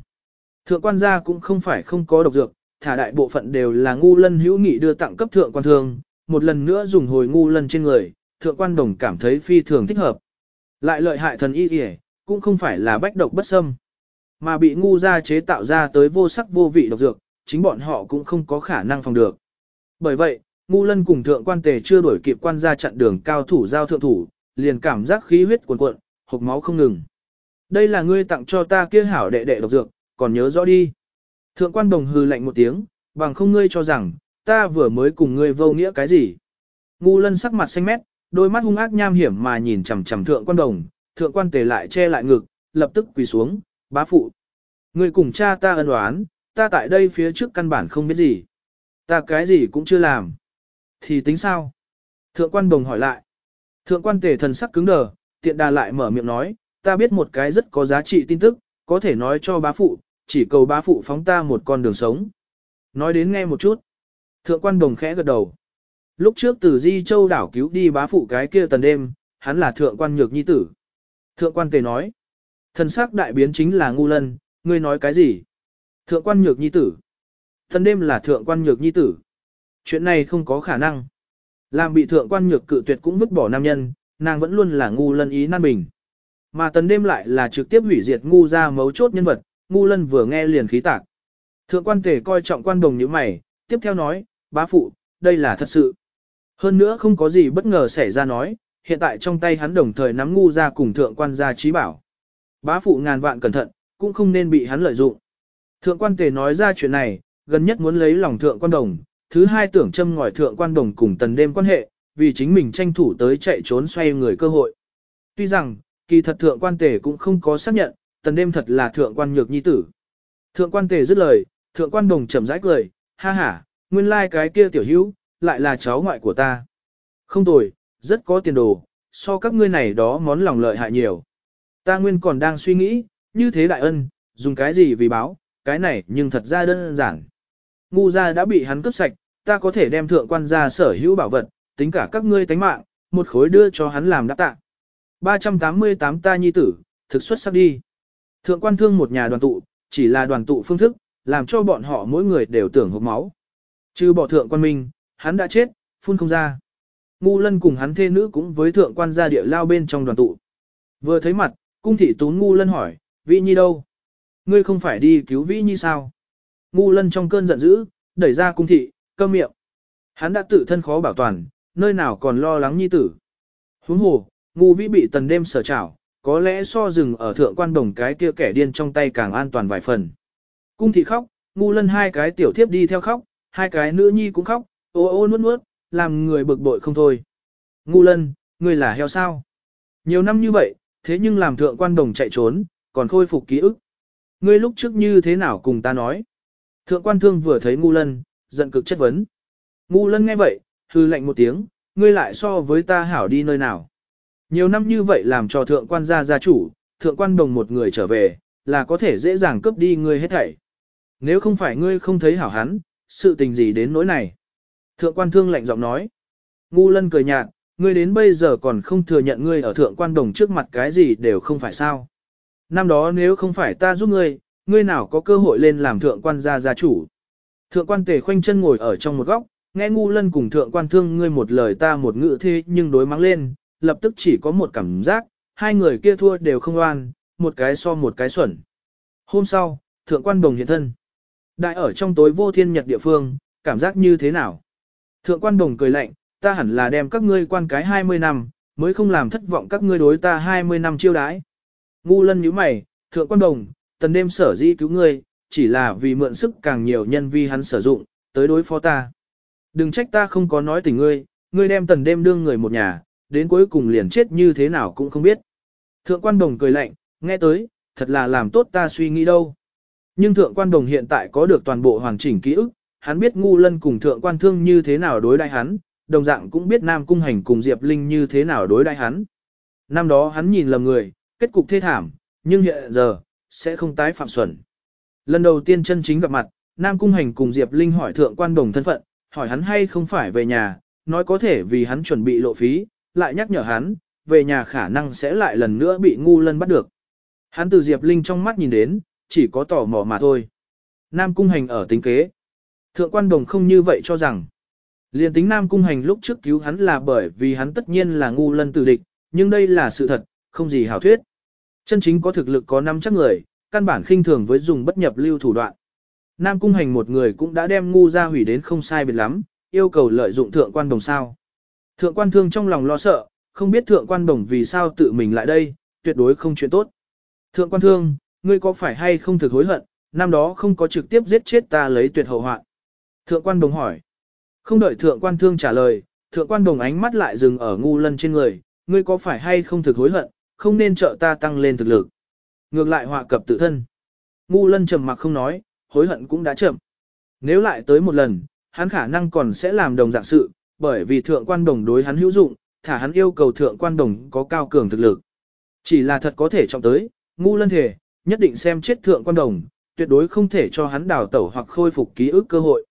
Thượng quan gia cũng không phải không có độc dược, thả đại bộ phận đều là ngu lân hữu nghị đưa tặng cấp thượng quan thương, một lần nữa dùng hồi ngu lân trên người, thượng quan đồng cảm thấy phi thường thích hợp. Lại lợi hại thần y y, cũng không phải là bách độc bất xâm, mà bị ngu gia chế tạo ra tới vô sắc vô vị độc dược, chính bọn họ cũng không có khả năng phòng được. Bởi vậy, ngu lân cùng thượng quan tề chưa đổi kịp quan gia chặn đường cao thủ giao thượng thủ, liền cảm giác khí huyết cuồn cuộn, hộc máu không ngừng. Đây là ngươi tặng cho ta kia hảo đệ đệ độc dược, còn nhớ rõ đi. Thượng quan đồng hư lạnh một tiếng, bằng không ngươi cho rằng, ta vừa mới cùng ngươi vô nghĩa cái gì. Ngu lân sắc mặt xanh mét, đôi mắt hung ác nham hiểm mà nhìn chằm chằm thượng quan đồng, thượng quan tề lại che lại ngực, lập tức quỳ xuống, bá phụ. người cùng cha ta ân oán, ta tại đây phía trước căn bản không biết gì. Ta cái gì cũng chưa làm. Thì tính sao? Thượng quan đồng hỏi lại. Thượng quan tề thần sắc cứng đờ, tiện đà lại mở miệng nói, ta biết một cái rất có giá trị tin tức, có thể nói cho bá phụ, chỉ cầu bá phụ phóng ta một con đường sống. Nói đến nghe một chút. Thượng quan đồng khẽ gật đầu. Lúc trước từ Di Châu đảo cứu đi bá phụ cái kia tần đêm, hắn là thượng quan nhược nhi tử. Thượng quan tề nói. Thần sắc đại biến chính là ngu lân, ngươi nói cái gì? Thượng quan nhược nhi tử. Tần đêm là thượng quan nhược nhi tử. Chuyện này không có khả năng. Làm bị thượng quan nhược cự tuyệt cũng vứt bỏ nam nhân, nàng vẫn luôn là ngu lân ý nan bình. Mà tần đêm lại là trực tiếp hủy diệt ngu ra mấu chốt nhân vật, ngu lân vừa nghe liền khí tạc. Thượng quan tề coi trọng quan đồng như mày, tiếp theo nói, bá phụ, đây là thật sự. Hơn nữa không có gì bất ngờ xảy ra nói, hiện tại trong tay hắn đồng thời nắm ngu ra cùng thượng quan gia trí bảo. Bá phụ ngàn vạn cẩn thận, cũng không nên bị hắn lợi dụng. Thượng quan tề nói ra chuyện này, gần nhất muốn lấy lòng thượng quan đồng, thứ hai tưởng châm ngòi thượng quan đồng cùng tần đêm quan hệ, vì chính mình tranh thủ tới chạy trốn xoay người cơ hội. Tuy rằng, kỳ thật thượng quan tề cũng không có xác nhận, tần đêm thật là thượng quan nhược nhi tử. Thượng quan tề dứt lời, thượng quan đồng chậm rãi cười, ha ha, nguyên lai like cái kia tiểu hữu, lại là cháu ngoại của ta. Không tồi, rất có tiền đồ, so các ngươi này đó món lòng lợi hại nhiều. Ta nguyên còn đang suy nghĩ, như thế đại ân, dùng cái gì vì báo, cái này nhưng thật ra đơn giản. Ngu gia đã bị hắn cướp sạch, ta có thể đem thượng quan gia sở hữu bảo vật, tính cả các ngươi tánh mạng, một khối đưa cho hắn làm đáp tạ. 388 ta nhi tử, thực xuất sắc đi. Thượng quan thương một nhà đoàn tụ, chỉ là đoàn tụ phương thức, làm cho bọn họ mỗi người đều tưởng hộp máu. Chứ bỏ thượng quan minh, hắn đã chết, phun không ra. Ngu lân cùng hắn thê nữ cũng với thượng quan gia địa lao bên trong đoàn tụ. Vừa thấy mặt, cung thị tú ngu lân hỏi, Vĩ Nhi đâu? Ngươi không phải đi cứu Vĩ Nhi sao? Ngu lân trong cơn giận dữ, đẩy ra cung thị, câm miệng. Hắn đã tự thân khó bảo toàn, nơi nào còn lo lắng nhi tử. Huống hồ, ngu vĩ bị tần đêm sở trảo, có lẽ so rừng ở thượng quan đồng cái kia kẻ điên trong tay càng an toàn vài phần. Cung thị khóc, ngu lân hai cái tiểu thiếp đi theo khóc, hai cái nữ nhi cũng khóc, ô ô nuốt nuốt, làm người bực bội không thôi. Ngu lân, người là heo sao? Nhiều năm như vậy, thế nhưng làm thượng quan đồng chạy trốn, còn khôi phục ký ức. Ngươi lúc trước như thế nào cùng ta nói? Thượng quan thương vừa thấy ngu lân, giận cực chất vấn. Ngu lân nghe vậy, hư lạnh một tiếng, ngươi lại so với ta hảo đi nơi nào. Nhiều năm như vậy làm cho thượng quan gia gia chủ, thượng quan đồng một người trở về, là có thể dễ dàng cướp đi ngươi hết thảy. Nếu không phải ngươi không thấy hảo hắn, sự tình gì đến nỗi này. Thượng quan thương lạnh giọng nói. Ngu lân cười nhạt, ngươi đến bây giờ còn không thừa nhận ngươi ở thượng quan đồng trước mặt cái gì đều không phải sao. Năm đó nếu không phải ta giúp ngươi, ngươi nào có cơ hội lên làm thượng quan gia gia chủ. Thượng quan tề khoanh chân ngồi ở trong một góc, nghe ngu lân cùng thượng quan thương ngươi một lời ta một ngữ thế nhưng đối mắng lên, lập tức chỉ có một cảm giác, hai người kia thua đều không oan, một cái so một cái xuẩn. Hôm sau, thượng quan đồng hiện thân. Đại ở trong tối vô thiên nhật địa phương, cảm giác như thế nào? Thượng quan đồng cười lạnh, ta hẳn là đem các ngươi quan cái 20 năm, mới không làm thất vọng các ngươi đối ta 20 năm chiêu đãi. Ngu lân nhíu mày, thượng quan đồng, tần đêm sở dĩ cứu ngươi, chỉ là vì mượn sức càng nhiều nhân vi hắn sử dụng, tới đối phó ta. Đừng trách ta không có nói tình ngươi, ngươi đem tần đêm đương người một nhà, đến cuối cùng liền chết như thế nào cũng không biết. Thượng quan đồng cười lạnh, nghe tới, thật là làm tốt ta suy nghĩ đâu. Nhưng thượng quan đồng hiện tại có được toàn bộ hoàn chỉnh ký ức, hắn biết ngu lân cùng thượng quan thương như thế nào đối đại hắn, đồng dạng cũng biết nam cung hành cùng Diệp Linh như thế nào đối đại hắn. Năm đó hắn nhìn lầm người, kết cục thê thảm, nhưng hiện giờ, sẽ không tái phạm xuẩn. Lần đầu tiên chân chính gặp mặt, Nam Cung Hành cùng Diệp Linh hỏi thượng quan đồng thân phận, hỏi hắn hay không phải về nhà, nói có thể vì hắn chuẩn bị lộ phí, lại nhắc nhở hắn, về nhà khả năng sẽ lại lần nữa bị ngu lân bắt được. Hắn từ Diệp Linh trong mắt nhìn đến, chỉ có tò mò mà thôi. Nam Cung Hành ở tính kế. Thượng quan đồng không như vậy cho rằng. Liên tính Nam Cung Hành lúc trước cứu hắn là bởi vì hắn tất nhiên là ngu lân tử địch, nhưng đây là sự thật, không gì hảo thuyết. Chân chính có thực lực có năm chắc người, căn bản khinh thường với dùng bất nhập lưu thủ đoạn. Nam Cung Hành một người cũng đã đem ngu ra hủy đến không sai biệt lắm, yêu cầu lợi dụng thượng quan đồng sao. Thượng quan thương trong lòng lo sợ, không biết thượng quan đồng vì sao tự mình lại đây, tuyệt đối không chuyện tốt. Thượng quan thương, ngươi có phải hay không thực hối hận, năm đó không có trực tiếp giết chết ta lấy tuyệt hậu hoạn. Thượng quan đồng hỏi. Không đợi thượng quan thương trả lời, thượng quan đồng ánh mắt lại dừng ở ngu lân trên người, ngươi có phải hay không thực hối hận, không nên trợ ta tăng lên thực lực. Ngược lại họa cập tự thân. Ngu lân trầm mặc không nói, hối hận cũng đã chậm. Nếu lại tới một lần, hắn khả năng còn sẽ làm đồng dạng sự, bởi vì thượng quan đồng đối hắn hữu dụng, thả hắn yêu cầu thượng quan đồng có cao cường thực lực. Chỉ là thật có thể trọng tới, ngu lân thể, nhất định xem chết thượng quan đồng, tuyệt đối không thể cho hắn đào tẩu hoặc khôi phục ký ức cơ hội.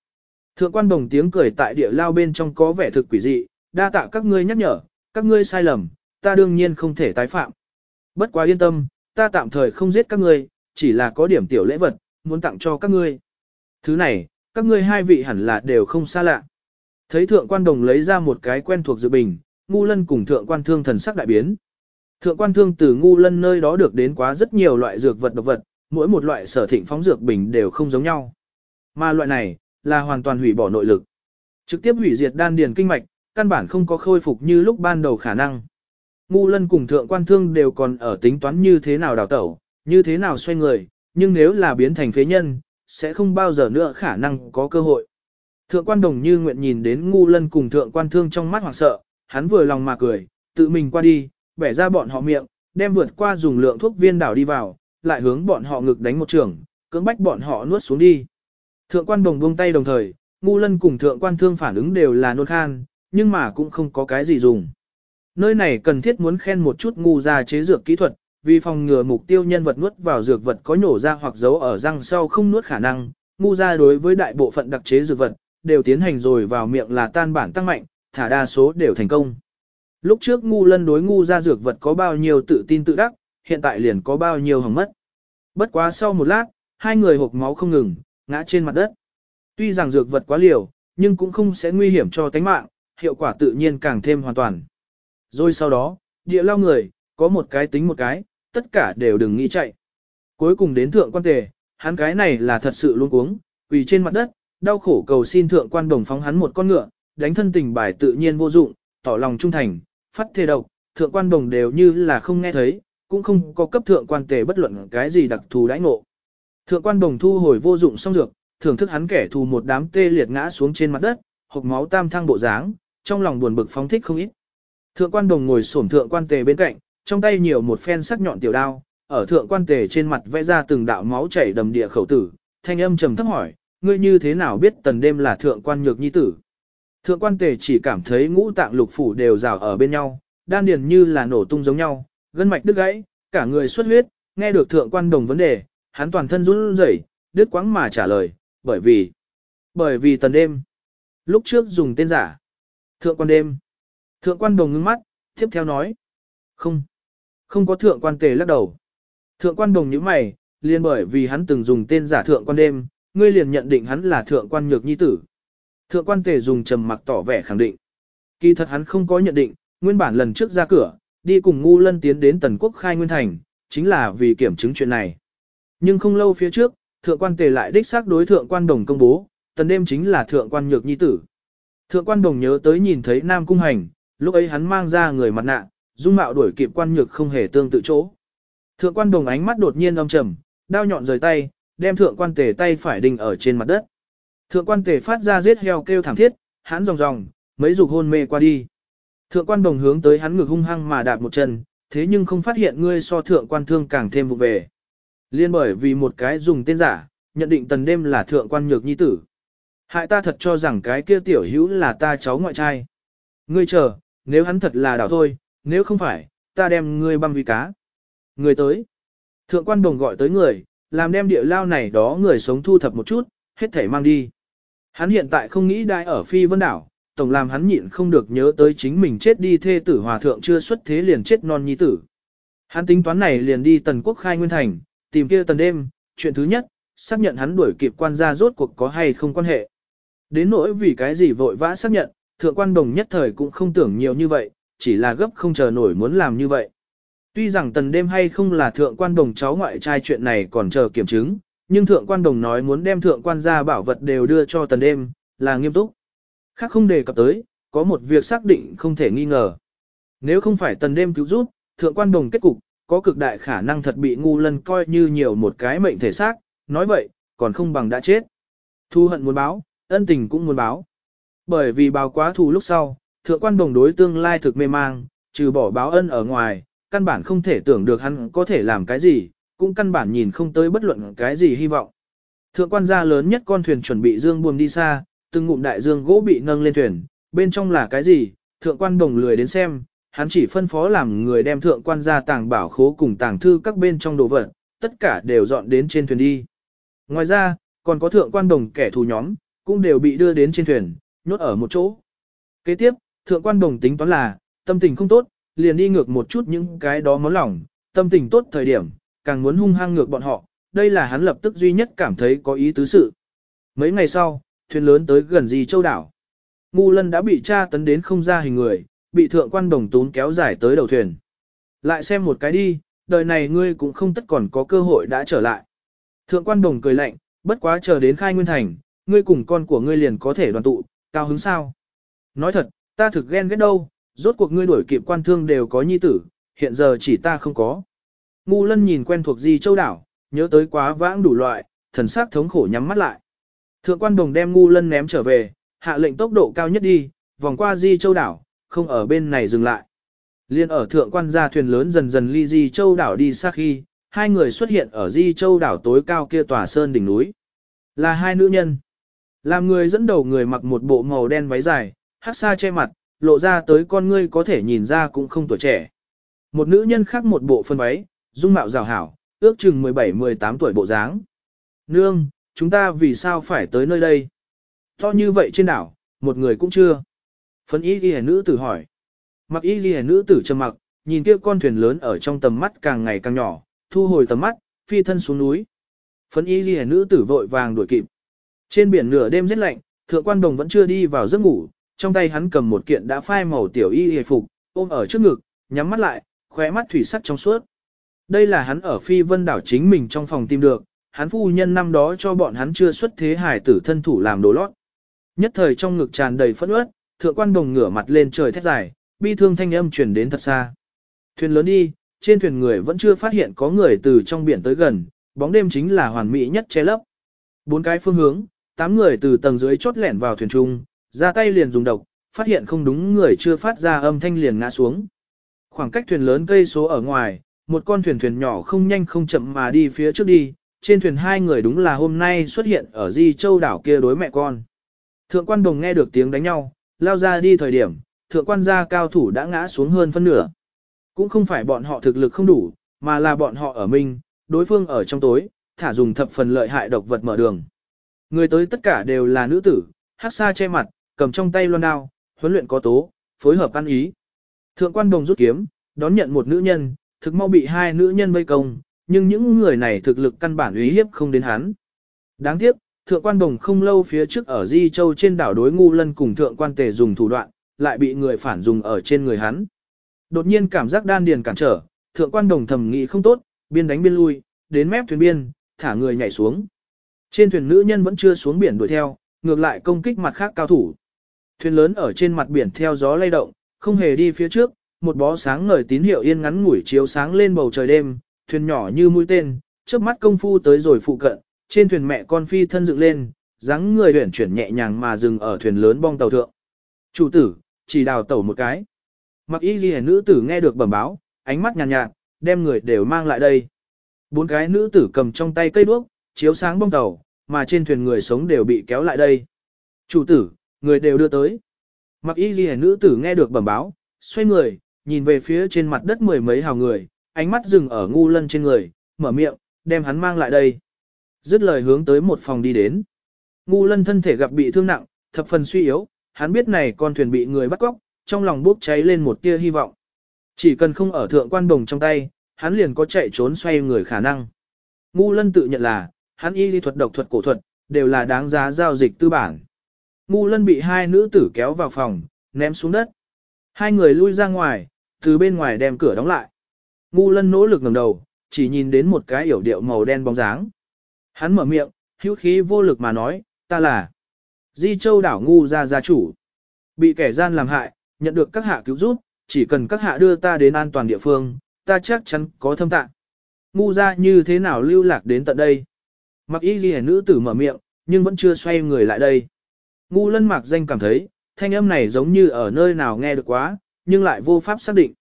Thượng quan đồng tiếng cười tại địa lao bên trong có vẻ thực quỷ dị, đa tạ các ngươi nhắc nhở, các ngươi sai lầm, ta đương nhiên không thể tái phạm. Bất quá yên tâm, ta tạm thời không giết các ngươi, chỉ là có điểm tiểu lễ vật, muốn tặng cho các ngươi. Thứ này, các ngươi hai vị hẳn là đều không xa lạ. Thấy thượng quan đồng lấy ra một cái quen thuộc dự bình, ngu lân cùng thượng quan thương thần sắc đại biến. Thượng quan thương từ ngu lân nơi đó được đến quá rất nhiều loại dược vật độc vật, mỗi một loại sở thịnh phóng dược bình đều không giống nhau. Mà loại này, là hoàn toàn hủy bỏ nội lực. Trực tiếp hủy diệt đan điền kinh mạch, căn bản không có khôi phục như lúc ban đầu khả năng. Ngu lân cùng thượng quan thương đều còn ở tính toán như thế nào đào tẩu, như thế nào xoay người, nhưng nếu là biến thành phế nhân, sẽ không bao giờ nữa khả năng có cơ hội. Thượng quan đồng như nguyện nhìn đến ngu lân cùng thượng quan thương trong mắt hoảng sợ, hắn vừa lòng mà cười, tự mình qua đi, bẻ ra bọn họ miệng, đem vượt qua dùng lượng thuốc viên đảo đi vào, lại hướng bọn họ ngực đánh một trường, cưỡng bách bọn họ nuốt xuống đi. Thượng quan đồng buông tay đồng thời, ngu lân cùng thượng quan thương phản ứng đều là nôn khan, nhưng mà cũng không có cái gì dùng. Nơi này cần thiết muốn khen một chút ngu ra chế dược kỹ thuật, vì phòng ngừa mục tiêu nhân vật nuốt vào dược vật có nhổ ra hoặc giấu ở răng sau không nuốt khả năng, ngu ra đối với đại bộ phận đặc chế dược vật, đều tiến hành rồi vào miệng là tan bản tăng mạnh, thả đa số đều thành công. Lúc trước ngu lân đối ngu ra dược vật có bao nhiêu tự tin tự đắc, hiện tại liền có bao nhiêu hỏng mất. Bất quá sau một lát, hai người hộp máu không ngừng, ngã trên mặt đất. Tuy rằng dược vật quá liều, nhưng cũng không sẽ nguy hiểm cho tánh mạng, hiệu quả tự nhiên càng thêm hoàn toàn. Rồi sau đó, địa lao người, có một cái tính một cái, tất cả đều đừng nghĩ chạy. Cuối cùng đến thượng quan tề, hắn cái này là thật sự luôn cuống, quỳ trên mặt đất, đau khổ cầu xin thượng quan đồng phóng hắn một con ngựa, đánh thân tình bài tự nhiên vô dụng, tỏ lòng trung thành, phát thề độc, thượng quan đồng đều như là không nghe thấy, cũng không có cấp thượng quan tề bất luận cái gì đặc thù đãi ngộ. Thượng quan đồng thu hồi vô dụng xong dược, thưởng thức hắn kẻ thù một đám tê liệt ngã xuống trên mặt đất, hộc máu tam thăng bộ dáng, trong lòng buồn bực phóng thích không ít. Thượng quan đồng ngồi xổm thượng quan tề bên cạnh, trong tay nhiều một phen sắc nhọn tiểu đao, ở thượng quan tề trên mặt vẽ ra từng đạo máu chảy đầm địa khẩu tử, thanh âm trầm thấp hỏi, ngươi như thế nào biết tần đêm là thượng quan nhược nhi tử. Thượng quan tề chỉ cảm thấy ngũ tạng lục phủ đều rào ở bên nhau, đan điền như là nổ tung giống nhau, gân mạch đứt gãy, cả người xuất huyết, nghe được thượng quan đồng vấn đề, hắn toàn thân run rẩy, đứt quãng mà trả lời, bởi vì, bởi vì tần đêm, lúc trước dùng tên giả, thượng quan đêm, thượng quan đồng ngưng mắt, tiếp theo nói, không, không có thượng quan tề lắc đầu, thượng quan đồng như mày, liền bởi vì hắn từng dùng tên giả thượng quan đêm, ngươi liền nhận định hắn là thượng quan nhược nhi tử. Thượng quan tề dùng trầm mặc tỏ vẻ khẳng định. Kỳ thật hắn không có nhận định, nguyên bản lần trước ra cửa, đi cùng ngu lân tiến đến tần quốc khai nguyên thành, chính là vì kiểm chứng chuyện này. Nhưng không lâu phía trước, thượng quan tề lại đích xác đối thượng quan đồng công bố, tần đêm chính là thượng quan nhược nhi tử. Thượng quan đồng nhớ tới nhìn thấy nam cung hành, lúc ấy hắn mang ra người mặt nạ, dung mạo đuổi kịp quan nhược không hề tương tự chỗ. Thượng quan đồng ánh mắt đột nhiên âm trầm, đao nhọn rời tay, đem thượng quan tề tay phải đình ở trên mặt đất. Thượng quan tề phát ra giết heo kêu thảm thiết, hắn ròng ròng, mấy dục hôn mê qua đi. Thượng quan đồng hướng tới hắn ngực hung hăng mà đạp một chân, thế nhưng không phát hiện ngươi so thượng quan thương càng thêm vụ về. Liên bởi vì một cái dùng tên giả, nhận định tần đêm là thượng quan nhược nhi tử. Hại ta thật cho rằng cái kia tiểu hữu là ta cháu ngoại trai. Ngươi chờ, nếu hắn thật là đảo thôi, nếu không phải, ta đem ngươi băm vì cá. Người tới. Thượng quan đồng gọi tới người, làm đem địa lao này đó người sống thu thập một chút, hết thể mang đi. Hắn hiện tại không nghĩ đại ở phi vân đảo, tổng làm hắn nhịn không được nhớ tới chính mình chết đi thê tử hòa thượng chưa xuất thế liền chết non nhi tử. Hắn tính toán này liền đi tần quốc khai nguyên thành, tìm kia tần đêm, chuyện thứ nhất, xác nhận hắn đuổi kịp quan gia rốt cuộc có hay không quan hệ. Đến nỗi vì cái gì vội vã xác nhận, thượng quan đồng nhất thời cũng không tưởng nhiều như vậy, chỉ là gấp không chờ nổi muốn làm như vậy. Tuy rằng tần đêm hay không là thượng quan đồng cháu ngoại trai chuyện này còn chờ kiểm chứng, nhưng thượng quan đồng nói muốn đem thượng quan gia bảo vật đều đưa cho tần đêm, là nghiêm túc. Khác không đề cập tới, có một việc xác định không thể nghi ngờ. Nếu không phải tần đêm cứu giúp, thượng quan đồng kết cục, có cực đại khả năng thật bị ngu lân coi như nhiều một cái mệnh thể xác, nói vậy, còn không bằng đã chết. Thu hận muốn báo, ân tình cũng muốn báo. Bởi vì báo quá thù lúc sau, thượng quan đồng đối tương lai thực mê mang, trừ bỏ báo ân ở ngoài, căn bản không thể tưởng được hắn có thể làm cái gì, cũng căn bản nhìn không tới bất luận cái gì hy vọng. Thượng quan gia lớn nhất con thuyền chuẩn bị dương buồm đi xa, từng ngụm đại dương gỗ bị nâng lên thuyền, bên trong là cái gì, thượng quan đồng lười đến xem, hắn chỉ phân phó làm người đem thượng quan gia tàng bảo khố cùng tàng thư các bên trong đồ vật, tất cả đều dọn đến trên thuyền đi. Ngoài ra, còn có thượng quan đồng kẻ thù nhóm, cũng đều bị đưa đến trên thuyền, nhốt ở một chỗ. Kế tiếp, thượng quan đồng tính toán là, tâm tình không tốt, liền đi ngược một chút những cái đó món lỏng, tâm tình tốt thời điểm, càng muốn hung hăng ngược bọn họ, đây là hắn lập tức duy nhất cảm thấy có ý tứ sự. Mấy ngày sau, thuyền lớn tới gần gì châu đảo. Ngu lân đã bị tra tấn đến không ra hình người, bị thượng quan đồng tún kéo dài tới đầu thuyền. Lại xem một cái đi, đời này ngươi cũng không tất còn có cơ hội đã trở lại. Thượng quan đồng cười lạnh, bất quá chờ đến khai nguyên thành, ngươi cùng con của ngươi liền có thể đoàn tụ, cao hứng sao. Nói thật, ta thực ghen ghét đâu, rốt cuộc ngươi đuổi kịp quan thương đều có nhi tử, hiện giờ chỉ ta không có. Ngu lân nhìn quen thuộc gì châu đảo, nhớ tới quá vãng đủ loại, thần sắc thống khổ nhắm mắt lại. Thượng quan đồng đem ngu lân ném trở về, hạ lệnh tốc độ cao nhất đi, vòng qua di châu đảo, không ở bên này dừng lại. Liên ở thượng quan gia thuyền lớn dần dần ly di châu đảo đi xa khi, hai người xuất hiện ở di châu đảo tối cao kia tòa sơn đỉnh núi. Là hai nữ nhân. Làm người dẫn đầu người mặc một bộ màu đen váy dài, hát xa che mặt, lộ ra tới con ngươi có thể nhìn ra cũng không tuổi trẻ. Một nữ nhân khác một bộ phân váy, dung mạo rào hảo, ước chừng 17-18 tuổi bộ dáng. Nương, chúng ta vì sao phải tới nơi đây? To như vậy trên đảo, một người cũng chưa. Phấn y ghi nữ tử hỏi. Mặc y ghi nữ tử trầm mặc, nhìn kia con thuyền lớn ở trong tầm mắt càng ngày càng nhỏ, thu hồi tầm mắt, phi thân xuống núi. Phấn y ghi nữ tử vội vàng đuổi kịp. Trên biển nửa đêm rất lạnh, thượng quan đồng vẫn chưa đi vào giấc ngủ, trong tay hắn cầm một kiện đã phai màu tiểu y hề phục, ôm ở trước ngực, nhắm mắt lại, khóe mắt thủy sắc trong suốt. Đây là hắn ở phi vân đảo chính mình trong phòng tìm được, hắn phu nhân năm đó cho bọn hắn chưa xuất thế hải tử thân thủ làm đồ lót. Nhất thời trong ngực tràn đầy phẫn uất, thượng quan đồng ngửa mặt lên trời thét dài, bi thương thanh âm truyền đến thật xa. Thuyền lớn đi, trên thuyền người vẫn chưa phát hiện có người từ trong biển tới gần, bóng đêm chính là hoàn mỹ nhất che lấp. Bốn cái phương hướng, tám người từ tầng dưới chốt lẻn vào thuyền trung, ra tay liền dùng độc, phát hiện không đúng người chưa phát ra âm thanh liền ngã xuống. Khoảng cách thuyền lớn cây số ở ngoài, một con thuyền thuyền nhỏ không nhanh không chậm mà đi phía trước đi, trên thuyền hai người đúng là hôm nay xuất hiện ở Di Châu đảo kia đối mẹ con. Thượng quan đồng nghe được tiếng đánh nhau, lao ra đi thời điểm, thượng quan gia cao thủ đã ngã xuống hơn phân nửa. Cũng không phải bọn họ thực lực không đủ, mà là bọn họ ở mình đối phương ở trong tối, thả dùng thập phần lợi hại độc vật mở đường. Người tới tất cả đều là nữ tử, hát xa che mặt, cầm trong tay loan đao, huấn luyện có tố, phối hợp ăn ý. Thượng quan đồng rút kiếm, đón nhận một nữ nhân, thực mau bị hai nữ nhân vây công, nhưng những người này thực lực căn bản uy hiếp không đến hắn. Đáng tiếc, thượng quan đồng không lâu phía trước ở Di Châu trên đảo đối ngu lân cùng thượng quan tề dùng thủ đoạn, lại bị người phản dùng ở trên người hắn. Đột nhiên cảm giác đan điền cản trở, thượng quan đồng thầm nghĩ không tốt, biên đánh biên lui, đến mép thuyền biên, thả người nhảy xuống. Trên thuyền nữ nhân vẫn chưa xuống biển đuổi theo, ngược lại công kích mặt khác cao thủ. Thuyền lớn ở trên mặt biển theo gió lay động, không hề đi phía trước, một bó sáng ngời tín hiệu yên ngắn ngủi chiếu sáng lên bầu trời đêm, thuyền nhỏ như mũi tên, chớp mắt công phu tới rồi phụ cận, trên thuyền mẹ con phi thân dựng lên, dáng người huyển chuyển nhẹ nhàng mà dừng ở thuyền lớn bong tàu thượng. Chủ tử, chỉ đào tàu một cái. Mặc y ghi nữ tử nghe được bẩm báo, ánh mắt nhàn nhạt, nhạt, đem người đều mang lại đây. Bốn cái nữ tử cầm trong tay cây đuốc, chiếu sáng bong tàu, mà trên thuyền người sống đều bị kéo lại đây. Chủ tử, người đều đưa tới. Mặc y ghi nữ tử nghe được bẩm báo, xoay người, nhìn về phía trên mặt đất mười mấy hào người, ánh mắt dừng ở ngu lân trên người, mở miệng, đem hắn mang lại đây. Dứt lời hướng tới một phòng đi đến. Ngu lân thân thể gặp bị thương nặng, thập phần suy yếu, hắn biết này con thuyền bị người bắt cóc, trong lòng bốc cháy lên một tia hy vọng. Chỉ cần không ở thượng quan đồng trong tay, hắn liền có chạy trốn xoay người khả năng. Ngu lân tự nhận là, hắn y lý thuật độc thuật cổ thuật, đều là đáng giá giao dịch tư bản. Ngu lân bị hai nữ tử kéo vào phòng, ném xuống đất. Hai người lui ra ngoài, từ bên ngoài đem cửa đóng lại. Ngu lân nỗ lực ngẩng đầu, chỉ nhìn đến một cái yểu điệu màu đen bóng dáng. Hắn mở miệng, hữu khí vô lực mà nói, ta là Di Châu đảo ngu gia gia chủ. Bị kẻ gian làm hại, nhận được các hạ cứu giúp, chỉ cần các hạ đưa ta đến an toàn địa phương, ta chắc chắn có thâm tạng. Ngu gia như thế nào lưu lạc đến tận đây? Mặc y ghi nữ tử mở miệng, nhưng vẫn chưa xoay người lại đây. Ngu lân mạc danh cảm thấy, thanh âm này giống như ở nơi nào nghe được quá, nhưng lại vô pháp xác định.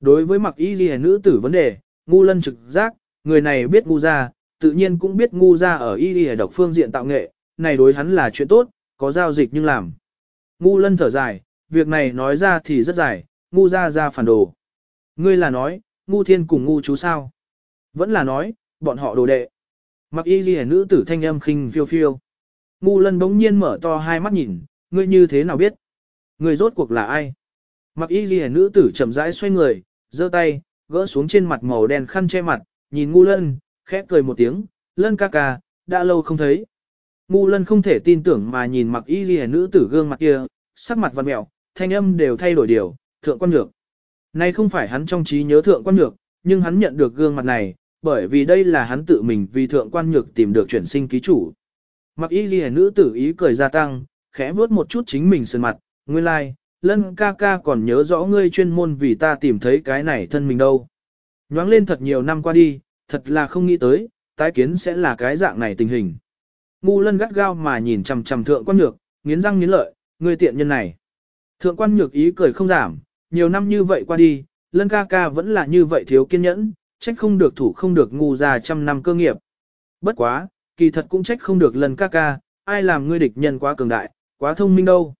Đối với mặc y ghi nữ tử vấn đề, ngu lân trực giác, người này biết ngu gia, tự nhiên cũng biết ngu gia ở y y độc phương diện tạo nghệ, này đối hắn là chuyện tốt, có giao dịch nhưng làm. Ngu lân thở dài, việc này nói ra thì rất dài, ngu ra ra phản đồ. Ngươi là nói, ngu thiên cùng ngu chú sao? Vẫn là nói, bọn họ đồ đệ. Mặc y ghi nữ tử thanh âm khinh phiêu phiêu. Ngu lân bỗng nhiên mở to hai mắt nhìn, ngươi như thế nào biết? Ngươi rốt cuộc là ai? Mặc y ghi nữ tử chậm rãi xoay người, giơ tay, gỡ xuống trên mặt màu đen khăn che mặt, nhìn ngu lân, khẽ cười một tiếng, lân ca ca, đã lâu không thấy. Ngu lân không thể tin tưởng mà nhìn mặc y ghi nữ tử gương mặt kia, sắc mặt văn mẹo, thanh âm đều thay đổi điều, thượng quan nhược. Nay không phải hắn trong trí nhớ thượng quan nhược, nhưng hắn nhận được gương mặt này, bởi vì đây là hắn tự mình vì thượng quan nhược tìm được chuyển sinh ký chủ. Mặc y ghi nữ tử ý cười gia tăng, khẽ vuốt một chút chính mình sơn mặt, nguyên lai, like, lân ca ca còn nhớ rõ ngươi chuyên môn vì ta tìm thấy cái này thân mình đâu. Nhoáng lên thật nhiều năm qua đi, thật là không nghĩ tới, tái kiến sẽ là cái dạng này tình hình. Ngu lân gắt gao mà nhìn chằm chằm thượng quan nhược, nghiến răng nghiến lợi, người tiện nhân này. Thượng quan nhược ý cười không giảm, nhiều năm như vậy qua đi, lân ca ca vẫn là như vậy thiếu kiên nhẫn, trách không được thủ không được ngu ra trăm năm cơ nghiệp. Bất quá, kỳ thật cũng trách không được lân ca ca, ai làm ngươi địch nhân quá cường đại, quá thông minh đâu.